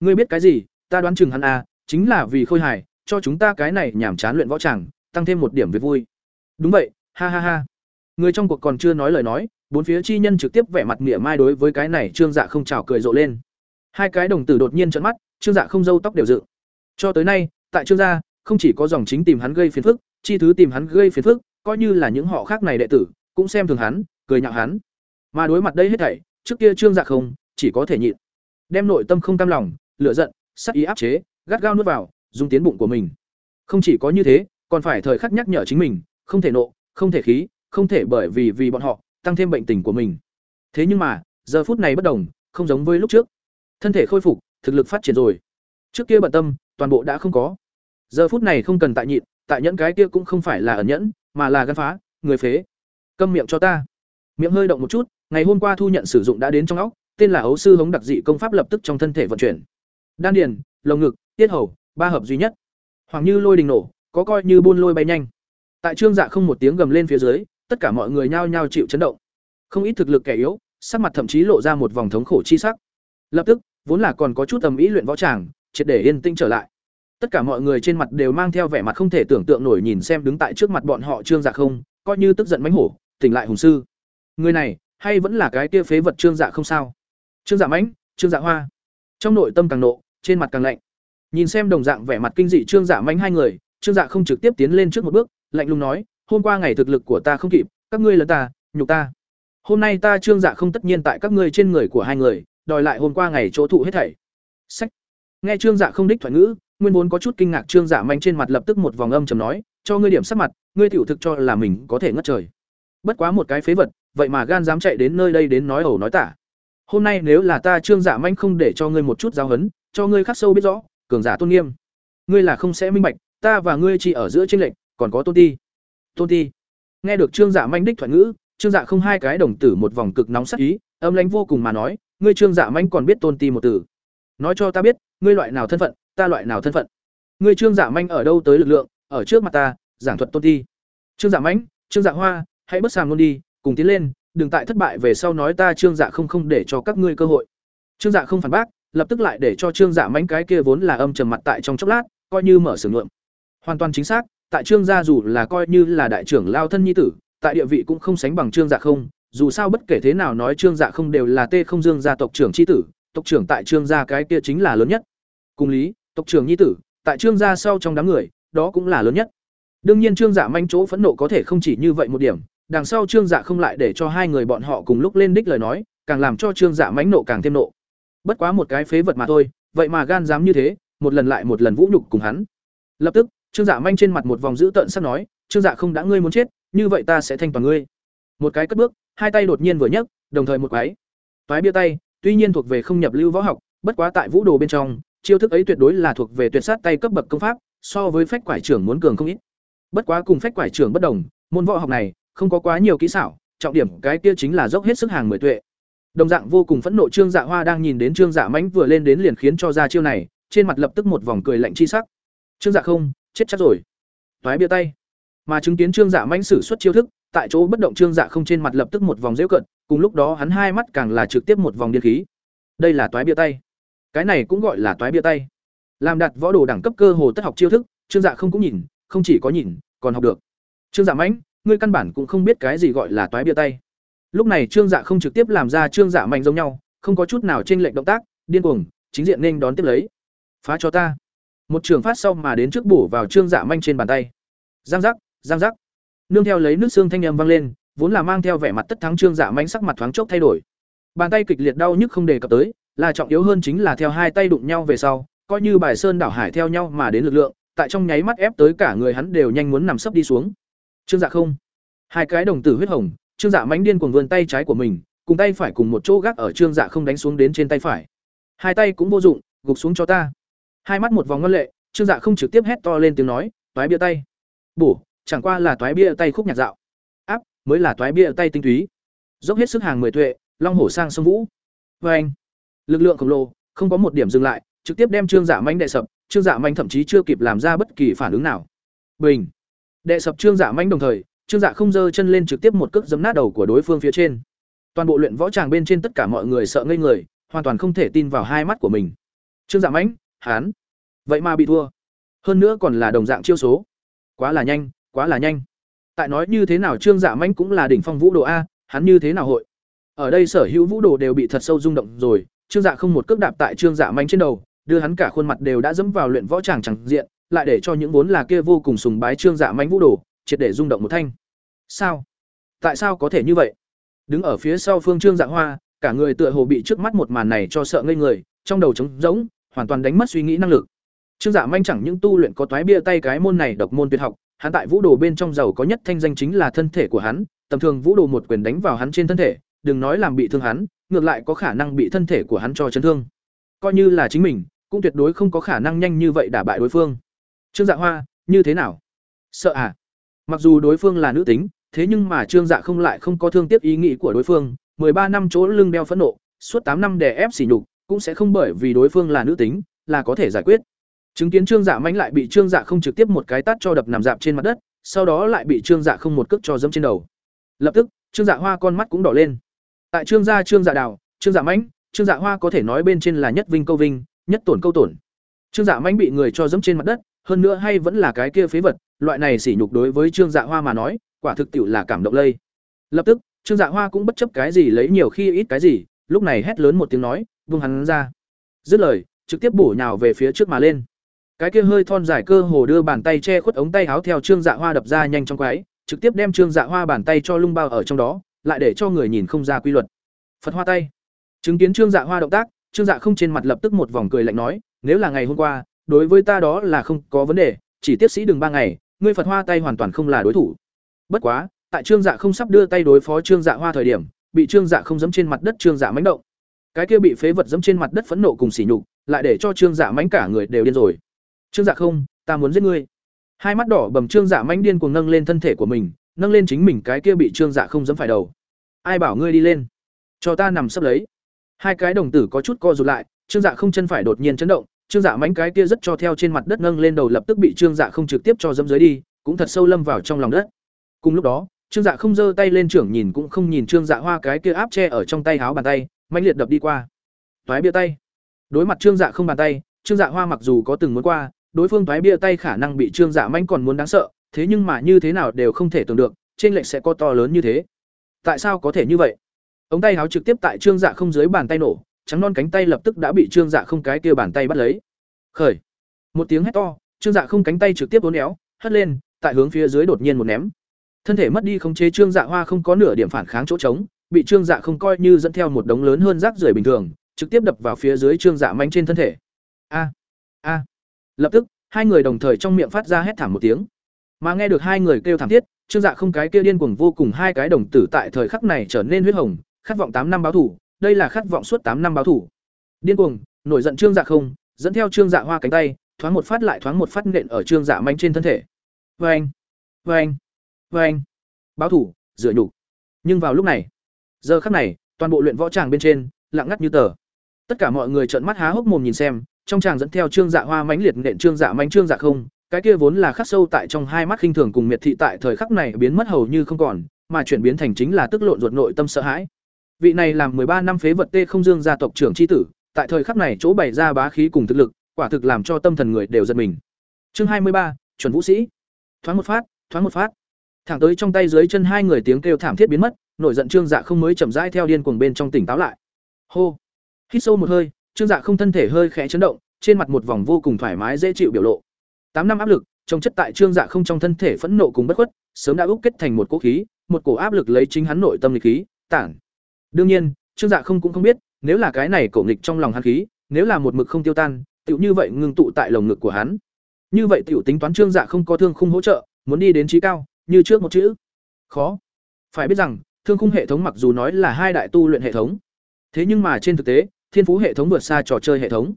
A: Ngươi biết cái gì? Ta đoán chừng hắn à, chính là vì khôi hài, cho chúng ta cái này nhảm chán luyện võ chẳng, tăng thêm một điểm về vui. Đúng vậy, ha ha ha. Người trong cuộc còn chưa nói lời nói, bốn phía chi nhân trực tiếp vẻ mặt mỉa mai đối với cái này Trương Dạ không chào cười rộ lên. Hai cái đồng tử đột nhiên trận mắt, Trương Dạ không râu tóc đều dựng. Cho tới nay, tại Trương gia, không chỉ có dòng chính tìm hắn gây phiền phức, chi thứ tìm hắn gây phiền phức, coi như là những họ khác này đệ tử, cũng xem thường hắn, cười nhạo hắn. Mà đối mặt đây hết thảy, trước kia Trương Dạ không, chỉ có thể nhịn. Đem nội tâm không cam lòng, lửa giận, sắc ý áp chế, gắt gao nuốt vào, dùng tiến bụng của mình. Không chỉ có như thế, còn phải thời khắc nhắc nhở chính mình, không thể nộ, không thể khí, không thể bởi vì vì bọn họ tăng thêm bệnh tình của mình. Thế nhưng mà, giờ phút này bất đồng, không giống với lúc trước. Thân thể khôi phục, thực lực phát triển rồi. Trước kia bận tâm, toàn bộ đã không có. Giờ phút này không cần tại nhịn, tại nhẫn cái kia cũng không phải là ẩn nhẫn, mà là gan phá, người phế. Câm miệng cho ta. Miệng hơi động một chút, ngày hôm qua thu nhận sử dụng đã đến trong óc, tên là ấu sư hống đặc dị công pháp lập tức trong thân thể vận chuyển. Đan điền, lồng ngực, tiết hầu, ba hợp duy nhất. Hoàng như lôi đình nổ, có coi như buôn lôi bay nhanh. Tại Trương Dạ không một tiếng gầm lên phía dưới, tất cả mọi người nhao nhao chịu chấn động. Không ít thực lực kẻ yếu, sắc mặt thậm chí lộ ra một vòng thống khổ chi sắc. Lập tức, vốn là còn có chút tầm ý luyện võ tràng, triệt để yên tĩnh trở lại. Tất cả mọi người trên mặt đều mang theo vẻ mặt không thể tưởng tượng nổi nhìn xem đứng tại trước mặt bọn họ Trương Dạ không, coi như tức giận mãnh hổ, tỉnh lại hùng sư. Người này, hay vẫn là cái kia phế vật Trương Dạ không sao? Trương Dạ mãnh, Trương Dạ hoa. Trong nội tâm càng nộ, trên mặt càng lạnh. Nhìn xem đồng dạng vẻ mặt kinh dị Trương Dạ mãnh hai người, Trương Dạ không trực tiếp tiến lên trước một bước, lạnh lùng nói, "Hôm qua ngày thực lực của ta không kịp, các ngươi lớn ta, nhục ta. Hôm nay ta Trương Dạ không tất nhiên tại các ngươi trên người của hai người, đòi lại hôm qua ngày chỗ thụ hết thảy." Sách. Nghe Trương Dạ không đích thoại ngữ, nguyên vốn có chút kinh ngạc Trương Dạ manh trên mặt lập tức một vòng âm trầm nói, "Cho ngươi điểm sắc mặt, ngươi tiểu thực cho là mình có thể ngất trời. Bất quá một cái phế vật, vậy mà gan dám chạy đến nơi đây đến nói ẩu nói tả. Hôm nay nếu là ta Trương Dạ Manh không để cho ngươi một chút giáo huấn, cho ngươi khắc sâu biết rõ, cường giả tôn nghiêm. Ngươi là không sẽ minh bạch, ta và ngươi chỉ ở giữa chênh lệch, còn có tôn ti. Tôn ti. Nghe được Trương Dạ Manh đích thoại ngữ, Trương Dạ không hai cái đồng tử một vòng cực nóng sắc ý, âm lãnh vô cùng mà nói, ngươi Trương Dạ Manh còn biết tôn ti một từ. Nói cho ta biết, ngươi loại nào thân phận, ta loại nào thân phận. Ngươi Trương Dạ Manh ở đâu tới lực lượng, ở trước mặt ta, giảng thuật tôn ti. Trương Dạ Manh, Trương Dạ Hoa, hãy bất sàng luôn đi, cùng tiến lên, đừng tại thất bại về sau nói ta Trương Dạ không không để cho các ngươi cơ hội. Trương Dạ không phản bác, lập tức lại để cho Trương Dạ Manh cái kia vốn là âm trầm mặt tại trong chốc lát, coi như mở sưởng luận, Hoàn toàn chính xác, tại Trương gia dù là coi như là đại trưởng lao thân nhi tử, tại địa vị cũng không sánh bằng Trương Dạ không, dù sao bất kể thế nào nói Trương Dạ không đều là Tê Không Dương gia tộc trưởng chi tử, tộc trưởng tại Trương gia cái kia chính là lớn nhất. Cùng lý, tộc trưởng nhi tử, tại Trương gia sau trong đám người, đó cũng là lớn nhất. Đương nhiên Trương Dạ manh chỗ phẫn nộ có thể không chỉ như vậy một điểm, đằng sau Trương Dạ không lại để cho hai người bọn họ cùng lúc lên đích lời nói, càng làm cho Trương Dạ mãnh nộ càng thêm nộ. Bất quá một cái phế vật mà thôi, vậy mà gan dám như thế, một lần lại một lần vũ nhục cùng hắn. Lập tức, Trương Dạ manh trên mặt một vòng dữ tợn sắc nói, "Trương Dạ không đã ngươi muốn chết, như vậy ta sẽ thanh toàn ngươi." Một cái cất bước, hai tay đột nhiên vừa nhấc, đồng thời một cái. Toái bia tay, tuy nhiên thuộc về không nhập lưu võ học, bất quá tại vũ đồ bên trong, chiêu thức ấy tuyệt đối là thuộc về tuyệt sát tay cấp bậc công pháp, so với phách quải trưởng muốn cường không ít. Bất quá cùng phách quải trưởng bất đồng, môn võ học này không có quá nhiều kỹ xảo, trọng điểm cái kia chính là dốc hết sức hàng mười tuệ. Đồng dạng vô cùng phẫn nộ Trương Dạ Hoa đang nhìn đến Trương Dạ Mãnh vừa lên đến liền khiến cho ra chiêu này, trên mặt lập tức một vòng cười lạnh chi sắc. Trương Dạ không, chết chắc rồi. Toái bia tay. Mà chứng kiến Trương Dạ Mãnh sử xuất chiêu thức, tại chỗ bất động Trương Dạ không trên mặt lập tức một vòng giễu cận, cùng lúc đó hắn hai mắt càng là trực tiếp một vòng điện khí. Đây là toái bia tay. Cái này cũng gọi là toái bia tay. Làm đặt võ đồ đẳng cấp cơ hồ tất học chiêu thức, Trương Dạ không cũng nhìn, không chỉ có nhìn, còn học được. Trương Dạ Mãnh, ngươi căn bản cũng không biết cái gì gọi là toái bia tay. Lúc này Trương Dạ không trực tiếp làm ra Trương Dạ Mạnh giống nhau, không có chút nào chênh lệch động tác, điên cuồng, chính diện nên đón tiếp lấy. Phá cho ta. Một trường phát sau mà đến trước bổ vào Trương Dạ manh trên bàn tay. Giang giác, giang giác. Nương theo lấy nước xương thanh âm vang lên, vốn là mang theo vẻ mặt tất thắng Trương Dạ manh sắc mặt thoáng chốc thay đổi. Bàn tay kịch liệt đau nhức không đề cập tới, là trọng yếu hơn chính là theo hai tay đụng nhau về sau, coi như bài sơn đảo hải theo nhau mà đến lực lượng, tại trong nháy mắt ép tới cả người hắn đều nhanh muốn nằm sấp đi xuống. Trương Dạ không. Hai cái đồng tử huyết hồng, Trương Dạ mánh điên cuồng vươn tay trái của mình, cùng tay phải cùng một chỗ gác ở Trương Dạ không đánh xuống đến trên tay phải. Hai tay cũng vô dụng, gục xuống cho ta. Hai mắt một vòng ngân lệ, Trương Dạ không trực tiếp hét to lên tiếng nói, toái bia tay. Bổ, chẳng qua là toái bia tay khúc nhạc dạo. Áp, mới là toái bia tay tinh túy. Dốc hết sức hàng mười tuệ, long hổ sang sông vũ. vê anh, lực lượng khổng lồ, không có một điểm dừng lại, trực tiếp đem Trương Dạ manh đệ sập, Trương Dạ manh thậm chí chưa kịp làm ra bất kỳ phản ứng nào. Bình. Đệ sập Trương Dạ manh đồng thời, Trương Dạ không giơ chân lên trực tiếp một cước giấm nát đầu của đối phương phía trên. Toàn bộ luyện võ tràng bên trên tất cả mọi người sợ ngây người, hoàn toàn không thể tin vào hai mắt của mình. Trương Dạ mãnh, hán, vậy mà bị thua. Hơn nữa còn là đồng dạng chiêu số. Quá là nhanh, quá là nhanh. Tại nói như thế nào Trương Dạ manh cũng là đỉnh phong vũ đồ a, hắn như thế nào hội? Ở đây sở hữu vũ đồ đều bị thật sâu rung động rồi, Trương Dạ không một cước đạp tại Trương Dạ manh trên đầu, đưa hắn cả khuôn mặt đều đã dẫm vào luyện võ tràng chẳng diện, lại để cho những vốn là kia vô cùng sùng bái Trương Dạ manh vũ đồ, triệt để rung động một thanh. Sao? Tại sao có thể như vậy? Đứng ở phía sau Phương Trương Dạ Hoa, cả người tựa hồ bị trước mắt một màn này cho sợ ngây người, trong đầu trống rỗng, hoàn toàn đánh mất suy nghĩ năng lực. Trương Dạ manh chẳng những tu luyện có toái bia tay cái môn này độc môn tuyệt học, hắn tại vũ đồ bên trong giàu có nhất thanh danh chính là thân thể của hắn, tầm thường vũ đồ một quyền đánh vào hắn trên thân thể, đừng nói làm bị thương hắn, ngược lại có khả năng bị thân thể của hắn cho chấn thương. Coi như là chính mình, cũng tuyệt đối không có khả năng nhanh như vậy đả bại đối phương. Trương Dạ Hoa, như thế nào? Sợ à? Mặc dù đối phương là nữ tính, thế nhưng mà Trương Dạ không lại không có thương tiếc ý nghĩ của đối phương, ba năm chỗ lưng đeo phẫn nộ, suốt tám năm đè ép sỉ nhục, cũng sẽ không bởi vì đối phương là nữ tính, là có thể giải quyết. Chứng kiến Trương Dạ mãnh lại bị Trương Dạ không trực tiếp một cái tát cho đập nằm dạp trên mặt đất, sau đó lại bị Trương Dạ không một cước cho dẫm trên đầu. Lập tức, Trương Dạ Hoa con mắt cũng đỏ lên. Tại Trương gia Trương Dạ Đào, Trương Dạ mãnh, Trương Dạ Hoa có thể nói bên trên là nhất vinh câu vinh, nhất tổn câu tổn. Trương Dạ mãnh bị người cho dẫm trên mặt đất, hơn nữa hay vẫn là cái kia phế vật, loại này sỉ nhục đối với Trương Dạ Hoa mà nói, quả thực tiệu là cảm động lây. Lập tức, Trương Dạ Hoa cũng bất chấp cái gì lấy nhiều khi ít cái gì, lúc này hét lớn một tiếng nói, vung hắn ra. Dứt lời, trực tiếp bổ nhào về phía trước mà lên. Cái kia hơi thon dài cơ hồ đưa bàn tay che khuất ống tay áo theo Trương Dạ Hoa đập ra nhanh trong quái, trực tiếp đem Trương Dạ Hoa bàn tay cho lung bao ở trong đó, lại để cho người nhìn không ra quy luật. Phật Hoa tay. Chứng kiến Trương Dạ Hoa động tác, Trương Dạ không trên mặt lập tức một vòng cười lạnh nói, nếu là ngày hôm qua, đối với ta đó là không có vấn đề, chỉ tiếp sĩ đừng ba ngày, ngươi phật hoa tay hoàn toàn không là đối thủ bất quá tại trương dạ không sắp đưa tay đối phó trương dạ hoa thời điểm bị trương dạ không dẫm trên mặt đất trương dạ mánh động cái kia bị phế vật dẫm trên mặt đất phẫn nộ cùng sỉ nhục, lại để cho trương dạ mánh cả người đều điên rồi. Trương dạ không, ta muốn giết ngươi. Hai mắt đỏ bầm trương dạ mánh điên cuồng nâng lên thân thể của mình, nâng lên chính mình cái kia bị trương dạ không dẫm phải đầu. Ai bảo ngươi đi lên? Cho ta nằm sấp lấy. Hai cái đồng tử có chút co rụt lại, trương dạ không chân phải đột nhiên chấn động, trương dạ mánh cái kia rất cho theo trên mặt đất nâng lên đầu lập tức bị trương dạ không trực tiếp cho dẫm dưới đi, cũng thật sâu lâm vào trong lòng đất. Cùng lúc đó, trương dạ không giơ tay lên trưởng nhìn cũng không nhìn trương dạ hoa cái kia áp che ở trong tay háo bàn tay mạnh liệt đập đi qua. Toái bia tay. Đối mặt trương dạ không bàn tay, trương dạ hoa mặc dù có từng muốn qua, đối phương toái bia tay khả năng bị trương dạ manh còn muốn đáng sợ, thế nhưng mà như thế nào đều không thể tưởng được, trên lệnh sẽ có to lớn như thế. Tại sao có thể như vậy? Ống tay háo trực tiếp tại trương dạ không dưới bàn tay nổ, trắng non cánh tay lập tức đã bị trương dạ không cái kia bàn tay bắt lấy. Khởi. Một tiếng hét to, trương dạ không cánh tay trực tiếp uốn éo, hất lên, tại hướng phía dưới đột nhiên một ném. Thân thể mất đi khống chế trương dạ hoa không có nửa điểm phản kháng chỗ trống bị trương dạ không coi như dẫn theo một đống lớn hơn rác rưởi bình thường, trực tiếp đập vào phía dưới trương dạ manh trên thân thể. A a. Lập tức, hai người đồng thời trong miệng phát ra hét thảm một tiếng. Mà nghe được hai người kêu thảm thiết, trương dạ không cái kia điên cuồng vô cùng hai cái đồng tử tại thời khắc này trở nên huyết hồng, khát vọng tám năm báo thủ, đây là khát vọng suốt tám năm báo thủ. Điên cuồng, nổi giận trương dạ không, dẫn theo trương dạ hoa cánh tay, thoáng một phát lại thoáng một phát nện ở trương dạ manh trên thân thể. Vê anh vê anh vê anh báo thủ dựa nhục. Nhưng vào lúc này giờ khắc này, toàn bộ luyện võ tràng bên trên, lặng ngắt như tờ. Tất cả mọi người trợn mắt há hốc mồm nhìn xem, trong tràng dẫn theo trương dạ hoa mãnh liệt nện trương dạ mánh trương dạ không, cái kia vốn là khắc sâu tại trong hai mắt khinh thường cùng miệt thị tại thời khắc này biến mất hầu như không còn, mà chuyển biến thành chính là tức lộn ruột nội tâm sợ hãi. Vị này làm mười ba năm phế vật tê không dương gia tộc trưởng tri tử, tại thời khắc này chỗ bày ra bá khí cùng thực lực, quả thực làm cho tâm thần người đều giật mình. Chương hai mươi ba, chuẩn vũ sĩ. Thoáng một phát, thoáng một phát. Thẳng tới trong tay dưới chân hai người tiếng kêu thảm thiết biến mất nổi giận trương dạ không mới chậm rãi theo điên cuồng bên trong tỉnh táo lại. Hô. Hít sâu một hơi, trương dạ không thân thể hơi khẽ chấn động, trên mặt một vòng vô cùng thoải mái dễ chịu biểu lộ. Tám năm áp lực, trong chất tại trương dạ không trong thân thể phẫn nộ cùng bất khuất, sớm đã úc kết thành một cỗ khí, một cổ áp lực lấy chính hắn nội tâm lịch khí, tản. Đương nhiên, trương dạ không cũng không biết, nếu là cái này cổ nghịch trong lòng hắn khí, nếu là một mực không tiêu tan, tựu như vậy ngưng tụ tại lồng ngực của hắn. Như vậy tiểu tính toán trương dạ không có thương khung hỗ trợ, muốn đi đến trí cao, như trước một chữ. Khó. Phải biết rằng thương khung hệ thống mặc dù nói là hai đại tu luyện hệ thống, thế nhưng mà trên thực tế, thiên phú hệ thống vượt xa trò chơi hệ thống.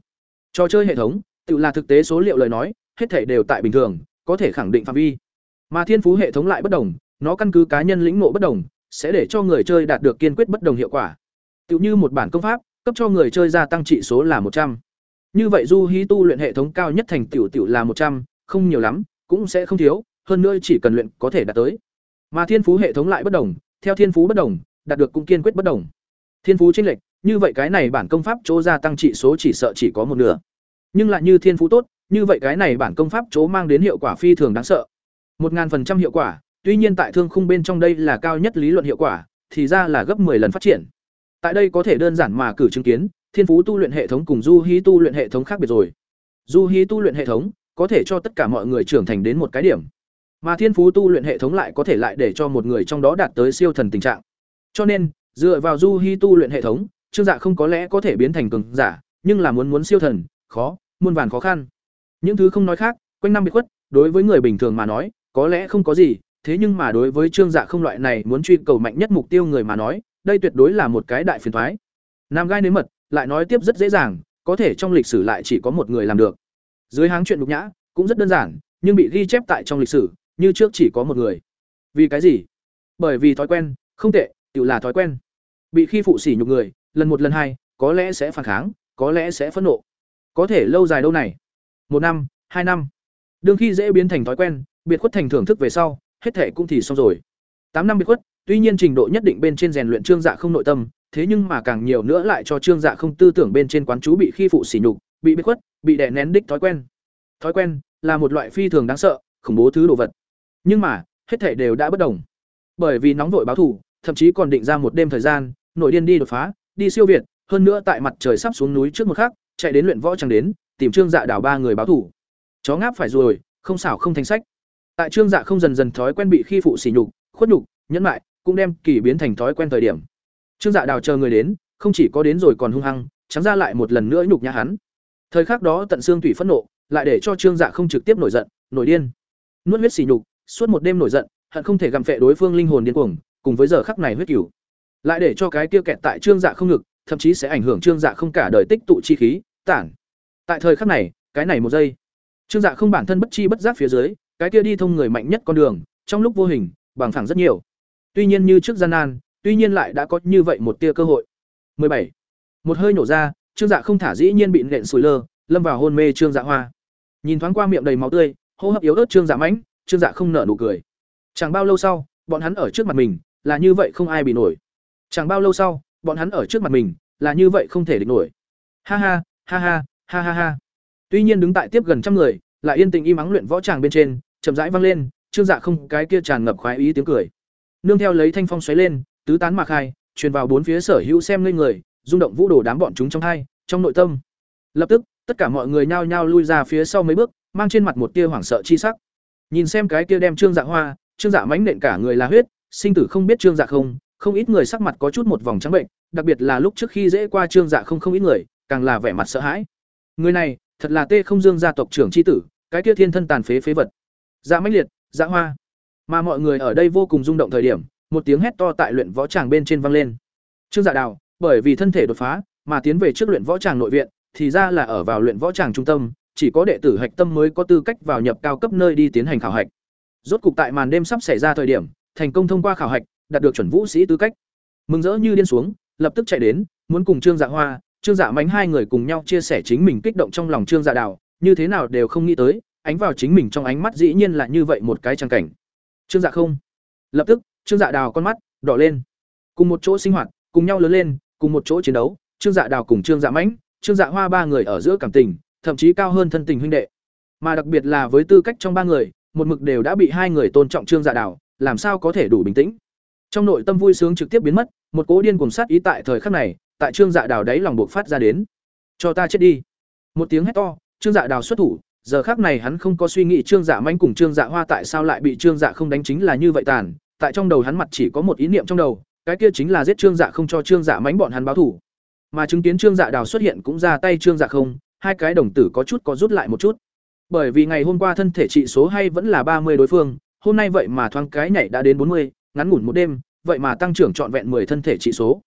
A: Trò chơi hệ thống, tự là thực tế số liệu lời nói, hết thể đều tại bình thường, có thể khẳng định phạm vi. Mà thiên phú hệ thống lại bất đồng, nó căn cứ cá nhân lĩnh ngộ bất đồng, sẽ để cho người chơi đạt được kiên quyết bất đồng hiệu quả. Tự như một bản công pháp, cấp cho người chơi gia tăng trị số là một trăm. Như vậy du hí tu luyện hệ thống cao nhất thành tiểu tiểu là một trăm, không nhiều lắm, cũng sẽ không thiếu, hơn nữa chỉ cần luyện có thể đạt tới. Mà thiên phú hệ thống lại bất đồng theo thiên phú bất đồng, đạt được cũng kiên quyết bất đồng. Thiên phú chênh lệch, như vậy cái này bản công pháp chỗ gia tăng trị số chỉ sợ chỉ có một nửa. Nhưng lại như thiên phú tốt, như vậy cái này bản công pháp chỗ mang đến hiệu quả phi thường đáng sợ. Một ngàn phần trăm hiệu quả, tuy nhiên tại thương khung bên trong đây là cao nhất lý luận hiệu quả, thì ra là gấp 10 lần phát triển. Tại đây có thể đơn giản mà cử chứng kiến, thiên phú tu luyện hệ thống cùng du hí tu luyện hệ thống khác biệt rồi. Du hí tu luyện hệ thống có thể cho tất cả mọi người trưởng thành đến một cái điểm mà thiên phú tu luyện hệ thống lại có thể lại để cho một người trong đó đạt tới siêu thần tình trạng. Cho nên, dựa vào du hi tu luyện hệ thống, trương dạ không có lẽ có thể biến thành cường giả, nhưng là muốn muốn siêu thần, khó, muôn vàn khó khăn. Những thứ không nói khác, quanh năm biệt khuất, đối với người bình thường mà nói, có lẽ không có gì, thế nhưng mà đối với trương dạ không loại này muốn truy cầu mạnh nhất mục tiêu người mà nói, đây tuyệt đối là một cái đại phiền thoái nam gai nếm mật, lại nói tiếp rất dễ dàng, có thể trong lịch sử lại chỉ có một người làm được. Dưới háng chuyện nhục nhã, cũng rất đơn giản, nhưng bị ghi chép tại trong lịch sử như trước chỉ có một người. Vì cái gì? Bởi vì thói quen, không tệ, tự là thói quen. Bị khi phụ sỉ nhục người, lần một lần hai, có lẽ sẽ phản kháng, có lẽ sẽ phẫn nộ. Có thể lâu dài đâu này? Một năm, hai năm. Đương khi dễ biến thành thói quen, biệt khuất thành thưởng thức về sau, hết thể cũng thì xong rồi. Tám năm biệt khuất, tuy nhiên trình độ nhất định bên trên rèn luyện trương dạ không nội tâm, thế nhưng mà càng nhiều nữa lại cho trương dạ không tư tưởng bên trên quán chú bị khi phụ sỉ nhục, bị biệt khuất, bị đè nén đích thói quen. Thói quen là một loại phi thường đáng sợ, khủng bố thứ đồ vật nhưng mà, hết thể đều đã bất đồng. Bởi vì nóng vội báo thù, thậm chí còn định ra một đêm thời gian, nội điên đi đột phá, đi siêu việt, hơn nữa tại mặt trời sắp xuống núi trước một khắc, chạy đến luyện võ chẳng đến, tìm trương dạ đảo ba người báo thủ chó ngáp phải rồi, không xảo không thành sách. Tại trương dạ không dần dần thói quen bị khi phụ sỉ nhục, khuất nhục, nhẫn lại cũng đem kỳ biến thành thói quen thời điểm. Trương dạ đào chờ người đến, không chỉ có đến rồi còn hung hăng, trắng ra lại một lần nữa nhục nhã hắn. Thời khắc đó tận xương thủy phẫn nộ, lại để cho trương dạ không trực tiếp nổi giận, nổi điên. Nuốt huyết xỉ nhục suốt một đêm nổi giận, hận không thể gặm phệ đối phương linh hồn điên cuồng, cùng với giờ khắc này huyết cửu lại để cho cái kia kẹt tại trương dạ không ngực, thậm chí sẽ ảnh hưởng trương dạ không cả đời tích tụ chi khí, tản. Tại thời khắc này, cái này một giây, trương dạ không bản thân bất chi bất giác phía dưới, cái kia đi thông người mạnh nhất con đường, trong lúc vô hình, bằng phẳng rất nhiều. Tuy nhiên như trước gian nan, tuy nhiên lại đã có như vậy một tia cơ hội. 17. một hơi nổ ra, trương dạ không thả dĩ nhiên bị nện sùi lơ, lâm vào hôn mê trương dạ hoa. Nhìn thoáng qua miệng đầy máu tươi, hô hấp yếu ớt trương dạ mãnh trương dạ không nở nụ cười. Chẳng bao lâu sau, bọn hắn ở trước mặt mình là như vậy không ai bị nổi. Chẳng bao lâu sau, bọn hắn ở trước mặt mình là như vậy không thể địch nổi. Ha ha ha ha ha ha ha. Tuy nhiên đứng tại tiếp gần trăm người, lại yên tình im ắng luyện võ tràng bên trên, chậm rãi vang lên, trương dạ không cái kia tràn ngập khoái ý tiếng cười. Nương theo lấy thanh phong xoáy lên, tứ tán mạc hai, truyền vào bốn phía sở hữu xem lên người, rung động vũ đồ đám bọn chúng trong hai, trong nội tâm. Lập tức, tất cả mọi người nhao nhao lui ra phía sau mấy bước, mang trên mặt một tia hoảng sợ chi sắc nhìn xem cái kia đem trương dạ hoa, trương dạ mánh nện cả người là huyết, sinh tử không biết trương dạ không không ít người sắc mặt có chút một vòng trắng bệnh, đặc biệt là lúc trước khi dễ qua trương dạ không không ít người, càng là vẻ mặt sợ hãi. Người này, thật là tê không dương gia tộc trưởng tri tử, cái kia thiên thân tàn phế phế vật. Dạ mãnh liệt dạ hoa. Mà mọi người ở đây vô cùng rung động thời điểm, một tiếng hét to tại luyện võ tràng bên trên vang lên. Trương dạ đào, bởi vì thân thể đột phá, mà tiến về trước luyện võ tràng nội viện, thì ra là ở vào luyện võ tràng trung tâm chỉ có đệ tử hạch tâm mới có tư cách vào nhập cao cấp nơi đi tiến hành khảo hạch. Rốt cục tại màn đêm sắp xảy ra thời điểm, thành công thông qua khảo hạch, đạt được chuẩn vũ sĩ tư cách. Mừng rỡ như điên xuống, lập tức chạy đến, muốn cùng trương dạ hoa, trương dạ mánh hai người cùng nhau chia sẻ chính mình kích động trong lòng trương dạ đào, như thế nào đều không nghĩ tới, ánh vào chính mình trong ánh mắt dĩ nhiên là như vậy một cái trang cảnh. Trương dạ không. Lập tức, trương dạ đào con mắt đỏ lên. Cùng một chỗ sinh hoạt, cùng nhau lớn lên, cùng một chỗ chiến đấu, trương dạ đào cùng trương dạ mãnh trương dạ hoa ba người ở giữa cảm tình thậm chí cao hơn thân tình huynh đệ mà đặc biệt là với tư cách trong ba người một mực đều đã bị hai người tôn trọng trương dạ đào làm sao có thể đủ bình tĩnh trong nội tâm vui sướng trực tiếp biến mất một cố điên cùng sát ý tại thời khắc này tại trương dạ đào đáy lòng buộc phát ra đến cho ta chết đi một tiếng hét to trương dạ đào xuất thủ giờ khác này hắn không có suy nghĩ trương dạ manh cùng trương dạ hoa tại sao lại bị trương dạ không đánh chính là như vậy tàn tại trong đầu hắn mặt chỉ có một ý niệm trong đầu cái kia chính là giết trương dạ không cho trương dạ mánh bọn hắn báo thù. mà chứng kiến trương dạ đào xuất hiện cũng ra tay trương dạ không hai cái đồng tử có chút có rút lại một chút bởi vì ngày hôm qua thân thể trị số hay vẫn là ba mươi đối phương hôm nay vậy mà thoáng cái nhảy đã đến bốn mươi ngắn ngủn một đêm vậy mà tăng trưởng trọn vẹn 10 thân thể trị số.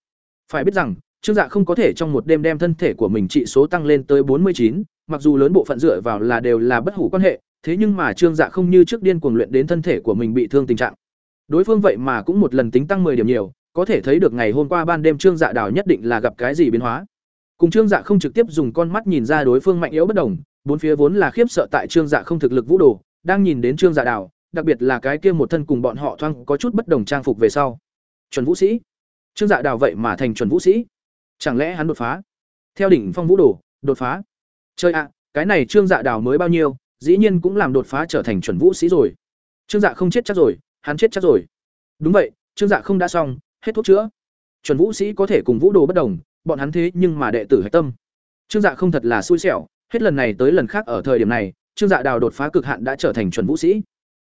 A: Phải biết rằng, Trương Dạ không có thể trong một đêm đem thân thể của mình trị số tăng lên tới 49, mặc dù lớn bộ phận dựa vào là đều là bất hủ quan hệ, thế nhưng mà Trương Dạ không như trước điên cuồng luyện đến thân thể của mình bị thương tình trạng. Đối phương vậy mà cũng một lần tính tăng 10 điểm nhiều, có thể thấy được ngày hôm qua ban đêm Trương Dạ đảo nhất định là gặp cái gì biến hóa. Cùng Trương Dạ không trực tiếp dùng con mắt nhìn ra đối phương mạnh yếu bất đồng, bốn phía vốn là khiếp sợ tại Trương Dạ không thực lực vũ đồ, đang nhìn đến Trương Dạ đảo, đặc biệt là cái kia một thân cùng bọn họ thoang có chút bất đồng trang phục về sau. Chuẩn vũ sĩ. Trương dạ đào vậy mà thành chuẩn vũ sĩ. Chẳng lẽ hắn đột phá? Theo đỉnh phong vũ đồ đột phá. Chơi ạ cái này trương dạ đào mới bao nhiêu dĩ nhiên cũng làm đột phá trở thành chuẩn vũ sĩ rồi. Trương dạ không chết chắc rồi hắn chết chắc rồi. Đúng vậy trương dạ không đã xong hết thuốc chữa. Chuẩn vũ sĩ có thể cùng vũ đồ bất đồng bọn hắn thế nhưng mà đệ tử hạch tâm. Trương dạ không thật là xui xẻo, hết lần này tới lần khác ở thời điểm này, trương dạ đào đột phá cực hạn đã trở thành chuẩn vũ sĩ.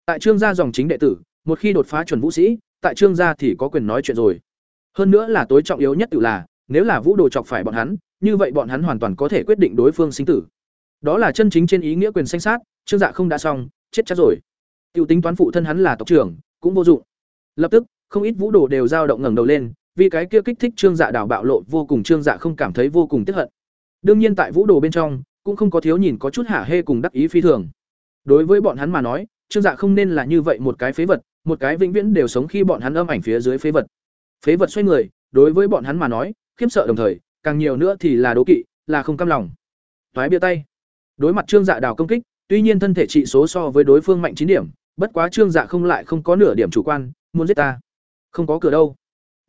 A: Tại trương gia dòng chính đệ tử, một khi đột phá chuẩn vũ sĩ, tại trương gia thì có quyền nói chuyện rồi. Hơn nữa là tối trọng yếu nhất tự là, nếu là vũ đồ chọc phải bọn hắn, như vậy bọn hắn hoàn toàn có thể quyết định đối phương sinh tử. Đó là chân chính trên ý nghĩa quyền sanh sát, trương dạ không đã xong, chết chắc rồi. T i ể u tính toán phụ thân hắn là tộc trưởng, cũng vô dụng. Lập tức, không ít vũ đồ đều dao động ngẩng đầu lên vì cái kia kích thích trương dạ đảo bạo lộ vô cùng trương dạ không cảm thấy vô cùng tiếc hận đương nhiên tại vũ đồ bên trong cũng không có thiếu nhìn có chút hả hê cùng đắc ý phi thường đối với bọn hắn mà nói trương dạ không nên là như vậy một cái phế vật một cái vĩnh viễn đều sống khi bọn hắn âm ảnh phía dưới phế vật. Phế vật xoay người, đối với bọn hắn mà nói, khiếp sợ đồng thời, càng nhiều nữa thì là đố kỵ, là không cam lòng. Toái bia tay. Đối mặt Trương Dạ đảo công kích, tuy nhiên thân thể trị số so với đối phương mạnh chín điểm, bất quá Trương Dạ không lại không có nửa điểm chủ quan, muốn giết ta. Không có cửa đâu.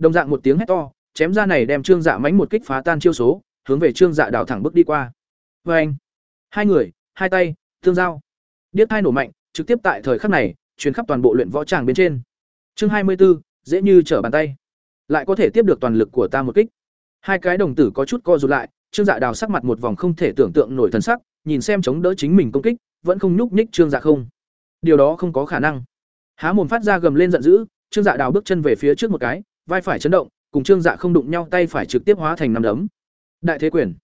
A: Đồng dạng một tiếng hét to, chém ra này đem Trương Dạ mánh một kích phá tan chiêu số, hướng về Trương Dạ Đào thẳng bước đi qua. Oeng. Hai người, hai tay, tương giao. Điếc hai nổ mạnh, trực tiếp tại thời khắc này, truyền khắp toàn bộ luyện võ tràng bên trên. Chương hai mươi 24, dễ như trở bàn tay. Lại có thể tiếp được toàn lực của ta một kích. Hai cái đồng tử có chút co rụt lại, Trương Dạ Đào sắc mặt một vòng không thể tưởng tượng nổi thần sắc, nhìn xem chống đỡ chính mình công kích, vẫn không nhúc nhích Trương Dạ không. Điều đó không có khả năng. Há mồm phát ra gầm lên giận dữ, Trương Dạ Đào bước chân về phía trước một cái, vai phải chấn động, cùng Trương Dạ không đụng nhau tay phải trực tiếp hóa thành năm đấm. Đại thế quyền.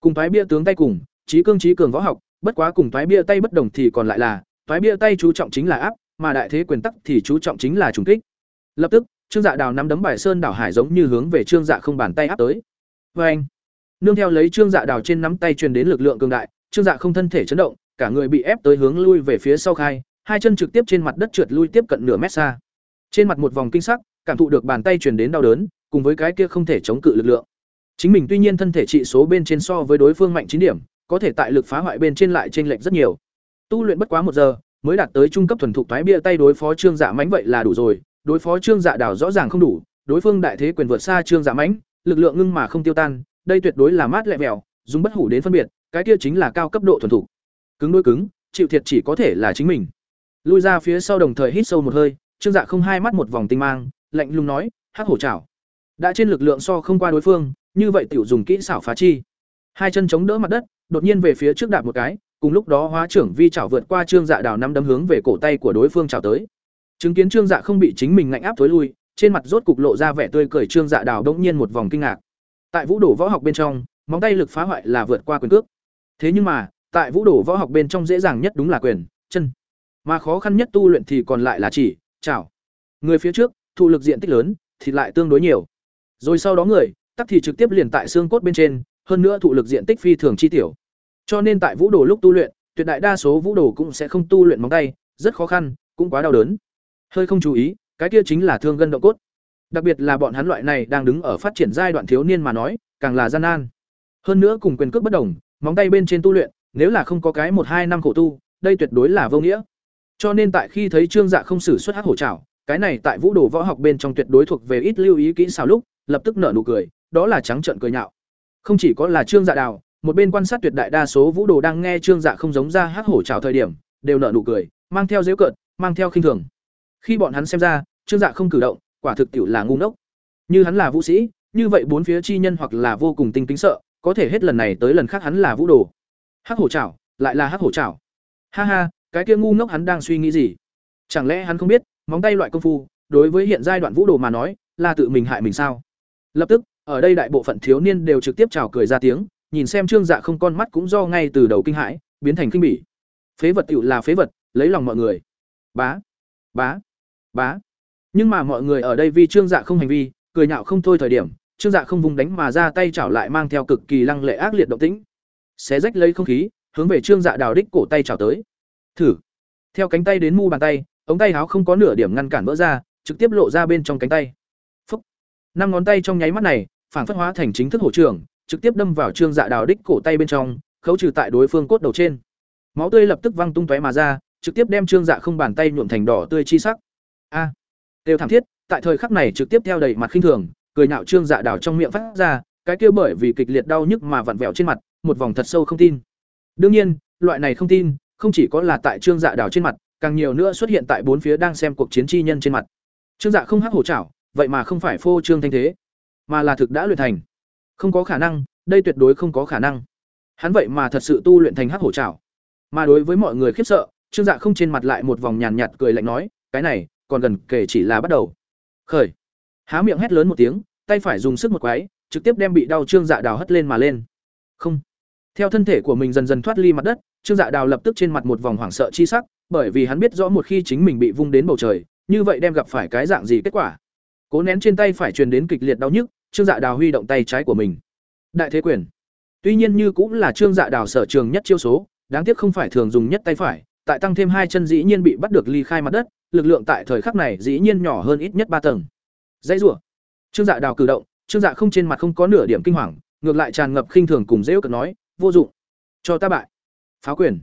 A: Cùng toái bia tướng tay cùng, trí cương trí cường võ học, bất quá cùng toái bia tay bất đồng thì còn lại là, thái bia tay chú trọng chính là áp mà đại thế quyền tắc thì chú trọng chính là trùng kích lập tức trương dạ đào nắm đấm bài sơn đảo hải giống như hướng về trương dạ không bàn tay áp tới vê anh nương theo lấy trương dạ đào trên nắm tay truyền đến lực lượng cường đại trương dạ không thân thể chấn động cả người bị ép tới hướng lui về phía sau khai hai chân trực tiếp trên mặt đất trượt lui tiếp cận nửa mét xa trên mặt một vòng kinh sắc cảm thụ được bàn tay truyền đến đau đớn, cùng với cái kia không thể chống cự lực lượng. Chính mình tuy nhiên thân thể trị số bên trên so với đối phương mạnh chín điểm, có thể tại lực phá hoại bên trên lại chênh lệch rất nhiều. Tu luyện bất quá một giờ, mới đạt tới trung cấp thuần thục toái bia tay đối phó trương dạ mãnh vậy là đủ rồi, đối phó trương dạ đảo rõ ràng không đủ, đối phương đại thế quyền vượt xa trương dạ mãnh, lực lượng ngưng mà không tiêu tan, đây tuyệt đối là mát lẹ mèo dùng bất hủ đến phân biệt, cái kia chính là cao cấp độ thuần thục. Cứng đối cứng, chịu thiệt chỉ có thể là chính mình. Lui ra phía sau đồng thời hít sâu một hơi, trương dạ không hai mắt một vòng tinh mang lạnh lùng nói, hắc hổ chảo, đã trên lực lượng so không qua đối phương, như vậy tiểu dùng kỹ xảo phá chi. Hai chân chống đỡ mặt đất, đột nhiên về phía trước đạp một cái, cùng lúc đó hóa trưởng vi chảo vượt qua trương dạ đào năm đấm hướng về cổ tay của đối phương chảo tới. Chứng kiến trương dạ không bị chính mình ngạnh áp tối lui, trên mặt rốt cục lộ ra vẻ tươi cười trương dạ đào đống nhiên một vòng kinh ngạc. Tại vũ đổ võ học bên trong, móng tay lực phá hoại là vượt qua quyền cước. Thế nhưng mà, tại vũ đổ võ học bên trong dễ dàng nhất đúng là quyền, chân. Mà khó khăn nhất tu luyện thì còn lại là chỉ, chảo. Người phía trước thụ lực diện tích lớn thì lại tương đối nhiều. Rồi sau đó người, tắc thì trực tiếp liền tại xương cốt bên trên, hơn nữa thụ lực diện tích phi thường chi tiểu. Cho nên tại vũ đồ lúc tu luyện, tuyệt đại đa số vũ đồ cũng sẽ không tu luyện móng tay, rất khó khăn, cũng quá đau đớn. Hơi không chú ý, cái kia chính là thương gân động cốt. Đặc biệt là bọn hắn loại này đang đứng ở phát triển giai đoạn thiếu niên mà nói, càng là gian nan. Hơn nữa cùng quyền cước bất đồng, móng tay bên trên tu luyện, nếu là không có cái một hai năm khổ tu, đây tuyệt đối là vô nghĩa. Cho nên tại khi thấy trương dạ không sử xuất hắc hổ trảo cái này tại vũ đồ võ học bên trong tuyệt đối thuộc về ít lưu ý kỹ xảo lúc, lập tức nở nụ cười, đó là trắng trợn cười nhạo. Không chỉ có là trương dạ đào, một bên quan sát tuyệt đại đa số vũ đồ đang nghe trương dạ không giống ra hát hổ trào thời điểm, đều nở nụ cười, mang theo dễu cợt, mang theo khinh thường. Khi bọn hắn xem ra, trương dạ không cử động, quả thực tiệu là ngu ngốc. Như hắn là vũ sĩ, như vậy bốn phía chi nhân hoặc là vô cùng tinh kính sợ, có thể hết lần này tới lần khác hắn là vũ đồ. Hắc hổ trào lại là hắc hổ trào ha ha, cái kia ngu ngốc hắn đang suy nghĩ gì? Chẳng lẽ hắn không biết móng tay loại công phu, đối với hiện giai đoạn vũ đồ mà nói, là tự mình hại mình sao? Lập tức, ở đây đại bộ phận thiếu niên đều trực tiếp chào cười ra tiếng, nhìn xem trương dạ không con mắt cũng do ngay từ đầu kinh hãi, biến thành kinh bỉ. Phế vật tựu là phế vật, lấy lòng mọi người. Bá bá bá. Nhưng mà mọi người ở đây vì trương dạ không hành vi, cười nhạo không thôi thời điểm, trương dạ không vùng đánh mà ra tay chảo lại mang theo cực kỳ lăng lệ ác liệt động tĩnh. Xé rách lấy không khí, hướng về trương dạ đào đích cổ tay chảo tới. Thử. Theo cánh tay đến mu bàn tay ống tay áo không có nửa điểm ngăn cản vỡ ra, trực tiếp lộ ra bên trong cánh tay. Phúc. năm ngón tay trong nháy mắt này phản phất hóa thành chính thức hổ trưởng, trực tiếp đâm vào trương dạ đào đích cổ tay bên trong, khấu trừ tại đối phương cốt đầu trên. Máu tươi lập tức văng tung tóe mà ra, trực tiếp đem trương dạ không bàn tay nhuộm thành đỏ tươi chi sắc. A. Đều thảm thiết, tại thời khắc này trực tiếp theo đầy mặt khinh thường, cười nhạo trương dạ đào trong miệng phát ra, cái kia bởi vì kịch liệt đau nhức mà vặn vẹo trên mặt, một vòng thật sâu không tin. Đương nhiên, loại này không tin, không chỉ có là tại trương dạ đào trên mặt càng nhiều nữa xuất hiện tại bốn phía đang xem cuộc chiến chi nhân trên mặt. Trương dạ không hắc hổ chảo, vậy mà không phải phô trương thanh thế, mà là thực đã luyện thành. Không có khả năng, đây tuyệt đối không có khả năng. Hắn vậy mà thật sự tu luyện thành hắc hổ trảo mà đối với mọi người khiếp sợ, trương dạ không trên mặt lại một vòng nhàn nhạt cười lạnh nói, cái này, còn gần kể chỉ là bắt đầu. Khởi. Há miệng hét lớn một tiếng, tay phải dùng sức một quái, trực tiếp đem bị đau trương dạ đào hất lên mà lên. Không theo thân thể của mình dần dần thoát ly mặt đất, trương dạ đào lập tức trên mặt một vòng hoảng sợ chi sắc, bởi vì hắn biết rõ một khi chính mình bị vung đến bầu trời, như vậy đem gặp phải cái dạng gì kết quả. Cố nén trên tay phải truyền đến kịch liệt đau nhức, trương dạ đào huy động tay trái của mình. Đại thế quyền. Tuy nhiên như cũng là trương dạ đào sở trường nhất chiêu số, đáng tiếc không phải thường dùng nhất tay phải, tại tăng thêm hai chân dĩ nhiên bị bắt được ly khai mặt đất, lực lượng tại thời khắc này dĩ nhiên nhỏ hơn ít nhất ba tầng. Dãy rủa. Trương dạ đào cử động, trương dạ không trên mặt không có nửa điểm kinh hoàng, ngược lại tràn ngập khinh thường cùng dễ cợt nói vô dụng. Cho ta bại. Phá quyền.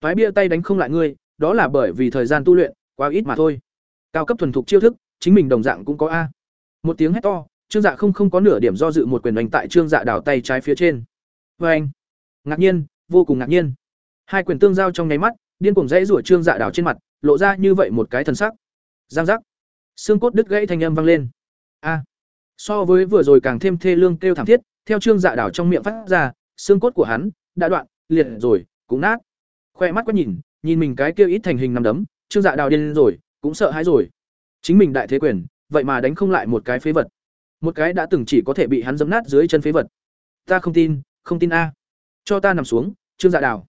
A: Phái bia tay đánh không lại ngươi, đó là bởi vì thời gian tu luyện, quá ít mà thôi. Cao cấp thuần thục chiêu thức, chính mình đồng dạng cũng có a. Một tiếng hét to, trương dạ không không có nửa điểm do dự một quyền đánh tại trương dạ đảo tay trái phía trên. Vê anh. Ngạc nhiên, vô cùng ngạc nhiên. Hai quyền tương giao trong nháy mắt, điên cuồng dãy rủa trương dạ đảo trên mặt, lộ ra như vậy một cái thần sắc. Giang giác. Xương cốt đứt gãy thanh âm vang lên. A. So với vừa rồi càng thêm thê lương kêu thảm thiết, theo trương dạ đảo trong miệng phát ra xương cốt của hắn đã đoạn, liệt rồi, cũng nát. Khoe mắt quá nhìn nhìn mình cái kia ít thành hình nằm đấm, trương dạ đào điên rồi, cũng sợ hãi rồi. Chính mình đại thế quyền, vậy mà đánh không lại một cái phế vật. Một cái đã từng chỉ có thể bị hắn dấm nát dưới chân phế vật. Ta không tin không tin a. Cho ta nằm xuống, trương dạ đào.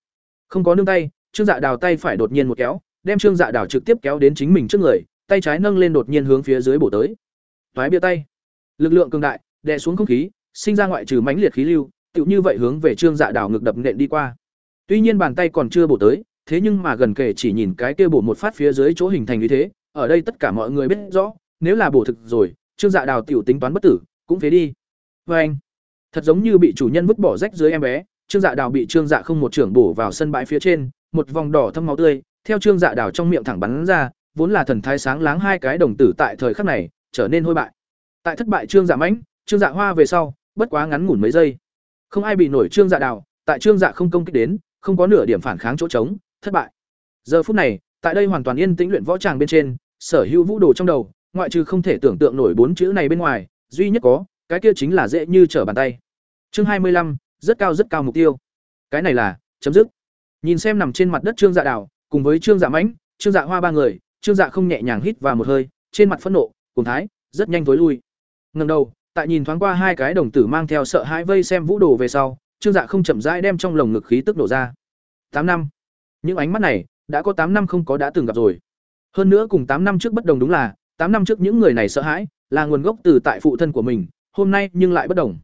A: Không có nương tay, trương dạ đào tay phải đột nhiên một kéo, đem trương dạ đào trực tiếp kéo đến chính mình trước người, tay trái nâng lên đột nhiên hướng phía dưới bổ tới. Toái bia tay. Lực lượng cường đại, đè xuống không khí, sinh ra ngoại trừ mãnh liệt khí lưu tựu như vậy hướng về trương dạ đảo ngực đập nện đi qua. Tuy nhiên bàn tay còn chưa bổ tới, thế nhưng mà gần kể chỉ nhìn cái kia bổ một phát phía dưới chỗ hình thành như thế, ở đây tất cả mọi người biết rõ, nếu là bổ thực rồi, trương dạ đào tiểu tính toán bất tử, cũng phế đi. Vê anh, thật giống như bị chủ nhân vứt bỏ rách dưới em bé, trương dạ đào bị trương dạ không một trưởng bổ vào sân bãi phía trên, một vòng đỏ thâm máu tươi, theo trương dạ đào trong miệng thẳng bắn ra, vốn là thần thái sáng láng hai cái đồng tử tại thời khắc này, trở nên hôi bại. Tại thất bại trương dạ mãnh, trương dạ hoa về sau, bất quá ngắn ngủn mấy giây không ai bị nổi trương dạ đào, tại trương dạ không công kích đến, không có nửa điểm phản kháng chỗ trống, thất bại. Giờ phút này, tại đây hoàn toàn yên tĩnh luyện võ tràng bên trên, sở hữu vũ đồ trong đầu, ngoại trừ không thể tưởng tượng nổi bốn chữ này bên ngoài, duy nhất có, cái kia chính là dễ như trở bàn tay. Chương hai mươi lăm, rất cao rất cao mục tiêu. Cái này là, chấm dứt. Nhìn xem nằm trên mặt đất trương dạ đào, cùng với trương dạ mãnh, trương dạ hoa ba người, trương dạ không nhẹ nhàng hít vào một hơi, trên mặt phẫn nộ cùng thái, rất nhanh tối lui. Ngần đầu tại nhìn thoáng qua hai cái đồng tử mang theo sợ hãi vây xem vũ đồ về sau, trương dạ không chậm rãi đem trong lồng ngực khí tức nổ ra. Tám năm. Những ánh mắt này, đã có tám năm không có đã từng gặp rồi. Hơn nữa cùng tám năm trước bất đồng đúng là, tám năm trước những người này sợ hãi, là nguồn gốc từ tại phụ thân của mình, hôm nay nhưng lại bất đồng.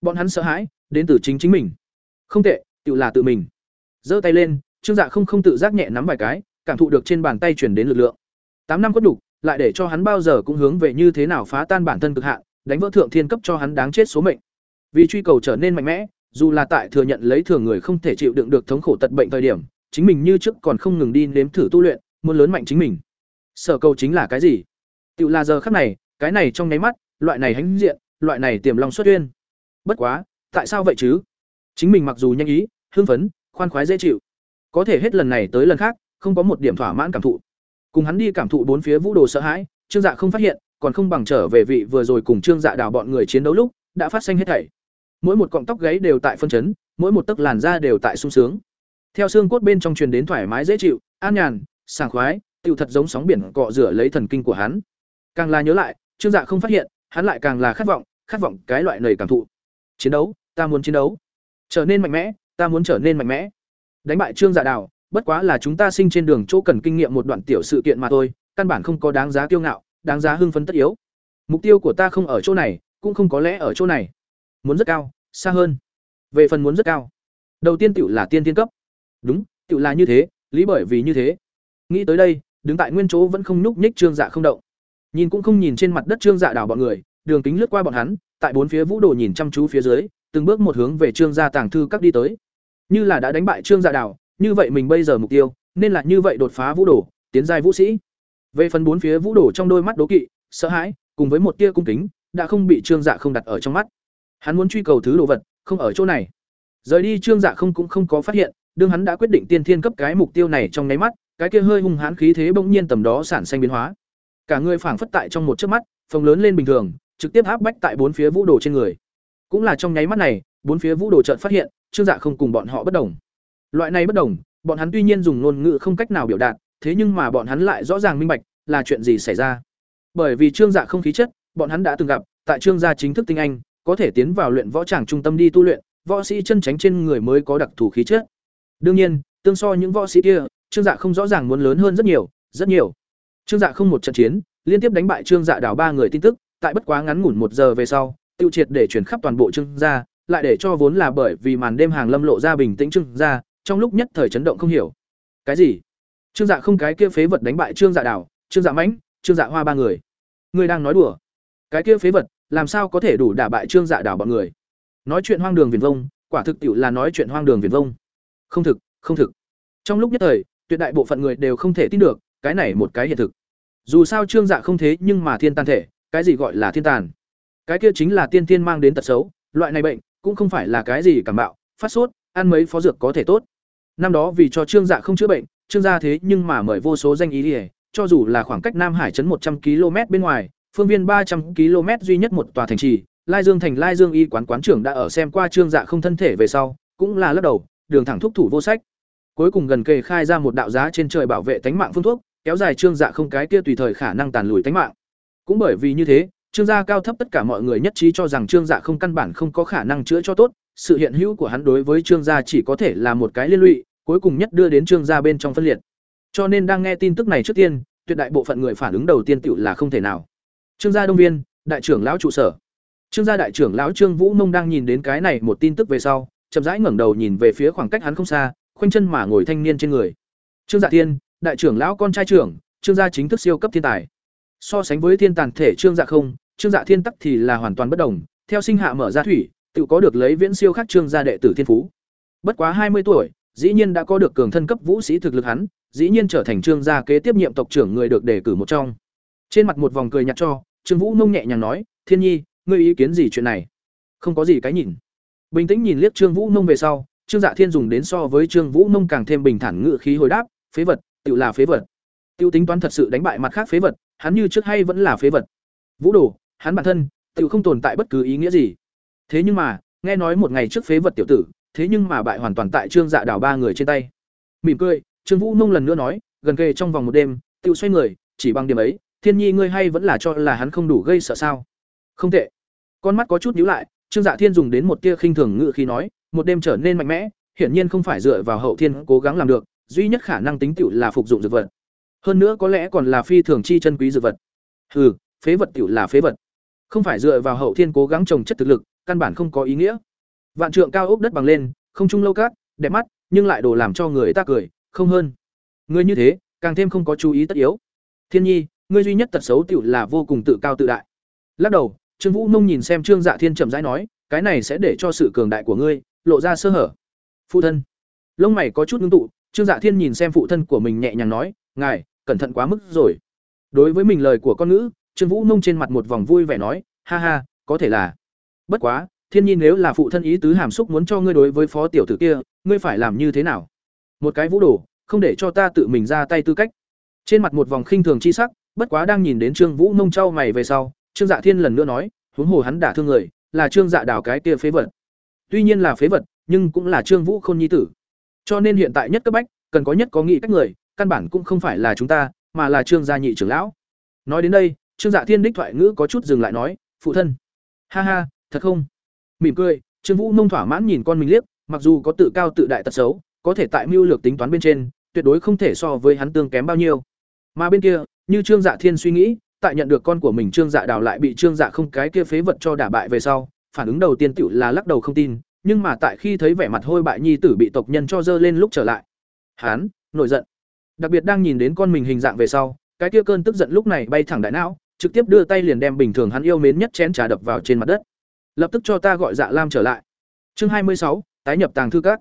A: Bọn hắn sợ hãi, đến từ chính chính mình. Không tệ, tự là tự mình. Giơ tay lên, trương dạ không không tự giác nhẹ nắm vài cái, cảm thụ được trên bàn tay chuyển đến lực lượng. Tám năm có đủ lại để cho hắn bao giờ cũng hướng về như thế nào phá tan bản thân cực hạn đánh vỡ thượng thiên cấp cho hắn đáng chết số mệnh. Vì truy cầu trở nên mạnh mẽ, dù là tại thừa nhận lấy thường người không thể chịu đựng được thống khổ tật bệnh thời điểm, chính mình như trước còn không ngừng đi nếm thử tu luyện, muốn lớn mạnh chính mình. Sở cầu chính là cái gì? Tự là giờ khắc này, cái này trong nháy mắt, loại này hãnh diện, loại này tiềm long xuất uyên bất quá, tại sao vậy chứ? Chính mình mặc dù nhanh ý, hưng phấn, khoan khoái dễ chịu. Có thể hết lần này tới lần khác, không có một điểm thỏa mãn cảm thụ. Cùng hắn đi cảm thụ bốn phía vũ đồ sợ hãi, trương dạ không phát hiện còn không bằng trở về vị vừa rồi cùng trương dạ đào bọn người chiến đấu lúc, đã phát sinh hết thảy. Mỗi một cọng tóc gáy đều tại phân chấn, mỗi một tấc làn da đều tại sung sướng. Theo xương cốt bên trong truyền đến thoải mái dễ chịu, an nhàn, sảng khoái, tựu thật giống sóng biển cọ rửa lấy thần kinh của hắn. Càng là nhớ lại, trương dạ không phát hiện, hắn lại càng là khát vọng khát vọng cái loại nầy cảm thụ. Chiến đấu, ta muốn chiến đấu. Trở nên mạnh mẽ, ta muốn trở nên mạnh mẽ. Đánh bại trương dạ đào, bất quá là chúng ta sinh trên đường chỗ cần kinh nghiệm một đoạn tiểu sự kiện mà thôi, căn bản không có đáng giá kiêu ngạo đáng giá hưng phấn tất yếu. Mục tiêu của ta không ở chỗ này, cũng không có lẽ ở chỗ này. Muốn rất cao, xa hơn. Về phần muốn rất cao, đầu tiên tiểu là tiên tiên cấp. Đúng, tiểu là như thế, lý bởi vì như thế. Nghĩ tới đây, đứng tại nguyên chỗ vẫn không nhúc nhích trương dạ không động. Nhìn cũng không nhìn trên mặt đất trương dạ đảo bọn người, đường kính lướt qua bọn hắn, tại bốn phía vũ đồ nhìn chăm chú phía dưới, từng bước một hướng về trương gia tàng thư các đi tới. Như là đã đánh bại trương dạ đảo, như vậy mình bây giờ mục tiêu, nên là như vậy đột phá vũ đồ, tiến giai vũ sĩ về phần bốn phía vũ đồ trong đôi mắt đố kỵ, sợ hãi, cùng với một tia cung kính, đã không bị trương dạ không đặt ở trong mắt. Hắn muốn truy cầu thứ đồ vật, không ở chỗ này. Rời đi trương dạ không cũng không có phát hiện, đương hắn đã quyết định tiên thiên cấp cái mục tiêu này trong nháy mắt, cái kia hơi hung hãn khí thế bỗng nhiên tầm đó sản sinh biến hóa. Cả người phảng phất tại trong một chớp mắt, phồng lớn lên bình thường, trực tiếp áp bách tại bốn phía vũ đồ trên người. Cũng là trong nháy mắt này, bốn phía vũ đồ chợt phát hiện, trương dạ không cùng bọn họ bất đồng. Loại này bất đồng, bọn hắn tuy nhiên dùng ngôn ngữ không cách nào biểu đạt thế nhưng mà bọn hắn lại rõ ràng minh bạch, là chuyện gì xảy ra. Bởi vì trương dạ không khí chất, bọn hắn đã từng gặp, tại trương gia chính thức tinh anh, có thể tiến vào luyện võ tràng trung tâm đi tu luyện, võ sĩ chân tránh trên người mới có đặc thù khí chất. Đương nhiên, tương so những võ sĩ kia, trương dạ không rõ ràng muốn lớn hơn rất nhiều rất nhiều. Trương dạ không một trận chiến, liên tiếp đánh bại trương dạ đảo ba người tin tức, tại bất quá ngắn ngủn một giờ về sau, tiêu triệt để chuyển khắp toàn bộ trương gia, lại để cho vốn là bởi vì màn đêm hàng lâm lộ ra bình tĩnh trương gia, trong lúc nhất thời chấn động không hiểu. Cái gì? Trương dạ không cái kia phế vật đánh bại trương dạ đảo trương dạ mãnh, trương dạ hoa ba người. Người đang nói đùa. Cái kia phế vật, làm sao có thể đủ đả bại trương dạ đảo bọn người? Nói chuyện hoang đường viền vông, quả thực tiệu là nói chuyện hoang đường viền vông. Không thực không thực. Trong lúc nhất thời, tuyệt đại bộ phận người đều không thể tin được, cái này một cái hiện thực. Dù sao trương dạ không thế nhưng mà thiên tàn thể, cái gì gọi là thiên tàn? Cái kia chính là tiên tiên mang đến tật xấu, loại này bệnh cũng không phải là cái gì cảm bạo, phát sốt, ăn mấy phó dược có thể tốt. Năm đó vì cho trương dạ không chữa bệnh trương gia thế nhưng mà mời vô số danh ý ỉa cho dù là khoảng cách nam hải trấn một trăm km bên ngoài, phương viên ba trăm km duy nhất một tòa thành trì, lai dương thành lai dương y quán quán trưởng đã ở xem qua trương dạ không thân thể về sau, cũng là lắc đầu, đường thẳng thúc thủ vô sách. Cuối cùng gần kề khai ra một đạo giá trên trời bảo vệ tánh mạng phương thuốc, kéo dài trương dạ không cái kia tùy thời khả năng tàn lùi tánh mạng. Cũng bởi vì như thế, trương gia cao thấp tất cả mọi người nhất trí cho rằng trương dạ không căn bản không có khả năng chữa cho tốt, sự hiện hữu của hắn đối với trương gia chỉ có thể là một cái liên lụy cuối cùng nhất đưa đến trương gia bên trong phân liệt. Cho nên đang nghe tin tức này trước tiên, tuyệt đại bộ phận người phản ứng đầu tiên tựu là không thể nào. Trương gia đông viên, đại trưởng lão trụ sở. Trương gia đại trưởng lão trương vũ mông đang nhìn đến cái này một tin tức về sau, chậm rãi ngẩng đầu nhìn về phía khoảng cách hắn không xa, khoanh chân mà ngồi thanh niên trên người. Trương dạ thiên, đại trưởng lão con trai trưởng, trương gia chính thức siêu cấp thiên tài. So sánh với thiên tàn thể trương dạ không, trương dạ thiên tắc thì là hoàn toàn bất đồng. Theo sinh hạ mở ra thủy, tự có được lấy viễn siêu khác trương gia đệ tử thiên phú. Bất quá hai mươi tuổi dĩ nhiên đã có được cường thân cấp vũ sĩ thực lực hắn, dĩ nhiên trở thành trương gia kế tiếp nhiệm tộc trưởng người được đề cử một trong. Trên mặt một vòng cười nhạt cho, trương vũ nông nhẹ nhàng nói, thiên nhi, ngươi ý kiến gì chuyện này? Không có gì cái nhìn. Bình tĩnh nhìn liếc trương vũ nông về sau, trương dạ thiên dùng đến so với trương vũ nông càng thêm bình thản ngự khí hồi đáp, phế vật tự là phế vật. Tiêu tính toán thật sự đánh bại mặt khác phế vật, hắn như trước hay vẫn là phế vật. Vũ đồ, hắn bản thân tự không tồn tại bất cứ ý nghĩa gì. Thế nhưng mà, nghe nói một ngày trước phế vật tiểu tử thế nhưng mà bại hoàn toàn tại trương dạ đảo ba người trên tay. Mỉm cười, trương vũ nông lần nữa nói, gần kề trong vòng một đêm tự xoay người, chỉ bằng điểm ấy, thiên nhi ngươi hay vẫn là cho là hắn không đủ gây sợ sao? Không tệ. Con mắt có chút nhíu lại, trương dạ thiên dùng đến một tia khinh thường ngự khi nói, một đêm trở nên mạnh mẽ, hiển nhiên không phải dựa vào hậu thiên cố gắng làm được, duy nhất khả năng tính tựu là phục dụng dược vật. Hơn nữa có lẽ còn là phi thường chi chân quý dược vật. Hừ, phế vật tựu là phế vật. Không phải dựa vào hậu thiên cố gắng trồng chất thực lực, căn bản không có ý nghĩa vạn trượng cao ốc đất bằng lên không trung lâu cát đẹp mắt nhưng lại đồ làm cho người ta cười không hơn. Người như thế càng thêm không có chú ý tất yếu. Thiên nhi ngươi duy nhất tật xấu tiểu là vô cùng tự cao tự đại. Lắc đầu trương vũ nông nhìn xem trương dạ thiên chậm rãi nói cái này sẽ để cho sự cường đại của ngươi lộ ra sơ hở. Phụ thân. Lông mày có chút ngưng tụ trương dạ thiên nhìn xem phụ thân của mình nhẹ nhàng nói ngài cẩn thận quá mức rồi. Đối với mình lời của con nữ, trương vũ nông trên mặt một vòng vui vẻ nói ha ha có thể là. Bất quá thiên nhiên nếu là phụ thân ý tứ hàm xúc muốn cho ngươi đối với phó tiểu tử kia, ngươi phải làm như thế nào? Một cái vũ đồ, không để cho ta tự mình ra tay tư cách. Trên mặt một vòng khinh thường chi sắc, bất quá đang nhìn đến trương vũ nông trao mày về sau, trương dạ thiên lần nữa nói, huống hồ hắn đả thương người, là trương dạ đảo cái kia phế vật. Tuy nhiên là phế vật, nhưng cũng là trương vũ khôn nhi tử. Cho nên hiện tại nhất cấp bách, cần có nhất có nghị cách người, căn bản cũng không phải là chúng ta, mà là trương gia nhị trưởng lão. Nói đến đây, trương dạ thiên đích thoại ngữ có chút dừng lại nói, phụ thân. Ha ha, thật không? Mỉm cười, trương vũ nông thỏa mãn nhìn con mình liếc, mặc dù có tự cao tự đại tật xấu, có thể tại mưu lược tính toán bên trên, tuyệt đối không thể so với hắn tương kém bao nhiêu. Mà bên kia, như trương dạ thiên suy nghĩ, tại nhận được con của mình trương dạ đào lại bị trương dạ không cái kia phế vật cho đả bại về sau, phản ứng đầu tiên tựu là lắc đầu không tin, nhưng mà tại khi thấy vẻ mặt hôi bại nhi tử bị tộc nhân cho dơ lên lúc trở lại hán nổi giận. Đặc biệt đang nhìn đến con mình hình dạng về sau, cái kia cơn tức giận lúc này bay thẳng đại não, trực tiếp đưa tay liền đem bình thường hắn yêu mến nhất chén trà đập vào trên mặt đất lập tức cho ta gọi dạ lam trở lại. Chương hai mươi sáu, tái nhập tàng thư các.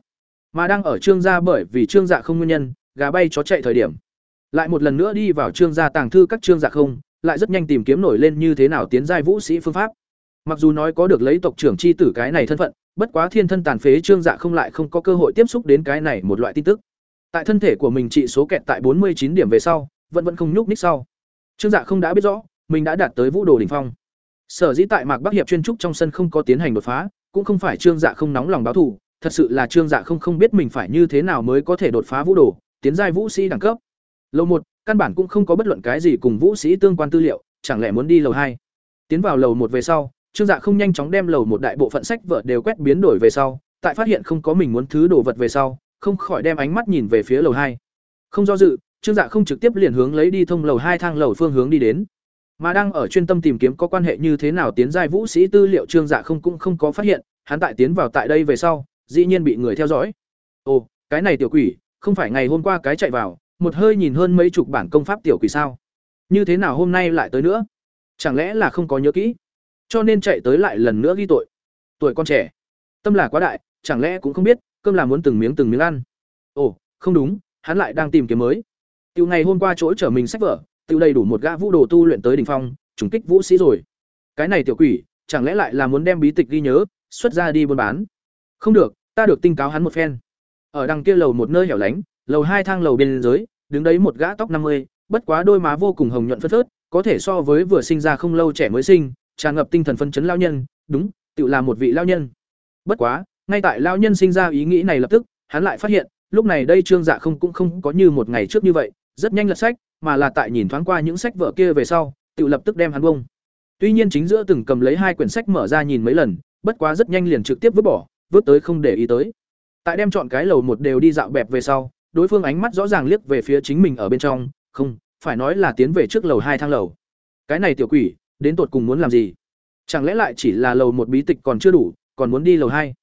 A: Mà đang ở trương gia bởi vì trương dạ không nguyên nhân, gà bay chó chạy thời điểm. Lại một lần nữa đi vào trương gia tàng thư các trương dạ không, lại rất nhanh tìm kiếm nổi lên như thế nào tiến giai vũ sĩ phương pháp. Mặc dù nói có được lấy tộc trưởng chi tử cái này thân phận, bất quá thiên thân tàn phế trương dạ không lại không có cơ hội tiếp xúc đến cái này một loại tin tức. Tại thân thể của mình trị số kẹt tại bốn mươi chín điểm về sau, vẫn vẫn không nhúc ních sau. Trương dạ không đã biết rõ, mình đã đạt tới vũ đồ đỉnh phong sở dĩ tại mạc bắc hiệp chuyên trúc trong sân không có tiến hành đột phá, cũng không phải trương dạ không nóng lòng báo thù, thật sự là trương dạ không không biết mình phải như thế nào mới có thể đột phá vũ đồ, tiến giai vũ sĩ đẳng cấp. Lầu một, căn bản cũng không có bất luận cái gì cùng vũ sĩ tương quan tư liệu, chẳng lẽ muốn đi lầu hai? Tiến vào lầu một về sau, trương dạ không nhanh chóng đem lầu một đại bộ phận sách vở đều quét biến đổi về sau, tại phát hiện không có mình muốn thứ đồ vật về sau, không khỏi đem ánh mắt nhìn về phía lầu hai. Không do dự, trương dạ không trực tiếp liền hướng lấy đi thông lầu hai thang lầu phương hướng đi đến mà đang ở chuyên tâm tìm kiếm có quan hệ như thế nào tiến giai vũ sĩ tư liệu trương dạ không cũng không có phát hiện, hắn tại tiến vào tại đây về sau, dĩ nhiên bị người theo dõi. Ồ, cái này tiểu quỷ, không phải ngày hôm qua cái chạy vào, một hơi nhìn hơn mấy chục bản công pháp tiểu quỷ sao? Như thế nào hôm nay lại tới nữa? Chẳng lẽ là không có nhớ kỹ? Cho nên chạy tới lại lần nữa ghi tội. Tuổi con trẻ, tâm là quá đại, chẳng lẽ cũng không biết, cơm là muốn từng miếng từng miếng ăn. Ồ, không đúng, hắn lại đang tìm kiếm mới. Tiểu ngày hôm qua chỗ chở mình sách vở tự đầy đủ một gã vũ đồ tu luyện tới đỉnh phong, trùng kích vũ sĩ rồi. Cái này tiểu quỷ, chẳng lẽ lại là muốn đem bí tịch ghi nhớ, xuất ra đi buôn bán? Không được, ta được tinh cáo hắn một phen. Ở đằng kia lầu một nơi hẻo lánh, lầu hai thang lầu bên dưới, đứng đấy một gã tóc năm mươi, bất quá đôi má vô cùng hồng nhuận phất phớt, có thể so với vừa sinh ra không lâu trẻ mới sinh, tràn ngập tinh thần phân chấn lao nhân, đúng, tự là một vị lao nhân. Bất quá, ngay tại lao nhân sinh ra ý nghĩ này lập tức, hắn lại phát hiện, lúc này đây trương dạ không cũng không có như một ngày trước như vậy, rất nhanh lật sách mà là tại nhìn thoáng qua những sách vở kia về sau tự lập tức đem hắn bông tuy nhiên chính giữa từng cầm lấy hai quyển sách mở ra nhìn mấy lần bất quá rất nhanh liền trực tiếp vứt bỏ vứt tới không để ý tới tại đem chọn cái lầu một đều đi dạo bẹp về sau đối phương ánh mắt rõ ràng liếc về phía chính mình ở bên trong, không, phải nói là tiến về trước lầu hai thang lầu. Cái này tiểu quỷ, đến tột cùng muốn làm gì? Chẳng lẽ lại chỉ là lầu một bí tịch còn chưa đủ, còn muốn đi lầu hai?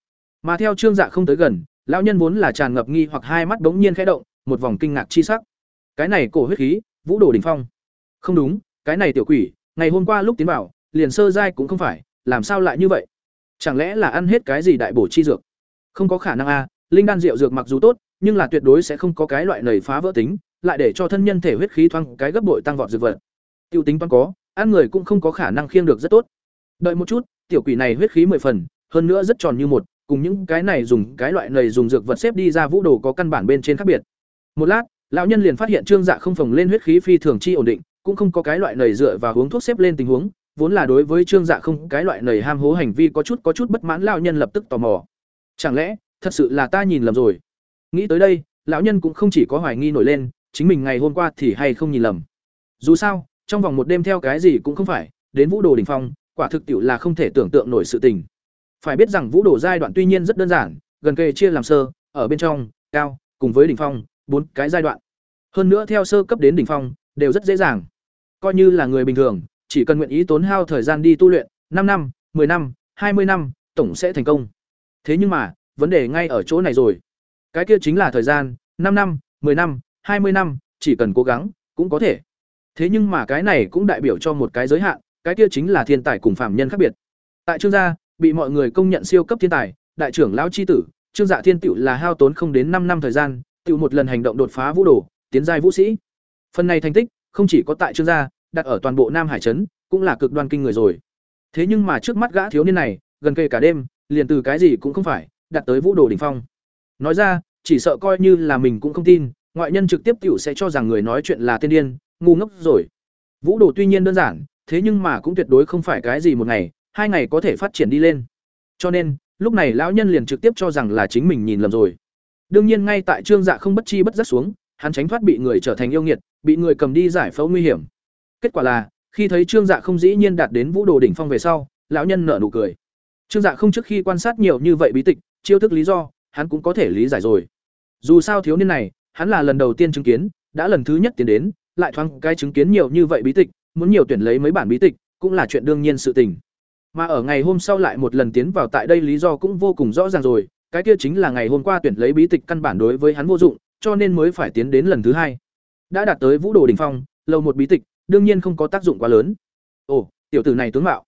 A: Mà theo Trương Dạ không tới gần, lão nhân vốn là tràn ngập nghi hoặc hai mắt bỗng nhiên khẽ động, một vòng kinh ngạc chi sắc. Cái này cổ huyết khí, Vũ Đồ đỉnh phong. Không đúng, cái này tiểu quỷ, ngày hôm qua lúc tiến vào, liền sơ giai cũng không phải, làm sao lại như vậy? Chẳng lẽ là ăn hết cái gì đại bổ chi dược? Không có khả năng a, linh đan rượu dược mặc dù tốt, nhưng là tuyệt đối sẽ không có cái loại nầy phá vỡ tính, lại để cho thân nhân thể huyết khí thoang cái gấp bội tăng vọt dược vật. Tiêu tính toán có, ăn người cũng không có khả năng khiêng được rất tốt. Đợi một chút, tiểu quỷ này huyết khí mười phần, hơn nữa rất tròn như một, cùng những cái này dùng cái loại nầy dùng dược vật xếp đi ra vũ đồ có căn bản bên trên khác biệt. Một lát, lão nhân liền phát hiện trương dạ không phồng lên huyết khí phi thường chi ổn định, cũng không có cái loại nầy dựa và hướng thuốc xếp lên tình huống, vốn là đối với trương dạ không cái loại nầy ham hố hành vi có chút có chút bất mãn lão nhân lập tức tò mò. Chẳng lẽ, thật sự là ta nhìn lầm rồi? Nghĩ tới đây, lão nhân cũng không chỉ có hoài nghi nổi lên, chính mình ngày hôm qua thì hay không nhìn lầm. Dù sao, trong vòng một đêm theo cái gì cũng không phải, đến vũ đồ đỉnh phong, quả thực tiệu là không thể tưởng tượng nổi sự tình. Phải biết rằng vũ đồ giai đoạn tuy nhiên rất đơn giản, gần kề chia làm sơ, ở bên trong, cao, cùng với đỉnh phong, bốn cái giai đoạn. Hơn nữa theo sơ cấp đến đỉnh phong, đều rất dễ dàng. Coi như là người bình thường, chỉ cần nguyện ý tốn hao thời gian đi tu luyện, năm năm, 10 năm, 20 năm, tổng sẽ thành công. Thế nhưng mà, vấn đề ngay ở chỗ này rồi. Cái kia chính là thời gian, năm năm, 10 năm, 20 năm, chỉ cần cố gắng, cũng có thể. Thế nhưng mà cái này cũng đại biểu cho một cái giới hạn, cái kia chính là thiên tài cùng phạm nhân khác biệt. Tại Trương gia, bị mọi người công nhận siêu cấp thiên tài, đại trưởng lão chi tử, Trương Dạ Thiên tiểu là hao tốn không đến năm năm thời gian, tiểu một lần hành động đột phá vũ đồ, tiến giai vũ sĩ. Phần này thành tích, không chỉ có tại Trương gia, đặt ở toàn bộ Nam Hải trấn, cũng là cực đoan kinh người rồi. Thế nhưng mà trước mắt gã thiếu niên này, gần kề cả đêm, liền từ cái gì cũng không phải, đặt tới vũ đồ đỉnh phong. Nói ra, chỉ sợ coi như là mình cũng không tin, ngoại nhân trực tiếp tiểu sẽ cho rằng người nói chuyện là tiên điên, ngu ngốc rồi. Vũ đồ tuy nhiên đơn giản, thế nhưng mà cũng tuyệt đối không phải cái gì một ngày, hai ngày có thể phát triển đi lên. Cho nên, lúc này lão nhân liền trực tiếp cho rằng là chính mình nhìn lầm rồi. Đương nhiên ngay tại Trương Dạ không bất chi bất giác xuống, hắn tránh thoát bị người trở thành yêu nghiệt, bị người cầm đi giải phẫu nguy hiểm. Kết quả là, khi thấy Trương Dạ không dĩ nhiên đạt đến vũ đồ đỉnh phong về sau, lão nhân nở nụ cười. Trương Dạ không trước khi quan sát nhiều như vậy bí tịch, chiêu thức lý do, hắn cũng có thể lý giải rồi. Dù sao thiếu niên này, hắn là lần đầu tiên chứng kiến, đã lần thứ nhất tiến đến, lại thoáng cái chứng kiến nhiều như vậy bí tịch, muốn nhiều tuyển lấy mấy bản bí tịch, cũng là chuyện đương nhiên sự tình. Mà ở ngày hôm sau lại một lần tiến vào tại đây lý do cũng vô cùng rõ ràng rồi, cái kia chính là ngày hôm qua tuyển lấy bí tịch căn bản đối với hắn vô dụng, cho nên mới phải tiến đến lần thứ hai. Đã đạt tới Vũ Đồ đỉnh phong, lầu một bí tịch, đương nhiên không có tác dụng quá lớn. Ồ, tiểu tử này tướng mạo.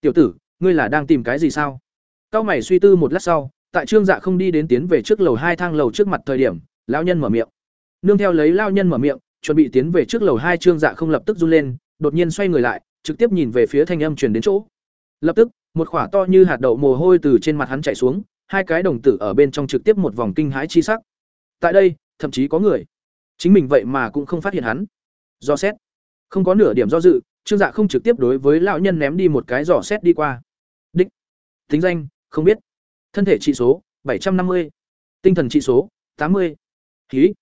A: Tiểu tử, ngươi là đang tìm cái gì sao? Cao mày suy tư một lát sau, tại Trương Dạ không đi đến tiến về trước lầu hai thang lầu trước mặt thời điểm, lão nhân mở miệng. Nương theo lấy lão nhân mở miệng, chuẩn bị tiến về trước lầu hai Trương Dạ không lập tức run lên, đột nhiên xoay người lại, trực tiếp nhìn về phía thanh âm truyền đến chỗ. Lập tức, một khỏa to như hạt đậu mồ hôi từ trên mặt hắn chảy xuống, hai cái đồng tử ở bên trong trực tiếp một vòng kinh hãi chi sắc. Tại đây, thậm chí có người. Chính mình vậy mà cũng không phát hiện hắn. Do xét, không có nửa điểm do dự, Trương Dạ không trực tiếp đối với lão nhân ném đi một cái giỏ xét đi qua. Đích. Tính danh, không biết. Thân thể trị số, bảy trăm năm mươi Tinh thần trị số, tám mươi Khí.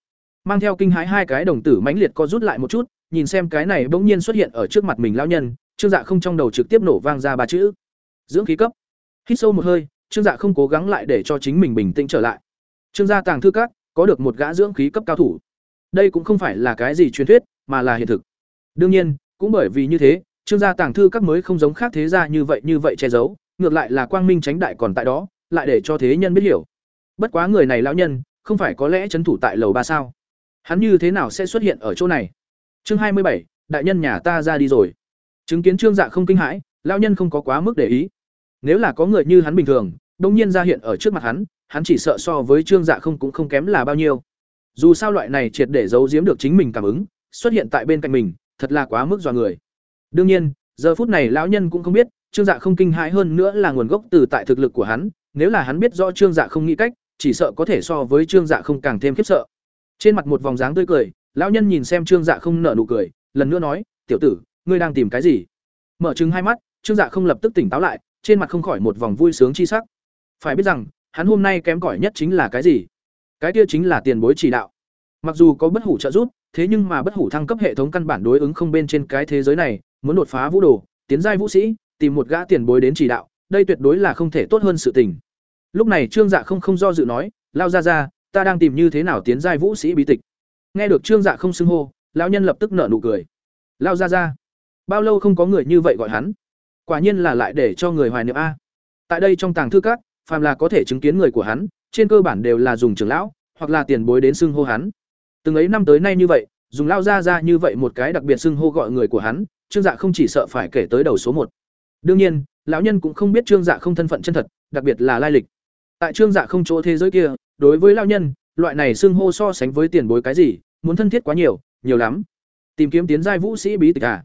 A: Mang theo kinh hãi hai cái đồng tử mãnh liệt co rút lại một chút, nhìn xem cái này bỗng nhiên xuất hiện ở trước mặt mình lão nhân, Trương Dạ không trong đầu trực tiếp nổ vang ra ba chữ: Dưỡng khí cấp. Hít sâu một hơi, Trương Dạ không cố gắng lại để cho chính mình bình tĩnh trở lại. Trương gia tàng thư các có được một gã dưỡng khí cấp cao thủ. Đây cũng không phải là cái gì truyền thuyết, mà là hiện thực. Đương nhiên, cũng bởi vì như thế, Trương gia tàng thư các mới không giống khác thế gia như vậy như vậy che giấu, ngược lại là quang minh tránh đại còn tại đó, lại để cho thế nhân biết hiểu. Bất quá người này lão nhân, không phải có lẽ trấn thủ tại lầu ba sao? Hắn như thế nào sẽ xuất hiện ở chỗ này? Chương hai mươi bảy, đại nhân nhà ta ra đi rồi. Chứng kiến Trương Dạ không kinh hãi, lão nhân không có quá mức để ý. Nếu là có người như hắn bình thường, đông nhiên ra hiện ở trước mặt hắn, hắn chỉ sợ so với Trương Dạ không cũng không kém là bao nhiêu. Dù sao loại này triệt để giấu giếm được chính mình cảm ứng, xuất hiện tại bên cạnh mình, thật là quá mức dọa người. Đương nhiên, giờ phút này lão nhân cũng không biết, Trương Dạ không kinh hãi hơn nữa là nguồn gốc từ tại thực lực của hắn, nếu là hắn biết rõ Trương Dạ không nghĩ cách, chỉ sợ có thể so với Trương Dạ không càng thêm khiếp sợ. Trên mặt một vòng dáng tươi cười, lão nhân nhìn xem Trương Dạ không nở nụ cười, lần nữa nói, "Tiểu tử, ngươi đang tìm cái gì?" Mở trừng hai mắt, Trương Dạ không lập tức tỉnh táo lại, trên mặt không khỏi một vòng vui sướng chi sắc. Phải biết rằng, hắn hôm nay kém cỏi nhất chính là cái gì? Cái kia chính là tiền bối chỉ đạo. Mặc dù có bất hủ trợ giúp, thế nhưng mà bất hủ thăng cấp hệ thống căn bản đối ứng không bên trên cái thế giới này, muốn đột phá vũ đồ, tiến giai vũ sĩ, tìm một gã tiền bối đến chỉ đạo, đây tuyệt đối là không thể tốt hơn sự tình. Lúc này Trương Dạ không không do dự nói, lao ra ra, ta đang tìm như thế nào tiến giai vũ sĩ bí tịch nghe được trương dạ không xưng hô lão nhân lập tức nở nụ cười lao ra ra bao lâu không có người như vậy gọi hắn quả nhiên là lại để cho người hoài niệm a. Tại đây trong tàng thư các, phàm là có thể chứng kiến người của hắn, trên cơ bản đều là dùng trưởng lão, hoặc là tiền bối đến xưng hô hắn. Từng ấy năm tới nay như vậy, dùng lao ra ra như vậy một cái đặc biệt xưng hô gọi người của hắn, trương dạ không chỉ sợ phải kể tới đầu số một. Đương nhiên, lão nhân cũng không biết trương dạ không thân phận chân thật, đặc biệt là lai lịch. Tại trương dạ không chỗ thế giới kia, đối với lão nhân, loại này xưng hô so sánh với tiền bối cái gì, muốn thân thiết quá nhiều nhiều lắm. Tìm kiếm tiến giai vũ sĩ bí tịch à?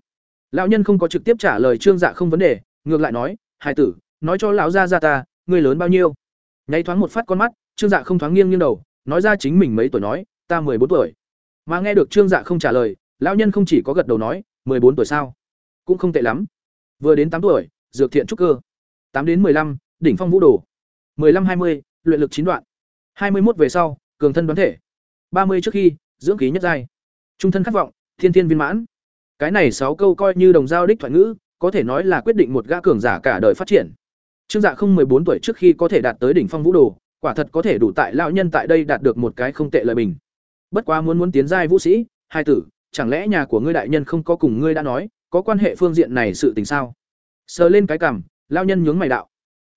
A: Lão nhân không có trực tiếp trả lời trương dạ không vấn đề, ngược lại nói hai tử, nói cho lão gia ra ta, ngươi lớn bao nhiêu? Nháy thoáng một phát con mắt, trương dạ không thoáng nghiêng nghiêng đầu, nói ra chính mình mấy tuổi nói, ta mười bốn tuổi. Mà nghe được trương dạ không trả lời, lão nhân không chỉ có gật đầu nói, mười bốn tuổi sao? Cũng không tệ lắm. Vừa đến tám tuổi, dược thiện trúc cơ. tám đến mười lăm, đỉnh phong vũ đồ. mười lăm, hai mươi, luyện lực chín đoạn. hai mươi một về sau, cường thân đoán thể. ba mươi trước khi, dưỡng khí nhất giai. Trung thân khát vọng, thiên thiên viên mãn cái này sáu câu coi như đồng giao đích thoại ngữ, có thể nói là quyết định một gã cường giả cả đời phát triển. Trương dạ không bốn tuổi trước khi có thể đạt tới đỉnh phong vũ đồ, quả thật có thể đủ tại lão nhân tại đây đạt được một cái không tệ lời bình. Bất quá muốn muốn tiến giai vũ sĩ, hai tử, chẳng lẽ nhà của ngươi đại nhân không có cùng ngươi đã nói, có quan hệ phương diện này sự tình sao? Sờ lên cái cằm, lão nhân nhướng mày đạo.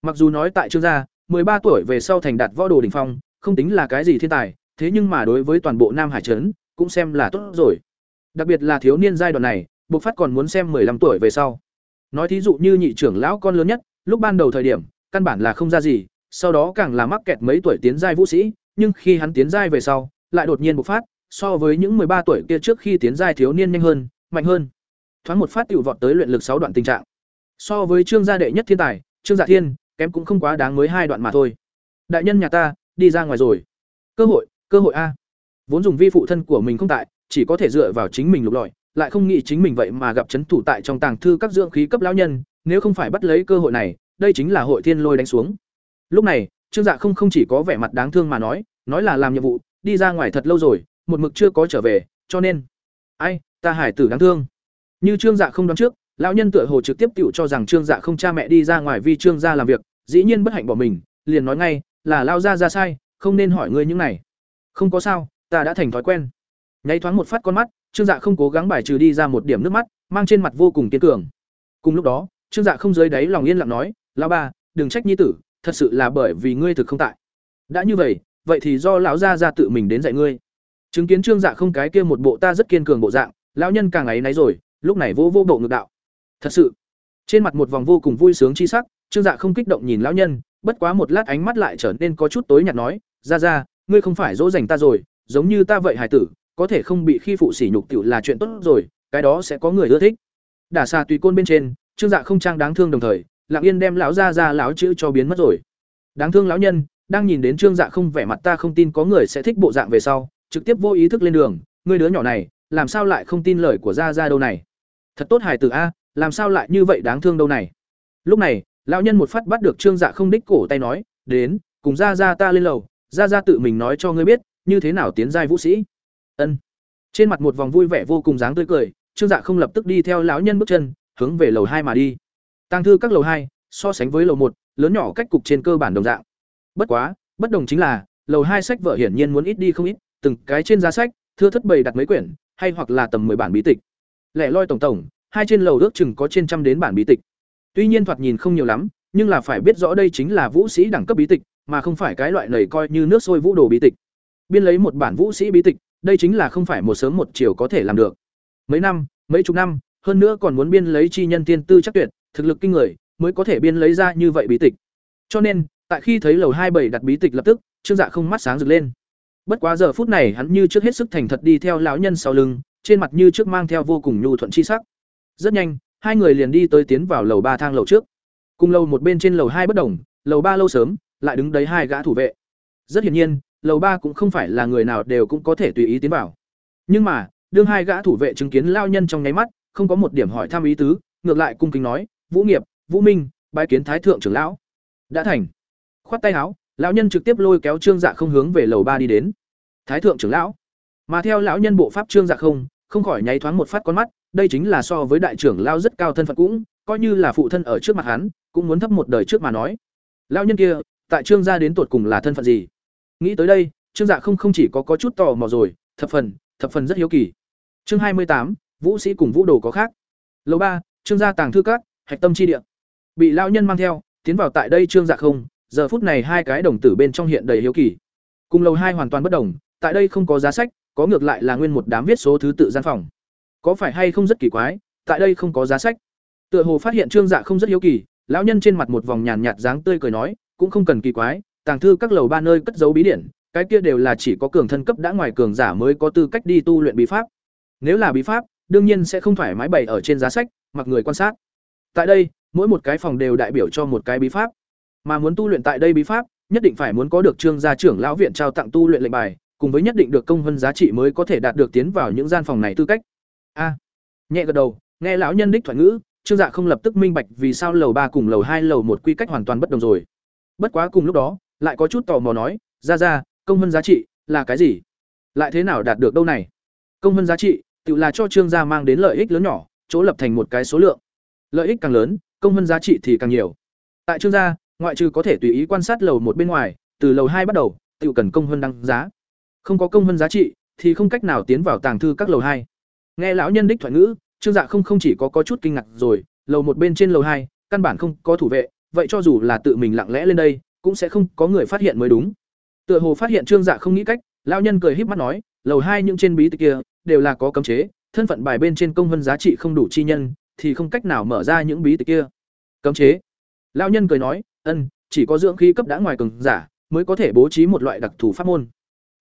A: Mặc dù nói tại trương gia ba tuổi về sau thành đạt võ đồ đỉnh phong, không tính là cái gì thiên tài, thế nhưng mà đối với toàn bộ nam hải trấn, cũng xem là tốt rồi đặc biệt là thiếu niên giai đoạn này buộc phát còn muốn xem 15 tuổi về sau. Nói thí dụ như nhị trưởng lão con lớn nhất, lúc ban đầu thời điểm, căn bản là không ra gì, sau đó càng là mắc kẹt mấy tuổi tiến giai vũ sĩ, nhưng khi hắn tiến giai về sau, lại đột nhiên bộc phát, so với những ba tuổi kia trước khi tiến giai thiếu niên nhanh hơn, mạnh hơn. Thoáng một phát tiểu vọt tới luyện lực sáu đoạn tình trạng. So với trương gia đệ nhất thiên tài, trương dạ thiên, kém cũng không quá đáng mới hai đoạn mà thôi. Đại nhân nhà ta, đi ra ngoài rồi. Cơ hội cơ hội a. Vốn dùng vi phụ thân của mình không tại chỉ có thể dựa vào chính mình lục lọi, lại không nghĩ chính mình vậy mà gặp chấn thủ tại trong tàng thư các dưỡng khí cấp lão nhân, nếu không phải bắt lấy cơ hội này, đây chính là hội thiên lôi đánh xuống. Lúc này, trương dạ không không chỉ có vẻ mặt đáng thương mà nói nói là làm nhiệm vụ, đi ra ngoài thật lâu rồi, một mực chưa có trở về, cho nên, ai, ta hải tử đáng thương. Như trương dạ không đoán trước, lão nhân tựa hồ trực tiếp tựu cho rằng trương dạ không cha mẹ đi ra ngoài vì trương gia làm việc, dĩ nhiên bất hạnh bỏ mình, liền nói ngay, là lao ra ra sai, không nên hỏi ngươi những này. Không có sao, ta đã thành thói quen nháy thoáng một phát con mắt, trương dạ không cố gắng bài trừ đi ra một điểm nước mắt, mang trên mặt vô cùng kiên cường. Cùng lúc đó, trương dạ không dưới đáy lòng yên lặng nói, lão ba, đừng trách nhi tử, thật sự là bởi vì ngươi thực không tại. Đã như vậy vậy thì do lão gia ra tự mình đến dạy ngươi. Chứng kiến trương dạ không cái kia một bộ ta rất kiên cường bộ dạng, lão nhân càng ấy náy rồi, lúc này vô vô bộ ngược đạo. Thật sự. Trên mặt một vòng vô cùng vui sướng chi sắc, trương dạ không kích động nhìn lão nhân, bất quá một lát ánh mắt lại trở nên có chút tối nhạt nói ra ra ngươi không phải dỗ dành ta rồi, giống như ta vậy hải tử có thể không bị khi phụ sỉ nhục tiểu là chuyện tốt rồi, cái đó sẽ có người ưa thích. Đả xa tùy côn bên trên, trương dạ không trang đáng thương đồng thời, lặng yên đem lão ra ra lão chữ cho biến mất rồi. Đáng thương lão nhân, đang nhìn đến trương dạ không vẻ mặt ta không tin có người sẽ thích bộ dạng về sau, trực tiếp vô ý thức lên đường, ngươi đứa nhỏ này, làm sao lại không tin lời của gia gia đâu này? Thật tốt hài tử a, làm sao lại như vậy đáng thương đâu này? Lúc này, lão nhân một phát bắt được trương dạ không đích cổ tay nói, đến, cùng gia gia ta lên lầu, gia gia tự mình nói cho ngươi biết, như thế nào tiến giai vũ sĩ ân. Trên mặt một vòng vui vẻ vô cùng dáng tươi cười, trương dạ không lập tức đi theo lão nhân bước chân, hướng về lầu hai mà đi. Tăng thư các lầu hai, so sánh với lầu một, lớn nhỏ cách cục trên cơ bản đồng dạng. Bất quá, bất đồng chính là, lầu hai sách vợ hiển nhiên muốn ít đi không ít, từng cái trên giá sách, thưa thất bày đặt mấy quyển, hay hoặc là tầm 10 bản bí tịch. Lẻ loi tổng tổng, hai trên lầu ước chừng có trên trăm đến bản bí tịch. Tuy nhiên thoạt nhìn không nhiều lắm, nhưng là phải biết rõ đây chính là vũ sĩ đẳng cấp bí tịch, mà không phải cái loại lầy coi như nước sôi vũ đồ bí tịch. Biên lấy một bản vũ sĩ bí tịch đây chính là không phải một sớm một chiều có thể làm được. Mấy năm, mấy chục năm, hơn nữa còn muốn biên lấy chi nhân tiên tư chắc tuyệt, thực lực kinh người, mới có thể biên lấy ra như vậy bí tịch. Cho nên, tại khi thấy lầu hai bảy đặt bí tịch lập tức, trương dạ không mắt sáng rực lên. Bất quá giờ phút này hắn như trước hết sức thành thật đi theo lão nhân sau lưng, trên mặt như trước mang theo vô cùng nhu thuận chi sắc. Rất nhanh, hai người liền đi tới tiến vào lầu ba thang lầu trước. Cùng lầu một bên trên lầu hai bất đồng, lầu ba lâu sớm, lại đứng đấy hai gã thủ vệ. Rất hiển nhiên lầu ba cũng không phải là người nào đều cũng có thể tùy ý tiến vào. Nhưng mà, đương hai gã thủ vệ chứng kiến lao nhân trong nháy mắt, không có một điểm hỏi thăm ý tứ, ngược lại cung kính nói, vũ nghiệp, vũ minh, bái kiến thái thượng trưởng lão. Đã thành. Khoát tay áo, lão nhân trực tiếp lôi kéo trương dạ không hướng về lầu ba đi đến. Thái thượng trưởng lão. Mà theo lão nhân bộ pháp trương dạ không không khỏi nháy thoáng một phát con mắt, đây chính là so với đại trưởng lão rất cao thân phận cũng, coi như là phụ thân ở trước mặt hắn, cũng muốn thấp một đời trước mà nói. Lão nhân kia, tại trương gia đến tột cùng là thân phận gì? Nghĩ tới đây Trương Dạ không không chỉ có có chút tò mò rồi, thập phần, thập phần rất hiếu kỳ. Chương hai mươi tám, Vũ sĩ cùng Vũ đồ có khác. Lầu ba, Trương gia tàng thư các, hạch tâm chi địa. Bị lão nhân mang theo, tiến vào tại đây Trương Dạ không, giờ phút này hai cái đồng tử bên trong hiện đầy hiếu kỳ. Cùng lầu hai hoàn toàn bất đồng, tại đây không có giá sách, có ngược lại là nguyên một đám viết số thứ tự gian phòng. Có phải hay không rất kỳ quái, tại đây không có giá sách. Tựa hồ phát hiện Trương Dạ không rất hiếu kỳ, lão nhân trên mặt một vòng nhàn nhạt dáng tươi cười nói, cũng không cần kỳ quái, tàng thư các lầu ba nơi cất giấu bí điển, cái kia đều là chỉ có cường thân cấp đã ngoài cường giả mới có tư cách đi tu luyện bí pháp. Nếu là bí pháp, đương nhiên sẽ không phải mái bày ở trên giá sách, mặc người quan sát. Tại đây, mỗi một cái phòng đều đại biểu cho một cái bí pháp. Mà muốn tu luyện tại đây bí pháp, nhất định phải muốn có được trương gia trưởng lão viện trao tặng tu luyện lệnh bài, cùng với nhất định được công vân giá trị mới có thể đạt được tiến vào những gian phòng này tư cách. A. nhẹ gật đầu, nghe lão nhân đích thoại ngữ, Trương Dạ không lập tức minh bạch vì sao lầu ba cùng lầu hai lầu một quy cách hoàn toàn bất đồng rồi. Bất quá cùng lúc đó, lại có chút tò mò nói, "Ra ra, công vân giá trị là cái gì? Lại thế nào đạt được đâu này?" Công vân giá trị, tự là cho Trương gia mang đến lợi ích lớn nhỏ, chỗ lập thành một cái số lượng. Lợi ích càng lớn, công vân giá trị thì càng nhiều. Tại Trương gia, ngoại trừ có thể tùy ý quan sát lầu một bên ngoài, từ lầu hai bắt đầu, tự cần công vân đăng giá. Không có công vân giá trị thì không cách nào tiến vào tàng thư các lầu hai. Nghe lão nhân đích thoại ngữ, Trương Dạ không không chỉ có có chút kinh ngạc rồi, lầu một bên trên lầu hai, căn bản không có thủ vệ, vậy cho dù là tự mình lặng lẽ lên đây, cũng sẽ không có người phát hiện mới đúng. Tựa hồ phát hiện Trương Dạ không nghĩ cách, lão nhân cười híp mắt nói, lầu hai những trên bí tịch kia đều là có cấm chế, thân phận bài bên trên công hơn giá trị không đủ chi nhân, thì không cách nào mở ra những bí tịch kia. Cấm chế? Lão nhân cười nói, "Ân, chỉ có dưỡng khí cấp đã ngoài cường giả mới có thể bố trí một loại đặc thù pháp môn."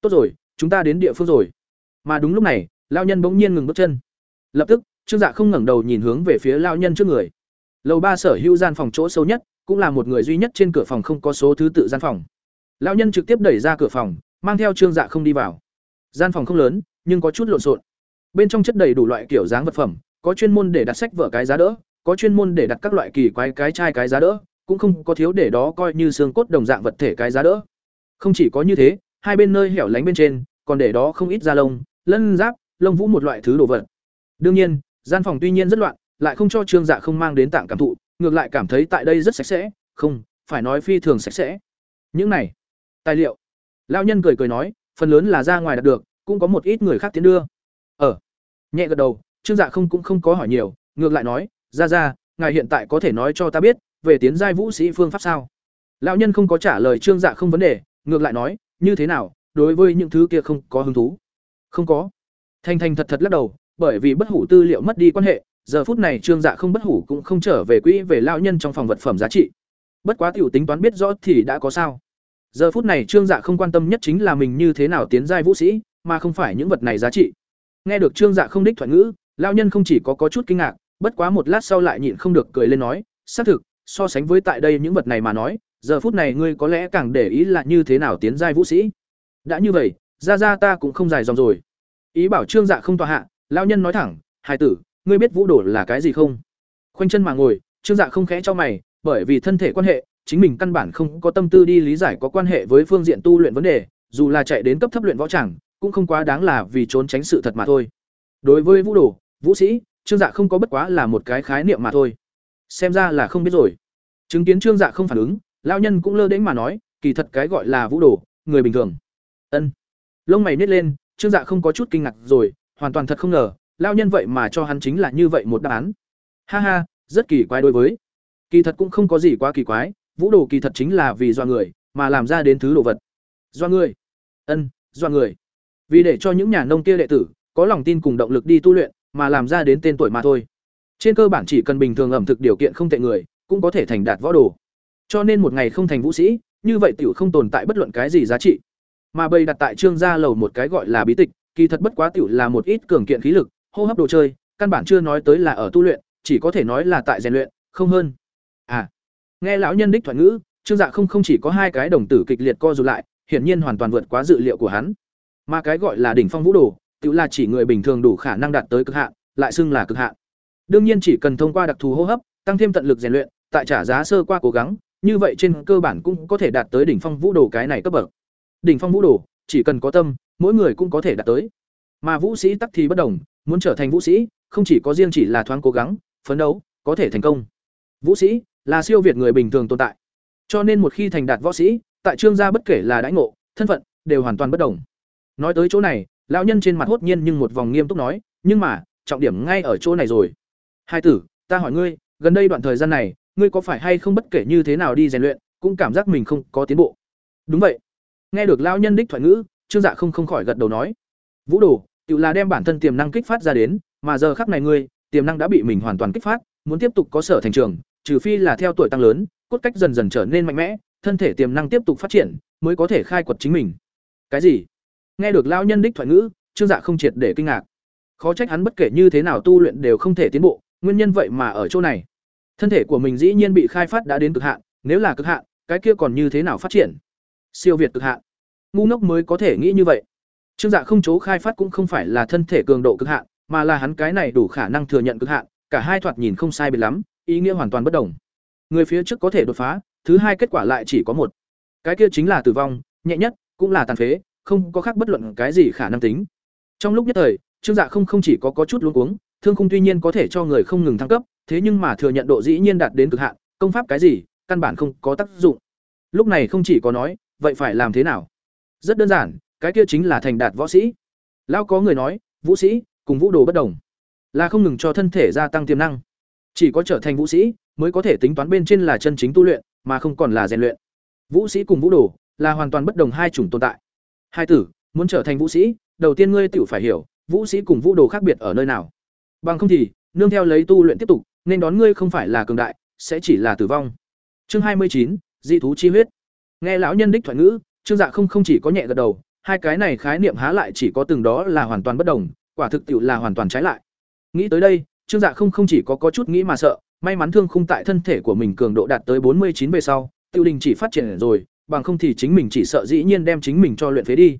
A: Tốt rồi, chúng ta đến địa phương rồi. Mà đúng lúc này, lão nhân bỗng nhiên ngừng bước chân. Lập tức, Trương Dạ không ngẩng đầu nhìn hướng về phía lão nhân trước người. Lầu ba sở hữu gian phòng chỗ sâu nhất, cũng là một người duy nhất trên cửa phòng không có số thứ tự gian phòng. Lão nhân trực tiếp đẩy ra cửa phòng, mang theo Trương Dạ không đi vào. Gian phòng không lớn, nhưng có chút lộn xộn. Bên trong chất đầy đủ loại kiểu dáng vật phẩm, có chuyên môn để đặt sách vở cái giá đỡ, có chuyên môn để đặt các loại kỳ quái cái chai cái giá đỡ, cũng không có thiếu để đó coi như xương cốt đồng dạng vật thể cái giá đỡ. Không chỉ có như thế, hai bên nơi hẻo lánh bên trên, còn để đó không ít da lông, lân giáp, lông vũ một loại thứ đồ vật. Đương nhiên, gian phòng tuy nhiên rất loạn, lại không cho Trương Dạ không mang đến tạng cảm thụ, ngược lại cảm thấy tại đây rất sạch sẽ, không, phải nói phi thường sạch sẽ. Những này, tài liệu. Lão nhân cười cười nói, phần lớn là ra ngoài đạt được, cũng có một ít người khác tiến đưa. Ở. Nhẹ gật đầu, Trương Dạ không cũng không có hỏi nhiều, ngược lại nói, "Ra ra, ngài hiện tại có thể nói cho ta biết, về tiến giai vũ sĩ phương pháp sao?" Lão nhân không có trả lời Trương Dạ không vấn đề, ngược lại nói, "Như thế nào, đối với những thứ kia không có hứng thú?" "Không có." Thanh Thanh thật thật lắc đầu, bởi vì bất hủ tư liệu mất đi quan hệ, giờ phút này Trương Dạ không bất hủ cũng không trở về quỹ về lao nhân trong phòng vật phẩm giá trị. Bất quá tiểu tính toán biết rõ thì đã có sao. Giờ phút này Trương Dạ không quan tâm nhất chính là mình như thế nào tiến giai vũ sĩ, mà không phải những vật này giá trị. Nghe được Trương Dạ không đích thoại ngữ, lao nhân không chỉ có có chút kinh ngạc, bất quá một lát sau lại nhịn không được cười lên nói, xác thực, so sánh với tại đây những vật này mà nói, giờ phút này ngươi có lẽ càng để ý là như thế nào tiến giai vũ sĩ. Đã như vậy, ra ra ta cũng không dài dòng rồi. Ý bảo Trương Dạ không tòa hạ, lao nhân nói thẳng, "Hải tử, ngươi biết vũ đồ là cái gì không?" Khoanh chân mà ngồi, Trương Dạ không khẽ cho mày, bởi vì thân thể quan hệ, chính mình căn bản không có tâm tư đi lý giải có quan hệ với phương diện tu luyện vấn đề, dù là chạy đến cấp thấp luyện võ chẳng, cũng không quá đáng là vì trốn tránh sự thật mà thôi. Đối với vũ đồ, vũ sĩ, Trương Dạ không có bất quá là một cái khái niệm mà thôi. Xem ra là không biết rồi. Chứng kiến Trương Dạ không phản ứng, lão nhân cũng lơ đễnh mà nói, kỳ thật cái gọi là vũ đồ, người bình thường. Ân. Lông mày nhếch lên, Trương Dạ không có chút kinh ngạc rồi, hoàn toàn thật không ngờ, Lao nhân vậy mà cho hắn chính là như vậy một đáp án. Ha ha, rất kỳ quái đối với. Kỳ thật cũng không có gì quá kỳ quái, vũ đồ kỳ thật chính là vì do người, mà làm ra đến thứ đồ vật. Do người. Ân, do người. Vì để cho những nhà nông kia đệ tử có lòng tin cùng động lực đi tu luyện, mà làm ra đến tên tuổi mà thôi. Trên cơ bản chỉ cần bình thường ẩm thực điều kiện không tệ người, cũng có thể thành đạt võ đồ. Cho nên một ngày không thành vũ sĩ, như vậy tiểu không tồn tại bất luận cái gì giá trị. Mà bày đặt tại trương gia lầu một cái gọi là bí tịch, kỳ thật bất quá tiểu là một ít cường kiện khí lực, hô hấp đồ chơi, căn bản chưa nói tới là ở tu luyện, chỉ có thể nói là tại rèn luyện, không hơn. À. Nghe lão nhân đích thoại ngữ, Trương Dạ không không chỉ có hai cái đồng tử kịch liệt co rụt lại, hiển nhiên hoàn toàn vượt quá dự liệu của hắn. Mà cái gọi là đỉnh phong vũ đồ, tự là chỉ người bình thường đủ khả năng đạt tới cực hạn, lại xưng là cực hạn. Đương nhiên chỉ cần thông qua đặc thù hô hấp, tăng thêm tận lực rèn luyện, tại trả giá sơ qua cố gắng, như vậy trên cơ bản cũng có thể đạt tới đỉnh phong vũ đồ cái này cấp bậc. Đỉnh phong vũ đồ, chỉ cần có tâm, mỗi người cũng có thể đạt tới. Mà vũ sĩ tắc thì bất đồng, muốn trở thành vũ sĩ, không chỉ có riêng chỉ là thoáng cố gắng, phấn đấu, có thể thành công. Vũ sĩ là siêu việt người bình thường tồn tại. Cho nên một khi thành đạt võ sĩ, tại trương gia bất kể là đãi ngộ, thân phận, đều hoàn toàn bất đồng nói tới chỗ này lão nhân trên mặt hốt nhiên nhưng một vòng nghiêm túc nói nhưng mà trọng điểm ngay ở chỗ này rồi hai tử ta hỏi ngươi gần đây đoạn thời gian này ngươi có phải hay không bất kể như thế nào đi rèn luyện cũng cảm giác mình không có tiến bộ đúng vậy nghe được lão nhân đích thoại ngữ trương dạ không không khỏi gật đầu nói vũ đồ tự là đem bản thân tiềm năng kích phát ra đến, mà giờ khắc này ngươi, tiềm năng đã bị mình hoàn toàn kích phát, muốn tiếp tục có sở thành trường, trừ phi là theo tuổi tăng lớn, cốt cách dần dần trở nên mạnh mẽ, thân thể tiềm năng tiếp tục phát triển, mới có thể khai quật chính mình. Cái gì? Nghe được lão nhân đích thoại ngữ, trương dạ không triệt để kinh ngạc. Khó trách hắn bất kể như thế nào tu luyện đều không thể tiến bộ, nguyên nhân vậy mà ở chỗ này. Thân thể của mình dĩ nhiên bị khai phát đã đến cực hạn, nếu là cực hạn, cái kia còn như thế nào phát triển? Siêu việt cực hạn. Ngu ngốc mới có thể nghĩ như vậy trương dạ không chố khai phát cũng không phải là thân thể cường độ cực hạn, mà là hắn cái này đủ khả năng thừa nhận cực hạn, cả hai thoạt nhìn không sai biệt lắm, ý nghĩa hoàn toàn bất đồng. Người phía trước có thể đột phá, thứ hai kết quả lại chỉ có một. Cái kia chính là tử vong, nhẹ nhất, cũng là tàn phế, không có khác bất luận cái gì khả năng tính. Trong lúc nhất thời, trương dạ không không chỉ có có chút luống cuống, thương khung tuy nhiên có thể cho người không ngừng thăng cấp, thế nhưng mà thừa nhận độ dĩ nhiên đạt đến cực hạn, công pháp cái gì, căn bản không có tác dụng. Lúc này không chỉ có nói, vậy phải làm thế nào? Rất đơn giản cái kia chính là thành đạt võ sĩ. Lão có người nói, vũ sĩ, cùng vũ đồ bất đồng. Là không ngừng cho thân thể gia tăng tiềm năng. Chỉ có trở thành vũ sĩ, mới có thể tính toán bên trên là chân chính tu luyện, mà không còn là rèn luyện. Vũ sĩ cùng vũ đồ, là hoàn toàn bất đồng hai chủng tồn tại. Hai tử, muốn trở thành vũ sĩ, đầu tiên ngươi tự phải hiểu, vũ sĩ cùng vũ đồ khác biệt ở nơi nào. Bằng không thì, nương theo lấy tu luyện tiếp tục, nên đón ngươi không phải là cường đại, sẽ chỉ là tử vong. Chương hai mươi chín, dị thú chi huyết. Nghe lão nhân đích thoại ngữ, trương dạ không không chỉ có nhẹ gật đầu hai cái này khái niệm há lại chỉ có từng đó là hoàn toàn bất đồng, quả thực tiệu là hoàn toàn trái lại. Nghĩ tới đây, trương dạ không không chỉ có có chút nghĩ mà sợ, may mắn thương khung tại thân thể của mình cường độ đạt tới bốn mươi chín về sau, tiêu đình chỉ phát triển rồi, bằng không thì chính mình chỉ sợ dĩ nhiên đem chính mình cho luyện phế đi.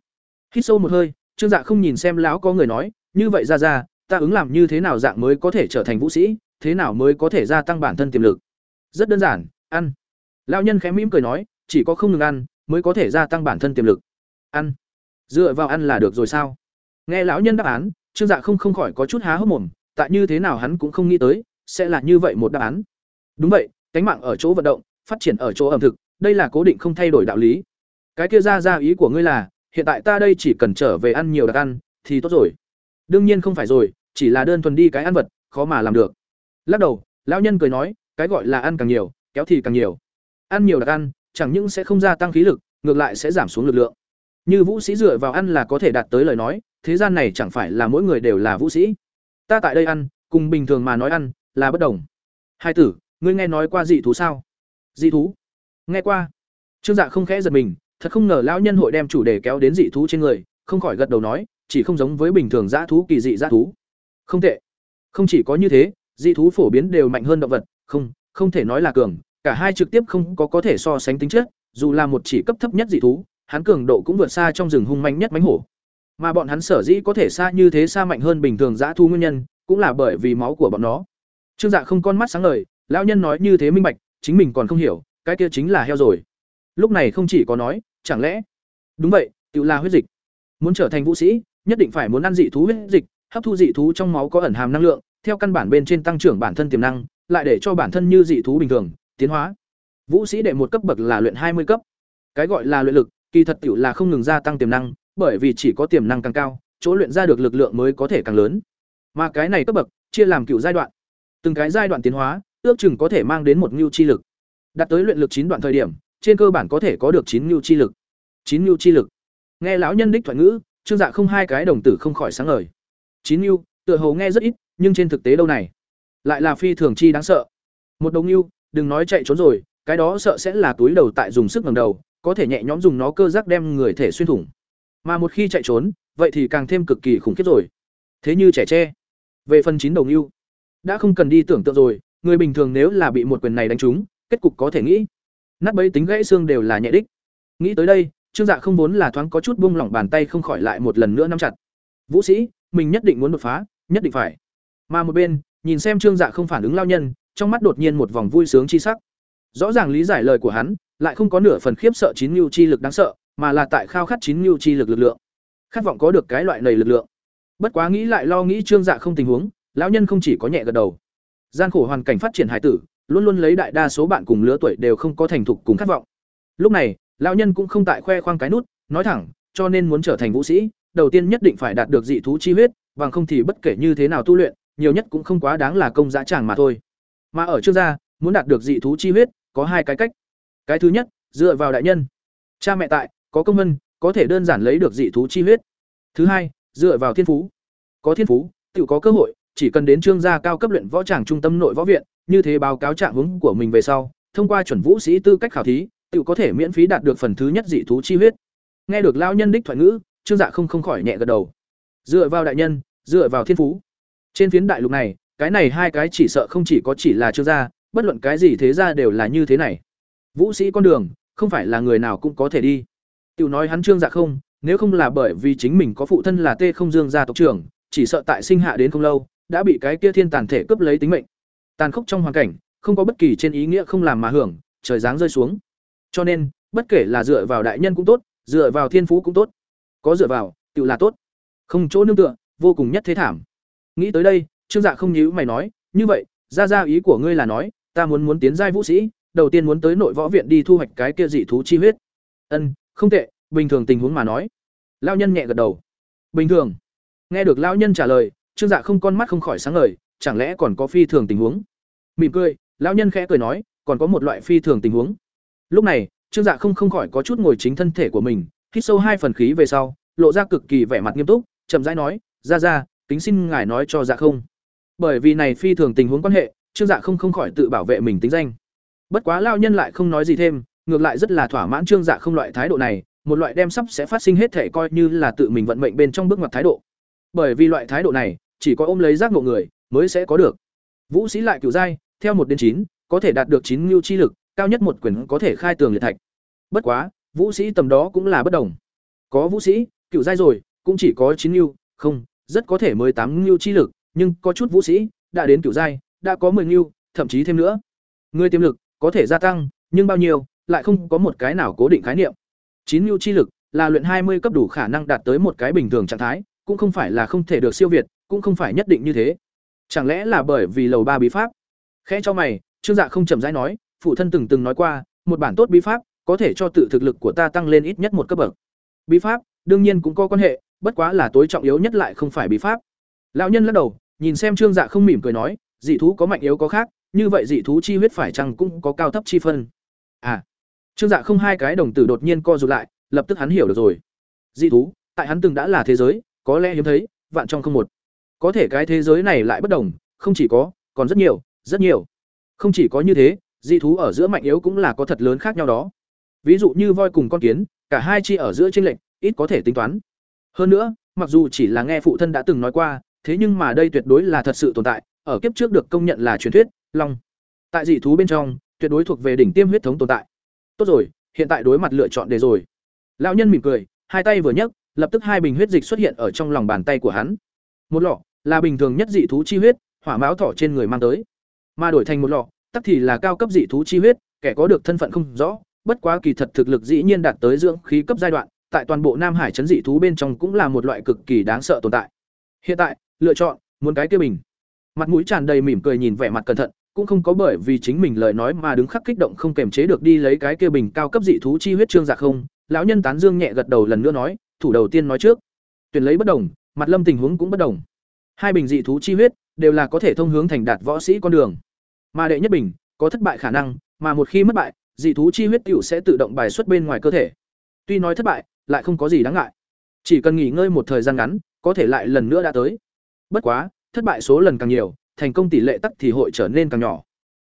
A: Hít sâu một hơi, trương dạ không nhìn xem lão có người nói, như vậy ra ra, ta ứng làm như thế nào dạng mới có thể trở thành vũ sĩ, thế nào mới có thể gia tăng bản thân tiềm lực? Rất đơn giản, ăn. Lão nhân khẽ mỉm cười nói, chỉ có không ngừng ăn mới có thể gia tăng bản thân tiềm lực. Ăn dựa vào ăn là được rồi sao? Nghe lão nhân đáp án, trương dạ không không khỏi có chút há hốc mồm, tại như thế nào hắn cũng không nghĩ tới, sẽ là như vậy một đáp án. Đúng vậy, cánh mạng ở chỗ vận động, phát triển ở chỗ ẩm thực, đây là cố định không thay đổi đạo lý. Cái kia ra ra ý của ngươi là, hiện tại ta đây chỉ cần trở về ăn nhiều đặc ăn, thì tốt rồi. Đương nhiên không phải rồi, chỉ là đơn thuần đi cái ăn vật, khó mà làm được. Lắc đầu, lão nhân cười nói, cái gọi là ăn càng nhiều, kéo thì càng nhiều. Ăn nhiều đặc ăn, chẳng những sẽ không gia tăng khí lực, ngược lại sẽ giảm xuống lực lượng như vũ sĩ dựa vào ăn là có thể đạt tới lời nói, thế gian này chẳng phải là mỗi người đều là vũ sĩ. Ta tại đây ăn, cùng bình thường mà nói ăn, là bất đồng. Hai tử, ngươi nghe nói qua dị thú sao? Dị thú? Nghe qua. Trương dạ không khẽ giật mình, thật không ngờ lão nhân hội đem chủ đề kéo đến dị thú trên người, không khỏi gật đầu nói, chỉ không giống với bình thường dã thú, kỳ dị dã thú. Không tệ. Không chỉ có như thế, dị thú phổ biến đều mạnh hơn động vật, không không thể nói là cường, cả hai trực tiếp không có có thể so sánh tính chất, dù là một chỉ cấp thấp nhất dị thú hắn cường độ cũng vượt xa trong rừng hung manh nhất mánh hổ. Mà bọn hắn sở dĩ có thể xa như thế xa mạnh hơn bình thường dã thu nguyên nhân, cũng là bởi vì máu của bọn nó. Trương dạ không con mắt sáng lời lão nhân nói như thế minh bạch, chính mình còn không hiểu, cái kia chính là heo rồi. Lúc này không chỉ có nói, chẳng lẽ? Đúng vậy, tự là huyết dịch. Muốn trở thành vũ sĩ, nhất định phải muốn ăn dị thú huyết dịch, hấp thu dị thú trong máu có ẩn hàm năng lượng, theo căn bản bên trên tăng trưởng bản thân tiềm năng, lại để cho bản thân như dị thú bình thường, tiến hóa. Vũ sĩ đệ một cấp bậc là luyện hai mươi cấp. Cái gọi là luyện lực kỳ thật tiểu là không ngừng gia tăng tiềm năng bởi vì chỉ có tiềm năng càng cao chỗ luyện ra được lực lượng mới có thể càng lớn. Mà cái này cấp bậc chia làm cựu giai đoạn. Từng cái giai đoạn tiến hóa ước chừng có thể mang đến một nhu chi lực. Đạt tới luyện lực chín đoạn thời điểm trên cơ bản có thể có được chín nhu chi lực. Chín nhu chi lực. Nghe lão nhân đích thoại ngữ trương dạ không hai cái đồng tử không khỏi sáng ngời. Chín nhu, tựa hồ nghe rất ít nhưng trên thực tế đâu này? Lại là phi thường chi đáng sợ. Một đồng nhu, đừng nói chạy trốn rồi cái đó sợ sẽ là túi đầu tại dùng sức ngẩng đầu có thể nhẹ nhõm dùng nó cơ giác đem người thể xuyên thủng. Mà một khi chạy trốn, vậy thì càng thêm cực kỳ khủng khiếp rồi. Thế như trẻ tre. Về phần chín đồng ưu, đã không cần đi tưởng tượng rồi, người bình thường nếu là bị một quyền này đánh trúng, kết cục có thể nghĩ. Nát bấy tính gãy xương đều là nhẹ đích. Nghĩ tới đây, trương dạ không vốn là thoáng có chút buông lỏng bàn tay không khỏi lại một lần nữa nắm chặt. Vũ sĩ, mình nhất định muốn đột phá, nhất định phải. Mà một bên, nhìn xem trương dạ không phản ứng lao nhân, trong mắt đột nhiên một vòng vui sướng chi sắc rõ ràng lý giải lời của hắn lại không có nửa phần khiếp sợ chín mưu chi lực đáng sợ mà là tại khao khát chín mưu chi lực lực lượng. Khát vọng có được cái loại này lực lượng. Bất quá nghĩ lại lo nghĩ trương dạ không tình huống lão nhân không chỉ có nhẹ gật đầu. Gian khổ hoàn cảnh phát triển hải tử luôn luôn lấy đại đa số bạn cùng lứa tuổi đều không có thành thục cùng khát vọng. Lúc này lão nhân cũng không tại khoe khoang cái nút nói thẳng cho nên muốn trở thành vũ sĩ, đầu tiên nhất định phải đạt được dị thú chi huyết, bằng không thì bất kể như thế nào tu luyện, nhiều nhất cũng không quá đáng là công giá tràng mà thôi. Mà ở Trương gia, muốn đạt được dị thú chi huyết, có hai cái cách. Cái thứ nhất, dựa vào đại nhân. Cha mẹ tại, có công vân, có thể đơn giản lấy được dị thú chi huyết. Thứ hai, dựa vào thiên phú. Có thiên phú, tự có cơ hội, chỉ cần đến Trương gia cao cấp luyện võ tràng trung tâm nội võ viện, như thế báo cáo trạng huống của mình về sau, thông qua chuẩn vũ sĩ tư cách khảo thí, tự có thể miễn phí đạt được phần thứ nhất dị thú chi huyết. Nghe được lão nhân đích thoại ngữ, Trương Dạ không không khỏi nhẹ gật đầu. Dựa vào đại nhân, dựa vào thiên phú. Trên phiến đại lục này, cái này hai cái chỉ sợ không chỉ có chỉ là Trương gia, bất luận cái gì thế ra đều là như thế này. Vũ sĩ con đường, không phải là người nào cũng có thể đi. Tiểu nói hắn Trương Dạ không, nếu không là bởi vì chính mình có phụ thân là Tê Không Dương gia tộc trưởng, chỉ sợ tại sinh hạ đến không lâu, đã bị cái kia thiên tàn thể cướp lấy tính mệnh. Tàn khốc trong hoàn cảnh, không có bất kỳ trên ý nghĩa không làm mà hưởng, trời giáng rơi xuống. Cho nên, bất kể là dựa vào đại nhân cũng tốt, dựa vào thiên phú cũng tốt, có dựa vào, tự là tốt. Không chỗ nương tựa, vô cùng nhất thế thảm. Nghĩ tới đây, Trương Dạ không nhíu mày nói, "Như vậy, ra ra ý của ngươi là nói, ta muốn muốn tiến giai vũ sĩ, đầu tiên muốn tới nội võ viện đi thu hoạch cái kia dị thú chi huyết." Ân, không tệ, bình thường tình huống mà nói. Lão nhân nhẹ gật đầu. Bình thường. Nghe được lão nhân trả lời, Trương Dạ không con mắt không khỏi sáng ngời, chẳng lẽ còn có phi thường tình huống? Mỉm cười, lão nhân khẽ cười nói, còn có một loại phi thường tình huống. Lúc này, Trương Dạ không không khỏi có chút ngồi chính thân thể của mình, hít sâu hai phần khí về sau, lộ ra cực kỳ vẻ mặt nghiêm túc, chậm rãi nói, "Ra ra, kính xin ngài nói cho Dạ không." Bởi vì này phi thường tình huống quan hệ, Trương Dạ không không khỏi tự bảo vệ mình tính danh. Bất quá lão nhân lại không nói gì thêm, ngược lại rất là thỏa mãn Trương Dạ không loại thái độ này, một loại đem sắp sẽ phát sinh hết thể coi như là tự mình vận mệnh bên trong bước ngoặt thái độ. Bởi vì loại thái độ này, chỉ có ôm lấy giác ngộ người mới sẽ có được. Vũ sĩ lại cửu giai, theo một đến chín có thể đạt được chín lưu chi lực, cao nhất một quyền có thể khai tường liệt thạch. Bất quá, vũ sĩ tầm đó cũng là bất đồng. Có vũ sĩ, cựu giai rồi, cũng chỉ có chín lưu, không, rất có thể mới tám lưu chi lực, nhưng có chút vũ sĩ đã đến cựu giai, đã có 10 nhiêu, thậm chí thêm nữa. Người tiềm lực có thể gia tăng, nhưng bao nhiêu, lại không có một cái nào cố định khái niệm. Chín nhiêu chi lực là luyện hai mươi cấp đủ khả năng đạt tới một cái bình thường trạng thái, cũng không phải là không thể được siêu việt, cũng không phải nhất định như thế. Chẳng lẽ là bởi vì lầu ba bí pháp? Khẽ cho mày, Trương Dạ không chậm rãi nói, phụ thân từng từng nói qua, một bản tốt bí pháp có thể cho tự thực lực của ta tăng lên ít nhất một cấp bậc. Bí pháp, đương nhiên cũng có quan hệ, bất quá là tối trọng yếu nhất lại không phải bí pháp. Lão nhân lắc đầu, nhìn xem Trương Dạ không mỉm cười nói, dị thú có mạnh yếu có khác, như vậy dị thú chi huyết phải chăng cũng có cao thấp chi phân. À. Trương Dạ không hai cái đồng tử đột nhiên co rụt lại, lập tức hắn hiểu được rồi. Dị thú, tại hắn từng đã là thế giới, có lẽ hiếm thấy, vạn trong không một. Có thể cái thế giới này lại bất đồng, không chỉ có, còn rất nhiều, rất nhiều. Không chỉ có như thế, dị thú ở giữa mạnh yếu cũng là có thật lớn khác nhau đó. Ví dụ như voi cùng con kiến, cả hai chi ở giữa chênh lệch, ít có thể tính toán. Hơn nữa, mặc dù chỉ là nghe phụ thân đã từng nói qua, thế nhưng mà đây tuyệt đối là thật sự tồn tại, ở kiếp trước được công nhận là truyền thuyết, long. Tại dị thú bên trong, tuyệt đối thuộc về đỉnh tiêm huyết thống tồn tại. Tốt rồi, hiện tại đối mặt lựa chọn đề rồi. Lão nhân mỉm cười, hai tay vừa nhấc, lập tức hai bình huyết dịch xuất hiện ở trong lòng bàn tay của hắn. Một lọ là bình thường nhất dị thú chi huyết, hỏa máu thỏ trên người mang tới, mà đổi thành một lọ, tắc thì là cao cấp dị thú chi huyết, kẻ có được thân phận không rõ, bất quá kỳ thật thực lực dĩ nhiên đạt tới dưỡng khí cấp giai đoạn, tại toàn bộ Nam Hải chấn dị thú bên trong cũng là một loại cực kỳ đáng sợ tồn tại. Hiện tại, lựa chọn muốn cái kia bình. Mặt mũi tràn đầy mỉm cười nhìn vẻ mặt cẩn thận, cũng không có bởi vì chính mình lời nói mà đứng khắc kích động không kềm chế được đi lấy cái kia bình cao cấp dị thú chi huyết trương dạ không. Lão nhân tán dương nhẹ gật đầu lần nữa nói, thủ đầu tiên nói trước, tuyển lấy bất đồng, mặt lâm tình huống cũng bất đồng. Hai bình dị thú chi huyết đều là có thể thông hướng thành đạt võ sĩ con đường. Mà đệ nhất bình có thất bại khả năng, mà một khi mất bại, dị thú chi huyết tiểu sẽ tự động bài xuất bên ngoài cơ thể. Tuy nói thất bại, lại không có gì đáng ngại. Chỉ cần nghỉ ngơi một thời gian ngắn, có thể lại lần nữa đã tới. Bất quá, thất bại số lần càng nhiều, thành công tỷ lệ tắc thì hội trở nên càng nhỏ.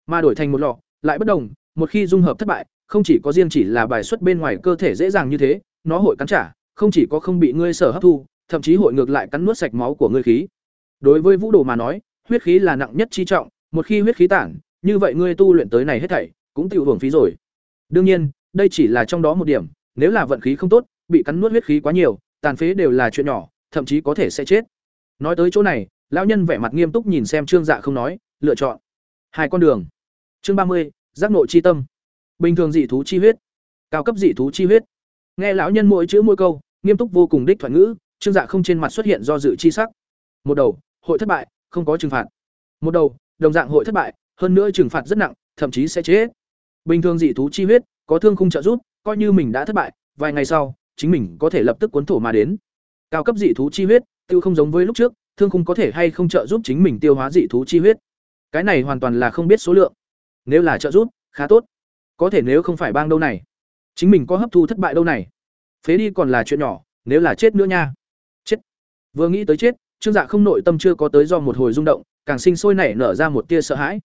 A: Mà đổi thành một lọ, lại bất đồng, một khi dung hợp thất bại, không chỉ có riêng chỉ là bài xuất bên ngoài cơ thể dễ dàng như thế, nó hội cắn trả, không chỉ có không bị ngươi sở hấp thu, thậm chí hội ngược lại cắn nuốt sạch máu của ngươi khí. Đối với Vũ Đồ mà nói, huyết khí là nặng nhất chi trọng, một khi huyết khí tản, như vậy ngươi tu luyện tới này hết thảy cũng tiêu hưởng phí rồi. Đương nhiên, đây chỉ là trong đó một điểm, nếu là vận khí không tốt, bị cắn nuốt huyết khí quá nhiều, tàn phế đều là chuyện nhỏ, thậm chí có thể sẽ chết. Nói tới chỗ này, lão nhân vẻ mặt nghiêm túc nhìn xem Trương Dạ không nói, lựa chọn hai con đường. Chương ba mươi, giác nội chi tâm. Bình thường dị thú chi huyết, cao cấp dị thú chi huyết. Nghe lão nhân mỗi chữ mỗi câu, nghiêm túc vô cùng đích thoại ngữ, Trương Dạ không trên mặt xuất hiện do dự chi sắc. Một đầu, hội thất bại, không có trừng phạt. Một đầu, đồng dạng hội thất bại, hơn nữa trừng phạt rất nặng, thậm chí sẽ chết. Bình thường dị thú chi huyết, có thương khung trợ giúp, coi như mình đã thất bại, vài ngày sau, chính mình có thể lập tức cuốn thổ mà đến. Cao cấp dị thú chi huyết, tiêu không giống với lúc trước, thương khung có thể hay không trợ giúp chính mình tiêu hóa dị thú chi huyết. Cái này hoàn toàn là không biết số lượng. Nếu là trợ giúp, khá tốt. Có thể nếu không phải bang đâu này, chính mình có hấp thu thất bại đâu này. Phế đi còn là chuyện nhỏ, nếu là chết nữa nha. Chết. Vừa nghĩ tới chết, Trương Dạ không nội tâm chưa có tới do một hồi rung động, càng sinh sôi nảy nở ra một tia sợ hãi.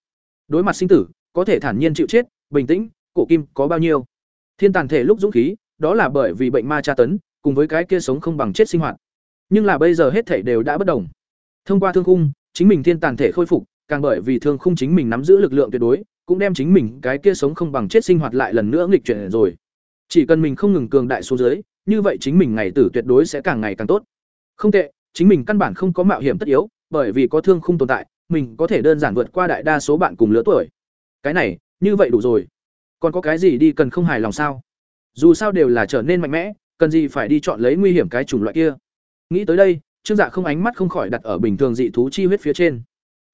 A: Đối mặt sinh tử, có thể thản nhiên chịu chết, bình tĩnh, cổ kim có bao nhiêu? Thiên tàn thể lúc dũng khí, đó là bởi vì bệnh ma tra tấn, cùng với cái kia sống không bằng chết sinh hoạt. Nhưng là bây giờ hết thể đều đã bất đồng. Thông qua thương khung, chính mình thiên tàn thể khôi phục, càng bởi vì thương khung chính mình nắm giữ lực lượng tuyệt đối, cũng đem chính mình cái kia sống không bằng chết sinh hoạt lại lần nữa nghịch chuyển rồi. Chỉ cần mình không ngừng cường đại xuống dưới, như vậy chính mình ngày tử tuyệt đối sẽ càng ngày càng tốt. Không tệ, chính mình căn bản không có mạo hiểm tất yếu, bởi vì có thương khung tồn tại, mình có thể đơn giản vượt qua đại đa số bạn cùng lứa tuổi. Cái này, như vậy đủ rồi. Còn có cái gì đi cần không hài lòng sao? Dù sao đều là trở nên mạnh mẽ, cần gì phải đi chọn lấy nguy hiểm cái chủng loại kia. Nghĩ tới đây, Trương Dạ không ánh mắt không khỏi đặt ở bình thường dị thú chi huyết phía trên.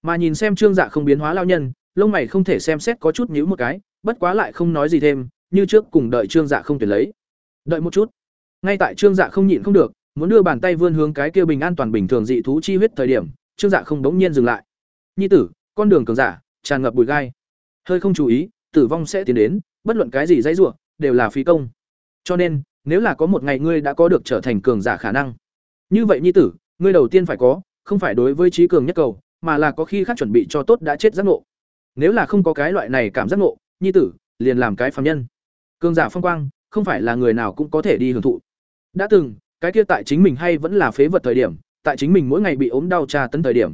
A: Mà nhìn xem Trương Dạ không biến hóa lao nhân, lông mày không thể xem xét có chút nhíu một cái, bất quá lại không nói gì thêm, như trước cùng đợi Trương Dạ không tuyển lấy. Đợi một chút. Ngay tại Trương Dạ không nhịn không được, muốn đưa bàn tay vươn hướng cái kia bình an toàn bình thường dị thú chi huyết thời điểm, Trương Dạ không bỗng nhiên dừng lại. Nhi tử, con đường cường giả, tràn ngập bụi gai. Hơi không chú ý, tử vong sẽ tiến đến, bất luận cái gì dãy rủa, đều là phí công. Cho nên, nếu là có một ngày ngươi đã có được trở thành cường giả khả năng, như vậy nhi tử, ngươi đầu tiên phải có, không phải đối với trí cường nhất cầu, mà là có khi khác chuẩn bị cho tốt đã chết giác ngộ. Nếu là không có cái loại này cảm giác ngộ, nhi tử, liền làm cái phàm nhân. Cường giả phong quang, không phải là người nào cũng có thể đi hưởng thụ. Đã từng, cái kia tại chính mình hay vẫn là phế vật thời điểm, tại chính mình mỗi ngày bị ốm đau tra tấn thời điểm.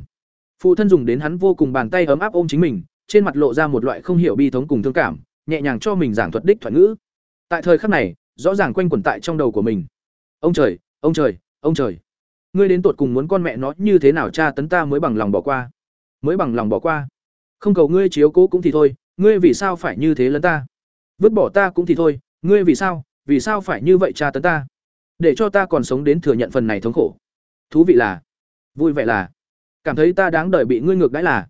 A: Phụ thân dùng đến hắn vô cùng bàn tay ấm áp ôm chính mình, trên mặt lộ ra một loại không hiểu bi thống cùng thương cảm, nhẹ nhàng cho mình giảng thuật đích thuật ngữ. Tại thời khắc này, rõ ràng quanh quẩn tại trong đầu của mình. Ông trời, ông trời, ông trời, ngươi đến tột cùng muốn con mẹ nó như thế nào cha tấn ta mới bằng lòng bỏ qua? Mới bằng lòng bỏ qua? Không cầu ngươi chiếu cố cũng thì thôi, ngươi vì sao phải như thế lấn ta? Vứt bỏ ta cũng thì thôi, ngươi vì sao vì sao phải như vậy cha tấn ta? Để cho ta còn sống đến thừa nhận phần này thống khổ. Thú vị là, vui vẻ là, cảm thấy ta đáng đợi bị ngươi ngược đãi là.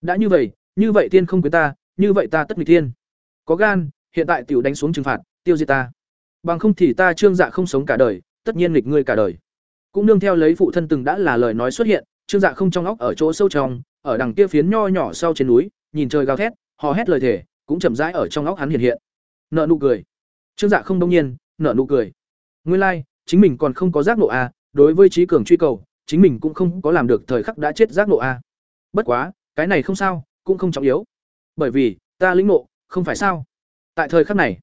A: Đã như vậy như vậy tiên không quyến ta, như vậy ta tất nghịch tiên. Có gan, hiện tại tiểu đánh xuống trừng phạt, tiêu diệt ta. Bằng không thì ta trương dạ không sống cả đời, tất nhiên nghịch ngươi cả đời cũng nương theo lấy phụ thân từng đã là lời nói xuất hiện, trương dạ không trong óc ở chỗ sâu trong, ở đằng kia phiến nho nhỏ sau trên núi, nhìn trời gào thét, hò hét lời thề, cũng chậm rãi ở trong óc hắn hiện hiện. Nợ nụ cười. Trương dạ không đông nhiên, nợ nụ cười. Nguyên lai, chính mình còn không có giác nộ a, đối với trí cường truy cầu, chính mình cũng không có làm được thời khắc đã chết giác nộ a. Bất quá, cái này không sao, cũng không trọng yếu. Bởi vì, ta lĩnh nộ không phải sao. Tại thời khắc này,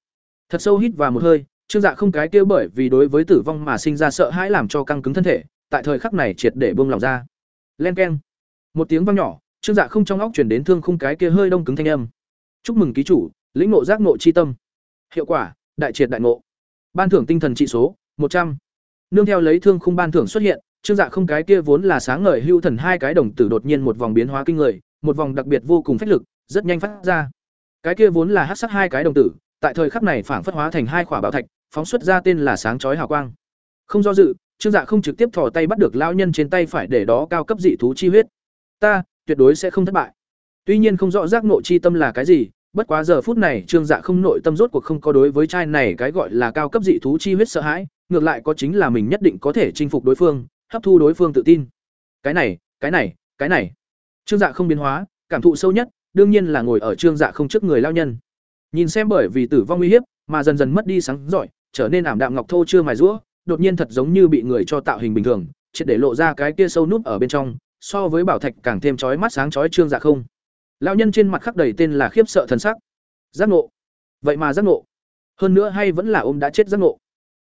A: thật sâu hít vào một hơi Trương Dạ không cái kia bởi vì đối với tử vong mà sinh ra sợ hãi làm cho căng cứng thân thể, tại thời khắc này triệt để buông lòng ra. Len keng. Một tiếng vang nhỏ, Trương Dạ không trong óc truyền đến thương khung cái kia hơi đông cứng thanh âm. Chúc mừng ký chủ, lĩnh ngộ giác ngộ chi tâm. Hiệu quả, đại triệt đại ngộ. Ban thưởng tinh thần trị số, một trăm. Nương theo lấy thương khung ban thưởng xuất hiện, Trương Dạ không cái kia vốn là sáng ngời hưu thần hai cái đồng tử đột nhiên một vòng biến hóa kinh người, một vòng đặc biệt vô cùng phách lực, rất nhanh phát ra. Cái kia vốn là hắc sắc hai cái đồng tử, tại thời khắc này phảng phất hóa thành hai quả bảo thạch, phóng xuất ra tên là sáng chói hào quang. Không do dự, Trương Dạ không trực tiếp thò tay bắt được lão nhân trên tay phải để đó cao cấp dị thú chi huyết. Ta, tuyệt đối sẽ không thất bại. Tuy nhiên không rõ giác nội chi tâm là cái gì, bất quá giờ phút này Trương Dạ không nội tâm rốt cuộc không có đối với trai này cái gọi là cao cấp dị thú chi huyết sợ hãi, ngược lại có chính là mình nhất định có thể chinh phục đối phương, hấp thu đối phương tự tin. Cái này, cái này, cái này. Trương Dạ không biến hóa, cảm thụ sâu nhất, đương nhiên là ngồi ở Trương Dạ không trước người lão nhân. Nhìn xem bởi vì tử vong nguy hiểm, mà dần dần mất đi sáng giỏi, trở nên ảm đạm ngọc thô chưa mài rũa, đột nhiên thật giống như bị người cho tạo hình bình thường, triệt để lộ ra cái kia sâu núp ở bên trong, so với bảo thạch càng thêm chói mắt sáng chói trương dạ không. Lão nhân trên mặt khắc đầy tên là khiếp sợ thần sắc. Giác ngộ. Vậy mà giác ngộ. Hơn nữa hay vẫn là ôm đã chết giác ngộ.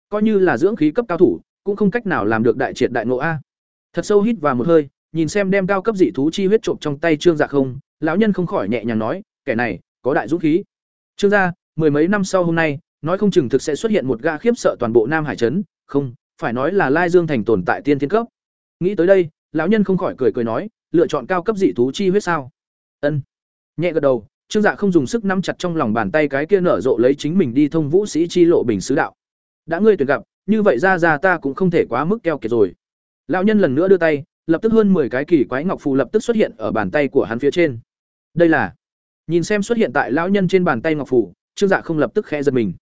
A: Coi như là dưỡng khí cấp cao thủ, cũng không cách nào làm được đại triệt đại ngộ a. Thật sâu hít vào một hơi, nhìn xem đem cao cấp dị thú chi huyết trộm trong tay trương dạ không, lão nhân không khỏi nhẹ nhàng nói, kẻ này có đại dũng khí. Trương gia, mười mấy năm sau hôm nay, nói không chừng thực sẽ xuất hiện một gã khiếp sợ toàn bộ Nam Hải trấn, không, phải nói là Lai Dương thành tồn tại tiên thiên cấp. Nghĩ tới đây, lão nhân không khỏi cười cười nói, lựa chọn cao cấp dị thú chi huyết sao? Ân. Nhẹ gật đầu, Trương Dạ không dùng sức nắm chặt trong lòng bàn tay cái kia nở rộ lấy chính mình đi thông vũ sĩ chi lộ bình sứ đạo. Đã ngươi tuyển gặp, như vậy ra ra ta cũng không thể quá mức keo kiệt rồi. Lão nhân lần nữa đưa tay, lập tức hơn 10 cái kỳ quái ngọc phù lập tức xuất hiện ở bàn tay của hắn phía trên. Đây là Nhìn xem xuất hiện tại lão nhân trên bàn tay ngọc phù, Trương Dạ không lập tức khẽ giật mình.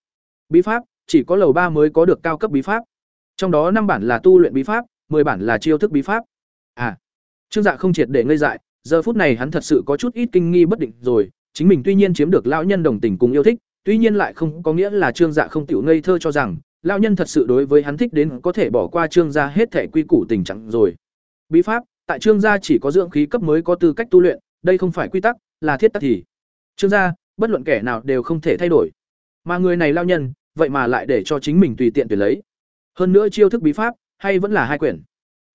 A: Bí pháp, chỉ có lầu ba mới có được cao cấp bí pháp. Trong đó năm bản là tu luyện bí pháp, 10 bản là chiêu thức bí pháp. À. Trương Dạ không triệt để ngây dại, giờ phút này hắn thật sự có chút ít kinh nghi bất định rồi, chính mình tuy nhiên chiếm được lão nhân đồng tình cùng yêu thích, tuy nhiên lại không có nghĩa là Trương Dạ không tiểu ngây thơ cho rằng lão nhân thật sự đối với hắn thích đến có thể bỏ qua Trương gia hết thể quy củ tình trạng rồi. Bí pháp, tại Trương gia chỉ có dưỡng khí cấp mới có tư cách tu luyện, đây không phải quy tắc, là thiết tắc thì. Trương gia, bất luận kẻ nào đều không thể thay đổi. Mà người này lão nhân, vậy mà lại để cho chính mình tùy tiện tuyển lấy. Hơn nữa chiêu thức bí pháp, hay vẫn là hai quyển.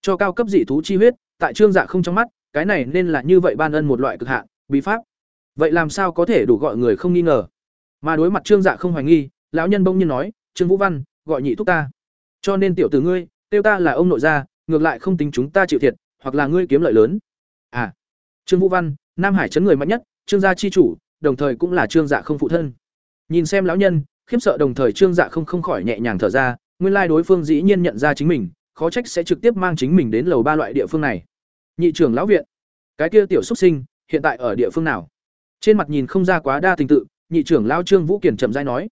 A: Cho cao cấp dị thú chi huyết, tại Trương Dạ không trong mắt, cái này nên là như vậy ban ân một loại cực hạn, bí pháp. Vậy làm sao có thể đủ gọi người không nghi ngờ? Mà đối mặt Trương Dạ không hoài nghi, lão nhân bỗng nhiên nói, "Trương Vũ Văn, gọi nhị thúc ta. Cho nên tiểu tử ngươi, tiêu ta là ông nội gia, ngược lại không tính chúng ta chịu thiệt, hoặc là ngươi kiếm lợi lớn." À. Trương Vũ Văn, Nam Hải chấn người mạnh nhất, Trương gia chi chủ, đồng thời cũng là Trương Dạ không phụ thân. Nhìn xem lão nhân, khiếp sợ đồng thời Trương Dạ không không khỏi nhẹ nhàng thở ra, nguyên lai đối phương dĩ nhiên nhận ra chính mình, khó trách sẽ trực tiếp mang chính mình đến lầu ba loại địa phương này. Nhị trưởng lão viện, cái kia tiểu xuất sinh, hiện tại ở địa phương nào? Trên mặt nhìn không ra quá đa tình tự, nhị trưởng lão Trương Vũ kiển chậm rãi nói.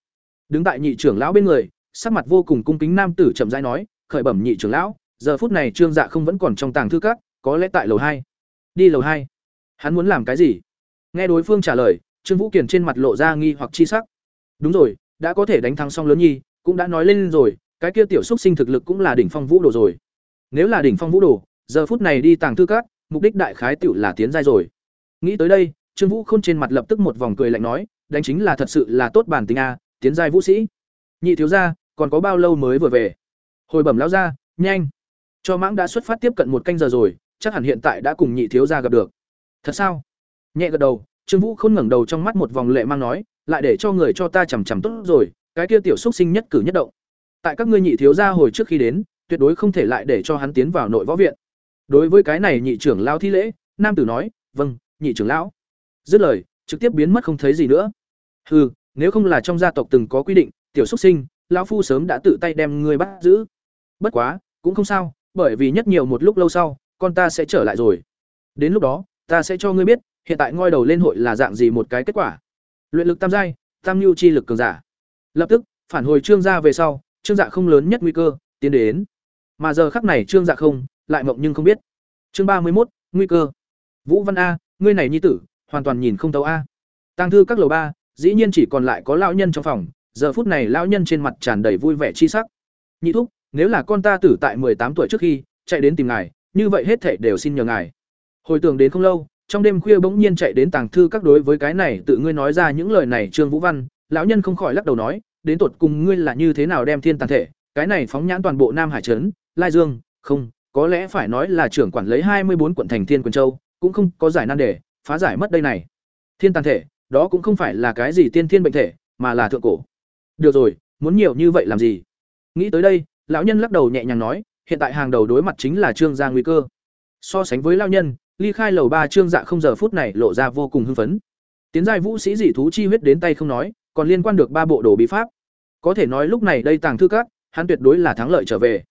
A: Đứng tại nhị trưởng lão bên người, sắc mặt vô cùng cung kính nam tử chậm rãi nói, khởi bẩm nhị trưởng lão, giờ phút này Trương Dạ không vẫn còn trong tàng thư các, có lẽ tại lầu hai. Đi lầu hai. Hắn muốn làm cái gì? Nghe đối phương trả lời, Trương Vũ kiển trên mặt lộ ra nghi hoặc chi sắc. Đúng rồi, đã có thể đánh thắng xong lớn nhi, cũng đã nói lên rồi, cái kia tiểu xúc sinh thực lực cũng là đỉnh phong vũ đồ rồi. Nếu là đỉnh phong vũ đồ, giờ phút này đi tàng thư các, mục đích đại khái tiểu là tiến giai rồi. Nghĩ tới đây, Trương Vũ Khôn trên mặt lập tức một vòng cười lạnh nói, đánh chính là thật sự là tốt bản tính a, tiến giai vũ sĩ. Nhị thiếu gia, còn có bao lâu mới vừa về? Hồi bẩm lão gia, nhanh. Cho mãng đã xuất phát tiếp cận một canh giờ rồi, chắc hẳn hiện tại đã cùng nhị thiếu gia gặp được. Thật sao? Nhẹ gật đầu, Trương Vũ Khôn ngẩng đầu trong mắt một vòng lệ mang nói, lại để cho người cho ta chằm chằm tốt rồi, cái kia tiểu xúc sinh nhất cử nhất động. Tại các ngươi nhị thiếu gia hồi trước khi đến, tuyệt đối không thể lại để cho hắn tiến vào nội võ viện. Đối với cái này nhị trưởng lão thi lễ, nam tử nói, "Vâng, nhị trưởng lão." Dứt lời, trực tiếp biến mất không thấy gì nữa. Hừ, nếu không là trong gia tộc từng có quy định, tiểu xúc sinh, lão phu sớm đã tự tay đem ngươi bắt giữ. Bất quá, cũng không sao, bởi vì nhất nhiều một lúc lâu sau, con ta sẽ trở lại rồi. Đến lúc đó, ta sẽ cho ngươi biết, hiện tại ngoi đầu lên hội là dạng gì một cái kết quả. Luyện lực tam giai, tam lưu chi lực cường giả. Lập tức, phản hồi trương gia về sau, trương dạ không lớn nhất nguy cơ, tiến đến. Mà giờ khắc này trương dạ không, lại mộng nhưng không biết. Chương ba mươi một nguy cơ. Vũ Văn A, ngươi này nhi tử, hoàn toàn nhìn không tấu a. tăng thư các lầu ba, dĩ nhiên chỉ còn lại có lão nhân trong phòng, giờ phút này lão nhân trên mặt tràn đầy vui vẻ chi sắc. Nhị thúc, nếu là con ta tử tại tám tuổi trước khi chạy đến tìm ngài, như vậy hết thể đều xin nhờ ngài. Hồi tưởng đến không lâu, trong đêm khuya bỗng nhiên chạy đến tàng thư các đối với cái này tự ngươi nói ra những lời này Trương Vũ Văn, lão nhân không khỏi lắc đầu nói, đến tột cùng ngươi là như thế nào đem thiên tàn thể, cái này phóng nhãn toàn bộ Nam Hải trấn, Lai Dương, không, có lẽ phải nói là trưởng quản lấy hai mươi bốn quận thành Thiên quần Châu, cũng không có giải nan đề, phá giải mất đây này. Thiên tàn thể, đó cũng không phải là cái gì tiên thiên bệnh thể, mà là thượng cổ. Được rồi, muốn nhiều như vậy làm gì? Nghĩ tới đây, lão nhân lắc đầu nhẹ nhàng nói, hiện tại hàng đầu đối mặt chính là Trương gia nguy cơ. So sánh với lão nhân, ly khai lầu ba Trương Dạ không giờ phút này lộ ra vô cùng hưng phấn. Tiến giai vũ sĩ dị thú chi huyết đến tay không nói, còn liên quan được ba bộ đồ bí pháp. Có thể nói lúc này đây tàng thư các, hắn tuyệt đối là thắng lợi trở về.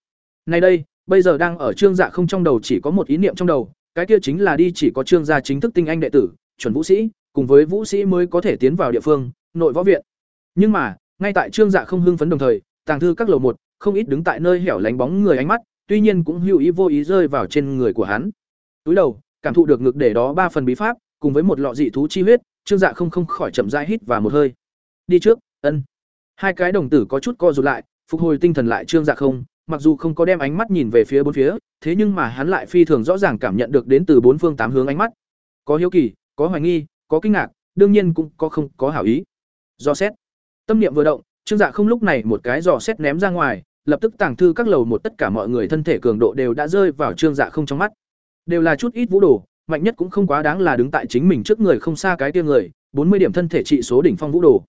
A: Nay đây, bây giờ đang ở Trương Dạ không trong đầu chỉ có một ý niệm trong đầu, cái kia chính là đi chỉ có Trương gia chính thức tinh anh đệ tử, chuẩn vũ sĩ, cùng với vũ sĩ mới có thể tiến vào địa phương, nội võ viện. Nhưng mà, ngay tại Trương Dạ không hưng phấn đồng thời, tàng thư các lầu một, không ít đứng tại nơi hẻo lánh bóng người ánh mắt, tuy nhiên cũng hữu ý vô ý rơi vào trên người của hắn. Túi đầu, cảm thụ được ngực để đó ba phần bí pháp, cùng với một lọ dị thú chi huyết, Trương Dạ không không khỏi chậm rãi hít và một hơi. Đi trước, ân. Hai cái đồng tử có chút co rụt lại, phục hồi tinh thần lại Trương Dạ không, mặc dù không có đem ánh mắt nhìn về phía bốn phía, thế nhưng mà hắn lại phi thường rõ ràng cảm nhận được đến từ bốn phương tám hướng ánh mắt. Có hiếu kỳ, có hoài nghi, có kinh ngạc, đương nhiên cũng có không có hảo ý. Do xét. Tâm niệm vừa động, Trương Dạ không lúc này một cái dò xét ném ra ngoài, lập tức tàng thư các lầu một tất cả mọi người thân thể cường độ đều đã rơi vào Trương Dạ không trong mắt. Đều là chút ít vũ đồ, mạnh nhất cũng không quá đáng là đứng tại chính mình trước người không xa cái kia người, bốn mươi điểm thân thể trị số đỉnh phong vũ đồ.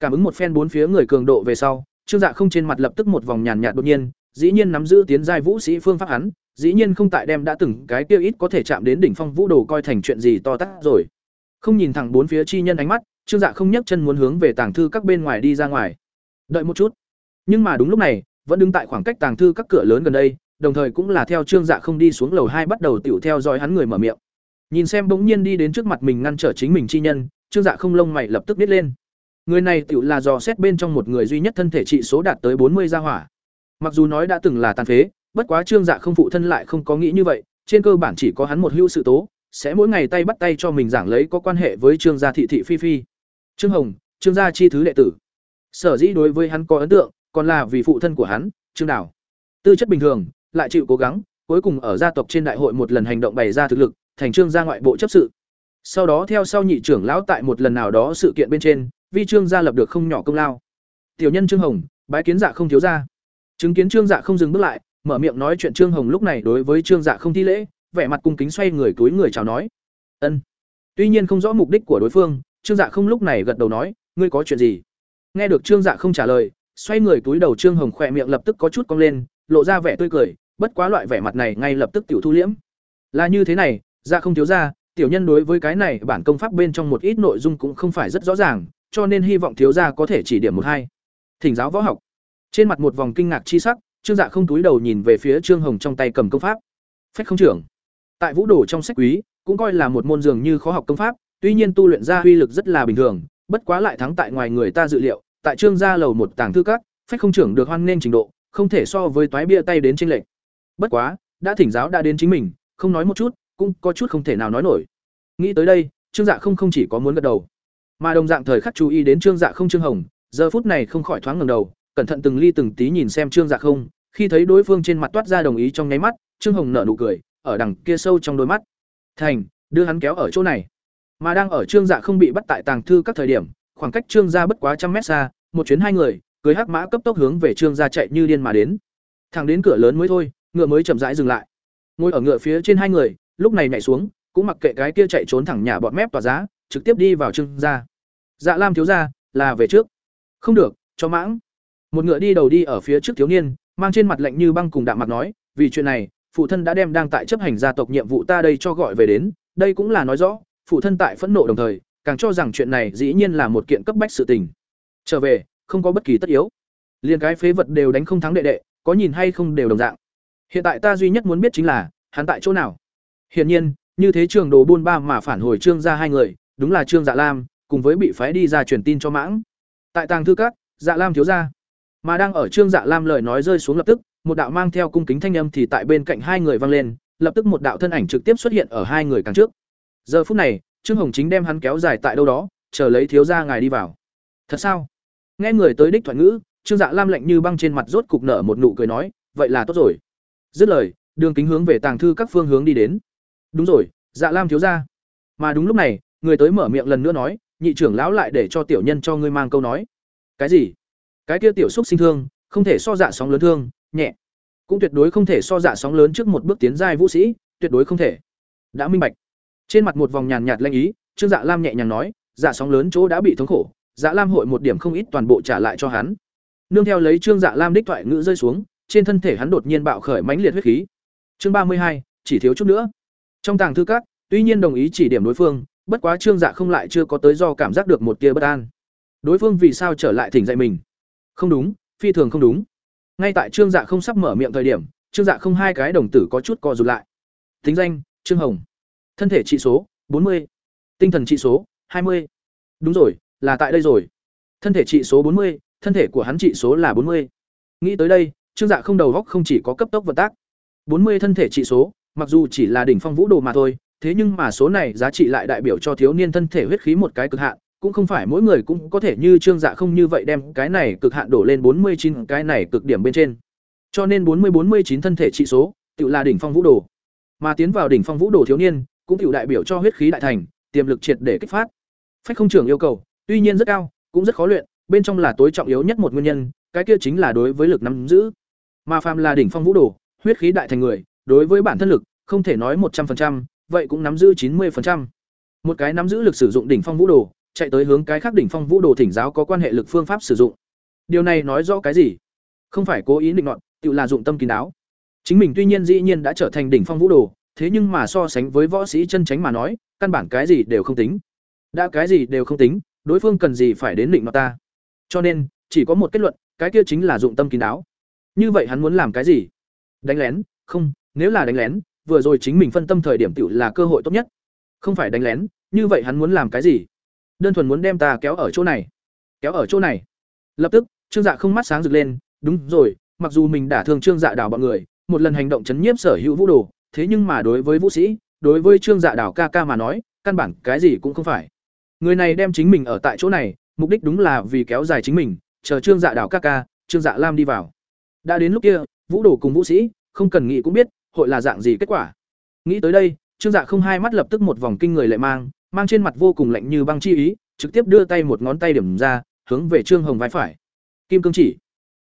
A: Cảm ứng một phen bốn phía người cường độ về sau, Trương Dạ không trên mặt lập tức một vòng nhàn nhạt đột nhiên, dĩ nhiên nắm giữ tiến giai vũ sĩ phương pháp hắn, dĩ nhiên không tại đem đã từng cái kia ít có thể chạm đến đỉnh phong vũ đồ coi thành chuyện gì to tát rồi. Không nhìn thẳng bốn phía chi nhân ánh mắt, Trương Dạ không nhấc chân muốn hướng về tàng thư các bên ngoài đi ra ngoài. Đợi một chút. Nhưng mà đúng lúc này, vẫn đứng tại khoảng cách tàng thư các cửa lớn gần đây, đồng thời cũng là theo Trương Dạ không đi xuống lầu hai bắt đầu tiểu theo dõi hắn người mở miệng. Nhìn xem bỗng nhiên đi đến trước mặt mình ngăn trở chính mình chi nhân, Trương Dạ không lông mày lập tức biết lên. Người này tiểu là dò xét bên trong một người duy nhất thân thể trị số đạt tới bốn mươi gia hỏa. Mặc dù nói đã từng là tàn phế, bất quá Trương Dạ không phụ thân lại không có nghĩ như vậy, trên cơ bản chỉ có hắn một hưu sự tố, sẽ mỗi ngày tay bắt tay cho mình giảng lấy có quan hệ với Trương gia thị thị phi phi. Trương Hồng, Trương gia chi thứ đệ tử. Sở dĩ đối với hắn có ấn tượng, còn là vì phụ thân của hắn, Trương đảo Tư chất bình thường, lại chịu cố gắng, cuối cùng ở gia tộc trên đại hội một lần hành động bày ra thực lực, thành Trương gia ngoại bộ chấp sự. Sau đó theo sau nhị trưởng lão tại một lần nào đó sự kiện bên trên, vi Trương gia lập được không nhỏ công lao. Tiểu nhân Trương Hồng, bái kiến dạ không thiếu gia. Chứng kiến Trương Dạ không dừng bước lại, mở miệng nói chuyện Trương Hồng lúc này đối với Trương Dạ không thi lễ, vẻ mặt cung kính xoay người túi người chào nói. "Ân." Tuy nhiên không rõ mục đích của đối phương, Trương Dạ không lúc này gật đầu nói, "Ngươi có chuyện gì?" Nghe được Trương Dạ không trả lời, xoay người túi đầu Trương Hồng khỏe miệng lập tức có chút cong lên, lộ ra vẻ tươi cười, bất quá loại vẻ mặt này ngay lập tức tiểu thu liễm. Là như thế này, ra không thiếu ra, tiểu nhân đối với cái này bản công pháp bên trong một ít nội dung cũng không phải rất rõ ràng, cho nên hy vọng thiếu gia có thể chỉ điểm một hai. Thỉnh giáo võ học. Trên mặt một vòng kinh ngạc chi sắc, Trương Dạ không túi đầu nhìn về phía Trương Hồng trong tay cầm công pháp. Phách không trưởng. Tại vũ đồ trong sách quý, cũng coi là một môn dường như khó học công pháp, tuy nhiên tu luyện ra uy lực rất là bình thường, bất quá lại thắng tại ngoài người ta dự liệu, tại Trương gia lầu một tàng thư các, phách không trưởng được hoan nên trình độ, không thể so với toái bia tay đến chênh lệnh. Bất quá, đã thỉnh giáo đã đến chính mình, không nói một chút, cũng có chút không thể nào nói nổi. Nghĩ tới đây, Trương Dạ không không chỉ có muốn gật đầu, mà đồng dạng thời khắc chú ý đến Trương Dạ không Trương Hồng, giờ phút này không khỏi thoáng ngẩng đầu, cẩn thận từng ly từng tí nhìn xem Trương Dạ không, khi thấy đối phương trên mặt toát ra đồng ý trong nháy mắt, Trương Hồng nở nụ cười, ở đằng kia sâu trong đôi mắt. Thành, đưa hắn kéo ở chỗ này. Mà đang ở Trương Dạ không bị bắt tại tàng thư các thời điểm, khoảng cách Trương gia bất quá trăm mét xa, một chuyến hai người, cưới hắc mã cấp tốc hướng về Trương gia chạy như điên mà đến. Thẳng đến cửa lớn mới thôi, ngựa mới chậm rãi dừng lại. Ngồi ở ngựa phía trên hai người, lúc này nhảy xuống, cũng mặc kệ cái kia chạy trốn thẳng nhà bọn mép tỏa giá, trực tiếp đi vào Trương gia. Dạ Lam thiếu gia, là về trước. Không được, cho mãng một ngựa đi đầu đi ở phía trước thiếu niên mang trên mặt lạnh như băng cùng đạm mặt nói vì chuyện này phụ thân đã đem đang tại chấp hành gia tộc nhiệm vụ ta đây cho gọi về đến đây cũng là nói rõ phụ thân tại phẫn nộ đồng thời càng cho rằng chuyện này dĩ nhiên là một kiện cấp bách sự tình trở về không có bất kỳ tất yếu liền cái phế vật đều đánh không thắng đệ đệ có nhìn hay không đều đồng dạng hiện tại ta duy nhất muốn biết chính là hắn tại chỗ nào hiển nhiên như thế trường đồ buôn ba mà phản hồi trương ra hai người đúng là trương dạ lam cùng với bị phái đi ra truyền tin cho mãng tại tàng thư các dạ lam thiếu gia mà đang ở Trương Dạ Lam lời nói rơi xuống lập tức, một đạo mang theo cung kính thanh âm thì tại bên cạnh hai người vang lên, lập tức một đạo thân ảnh trực tiếp xuất hiện ở hai người càng trước. Giờ phút này, Trương Hồng chính đem hắn kéo dài tại đâu đó, chờ lấy thiếu gia ngài đi vào. Thật sao? Nghe người tới đích thoại ngữ, Trương Dạ Lam lạnh như băng trên mặt rốt cục nở một nụ cười nói, vậy là tốt rồi. Dứt lời, đường kính hướng về tàng thư các phương hướng đi đến. Đúng rồi, Dạ Lam thiếu gia. Mà đúng lúc này, người tới mở miệng lần nữa nói, nhị trưởng lão lại để cho tiểu nhân cho ngươi mang câu nói. Cái gì? cái kia tiểu xúc sinh thương không thể so dạ sóng lớn thương nhẹ cũng tuyệt đối không thể so dạ sóng lớn trước một bước tiến giai vũ sĩ tuyệt đối không thể đã minh bạch trên mặt một vòng nhàn nhạt lanh ý trương dạ lam nhẹ nhàng nói dạ sóng lớn chỗ đã bị thống khổ dạ lam hội một điểm không ít toàn bộ trả lại cho hắn. Nương theo lấy trương dạ lam đích thoại ngữ rơi xuống, trên thân thể hắn đột nhiên bạo khởi mãnh liệt huyết khí. Chương ba mươi hai, chỉ thiếu chút nữa. Trong tàng thư các, tuy nhiên đồng ý chỉ điểm đối phương, bất quá trương dạ không lại chưa có tới do cảm giác được một tia bất an. Đối phương vì sao trở lại thỉnh dạy mình? Không đúng, phi thường không đúng. Ngay tại trương dạ không sắp mở miệng thời điểm, trương dạ không hai cái đồng tử có chút co rụt lại. Thính danh, trương hồng. Thân thể trị số, bốn mươi. Tinh thần trị số, hai mươi. Đúng rồi là tại đây rồi thân thể trị số bốn mươi thân thể của hắn trị số là bốn mươi nghĩ tới đây trương dạ không đầu góc không chỉ có cấp tốc vận tác bốn mươi thân thể trị số mặc dù chỉ là đỉnh phong vũ đồ mà thôi thế nhưng mà số này giá trị lại đại biểu cho thiếu niên thân thể huyết khí một cái cực hạn cũng không phải mỗi người cũng có thể như trương dạ không như vậy đem cái này cực hạn đổ lên bốn mươi chín cái này cực điểm bên trên. Cho nên bốn mươi bốn mươi chín thân thể trị số, tự là đỉnh phong vũ đồ. Mà tiến vào đỉnh phong vũ đồ thiếu niên, cũng tự đại biểu cho huyết khí đại thành, tiềm lực triệt để kích phát. Phách không trưởng yêu cầu, tuy nhiên rất cao, cũng rất khó luyện, bên trong là tối trọng yếu nhất một nguyên nhân, cái kia chính là đối với lực nắm giữ. Mà phàm là đỉnh phong vũ đồ, huyết khí đại thành người, đối với bản thân lực, không thể nói một trăm 100%, vậy cũng nắm giữ chín 90%. Một cái nắm giữ lực sử dụng đỉnh phong vũ đồ, chạy tới hướng cái khác đỉnh phong vũ đồ thỉnh giáo có quan hệ lực phương pháp sử dụng. Điều này nói rõ cái gì? Không phải cố ý định nọt, tự là dụng tâm kín đáo. Chính mình tuy nhiên dĩ nhiên đã trở thành đỉnh phong vũ đồ, thế nhưng mà so sánh với võ sĩ chân chánh mà nói, căn bản cái gì đều không tính. Đã cái gì đều không tính, đối phương cần gì phải đến định mặt ta. Cho nên, chỉ có một kết luận, cái kia chính là dụng tâm kín đáo. Như vậy hắn muốn làm cái gì? Đánh lén? Không, nếu là đánh lén, vừa rồi chính mình phân tâm thời điểm tiểu là cơ hội tốt nhất. Không phải đánh lén, như vậy hắn muốn làm cái gì? đơn thuần muốn đem ta kéo ở chỗ này kéo ở chỗ này lập tức trương dạ không mắt sáng rực lên đúng rồi mặc dù mình đã thương trương dạ đảo bọn người một lần hành động chấn nhiếp sở hữu vũ đồ thế nhưng mà đối với vũ sĩ đối với trương dạ đảo ca ca mà nói căn bản cái gì cũng không phải người này đem chính mình ở tại chỗ này, mục đích đúng là vì kéo dài chính mình, chờ trương dạ đảo ca ca, trương dạ lam đi vào. Đã đến lúc kia, vũ đồ cùng vũ sĩ, không cần nghĩ cũng biết, hội là dạng gì kết quả. Nghĩ tới đây, trương dạ không hai mắt lập tức một vòng kinh người lệ mang mang trên mặt vô cùng lạnh như băng chi ý, trực tiếp đưa tay một ngón tay điểm ra, hướng về trương hồng vai phải. Kim cương chỉ.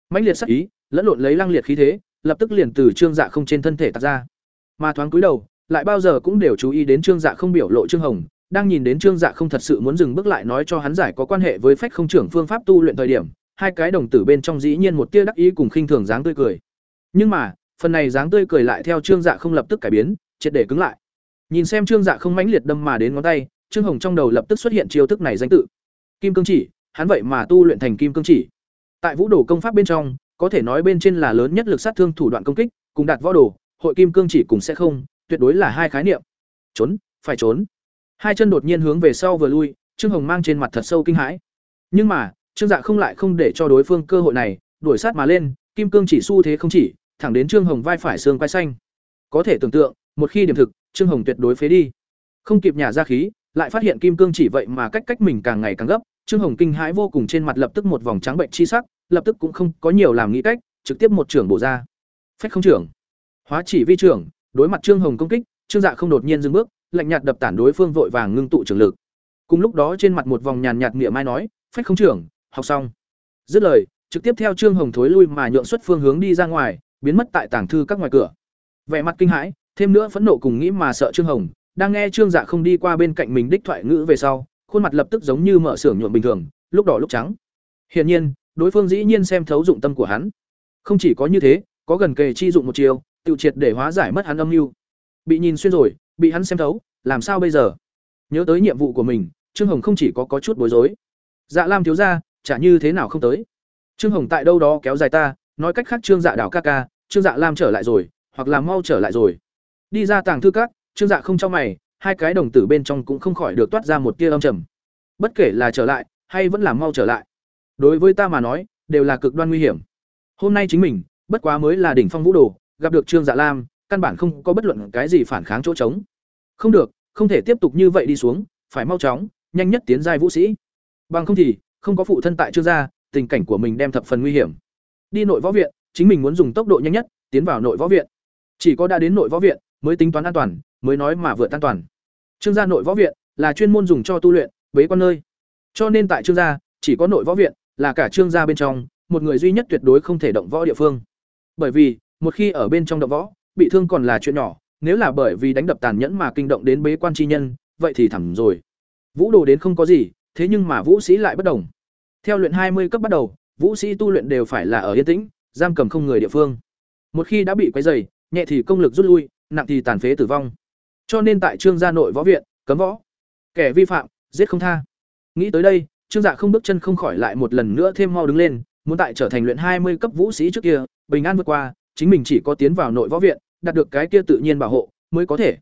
A: Mãnh liệt sắc ý, lẫn lộn lấy lăng liệt khí thế, lập tức liền từ trương dạ không trên thân thể tạt ra. Mà thoáng cúi đầu, lại bao giờ cũng đều chú ý đến trương dạ không biểu lộ trương hồng đang nhìn đến trương dạ không thật sự muốn dừng bước lại nói cho hắn giải có quan hệ với phách không trưởng phương pháp tu luyện thời điểm, hai cái đồng tử bên trong dĩ nhiên một tia đắc ý cùng khinh thường dáng tươi cười. Nhưng mà, phần này dáng tươi cười lại theo trương dạ không lập tức cải biến, triệt để cứng lại. Nhìn xem trương dạ không mãnh liệt đâm mà đến ngón tay, trương hồng trong đầu lập tức xuất hiện chiêu thức này danh tự. Kim cương chỉ, hắn vậy mà tu luyện thành kim cương chỉ. Tại vũ đồ công pháp bên trong, có thể nói bên trên là lớn nhất lực sát thương thủ đoạn công kích, cùng đạt võ đồ, hội kim cương chỉ cùng sẽ không, tuyệt đối là hai khái niệm. Trốn, phải trốn hai chân đột nhiên hướng về sau vừa lui, trương hồng mang trên mặt thật sâu kinh hãi. Nhưng mà, trương dạ không lại không để cho đối phương cơ hội này, đuổi sát mà lên, kim cương chỉ xu thế không chỉ, thẳng đến trương hồng vai phải xương quai xanh. Có thể tưởng tượng, một khi điểm thực, trương hồng tuyệt đối phế đi. Không kịp nhả ra khí, lại phát hiện kim cương chỉ vậy mà cách cách mình càng ngày càng gấp, trương hồng kinh hãi vô cùng trên mặt lập tức một vòng trắng bệnh chi sắc, lập tức cũng không có nhiều làm nghĩ cách, trực tiếp một trưởng bổ ra. Phách không trưởng. Hóa chỉ vi trưởng, đối mặt trương hồng công kích, trương dạ không đột nhiên dừng bước lạnh nhạt đập tản đối phương vội vàng ngưng tụ trường lực. Cùng lúc đó trên mặt một vòng nhàn nhạt nghĩa mai nói, phách không trưởng, học xong. Dứt lời, trực tiếp theo trương hồng thối lui mà nhượng xuất phương hướng đi ra ngoài, biến mất tại tảng thư các ngoài cửa. Vẻ mặt kinh hãi, thêm nữa phẫn nộ cùng nghĩ mà sợ trương hồng, đang nghe trương dạ không đi qua bên cạnh mình đích thoại ngữ về sau, khuôn mặt lập tức giống như mở xưởng nhuộm bình thường, lúc đỏ lúc trắng. Hiển nhiên, đối phương dĩ nhiên xem thấu dụng tâm của hắn. Không chỉ có như thế, có gần kề chi dụng một chiều, tự triệt để hóa giải mất hắn âm mưu. Bị nhìn xuyên rồi bị hắn xem thấu làm sao bây giờ? Nhớ tới nhiệm vụ của mình trương hồng không chỉ có, có chút bối rối. Dạ lam thiếu ra chả như thế nào không tới? Trương hồng tại đâu đó kéo dài ta nói cách khác trương dạ đảo ca ca trương dạ lam trở lại rồi hoặc là mau trở lại rồi. Đi ra tàng thư các trương dạ không cho mày hai cái đồng tử bên trong cũng không khỏi được toát ra một tia âm trầm. Bất kể là trở lại hay vẫn là mau trở lại. Đối với ta mà nói đều là cực đoan nguy hiểm. Hôm nay chính mình bất quá mới là đỉnh phong vũ đồ gặp được trương dạ lam căn bản không có bất luận cái gì phản kháng chỗ trống. Không được, không thể tiếp tục như vậy đi xuống, phải mau chóng, nhanh nhất tiến giai vũ sĩ. Bằng không thì, không có phụ thân tại trương gia tình cảnh của mình đem thập phần nguy hiểm. Đi nội võ viện, chính mình muốn dùng tốc độ nhanh nhất, tiến vào nội võ viện. Chỉ có đã đến nội võ viện, mới tính toán an toàn, mới nói mà vượt an toàn. Trương gia nội võ viện là chuyên môn dùng cho tu luyện, bế quan nơi. Cho nên tại trương gia, chỉ có nội võ viện là cả trương gia bên trong, một người duy nhất tuyệt đối không thể động võ địa phương. Bởi vì, một khi ở bên trong động võ bị thương còn là chuyện nhỏ, nếu là bởi vì đánh đập tàn nhẫn mà kinh động đến bế quan chi nhân, vậy thì thẳng rồi. Vũ đồ đến không có gì, thế nhưng mà vũ sĩ lại bất đồng. Theo luyện hai mươi cấp bắt đầu, vũ sĩ tu luyện đều phải là ở yên tĩnh, giam cầm không người địa phương. Một khi đã bị quấy dày nhẹ thì công lực rút lui, nặng thì tàn phế tử vong. Cho nên tại trương gia nội võ viện, cấm võ. Kẻ vi phạm, giết không tha. Nghĩ tới đây, trương dạ không bước chân không khỏi lại một lần nữa thêm mau đứng lên, muốn tại trở thành luyện hai mươi cấp vũ sĩ trước kia, bình an vượt qua chính mình chỉ có tiến vào nội võ viện, đạt được cái kia tự nhiên bảo hộ, mới có thể.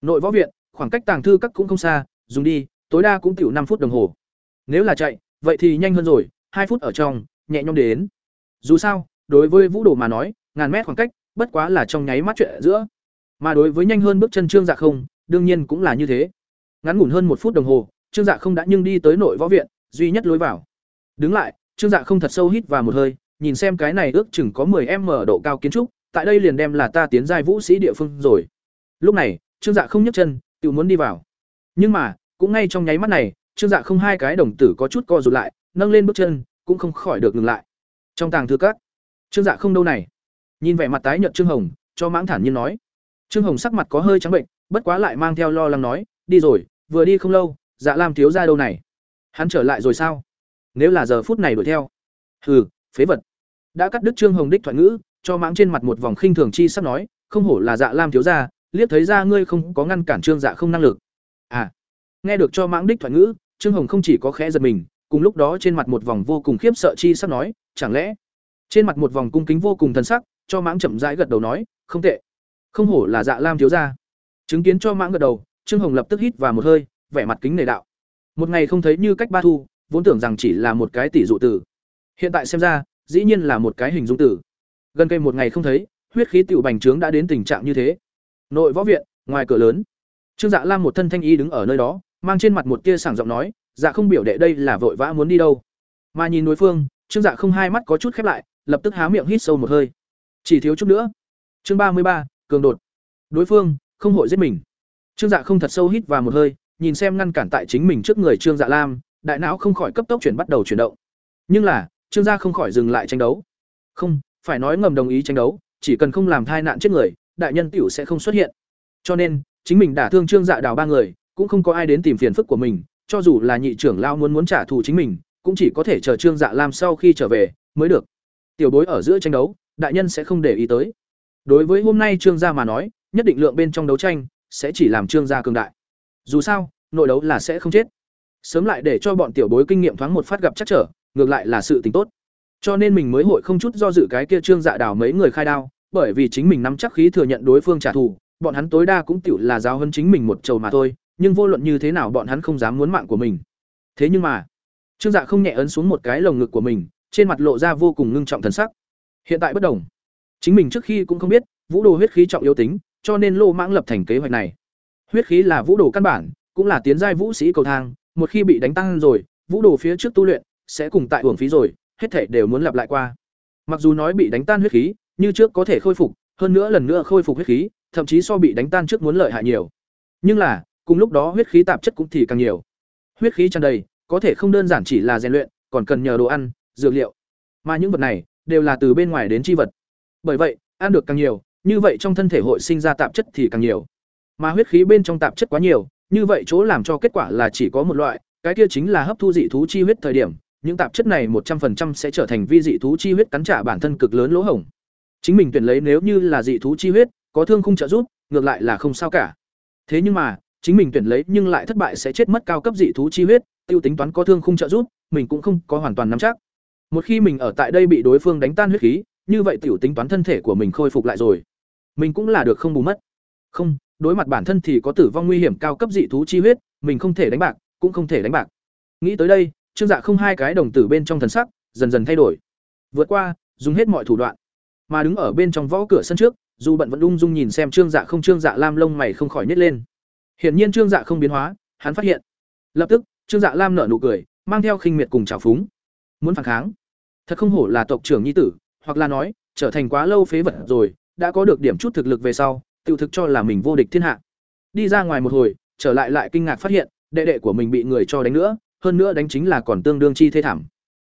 A: Nội võ viện, khoảng cách tàng thư các cũng không xa, dùng đi, tối đa cũng tiểu năm phút đồng hồ. Nếu là chạy, vậy thì nhanh hơn rồi, hai phút ở trong, nhẹ nhõm đến. Dù sao, đối với vũ đồ mà nói, ngàn mét khoảng cách, bất quá là trong nháy mắt chuyện giữa. Mà đối với nhanh hơn bước chân trương dạ không, đương nhiên cũng là như thế. Ngắn ngủn hơn một phút đồng hồ, trương dạ không đã nhưng đi tới nội võ viện, duy nhất lối vào. Đứng lại, trương dạ không thật sâu hít vào một hơi nhìn xem cái này ước chừng có 10 m độ cao kiến trúc, tại đây liền đem là ta tiến giai vũ sĩ địa phương rồi. Lúc này, trương dạ không nhấc chân, tự muốn đi vào. Nhưng mà, cũng ngay trong nháy mắt này, trương dạ không hai cái đồng tử có chút co rụt lại, nâng lên bước chân, cũng không khỏi được ngừng lại. Trong tàng thư các, trương dạ không đâu này. Nhìn vẻ mặt tái nhợt trương hồng, cho mãng thản nhiên nói. Trương hồng sắc mặt có hơi trắng bệnh, bất quá lại mang theo lo lắng nói, đi rồi, vừa đi không lâu dạ lam thiếu ra đâu này? Hắn trở lại rồi sao? Nếu là giờ phút này đuổi theo. Hừ, phế vật đã cắt đứt trương hồng đích thoại ngữ cho mãng trên mặt một vòng khinh thường chi sắp nói không hổ là dạ lam thiếu gia liếc thấy ra ngươi không có ngăn cản trương dạ không năng lực. À nghe được cho mãng đích thoại ngữ trương hồng không chỉ có khẽ giật mình cùng lúc đó trên mặt một vòng vô cùng khiếp sợ chi sắp nói chẳng lẽ? Trên mặt một vòng cung kính vô cùng thần sắc cho mãng chậm rãi gật đầu nói không tệ. Không hổ là dạ lam thiếu gia. Chứng kiến cho mãng gật đầu trương hồng lập tức hít vào một hơi vẻ mặt kính nề đạo. Một ngày không thấy như cách ba thu vốn tưởng rằng chỉ là một cái tỷ dụ tử. Hiện tại xem ra, dĩ nhiên là một cái hình dung tử. Gần cây một ngày không thấy, huyết khí tiểu bành trướng đã đến tình trạng như thế. Nội võ viện, ngoài cửa lớn, Trương Dạ Lam một thân thanh y đứng ở nơi đó, mang trên mặt một tia sảng giọng nói, "Dạ không biểu đệ đây là vội vã muốn đi đâu?" Mà nhìn đối phương, Trương Dạ không hai mắt có chút khép lại, lập tức há miệng hít sâu một hơi. Chỉ thiếu chút nữa. Chương ba mươi ba, cường đột. Đối phương không hội giết mình. Trương Dạ không thật sâu hít vào một hơi, nhìn xem ngăn cản tại chính mình trước người Trương Dạ Lam, đại não không khỏi cấp tốc chuyển bắt đầu chuyển động. Nhưng là, Trương gia không khỏi dừng lại tranh đấu. Không, phải nói ngầm đồng ý tranh đấu, chỉ cần không làm thai nạn chết người, đại nhân tiểu sẽ không xuất hiện. Cho nên, chính mình đả thương Trương Dạ đào ba người, cũng không có ai đến tìm phiền phức của mình, cho dù là nhị trưởng lao muốn muốn trả thù chính mình, cũng chỉ có thể chờ Trương Dạ làm sau khi trở về mới được. Tiểu bối ở giữa tranh đấu, đại nhân sẽ không để ý tới. Đối với hôm nay Trương gia mà nói, nhất định lượng bên trong đấu tranh sẽ chỉ làm Trương gia cường đại. Dù sao, nội đấu là sẽ không chết. Sớm lại để cho bọn tiểu bối kinh nghiệm thoáng một phát gặp chắc trở, ngược lại là sự tình tốt. Cho nên mình mới hội không chút do dự cái kia Trương Dạ đảo mấy người khai đao, bởi vì chính mình nắm chắc khí thừa nhận đối phương trả thù, bọn hắn tối đa cũng tiểu là giáo hơn chính mình một trầu mà thôi, nhưng vô luận như thế nào bọn hắn không dám muốn mạng của mình. Thế nhưng mà, Trương Dạ không nhẹ ấn xuống một cái lồng ngực của mình, trên mặt lộ ra vô cùng ngưng trọng thần sắc. Hiện tại bất đồng. Chính mình trước khi cũng không biết, vũ đồ huyết khí trọng yếu tính, cho nên Lô Mãng lập thành kế hoạch này. Huyết khí là vũ đồ căn bản, cũng là tiến giai vũ sĩ cầu thang, một khi bị đánh tăng rồi, vũ đồ phía trước tu luyện sẽ cùng tại uổng phí rồi, hết thảy đều muốn lặp lại qua. Mặc dù nói bị đánh tan huyết khí, như trước có thể khôi phục, hơn nữa lần nữa khôi phục huyết khí, thậm chí so bị đánh tan trước muốn lợi hại nhiều. Nhưng là, cùng lúc đó huyết khí tạp chất cũng thì càng nhiều. Huyết khí tràn đầy, có thể không đơn giản chỉ là rèn luyện, còn cần nhờ đồ ăn, dược liệu. Mà những vật này đều là từ bên ngoài đến chi vật. Bởi vậy, ăn được càng nhiều, như vậy trong thân thể hội sinh ra tạp chất thì càng nhiều. Mà huyết khí bên trong tạp chất quá nhiều, như vậy chỗ làm cho kết quả là chỉ có một loại, cái kia chính là hấp thu dị thú chi huyết thời điểm, những tạp chất này một trăm 100% sẽ trở thành vi dị thú chi huyết cắn trả bản thân cực lớn lỗ hổng. Chính mình tuyển lấy nếu như là dị thú chi huyết, có thương không trợ giúp, ngược lại là không sao cả. Thế nhưng mà, chính mình tuyển lấy nhưng lại thất bại sẽ chết mất cao cấp dị thú chi huyết, tiêu tính toán có thương không trợ giúp, mình cũng không có hoàn toàn nắm chắc. Một khi mình ở tại đây bị đối phương đánh tan huyết khí, như vậy tiểu tính toán thân thể của mình khôi phục lại rồi. Mình cũng là được không bù mất. Không, đối mặt bản thân thì có tử vong nguy hiểm cao cấp dị thú chi huyết, mình không thể đánh bạc, cũng không thể đánh bạc. Nghĩ tới đây, Trương Dạ không hai cái đồng tử bên trong thần sắc dần dần thay đổi. Vượt qua, dùng hết mọi thủ đoạn. Mà đứng ở bên trong võ cửa sân trước, dù bận vẫn ung dung nhìn xem Trương Dạ không Trương Dạ Lam lông mày không khỏi nhếch lên. Hiển nhiên Trương Dạ không biến hóa, hắn phát hiện. Lập tức, Trương Dạ Lam nở nụ cười, mang theo khinh miệt cùng trào phúng. Muốn phản kháng. Thật không hổ là tộc trưởng nhi tử, hoặc là nói, trở thành quá lâu phế vật rồi, đã có được điểm chút thực lực về sau, tự thực cho là mình vô địch thiên hạ. Đi ra ngoài một hồi, trở lại lại kinh ngạc phát hiện, đệ đệ của mình bị người cho đánh nữa, hơn nữa đánh chính là còn tương đương chi thế thảm.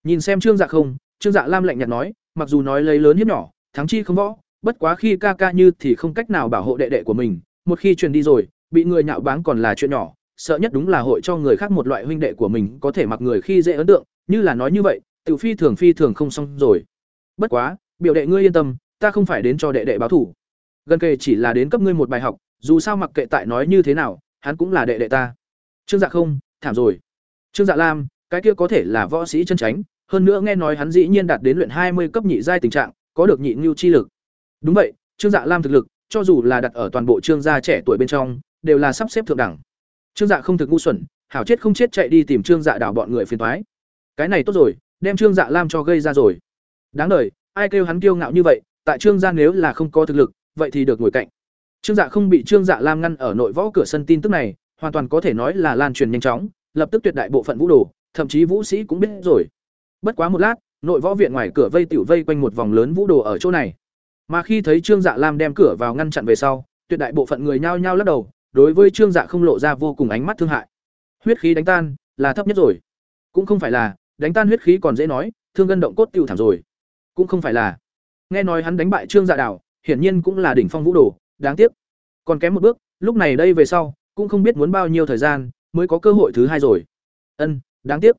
A: Nhìn xem Trương Dạ không, Trương Dạ Lam lạnh nhạt nói, mặc dù nói lấy lớn hiếp nhỏ, thắng chi không võ, bất quá khi ca ca như thì không cách nào bảo hộ đệ đệ của mình, một khi truyền đi rồi, bị người nhạo báng còn là chuyện nhỏ, sợ nhất đúng là hội cho người khác một loại huynh đệ của mình có thể mặc người khi dễ ấn tượng, như là nói như vậy, tiểu phi thường phi thường không xong rồi. Bất quá, biểu đệ ngươi yên tâm, ta không phải đến cho đệ đệ báo thủ. Gần kề chỉ là đến cấp ngươi một bài học, dù sao mặc kệ tại nói như thế nào, hắn cũng là đệ đệ ta. Trương Dạ không, thảm rồi. Trương Dạ Lam, cái kia có thể là võ sĩ chân tránh, hơn nữa nghe nói hắn dĩ nhiên đạt đến luyện hai mươi cấp nhị giai tình trạng, có được nhị nhu chi lực. Đúng vậy, Trương Dạ Lam thực lực, cho dù là đặt ở toàn bộ Trương gia trẻ tuổi bên trong, đều là sắp xếp thượng đẳng. Trương Dạ không thực ngu xuẩn, hảo chết không chết chạy đi tìm Trương Dạ đảo bọn người phiền toái. Cái này tốt rồi, đem Trương Dạ Lam cho gây ra rồi. Đáng đời, ai kêu hắn kiêu ngạo như vậy, tại Trương gia nếu là không có thực lực, vậy thì được ngồi cạnh. Trương Dạ không bị Trương Dạ Lam ngăn ở nội võ cửa sân tin tức này, hoàn toàn có thể nói là lan truyền nhanh chóng, lập tức tuyệt đại bộ phận vũ đồ, thậm chí vũ sĩ cũng biết rồi. Bất quá một lát, nội võ viện ngoài cửa vây tiểu vây quanh một vòng lớn vũ đồ ở chỗ này. Mà khi thấy Trương Dạ Lam đem cửa vào ngăn chặn về sau, tuyệt đại bộ phận người nhao nhao lắc đầu, đối với Trương Dạ không lộ ra vô cùng ánh mắt thương hại. Huyết khí đánh tan, là thấp nhất rồi. Cũng không phải là, đánh tan huyết khí còn dễ nói, thương gân động cốt tiêu thảm rồi. Cũng không phải là. Nghe nói hắn đánh bại Trương Dạ Đảo, hiển nhiên cũng là đỉnh phong vũ đồ, đáng tiếc. Còn kém một bước, lúc này đây về sau, cũng không biết muốn bao nhiêu thời gian mới có cơ hội thứ hai rồi. Ân, đáng tiếc.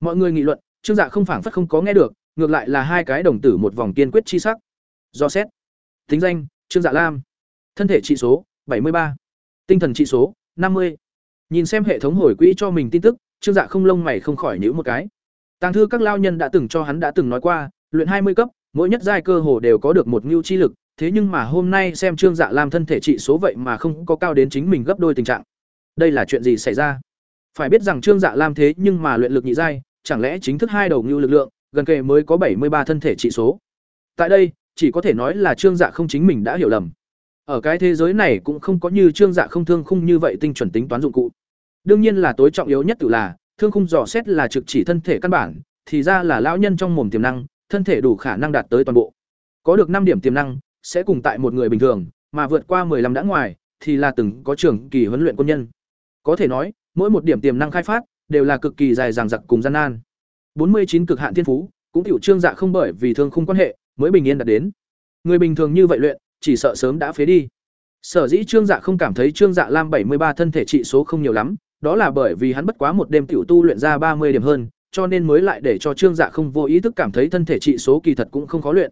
A: Mọi người nghị luận, Trương Dạ không phảng phất không có nghe được, ngược lại là hai cái đồng tử một vòng kiên quyết chi sắc. Do xét. Tính danh: Trương Dạ Lam. Thân thể trị số: bảy mươi ba, Tinh thần trị số: năm mươi. Nhìn xem hệ thống hồi quỹ cho mình tin tức, Trương Dạ không lông mày không khỏi nhíu một cái. Tàng thư các lao nhân đã từng cho hắn đã từng nói qua, luyện hai mươi cấp, mỗi nhất giai cơ hồ đều có được một ngưu chi lực, thế nhưng mà hôm nay xem Trương Dạ Lam thân thể trị số vậy mà không có cao đến chính mình gấp đôi tình trạng. Đây là chuyện gì xảy ra? Phải biết rằng Trương Dạ Lam thế nhưng mà luyện lực nhị giai, chẳng lẽ chính thức hai đầu ngưu lực lượng, gần kề mới có bảy mươi ba thân thể trị số. Tại đây, chỉ có thể nói là Trương Dạ không chính mình đã hiểu lầm. Ở cái thế giới này cũng không có như Trương Dạ không thương khung như vậy tinh chuẩn tính toán dụng cụ. Đương nhiên là tối trọng yếu nhất tự là, thương khung dò xét là trực chỉ thân thể căn bản, thì ra là lão nhân trong mồm tiềm năng, thân thể đủ khả năng đạt tới toàn bộ. Có được năm điểm tiềm năng, sẽ cùng tại một người bình thường, mà vượt qua 15 đã ngoài, thì là từng có trưởng kỳ huấn luyện quân nhân. Có thể nói, mỗi một điểm tiềm năng khai phát đều là cực kỳ dài dằng dặc cùng gian nan. 49 cực hạn thiên phú, cũng tiểu trương dạ không bởi vì thương khung quan hệ, mới bình yên đạt đến. Người bình thường như vậy luyện, chỉ sợ sớm đã phế đi. Sở dĩ Trương Dạ không cảm thấy Trương Dạ Lam 73 thân thể trị số không nhiều lắm, đó là bởi vì hắn bất quá một đêm tiểu tu luyện ra 30 điểm hơn, cho nên mới lại để cho Trương Dạ không vô ý thức cảm thấy thân thể trị số kỳ thật cũng không khó luyện.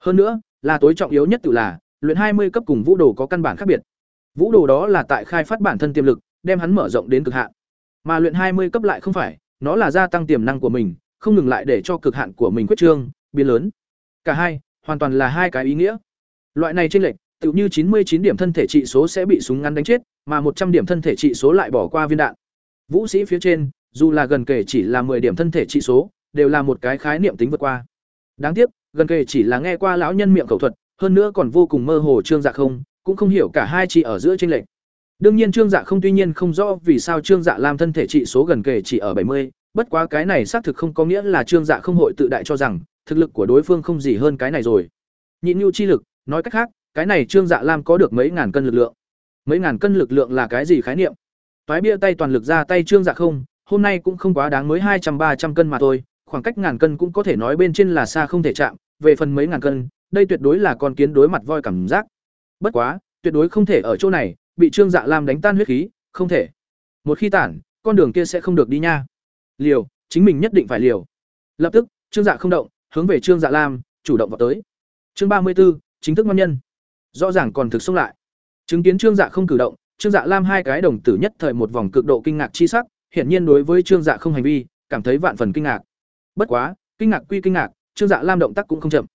A: Hơn nữa, là tối trọng yếu nhất tự là, luyện 20 cấp cùng vũ đồ có căn bản khác biệt. Vũ đồ đó là tại khai phát bản thân tiềm lực, đem hắn mở rộng đến cực hạn. Mà luyện 20 cấp lại không phải, nó là gia tăng tiềm năng của mình, không ngừng lại để cho cực hạn của mình quyết trương, biến lớn. Cả hai, hoàn toàn là hai cái ý nghĩa. Loại này chênh lệch, tựu như 99 điểm thân thể trị số sẽ bị súng ngắn đánh chết, mà 100 điểm thân thể trị số lại bỏ qua viên đạn. Vũ sĩ phía trên, dù là gần kể chỉ là 10 điểm thân thể trị số, đều là một cái khái niệm tính vượt qua. Đáng tiếc, gần kể chỉ là nghe qua lão nhân miệng khẩu thuật, hơn nữa còn vô cùng mơ hồ trương dạ không, cũng không hiểu cả hai chỉ ở giữa chênh lệch. Đương nhiên Trương Dạ không tuy nhiên không rõ vì sao Trương Dạ làm thân thể trị số gần kể chỉ ở 70, bất quá cái này xác thực không có nghĩa là Trương Dạ không hội tự đại cho rằng thực lực của đối phương không gì hơn cái này rồi. Nhịn nhu chi lực, nói cách khác, cái này Trương Dạ Lam có được mấy ngàn cân lực lượng. Mấy ngàn cân lực lượng là cái gì khái niệm? Toái bia tay toàn lực ra tay Trương Dạ không, hôm nay cũng không quá đáng mới hai trăm ba trăm cân mà thôi, khoảng cách ngàn cân cũng có thể nói bên trên là xa không thể chạm, về phần mấy ngàn cân, đây tuyệt đối là con kiến đối mặt voi cảm giác. Bất quá, tuyệt đối không thể ở chỗ này, bị Trương Dạ Lam đánh tan huyết khí, không thể. Một khi tản, con đường kia sẽ không được đi nha. Liều, chính mình nhất định phải liều. Lập tức, Trương Dạ không động, hướng về Trương Dạ Lam, chủ động vào tới. Chương ba mươi 34, chính thức ngon nhân. Rõ ràng còn thực xông lại. Chứng kiến Trương Dạ không cử động, Trương Dạ Lam hai cái đồng tử nhất thời một vòng cực độ kinh ngạc chi sắc, hiển nhiên đối với Trương Dạ không hành vi, cảm thấy vạn phần kinh ngạc. Bất quá, kinh ngạc quy kinh ngạc, Trương Dạ Lam động tác cũng không chậm.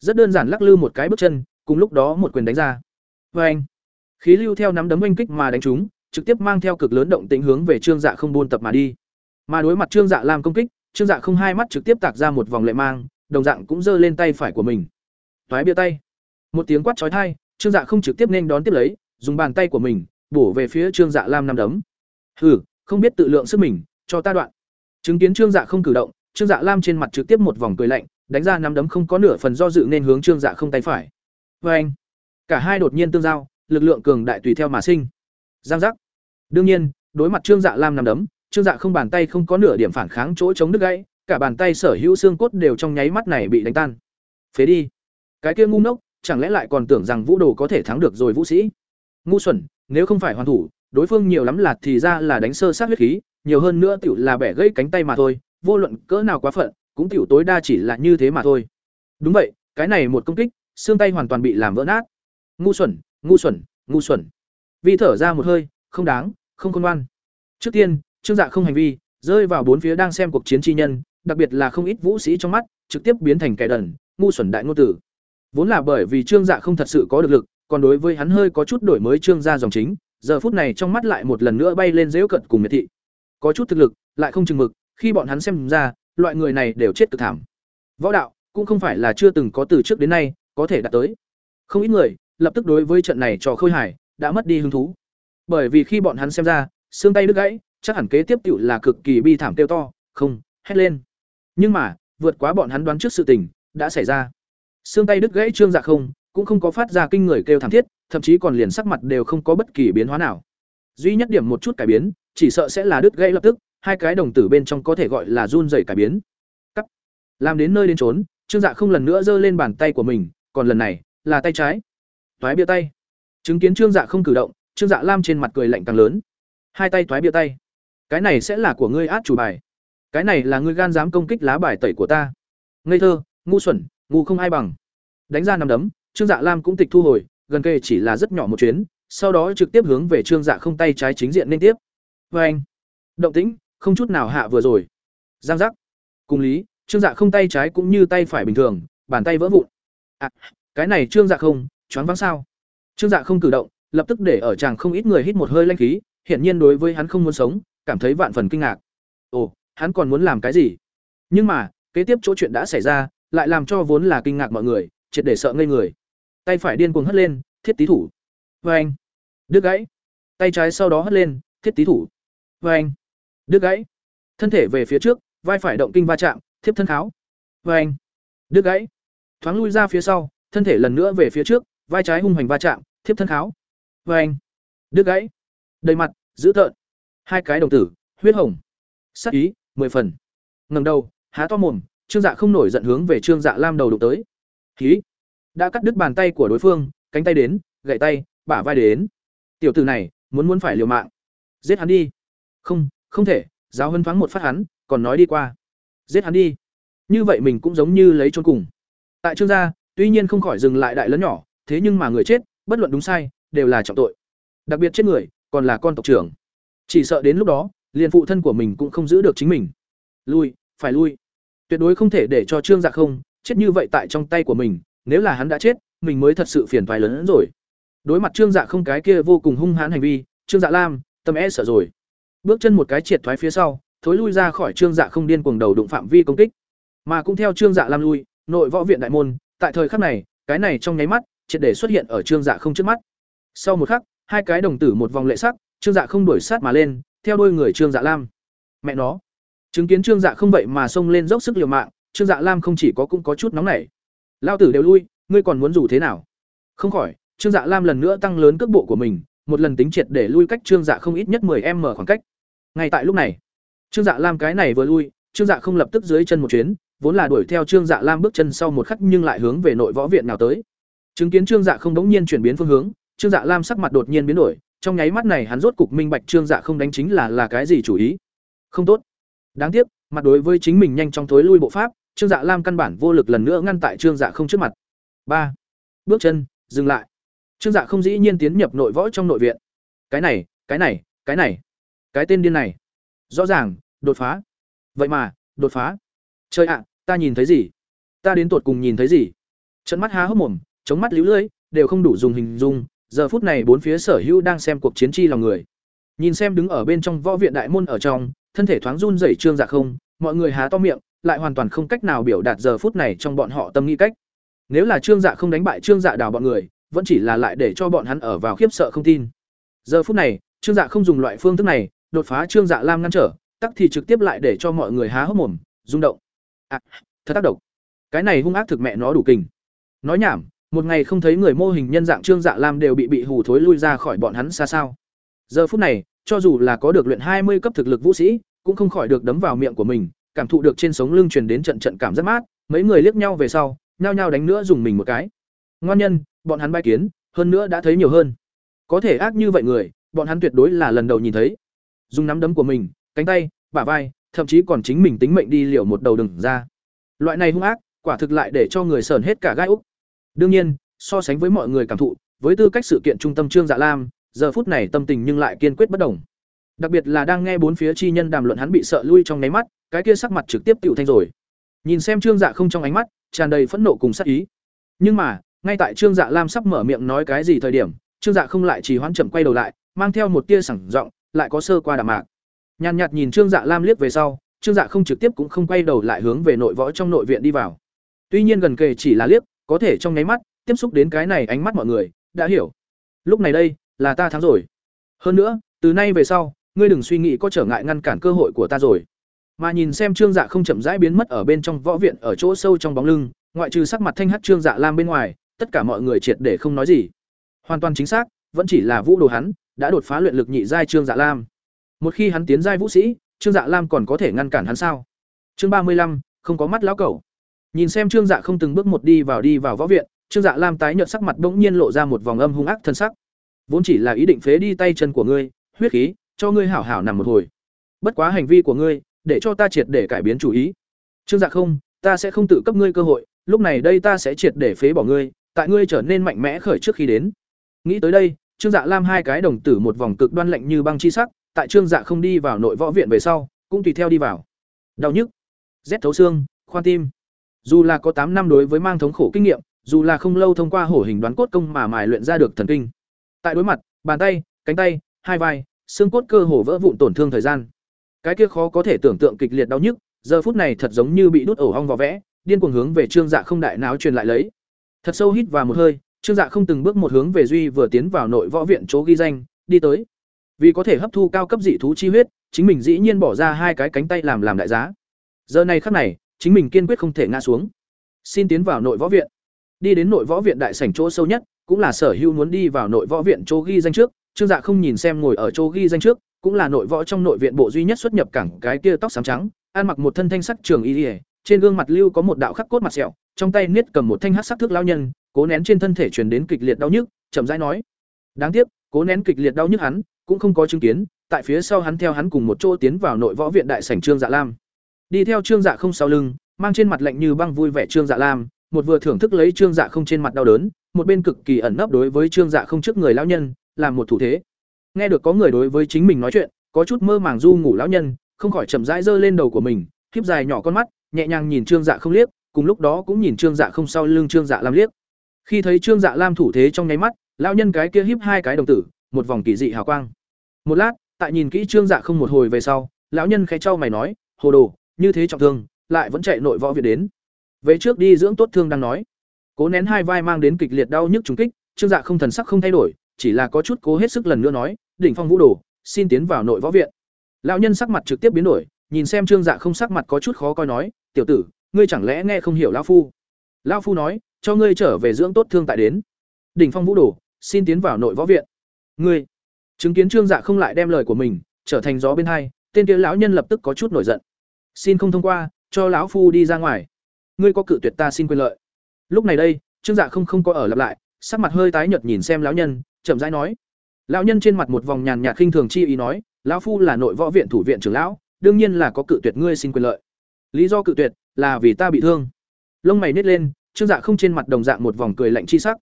A: Rất đơn giản lắc lư một cái bước chân, cùng lúc đó một quyền đánh ra. với anh, khí lưu theo nắm đấm oanh kích mà đánh trúng, trực tiếp mang theo cực lớn động tĩnh hướng về Trương Dạ không buôn tập mà đi. Mà đối mặt Trương Dạ Lam công kích, Trương Dạ không hai mắt trực tiếp tạc ra một vòng lệ mang, đồng dạng cũng giơ lên tay phải của mình. Toái bia tay. Một tiếng quát chói tai, Trương Dạ không trực tiếp nên đón tiếp lấy, dùng bàn tay của mình bổ về phía Trương Dạ Lam năm đấm. Hừ, không biết tự lượng sức mình, cho ta đoạn. Chứng kiến Trương Dạ không cử động, Trương Dạ Lam trên mặt trực tiếp một vòng cười lạnh, đánh ra năm đấm không có nửa phần do dự nên hướng Trương Dạ không tay phải. vê anh, cả hai đột nhiên tương giao, lực lượng cường đại tùy theo mà sinh. Giang giác. Đương nhiên, đối mặt Trương Dạ Lam nằm đấm, Trương Dạ không bàn tay không có nửa điểm phản kháng chỗ chống đứt gãy, cả bàn tay sở hữu xương cốt đều trong nháy mắt này bị đánh tan. Phế đi. Cái kia ngu ngốc, chẳng lẽ lại còn tưởng rằng Vũ Đồ có thể thắng được rồi Vũ sĩ? Ngu xuẩn, nếu không phải hoàn thủ, đối phương nhiều lắm là thì ra là đánh sơ sát huyết khí, nhiều hơn nữa tiểu là bẻ gãy cánh tay mà thôi, vô luận cỡ nào quá phận, cũng tiểu tối đa chỉ là như thế mà thôi. Đúng vậy, cái này một công kích, xương tay hoàn toàn bị làm vỡ nát. Ngu xuẩn, ngu xuẩn, ngu xuẩn. Vi thở ra một hơi, không đáng, không khôn ngoan. Trước tiên, Trương Dạ không hành vi, rơi vào bốn phía đang xem cuộc chiến chi nhân, đặc biệt là không ít vũ sĩ trong mắt, trực tiếp biến thành kẻ đần, ngu xuẩn đại ngô tử. Vốn là bởi vì Trương Dạ không thật sự có được lực, còn đối với hắn hơi có chút đổi mới Trương gia dòng chính, giờ phút này trong mắt lại một lần nữa bay lên dễu cận cùng miệt thị. Có chút thực lực, lại không chừng mực, khi bọn hắn xem ra, loại người này đều chết cực thảm. Võ đạo cũng không phải là chưa từng có từ trước đến nay, có thể đạt tới. Không ít người, lập tức đối với trận này trò khôi Hải đã mất đi hứng thú. Bởi vì khi bọn hắn xem ra, xương tay đứt gãy, chắc hẳn kế tiếp tựu là cực kỳ bi thảm kêu to, không, hét lên. Nhưng mà, vượt quá bọn hắn đoán trước sự tình, đã xảy ra. Xương tay đứt gãy trương dạ không, cũng không có phát ra kinh người kêu thảm thiết, thậm chí còn liền sắc mặt đều không có bất kỳ biến hóa nào. Duy nhất điểm một chút cải biến, chỉ sợ sẽ là đứt gãy lập tức, hai cái đồng tử bên trong có thể gọi là run rẩy cải biến. Cắt. Làm đến nơi đến trốn, Trương Dạ không lần nữa giơ lên bàn tay của mình, còn lần này là tay trái. Toái bia tay. Chứng kiến Trương Dạ không cử động, Trương Dạ Lam trên mặt cười lạnh càng lớn. Hai tay toái bia tay. Cái này sẽ là của ngươi át chủ bài. Cái này là ngươi gan dám công kích lá bài tẩy của ta. Ngây thơ, ngu xuẩn, ngu không ai bằng. Đánh ra năm đấm, Trương Dạ Lam cũng tịch thu hồi, gần kề chỉ là rất nhỏ một chuyến, sau đó trực tiếp hướng về Trương Dạ không tay trái chính diện liên tiếp. vê anh, động tĩnh, không chút nào hạ vừa rồi. Giang giác. Cùng lý, Trương Dạ không tay trái cũng như tay phải bình thường, bàn tay vỡ vụn. À, cái này Trương Dạ không, choáng váng sao? Trương Dạ không cử động, lập tức để ở chàng không ít người hít một hơi lanh khí, hiển nhiên đối với hắn không muốn sống, cảm thấy vạn phần kinh ngạc. Ồ, hắn còn muốn làm cái gì? Nhưng mà, kế tiếp chỗ chuyện đã xảy ra, lại làm cho vốn là kinh ngạc mọi người, triệt để sợ ngây người. Tay phải điên cuồng hất lên, thiết tí thủ. Và anh, đứt gãy. Tay trái sau đó hất lên, thiết tí thủ. Và anh, đứt gãy. Thân thể về phía trước, vai phải động kinh va chạm, thiếp thân kháo. Và anh, đứt gãy. Thoáng lui ra phía sau, thân thể lần nữa về phía trước, vai trái hung hành va chạm, thiếp thân kháo. vê anh, đứt gãy. Đầy mặt, dữ tợn. Hai cái đồng tử, huyết hồng. Sắc ý, mười phần. Ngẩng đầu, há to mồm, Trương Dạ không nổi giận hướng về Trương Dạ Lam đầu đụng tới. Khí. Đã cắt đứt bàn tay của đối phương, cánh tay đến, gậy tay, bả vai đến. Tiểu tử này, muốn muốn phải liều mạng. Giết hắn đi. Không, không thể, giáo hân thoáng một phát hắn, còn nói đi qua. Giết hắn đi. Như vậy mình cũng giống như lấy trốn cùng. Tại Trương gia, tuy nhiên không khỏi dừng lại đại lớn nhỏ, thế nhưng mà người chết, bất luận đúng sai, đều là trọng tội. Đặc biệt chết người, còn là con tộc trưởng. Chỉ sợ đến lúc đó, liền phụ thân của mình cũng không giữ được chính mình. Lui, phải lui. Tuyệt đối không thể để cho Trương Dạ không chết như vậy tại trong tay của mình, nếu là hắn đã chết, mình mới thật sự phiền toái lớn hơn rồi. Đối mặt Trương Dạ không cái kia vô cùng hung hãn hành vi, Trương Dạ Lam, tâm e sợ rồi. Bước chân một cái triệt thoái phía sau, thối lui ra khỏi Trương Dạ không điên cuồng đầu đụng phạm vi công kích. Mà cũng theo Trương Dạ Lam lui, nội võ viện đại môn, tại thời khắc này, cái này trong nháy mắt, triệt để xuất hiện ở Trương Dạ không trước mắt. Sau một khắc, hai cái đồng tử một vòng lệ sắc, Trương Dạ không đuổi sát mà lên, theo đuôi người Trương Dạ Lam. Mẹ nó, chứng kiến Trương Dạ không vậy mà xông lên dốc sức liều mạng, Trương Dạ Lam không chỉ có cũng có chút nóng nảy. Lao tử đều lui, ngươi còn muốn rủ thế nào? Không khỏi, Trương Dạ Lam lần nữa tăng lớn cước bộ của mình, một lần tính triệt để lui cách Trương Dạ không ít nhất 10m khoảng cách. Ngay tại lúc này, Trương Dạ Lam cái này vừa lui, Trương Dạ không lập tức dưới chân một chuyến, vốn là đuổi theo Trương Dạ Lam bước chân sau một khắc nhưng lại hướng về nội võ viện nào tới. Chứng kiến Trương Dạ không đống nhiên chuyển biến phương hướng, Trương Dạ Lam sắc mặt đột nhiên biến đổi, trong nháy mắt này hắn rốt cục minh bạch Trương Dạ không đánh chính là là cái gì chủ ý. Không tốt. Đáng tiếc, mặt đối với chính mình nhanh chóng thối lui bộ pháp, Trương Dạ Lam căn bản vô lực lần nữa ngăn tại Trương Dạ không trước mặt. ba Bước chân, dừng lại. Trương Dạ không dĩ nhiên tiến nhập nội võ trong nội viện. Cái này, cái này, cái này, cái tên điên này. Rõ ràng, đột phá. Vậy mà, đột phá. Trời ạ, ta nhìn thấy gì? Ta đến tột cùng nhìn thấy gì? Trận mắt há hốc mồm, chống mắt líu lưỡi, đều không đủ dùng hình dung, giờ phút này bốn phía sở hữu đang xem cuộc chiến chi lòng người. Nhìn xem đứng ở bên trong võ viện đại môn ở trong, thân thể thoáng run rẩy trương dạ không, mọi người há to miệng, lại hoàn toàn không cách nào biểu đạt giờ phút này trong bọn họ tâm nghĩ cách. Nếu là trương dạ không đánh bại trương dạ đào bọn người, vẫn chỉ là lại để cho bọn hắn ở vào khiếp sợ không tin. Giờ phút này, trương dạ không dùng loại phương thức này, đột phá trương dạ lam ngăn trở, tắc thì trực tiếp lại để cho mọi người há hốc mồm, rung động. À, thật tác động. Cái này hung ác thực mẹ nó đủ kình. Nói nhảm, một ngày không thấy người mô hình nhân dạng trương dạ lam đều bị bị hù thối lui ra khỏi bọn hắn xa sao. Giờ phút này, cho dù là có được luyện hai mươi cấp thực lực vũ sĩ, cũng không khỏi được đấm vào miệng của mình, cảm thụ được trên sống lưng truyền đến trận trận cảm rất mát, mấy người liếc nhau về sau, nhao nhao đánh nữa dùng mình một cái. Ngoan nhân, bọn hắn bay kiến, hơn nữa đã thấy nhiều hơn. Có thể ác như vậy người, bọn hắn tuyệt đối là lần đầu nhìn thấy. Dùng nắm đấm của mình, cánh tay, bả vai, thậm chí còn chính mình tính mệnh đi liều một đầu đừng ra. Loại này hung ác, quả thực lại để cho người sờn hết cả gai úc. Đương nhiên, so sánh với mọi người cảm thụ, với tư cách sự kiện trung tâm Trương Dạ Lam, giờ phút này tâm tình nhưng lại kiên quyết bất đồng. Đặc biệt là đang nghe bốn phía chi nhân đàm luận hắn bị sợ lui trong nháy mắt, cái kia sắc mặt trực tiếp tiểu thanh rồi. Nhìn xem Trương Dạ không trong ánh mắt, tràn đầy phẫn nộ cùng sát ý. Nhưng mà, ngay tại Trương Dạ Lam sắp mở miệng nói cái gì thời điểm, Trương Dạ không lại chỉ hoãn chậm quay đầu lại, mang theo một tia sảng giọng, lại có sơ qua đạm mạc. Nhàn nhạt nhìn Trương Dạ Lam liếc về sau, Trương Dạ không trực tiếp cũng không quay đầu lại hướng về nội võ trong nội viện đi vào. Tuy nhiên gần kề chỉ là liếc, có thể trong nháy mắt tiếp xúc đến cái này ánh mắt mọi người, đã hiểu. Lúc này đây, là ta thắng rồi. Hơn nữa, từ nay về sau, ngươi đừng suy nghĩ có trở ngại ngăn cản cơ hội của ta rồi. Mà nhìn xem Trương Dạ không chậm rãi biến mất ở bên trong võ viện ở chỗ sâu trong bóng lưng, ngoại trừ sắc mặt thanh hắt Trương Dạ Lam bên ngoài, tất cả mọi người triệt để không nói gì. Hoàn toàn chính xác, vẫn chỉ là Vũ Đồ hắn đã đột phá luyện lực nhị giai Trương Dạ Lam. Một khi hắn tiến giai vũ sĩ, Trương Dạ Lam còn có thể ngăn cản hắn sao? Chương ba mươi lăm không có mắt lão cẩu. Nhìn xem Trương Dạ không từng bước một đi vào đi vào võ viện, Trương Dạ Lam tái nhợt sắc mặt bỗng nhiên lộ ra một vòng âm hung ác thân sắc. Vốn chỉ là ý định phế đi tay chân của ngươi, huyết khí, cho ngươi hảo hảo nằm một hồi. Bất quá hành vi của ngươi, để cho ta triệt để cải biến chủ ý. Trương Dạ không, ta sẽ không tự cấp ngươi cơ hội, lúc này đây ta sẽ triệt để phế bỏ ngươi, tại ngươi trở nên mạnh mẽ khởi trước khi đến. Nghĩ tới đây, Trương Dạ Lam hai cái đồng tử một vòng cực đoan lạnh như băng chi sắc, tại Trương Dạ không đi vào nội võ viện về sau, cũng tùy theo đi vào. Đau nhức, rét thấu xương, khoan tim. Dù là có tám năm đối với mang thống khổ kinh nghiệm, dù là không lâu thông qua hổ hình đoán cốt công mà mài luyện ra được thần kinh. Tại đối mặt, bàn tay, cánh tay, hai vai, xương cốt cơ hồ vỡ vụn tổn thương thời gian. Cái kia khó có thể tưởng tượng kịch liệt đau nhức, giờ phút này thật giống như bị đút ổ hong vỏ vẽ điên cuồng hướng về trương dạ không đại náo truyền lại lấy thật sâu hít vào một hơi trương dạ không từng bước một hướng về duy vừa tiến vào nội võ viện chỗ ghi danh đi tới vì có thể hấp thu cao cấp dị thú chi huyết chính mình dĩ nhiên bỏ ra hai cái cánh tay làm làm đại giá giờ này khắc này chính mình kiên quyết không thể ngã xuống. Xin tiến vào nội võ viện. Đi đến nội võ viện đại sảnh chỗ sâu nhất, cũng là sở hữu muốn đi vào nội võ viện chỗ ghi danh trước. Trương dạ không nhìn xem ngồi ở chỗ ghi danh trước, cũng là nội võ trong nội viện bộ duy nhất xuất nhập cảng, cái kia tóc xám trắng, ăn mặc một thân thanh sắc trường y ỉa trên gương mặt lưu có một đạo khắc cốt mặt sẹo, trong tay niết cầm một thanh hắc sắc thước lao nhân, cố nén trên thân thể truyền đến kịch liệt đau nhức, chậm rãi nói. Đáng tiếc, cố nén kịch liệt đau nhức hắn, cũng không có chứng kiến, tại phía sau hắn theo hắn cùng một chỗ tiến vào nội võ viện đại sảnh trương dạ lam đi theo trương dạ không sau lưng, mang trên mặt lạnh như băng vui vẻ trương dạ lam, một vừa thưởng thức lấy trương dạ không trên mặt đau đớn, một bên cực kỳ ẩn nấp đối với trương dạ không trước người lão nhân, làm một thủ thế. Nghe được có người đối với chính mình nói chuyện, có chút mơ màng du ngủ lão nhân, không khỏi chậm rãi giơ lên đầu của mình, khiếp dài nhỏ con mắt, nhẹ nhàng nhìn trương dạ không liếc, cùng lúc đó cũng nhìn trương dạ không sau lưng trương dạ lam liếc. Khi thấy trương dạ lam thủ thế trong nháy mắt, lão nhân cái kia híp hai cái đồng tử, một vòng kỳ dị hào quang. Một lát, tại nhìn kỹ trương dạ không một hồi về sau, lão nhân khẽ trao mày nói, hồ đồ như thế trọng thương, lại vẫn chạy nội võ viện đến. Về trước đi dưỡng tốt thương đang nói. Cố nén hai vai mang đến kịch liệt đau nhức trúng kích, trương dạ không thần sắc không thay đổi, chỉ là có chút cố hết sức lần nữa nói, đỉnh phong vũ đồ, xin tiến vào nội võ viện. Lão nhân sắc mặt trực tiếp biến đổi, nhìn xem trương dạ không sắc mặt có chút khó coi nói, tiểu tử, ngươi chẳng lẽ nghe không hiểu lão phu? Lão phu nói, cho ngươi trở về dưỡng tốt thương tại đến. Đỉnh phong vũ đồ, xin tiến vào nội võ viện. Ngươi? Chứng kiến trương dạ không lại đem lời của mình, trở thành gió bên hai, tên kia lão nhân lập tức có chút nổi giận xin không thông qua cho lão phu đi ra ngoài. Ngươi có cự tuyệt ta xin quyền lợi. Lúc này đây trương dạ không không có ở lặp lại sắc mặt hơi tái nhợt nhìn xem lão nhân chậm rãi nói. Lão nhân trên mặt một vòng nhàn nhạt khinh thường chi ý nói lão phu là nội võ viện thủ viện trưởng lão đương nhiên là có cự tuyệt ngươi xin quyền lợi. Lý do cự tuyệt là vì ta bị thương. Lông mày nít lên trương dạ không trên mặt đồng dạng một vòng cười lạnh chi sắc.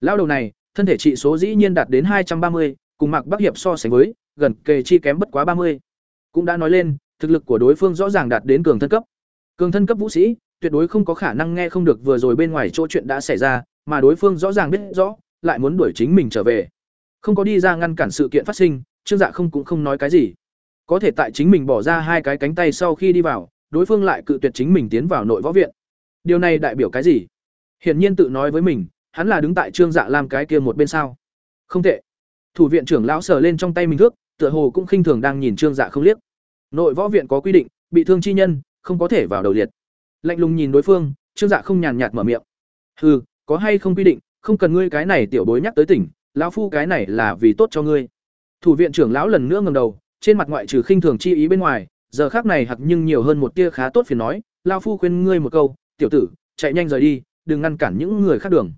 A: Lão đầu này thân thể trị số dĩ nhiên đạt đến hai trăm ba mươi cùng Mạc Bắc Hiệp so sánh với, gần kề chi kém bất quá ba mươi. Cũng đã nói lên, thực lực của đối phương rõ ràng đạt đến cường thân cấp. Cường thân cấp vũ sĩ, tuyệt đối không có khả năng nghe không được vừa rồi bên ngoài chỗ chuyện đã xảy ra, mà đối phương rõ ràng biết rõ, lại muốn đuổi chính mình trở về. Không có đi ra ngăn cản sự kiện phát sinh, Trương Dạ không cũng không nói cái gì. Có thể tại chính mình bỏ ra hai cái cánh tay sau khi đi vào, đối phương lại cự tuyệt chính mình tiến vào nội võ viện. Điều này đại biểu cái gì? Hiển nhiên tự nói với mình, hắn là đứng tại Trương Dạ làm cái kia một bên sao? Không tệ thủ viện trưởng lão sờ lên trong tay mình thước tựa hồ cũng khinh thường đang nhìn trương dạ không liếc nội võ viện có quy định, bị thương chi nhân, không có thể vào đầu liệt. Lạnh lùng nhìn đối phương, trương dạ không nhàn nhạt mở miệng. Hừ, có hay không quy định, không cần ngươi cái này tiểu bối nhắc tới tỉnh, lão phu cái này là vì tốt cho ngươi. Thủ viện trưởng lão lần nữa ngầm đầu, trên mặt ngoại trừ khinh thường chi ý bên ngoài, giờ khác này hặc nhưng nhiều hơn một tia khá tốt phiền nói, lão phu khuyên ngươi một câu, tiểu tử, chạy nhanh rời đi, đừng ngăn cản những người khác đường.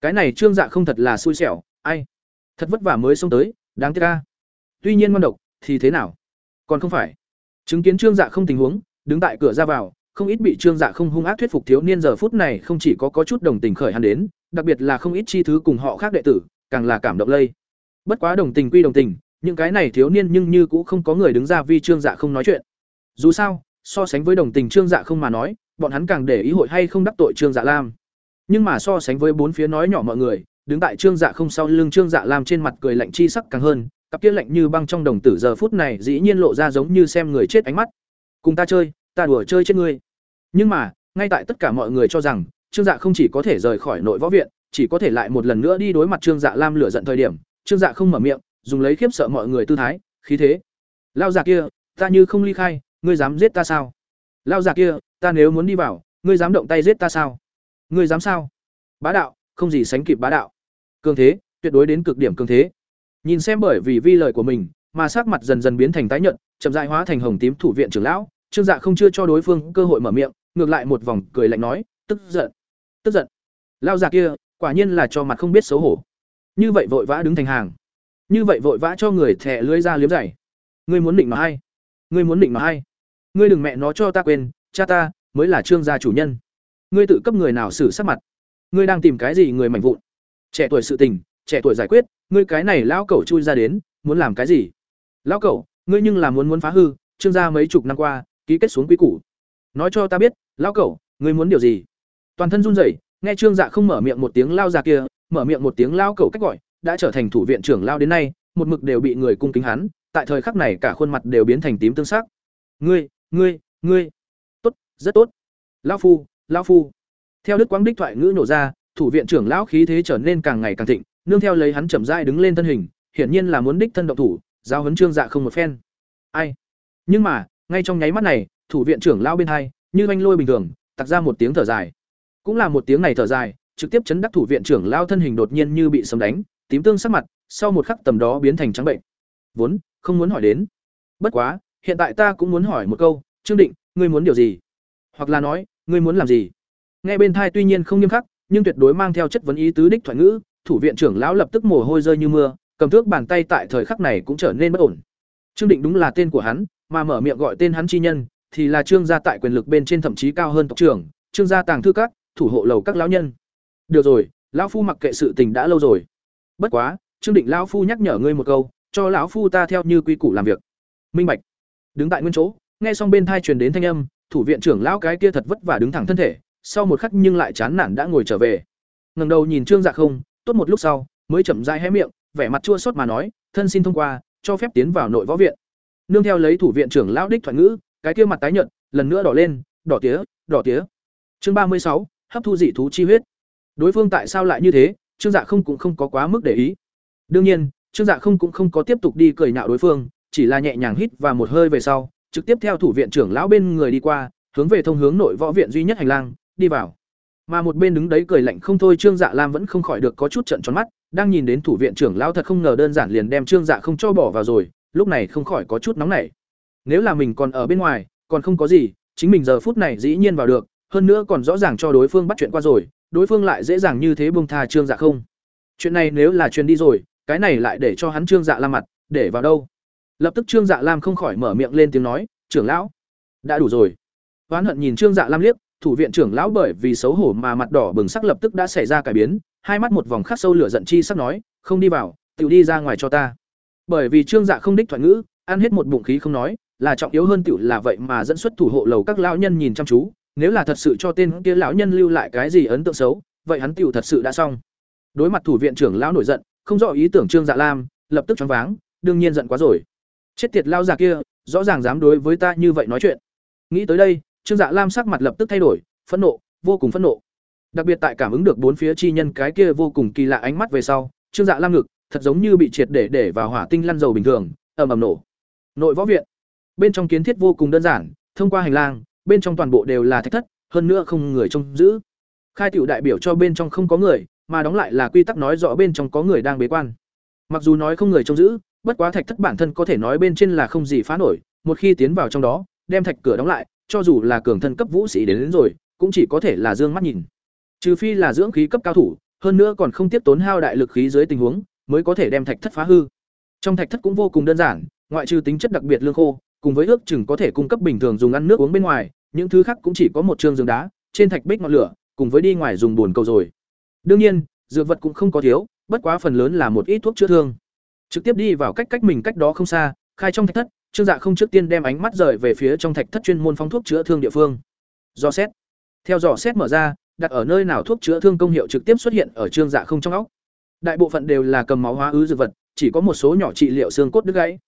A: Cái này trương dạ không thật là xui xẻo, ai? Thật vất vả mới xông tới, đáng tiếc ca tuy nhiên ngon độc, thì thế nào? Còn không phải chứng kiến trương dạ không tình huống, đứng tại cửa ra vào, không ít bị trương dạ không hung ác thuyết phục thiếu niên giờ phút này không chỉ có có chút đồng tình khởi hắn đến, đặc biệt là không ít chi thứ cùng họ khác đệ tử, càng là cảm động lây. Bất quá đồng tình quy đồng tình, những cái này thiếu niên nhưng như cũng không có người đứng ra vì trương dạ không nói chuyện. Dù sao, so sánh với đồng tình trương dạ không mà nói, bọn hắn càng để ý hội hay không đắc tội trương dạ lam. Nhưng mà so sánh với bốn phía nói nhỏ mọi người, đứng tại trương dạ không sau lưng trương dạ làm trên mặt cười lạnh chi sắc càng hơn cặp kia lạnh như băng trong đồng tử giờ phút này dĩ nhiên lộ ra giống như xem người chết ánh mắt. Cùng ta chơi, ta đùa chơi chết ngươi. Nhưng mà, ngay tại tất cả mọi người cho rằng, trương dạ không chỉ có thể rời khỏi nội võ viện, chỉ có thể lại một lần nữa đi đối mặt trương dạ lam lửa giận thời điểm, trương dạ không mở miệng, dùng lấy khiếp sợ mọi người tư thái, khí thế. Lao già kia, ta như không ly khai, ngươi dám giết ta sao? Lao già kia, ta nếu muốn đi vào, ngươi dám động tay giết ta sao? Ngươi dám sao? Bá đạo, không gì sánh kịp bá đạo. Cường thế, tuyệt đối đến cực điểm cường thế nhìn xem bởi vì vi lời của mình, mà sắc mặt dần dần biến thành tái nhợt, chậm dại hóa thành hồng tím thủ viện trưởng lão. Trương dạ không chưa cho đối phương cơ hội mở miệng, ngược lại một vòng cười lạnh nói, tức giận tức giận. Lao già kia, quả nhiên là cho mặt không biết xấu hổ. Như vậy vội vã đứng thành hàng. Như vậy vội vã cho người thẻ lưới ra liếm dày ngươi muốn định mà hay? Ngươi muốn định mà hay? Ngươi đừng mẹ nó cho ta quên, cha ta mới là trương gia chủ nhân. Ngươi tự cấp người nào xử sắc mặt? Ngươi đang tìm cái gì người mạnh vụn? Trẻ tuổi sự tình trẻ tuổi giải quyết ngươi cái này lão cẩu chui ra đến muốn làm cái gì? Lão cẩu ngươi nhưng là muốn muốn phá hư trương gia mấy chục năm qua ký kết xuống quy củ. Nói cho ta biết lão cẩu ngươi muốn điều gì? Toàn thân run rẩy nghe trương dạ không mở miệng một tiếng lao già kia mở miệng một tiếng lao cẩu cách gọi đã trở thành thủ viện trưởng lao đến nay một mực đều bị người cung kính hắn tại thời khắc này cả khuôn mặt đều biến thành tím tương sắc. Ngươi ngươi ngươi. Tốt, rất tốt. Lão phu lão phu. Theo đức quang đích thoại ngữ nổ ra thủ viện trưởng lão khí thế trở nên càng ngày càng thịnh nương theo lấy hắn chậm rãi đứng lên thân hình, hiển nhiên là muốn đích thân động thủ giao huấn trương dạ không một phen. Ai? Nhưng mà, ngay trong nháy mắt này, thủ viện trưởng lao bên hai, như anh lôi bình thường, tặc ra một tiếng thở dài. Cũng là một tiếng này thở dài, trực tiếp chấn đắc thủ viện trưởng lao thân hình đột nhiên như bị sấm đánh, tím tương sắc mặt, sau một khắc tầm đó biến thành trắng bệnh. Vốn, không muốn hỏi đến. Bất quá, hiện tại ta cũng muốn hỏi một câu, trương định, ngươi muốn điều gì? Hoặc là nói, ngươi muốn làm gì? Nghe bên thai tuy nhiên không nghiêm khắc, nhưng tuyệt đối mang theo chất vấn ý tứ đích thoại ngữ thủ viện trưởng lão lập tức mồ hôi rơi như mưa, cầm thước bàn tay tại thời khắc này cũng trở nên bất ổn. Trương định đúng là tên của hắn, mà mở miệng gọi tên hắn chi nhân, thì là trương gia tại quyền lực bên trên thậm chí cao hơn tộc trưởng, trương gia tàng thư các, thủ hộ lầu các lão nhân. Được rồi, lão phu mặc kệ sự tình đã lâu rồi. Bất quá, trương định lão phu nhắc nhở ngươi một câu, cho lão phu ta theo như quy củ làm việc. Minh bạch. Đứng tại nguyên chỗ, nghe xong bên thai truyền đến thanh âm, thủ viện trưởng lão cái kia thật vất vả đứng thẳng thân thể, sau một khắc nhưng lại chán nản đã ngồi trở về. Ngẩng đầu nhìn trương dạ không tốt một lúc sau, mới chậm rãi hé miệng, vẻ mặt chua xót mà nói, thân xin thông qua, cho phép tiến vào nội võ viện. Nương theo lấy thủ viện trưởng lão đích thoại ngữ, cái kia mặt tái nhợt, lần nữa đỏ lên, đỏ tía đỏ tía. Chương ba mươi sáu, hấp thu dị thú chi huyết. Đối phương tại sao lại như thế? Trương dạ không cũng không có quá mức để ý. Đương nhiên, trương dạ không cũng không có tiếp tục đi cười nhạo đối phương, chỉ là nhẹ nhàng hít và một hơi về sau, trực tiếp theo thủ viện trưởng lão bên người đi qua, hướng về thông hướng nội võ viện duy nhất hành lang, đi vào mà một bên đứng đấy cười lạnh không thôi, trương dạ lam vẫn không khỏi được có chút trận tròn mắt, đang nhìn đến thủ viện trưởng lão thật không ngờ đơn giản liền đem trương dạ không cho bỏ vào rồi, lúc này không khỏi có chút nóng nảy. Nếu là mình còn ở bên ngoài, còn không có gì, chính mình giờ phút này dĩ nhiên vào được, hơn nữa còn rõ ràng cho đối phương bắt chuyện qua rồi, đối phương lại dễ dàng như thế buông tha trương dạ không. Chuyện này nếu là truyền đi rồi, cái này lại để cho hắn trương dạ lam mặt, để vào đâu? Lập tức trương dạ lam không khỏi mở miệng lên tiếng nói, trưởng lão, đã đủ rồi. Oán hận nhìn trương dạ lam liếc thủ viện trưởng lão bởi vì xấu hổ mà mặt đỏ bừng sắc lập tức đã xảy ra cải biến, hai mắt một vòng khắc sâu lửa giận chi sắc nói, không đi vào tự đi ra ngoài cho ta. Bởi vì trương dạ không đích thoại ngữ, ăn hết một bụng khí không nói, là trọng yếu hơn tiểu là vậy mà dẫn xuất thủ hộ lầu các lão nhân nhìn chăm chú, nếu là thật sự cho tên kia lão nhân lưu lại cái gì ấn tượng xấu, vậy hắn tiểu thật sự đã xong. Đối mặt thủ viện trưởng lão nổi giận, không rõ ý tưởng trương dạ lam, lập tức choáng váng, đương nhiên giận quá rồi. Chết tiệt lao già kia, rõ ràng dám đối với ta như vậy nói chuyện. Nghĩ tới đây trương dạ lam sắc mặt lập tức thay đổi, phẫn nộ, vô cùng phẫn nộ. Đặc biệt tại cảm ứng được bốn phía chi nhân cái kia vô cùng kỳ lạ ánh mắt về sau, trương dạ lam ngực thật giống như bị triệt để để vào hỏa tinh lăn dầu bình thường, ầm ầm nổ. Nội võ viện. Bên trong kiến thiết vô cùng đơn giản, thông qua hành lang, bên trong toàn bộ đều là thạch thất, hơn nữa không người trông giữ. Khai tiểu đại biểu cho bên trong không có người, mà đóng lại là quy tắc nói rõ bên trong có người đang bế quan. Mặc dù nói không người trông giữ, bất quá thạch thất bản thân có thể nói bên trên là không gì phá nổi, một khi tiến vào trong đó, đem thạch cửa đóng lại cho dù là cường thân cấp vũ sĩ đến, đến rồi cũng chỉ có thể là dương mắt nhìn. Trừ phi là dưỡng khí cấp cao thủ hơn nữa còn không tiếp tốn hao đại lực khí dưới tình huống mới có thể đem thạch thất phá hư. Trong thạch thất cũng vô cùng đơn giản ngoại trừ tính chất đặc biệt lương khô cùng với ước chừng có thể cung cấp bình thường dùng ăn nước uống bên ngoài những thứ khác cũng chỉ có một trường giường đá trên thạch bích ngọn lửa cùng với đi ngoài dùng buồn cầu rồi. Đương nhiên dược vật cũng không có thiếu bất quá phần lớn là một ít thuốc chữa thương. Trực tiếp đi vào cách cách mình cách đó không xa khai trong thạch thất trương dạ không trước tiên đem ánh mắt rời về phía trong thạch thất chuyên môn phong thuốc chữa thương địa phương. Do xét. Theo dò xét mở ra, đặt ở nơi nào thuốc chữa thương công hiệu trực tiếp xuất hiện ở trương dạ không trong óc. Đại bộ phận đều là cầm máu hóa ứ dược vật, chỉ có một số nhỏ trị liệu xương cốt đứt gãy.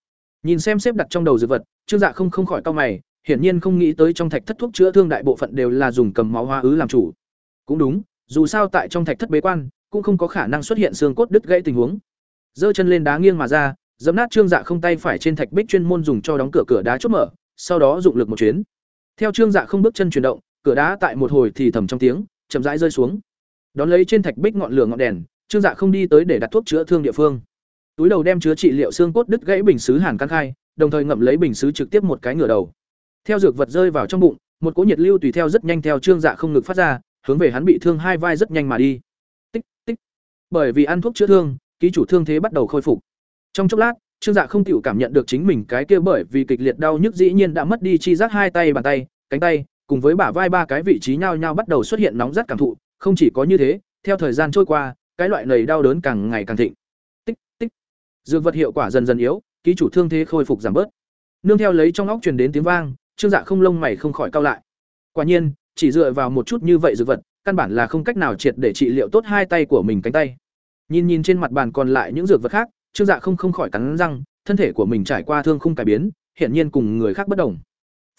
A: Nhìn xem xếp đặt trong đầu dược vật, trương dạ không không khỏi cau mày, hiển nhiên không nghĩ tới trong thạch thất thuốc chữa thương đại bộ phận đều là dùng cầm máu hóa ứ làm chủ. Cũng đúng, dù sao tại trong thạch thất bế quan, cũng không có khả năng xuất hiện xương cốt đứt gãy tình huống. Giơ chân lên đá nghiêng mà ra dẫm nát trương dạ không tay phải trên thạch bích chuyên môn dùng cho đóng cửa cửa đá chốt mở, sau đó dụng lực một chuyến. Theo trương dạ không bước chân chuyển động, cửa đá tại một hồi thì thầm trong tiếng, chậm rãi rơi xuống. Đón lấy trên thạch bích ngọn lửa ngọn đèn, trương dạ không đi tới để đặt thuốc chữa thương địa phương. Túi đầu đem chứa trị liệu xương cốt đứt gãy bình xứ hàn căn khai, đồng thời ngậm lấy bình xứ trực tiếp một cái ngửa đầu. Theo dược vật rơi vào trong bụng, một cỗ nhiệt lưu tùy theo rất nhanh theo trương dạ không ngực phát ra, hướng về hắn bị thương hai vai rất nhanh mà đi. Tích tích. Bởi vì ăn thuốc chữa thương, ký chủ thương thế bắt đầu khôi phục trong chốc lát, trương dạ không chịu cảm nhận được chính mình cái kia bởi vì kịch liệt đau nhức dĩ nhiên đã mất đi chi giác hai tay bàn tay, cánh tay, cùng với bả vai ba cái vị trí nhau nhau bắt đầu xuất hiện nóng rất cảm thụ, không chỉ có như thế, theo thời gian trôi qua, cái loại nầy đau đớn càng ngày càng thịnh. Tích tích. Dược vật hiệu quả dần dần yếu, ký chủ thương thế khôi phục giảm bớt. Nương theo lấy trong óc truyền đến tiếng vang, trương dạ không lông mày không khỏi cao lại. Quả nhiên, chỉ dựa vào một chút như vậy dược vật, căn bản là không cách nào triệt để trị liệu tốt hai tay của mình cánh tay. Nhìn nhìn trên mặt bàn còn lại những dược vật khác trương dạ không không khỏi cắn răng thân thể của mình trải qua thương không cải biến hiển nhiên cùng người khác bất đồng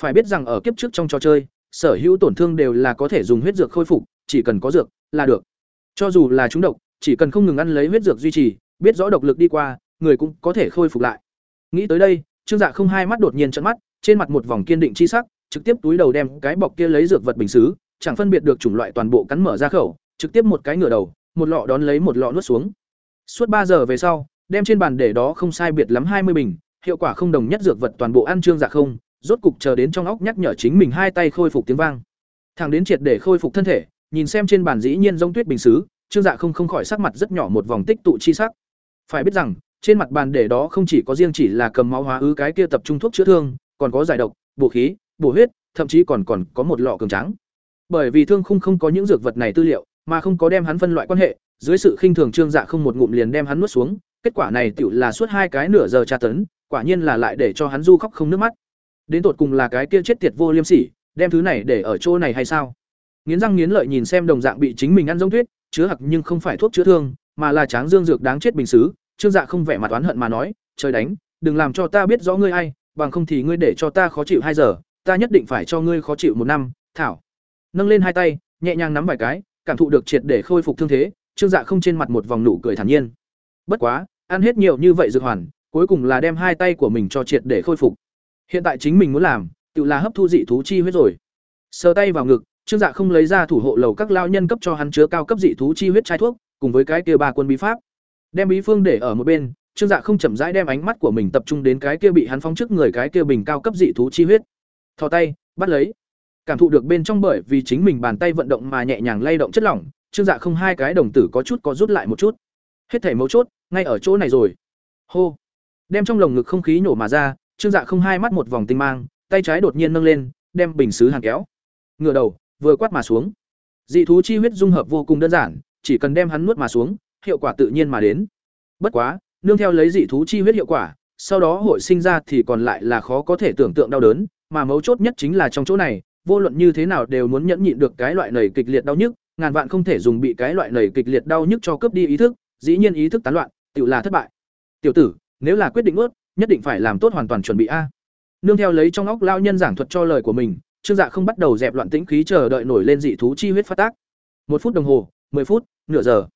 A: phải biết rằng ở kiếp trước trong trò chơi sở hữu tổn thương đều là có thể dùng huyết dược khôi phục, chỉ cần có dược là được. Cho dù là chúng độc, chỉ cần không ngừng ăn lấy huyết dược duy trì, biết rõ độc lực đi qua, người cũng có thể khôi phục lại. Nghĩ tới đây, Trương Dạ không hai mắt đột nhiên trợn mắt, trên mặt một vòng kiên định chi sắc, trực tiếp túi đầu đem cái bọc kia lấy dược vật bình xứ, chẳng phân biệt được chủng loại toàn bộ cắn mở ra khẩu, trực tiếp một cái ngửa đầu, một lọ đón lấy một lọ nuốt xuống. Suốt ba giờ về sau, đem trên bàn để đó không sai biệt lắm hai mươi bình, hiệu quả không đồng nhất dược vật toàn bộ ăn Trương Dạ không, rốt cục chờ đến trong óc nhắc nhở chính mình hai tay khôi phục tiếng vang. Thẳng đến triệt để khôi phục thân thể, nhìn xem trên bàn dĩ nhiên giống tuyết bình xứ, Trương Dạ không không khỏi sắc mặt rất nhỏ một vòng tích tụ chi sắc. Phải biết rằng, trên mặt bàn để đó không chỉ có riêng chỉ là cầm máu hóa ứ cái kia tập trung thuốc chữa thương, còn có giải độc, bổ khí, bổ huyết, thậm chí còn còn có một lọ cường trắng. Bởi vì thương khung không có những dược vật này tư liệu, mà không có đem hắn phân loại quan hệ, dưới sự khinh thường Trương Dạ không một ngụm liền đem hắn nuốt xuống, kết quả này tựu là suốt hai cái nửa giờ tra tấn, quả nhiên là lại để cho hắn du khóc không nước mắt. Đến tột cùng là cái kia chết tiệt vô liêm sỉ, đem thứ này để ở chỗ này hay sao? Nghiến răng nghiến lợi nhìn xem đồng dạng bị chính mình ăn giống tuyết, chứa hặc nhưng không phải thuốc chữa thương, mà là tráng dương dược đáng chết bình xứ, Trương Dạ không vẻ mặt oán hận mà nói, "Trời đánh, đừng làm cho ta biết rõ ngươi ai, bằng không thì ngươi để cho ta khó chịu hai giờ, ta nhất định phải cho ngươi khó chịu một năm." Thảo. Nâng lên hai tay, nhẹ nhàng nắm vài cái, cảm thụ được triệt để khôi phục thương thế, Trương Dạ không trên mặt một vòng nụ cười thản nhiên. Bất quá, ăn hết nhiều như vậy dược hoàn, cuối cùng là đem hai tay của mình cho triệt để khôi phục. Hiện tại chính mình muốn làm, tự là hấp thu dị thú chi huyết rồi. Sờ tay vào ngực, Trương Dạ không lấy ra thủ hộ lầu các lao nhân cấp cho hắn chứa cao cấp dị thú chi huyết chai thuốc, cùng với cái kia ba quân bí pháp. Đem bí phương để ở một bên, Trương Dạ không chậm rãi đem ánh mắt của mình tập trung đến cái kia bị hắn phóng trước người cái kia bình cao cấp dị thú chi huyết. Thò tay, bắt lấy. Cảm thụ được bên trong bởi vì chính mình bàn tay vận động mà nhẹ nhàng lay động chất lỏng, Trương Dạ không hai cái đồng tử có chút có rút lại một chút. Hết thể mấu chốt, ngay ở chỗ này rồi. Hô. Đem trong lồng ngực không khí nhổ mà ra, Trương Dạ không hai mắt một vòng tinh mang, tay trái đột nhiên nâng lên, đem bình sứ hàng kéo. Ngửa đầu, vừa quát mà xuống. Dị thú chi huyết dung hợp vô cùng đơn giản, chỉ cần đem hắn nuốt mà xuống, hiệu quả tự nhiên mà đến. Bất quá, nương theo lấy dị thú chi huyết hiệu quả, sau đó hội sinh ra thì còn lại là khó có thể tưởng tượng đau đớn, mà mấu chốt nhất chính là trong chỗ này, vô luận như thế nào đều muốn nhẫn nhịn được cái loại nảy kịch liệt đau nhức, ngàn vạn không thể dùng bị cái loại nảy kịch liệt đau nhức cho cướp đi ý thức, dĩ nhiên ý thức tán loạn, tiểu là thất bại. Tiểu tử, nếu là quyết định ướt, nhất định phải làm tốt hoàn toàn chuẩn bị a. Nương theo lấy trong óc lao nhân giảng thuật cho lời của mình, Trương Dạ không bắt đầu dẹp loạn tĩnh khí chờ đợi nổi lên dị thú chi huyết phát tác. Một phút đồng hồ, 10 phút, nửa giờ.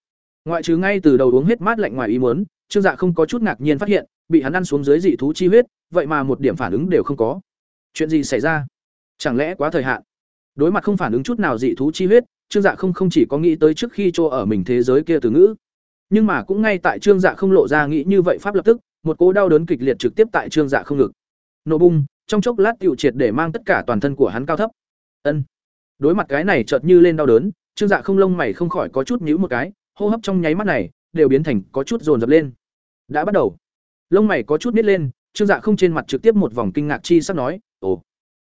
A: Ngoại trừ ngay từ đầu uống hết mát lạnh ngoài ý muốn, Trương Dạ không có chút ngạc nhiên phát hiện, bị hắn ăn xuống dưới dị thú chi huyết, vậy mà một điểm phản ứng đều không có. Chuyện gì xảy ra? Chẳng lẽ quá thời hạn? Đối mặt không phản ứng chút nào dị thú chi huyết, Trương Dạ không không chỉ có nghĩ tới trước khi cho ở mình thế giới kia từ ngữ, nhưng mà cũng ngay tại Trương Dạ không lộ ra nghĩ như vậy pháp lập tức, một cỗ đau đớn kịch liệt trực tiếp tại Trương Dạ không ngực. Nổ bung, trong chốc lát tiểu triệt để mang tất cả toàn thân của hắn cao thấp. Ân. Đối mặt cái này chợt như lên đau đớn, Trương Dạ không lông mày không khỏi có chút nhíu một cái, hô hấp trong nháy mắt này đều biến thành có chút dồn dập lên. Đã bắt đầu. Lông mày có chút nít lên, Trương Dạ không trên mặt trực tiếp một vòng kinh ngạc chi sắc nói, "Ồ."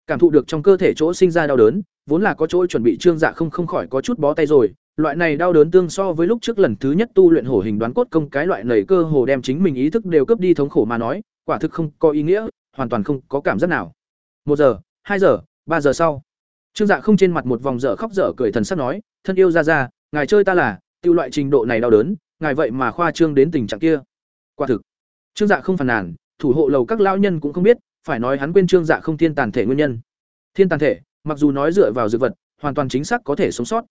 A: Cảm thụ được trong cơ thể chỗ sinh ra đau đớn, vốn là có chỗ chuẩn bị Trương Dạ không không khỏi có chút bó tay rồi, loại này đau đớn tương so với lúc trước lần thứ nhất tu luyện hổ hình đoán cốt công cái loại nảy cơ hồ đem chính mình ý thức đều cướp đi thống khổ mà nói, quả thực không có ý nghĩa, hoàn toàn không có cảm giác nào. Một giờ, hai giờ, ba giờ sau, Trương Dạ không trên mặt một vòng dở khóc dở cười thần sắc nói, thân yêu ra ra, ngài chơi ta là, tiêu loại trình độ này đau đớn, ngài vậy mà khoa trương đến tình trạng kia. Quả thực. Trương Dạ không phàn nàn, thủ hộ lầu các lão nhân cũng không biết, phải nói hắn quên Trương Dạ không thiên tàn thể nguyên nhân. Thiên tàn thể, mặc dù nói dựa vào dược vật, hoàn toàn chính xác có thể sống sót.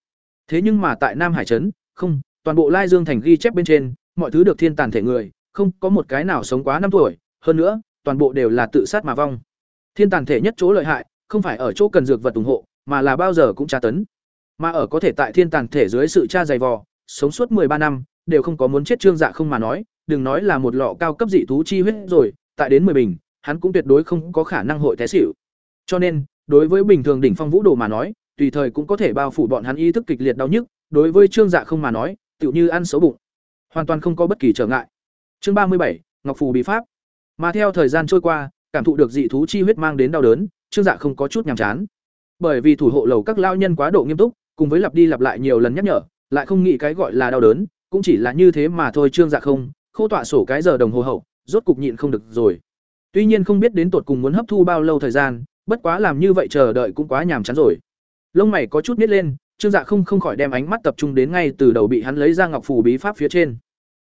A: Thế nhưng mà tại Nam Hải trấn, không, toàn bộ Lai Dương thành ghi chép bên trên, mọi thứ được thiên tàn thể người, không có một cái nào sống quá năm tuổi, hơn nữa, toàn bộ đều là tự sát mà vong. Thiên tàn thể nhất chỗ lợi hại, không phải ở chỗ cần dược vật ủng hộ, mà là bao giờ cũng tra tấn. Mà ở có thể tại thiên tàn thể dưới sự tra dày vò, sống suốt ba năm, đều không có muốn chết trương dạ không mà nói, đừng nói là một lọ cao cấp dị thú chi huyết rồi, tại đến 10 bình, hắn cũng tuyệt đối không có khả năng hội té xỉu. Cho nên, đối với bình thường đỉnh phong vũ đồ mà nói, tùy thời cũng có thể bao phủ bọn hắn ý thức kịch liệt đau nhức, đối với Trương Dạ không mà nói, tựu như ăn xấu bụng, hoàn toàn không có bất kỳ trở ngại. Chương ba mươi bảy Ngọc phù bí pháp. Mà theo thời gian trôi qua, cảm thụ được dị thú chi huyết mang đến đau đớn, Trương Dạ không có chút nhàm chán. Bởi vì thủ hộ lầu các lao nhân quá độ nghiêm túc, cùng với lặp đi lặp lại nhiều lần nhắc nhở, lại không nghĩ cái gọi là đau đớn, cũng chỉ là như thế mà thôi Trương Dạ không, khô tọa sổ cái giờ đồng hồ hậu, rốt cục nhịn không được rồi. Tuy nhiên không biết đến tột cùng muốn hấp thu bao lâu thời gian, bất quá làm như vậy chờ đợi cũng quá nhàm chán rồi lông mày có chút nít lên trương dạ không không khỏi đem ánh mắt tập trung đến ngay từ đầu bị hắn lấy ra ngọc phù bí pháp phía trên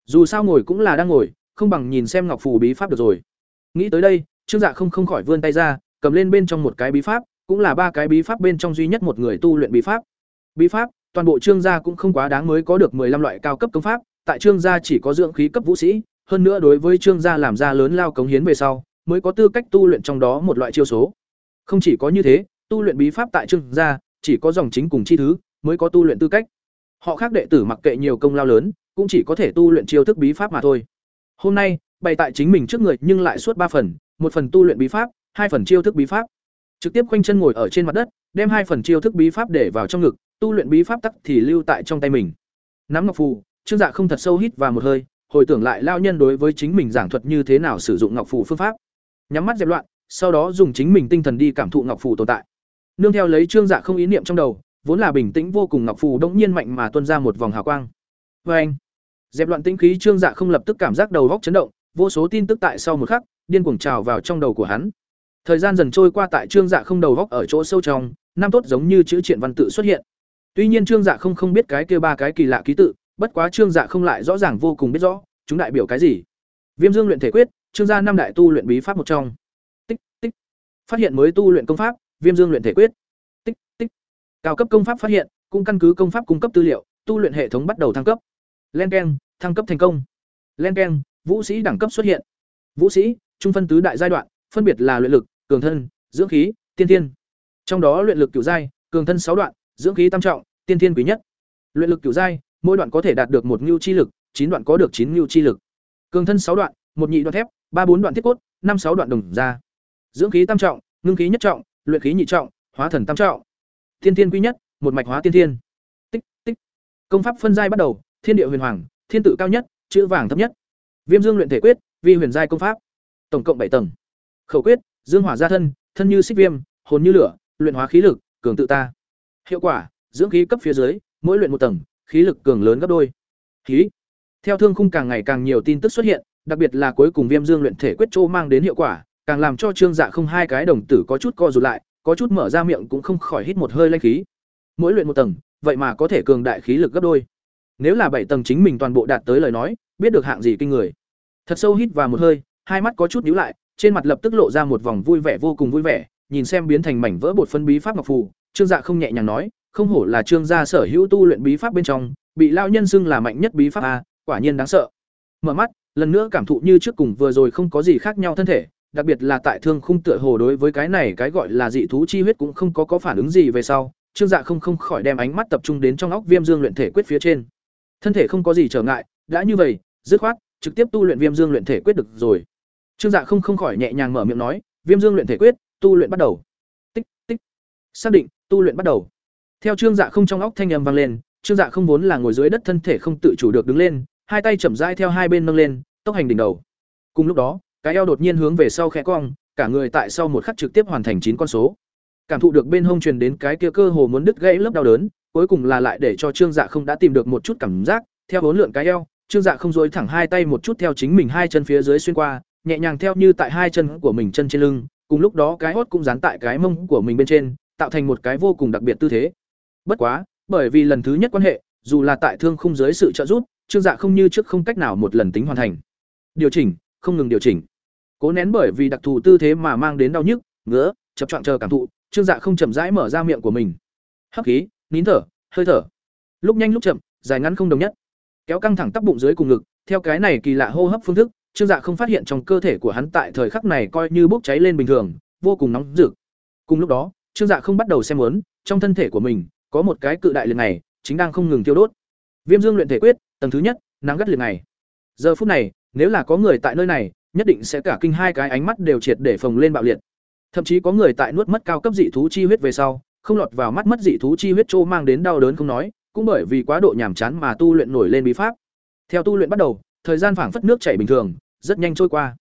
A: dù sao ngồi cũng là đang ngồi không bằng nhìn xem ngọc phù bí pháp được rồi nghĩ tới đây trương dạ không không khỏi vươn tay ra cầm lên bên trong một cái bí pháp cũng là ba cái bí pháp bên trong duy nhất một người tu luyện bí pháp. Bí pháp, toàn bộ trương gia cũng không quá đáng mới có được 15 loại cao cấp công pháp, tại trương gia chỉ có dưỡng khí cấp vũ sĩ, hơn nữa đối với trương gia làm ra lớn lao cống hiến về sau, mới có tư cách tu luyện trong đó một loại chiêu số. Không chỉ có như thế, tu luyện bí pháp tại trương gia, chỉ có dòng chính cùng chi thứ mới có tu luyện tư cách. Họ khác đệ tử mặc kệ nhiều công lao lớn, cũng chỉ có thể tu luyện chiêu thức bí pháp mà thôi. Hôm nay, bày tại chính mình trước người nhưng lại suốt ba phần, một phần tu luyện bí pháp, hai phần chiêu thức bí pháp. Trực tiếp quanh chân ngồi ở trên mặt đất, đem hai phần chiêu thức bí pháp để vào trong ngực, tu luyện bí pháp tắc thì lưu tại trong tay mình. Nắm ngọc phù, Trương Dạ không thật sâu hít vào một hơi, hồi tưởng lại lao nhân đối với chính mình giảng thuật như thế nào sử dụng ngọc phù phương pháp. Nhắm mắt dẹp loạn, sau đó dùng chính mình tinh thần đi cảm thụ ngọc phù tồn tại. Nương theo lấy Trương Dạ không ý niệm trong đầu, vốn là bình tĩnh vô cùng ngọc phù đột nhiên mạnh mà tuôn ra một vòng hào quang. Và anh, dẹp loạn tinh khí Trương Dạ không lập tức cảm giác đầu góc chấn động, vô số tin tức tại sau một khắc, điên cuồng trào vào trong đầu của hắn. Thời gian dần trôi qua tại Trương Dạ không đầu góc ở chỗ sâu trong, năm tốt giống như chữ triện văn tự xuất hiện. Tuy nhiên Trương Dạ không không biết cái kia ba cái kỳ lạ ký tự, bất quá Trương Dạ không lại rõ ràng vô cùng biết rõ, chúng đại biểu cái gì. Viêm Dương luyện thể quyết, Trương gia năm đại tu luyện bí pháp một trong. Tích tích. Phát hiện mới tu luyện công pháp, Viêm Dương luyện thể quyết. Tích tích. Cao cấp công pháp phát hiện, cũng căn cứ công pháp cung cấp tư liệu, tu luyện hệ thống bắt đầu thăng cấp. Len keng, thăng cấp thành công. Len keng, vũ sĩ đẳng cấp xuất hiện. Vũ sĩ, trung phân tứ đại giai đoạn, phân biệt là luyện lực, cường thân, dưỡng khí, tiên thiên. Trong đó luyện lực cửu giai, cường thân sáu đoạn, dưỡng khí tam trọng, tiên thiên quý nhất. Luyện lực cửu giai, mỗi đoạn có thể đạt được một nhu chi lực, chín đoạn có được chín nhu chi lực. Cường thân sáu đoạn, một nhị đoạn thép, ba bốn đoạn thiết cốt, năm sáu đoạn đồng ra Dưỡng khí tam trọng, ngưng khí nhất trọng, luyện khí nhị trọng, hóa thần tam trọng. thiên thiên quy nhất, một mạch hóa tiên thiên. Tích tích. Công pháp phân giai bắt đầu, thiên địa huyền hoàng, thiên tự cao nhất, chữ vàng thấp nhất. Viêm Dương luyện thể quyết, vi huyền giai công pháp. Tổng cộng bảy tầng. Khẩu quyết, dương hỏa gia thân, thân như xích viêm, hồn như lửa, luyện hóa khí lực, cường tự ta. Hiệu quả, dưỡng khí cấp phía dưới, mỗi luyện một tầng, khí lực cường lớn gấp đôi. Khí. Theo thương khung càng ngày càng nhiều tin tức xuất hiện, đặc biệt là cuối cùng Viêm Dương luyện thể quyết trô mang đến hiệu quả, càng làm cho Trương Dạ không hai cái đồng tử có chút co rụt lại, có chút mở ra miệng cũng không khỏi hít một hơi lanh khí. Mỗi luyện một tầng, vậy mà có thể cường đại khí lực gấp đôi. Nếu là bảy tầng chính mình toàn bộ đạt tới lời nói, biết được hạng gì kinh người. Thật sâu hít vào một hơi, hai mắt có chút nhíu lại, trên mặt lập tức lộ ra một vòng vui vẻ vô cùng vui vẻ, nhìn xem biến thành mảnh vỡ bột phân bí pháp ngọc phù, Trương Dạ không nhẹ nhàng nói, không hổ là Trương gia sở hữu tu luyện bí pháp bên trong, bị lao nhân xưng là mạnh nhất bí pháp a, quả nhiên đáng sợ. Mở mắt, lần nữa cảm thụ như trước cùng vừa rồi không có gì khác nhau thân thể, đặc biệt là tại thương khung tựa hồ đối với cái này cái gọi là dị thú chi huyết cũng không có có phản ứng gì về sau, Trương Dạ không không khỏi đem ánh mắt tập trung đến trong óc Viêm Dương luyện thể quyết phía trên. Thân thể không có gì trở ngại, đã như vậy, dứt khoát, trực tiếp tu luyện Viêm Dương luyện thể quyết được rồi. Trương Dạ không không khỏi nhẹ nhàng mở miệng nói, Viêm Dương luyện thể quyết, tu luyện bắt đầu. Tích tích. Xác định, tu luyện bắt đầu. Theo Trương Dạ không trong óc thanh âm vang lên, Trương Dạ không vốn là ngồi dưới đất thân thể không tự chủ được đứng lên, hai tay chậm rãi theo hai bên nâng lên, tốc hành đỉnh đầu. Cùng lúc đó, cái eo đột nhiên hướng về sau khẽ cong, cả người tại sau một khắc trực tiếp hoàn thành chín con số. Cảm thụ được bên hông truyền đến cái kia cơ hồ muốn đứt gãy lớp đau đớn, cuối cùng là lại để cho Trương Dạ không đã tìm được một chút cảm giác, theo bốn lượn cái eo, Trương Dạ không dối thẳng hai tay một chút theo chính mình hai chân phía dưới xuyên qua, nhẹ nhàng theo như tại hai chân của mình chân trên lưng, cùng lúc đó cái hót cũng dán tại cái mông của mình bên trên, tạo thành một cái vô cùng đặc biệt tư thế. Bất quá, bởi vì lần thứ nhất quan hệ, dù là tại thương khung dưới sự trợ giúp, Trương Dạ không như trước không cách nào một lần tính hoàn thành. Điều chỉnh, không ngừng điều chỉnh. Cố nén bởi vì đặc thù tư thế mà mang đến đau nhức, ngứa, chập choạng chờ cảm thụ, Trương Dạ không chậm rãi mở ra miệng của mình. Hấp khí, nín thở, hơi thở. Lúc nhanh lúc chậm, dài ngắn không đồng nhất. Kéo căng thẳng tắp bụng dưới cùng ngực, theo cái này kỳ lạ hô hấp phương thức, Trương Dạ không phát hiện trong cơ thể của hắn tại thời khắc này coi như bốc cháy lên bình thường, vô cùng nóng rực. Cùng lúc đó, Trương Dạ không bắt đầu xem lớn trong thân thể của mình có một cái cự đại liền này, chính đang không ngừng tiêu đốt. Viêm Dương luyện thể quyết, tầng thứ nhất, nắng gắt liền này. Giờ phút này, nếu là có người tại nơi này, nhất định sẽ cả kinh hai cái ánh mắt đều triệt để phồng lên bạo liệt. Thậm chí có người tại nuốt mất cao cấp dị thú chi huyết về sau, không lọt vào mắt mất dị thú chi huyết trô mang đến đau đớn không nói, cũng bởi vì quá độ nhàm chán mà tu luyện nổi lên bí pháp. Theo tu luyện bắt đầu, thời gian phảng phất nước chảy bình thường, rất nhanh trôi qua.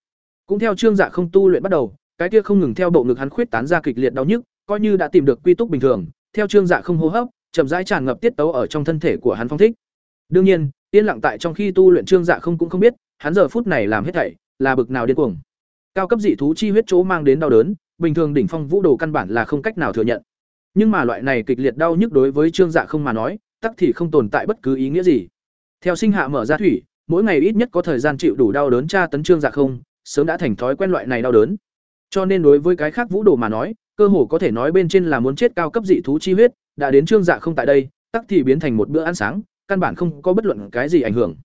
A: Cũng theo Trương Dạ không tu luyện bắt đầu, cái kia không ngừng theo bộ ngực hắn khuyết tán ra kịch liệt đau nhức, coi như đã tìm được quy túc bình thường, theo Trương Dạ không hô hấp, chậm rãi tràn ngập tiết tấu ở trong thân thể của hắn phong thích. Đương nhiên, yên lặng tại trong khi tu luyện Trương Dạ không cũng không biết, hắn giờ phút này làm hết thảy là bực nào điên cuồng. Cao cấp dị thú chi huyết chỗ mang đến đau đớn, bình thường đỉnh phong vũ đồ căn bản là không cách nào thừa nhận. Nhưng mà loại này kịch liệt đau nhức đối với Trương Dạ không mà nói, tắc thì không tồn tại bất cứ ý nghĩa gì. Theo sinh hạ mở ra thủy, mỗi ngày ít nhất có thời gian chịu đủ đau đớn tra tấn Trương Dạ không, sớm đã thành thói quen loại này đau đớn. Cho nên đối với cái khác vũ đồ mà nói, cơ hồ có thể nói bên trên là muốn chết cao cấp dị thú chi huyết, đã đến trương dạ không tại đây, tắc thì biến thành một bữa ăn sáng, căn bản không có bất luận cái gì ảnh hưởng.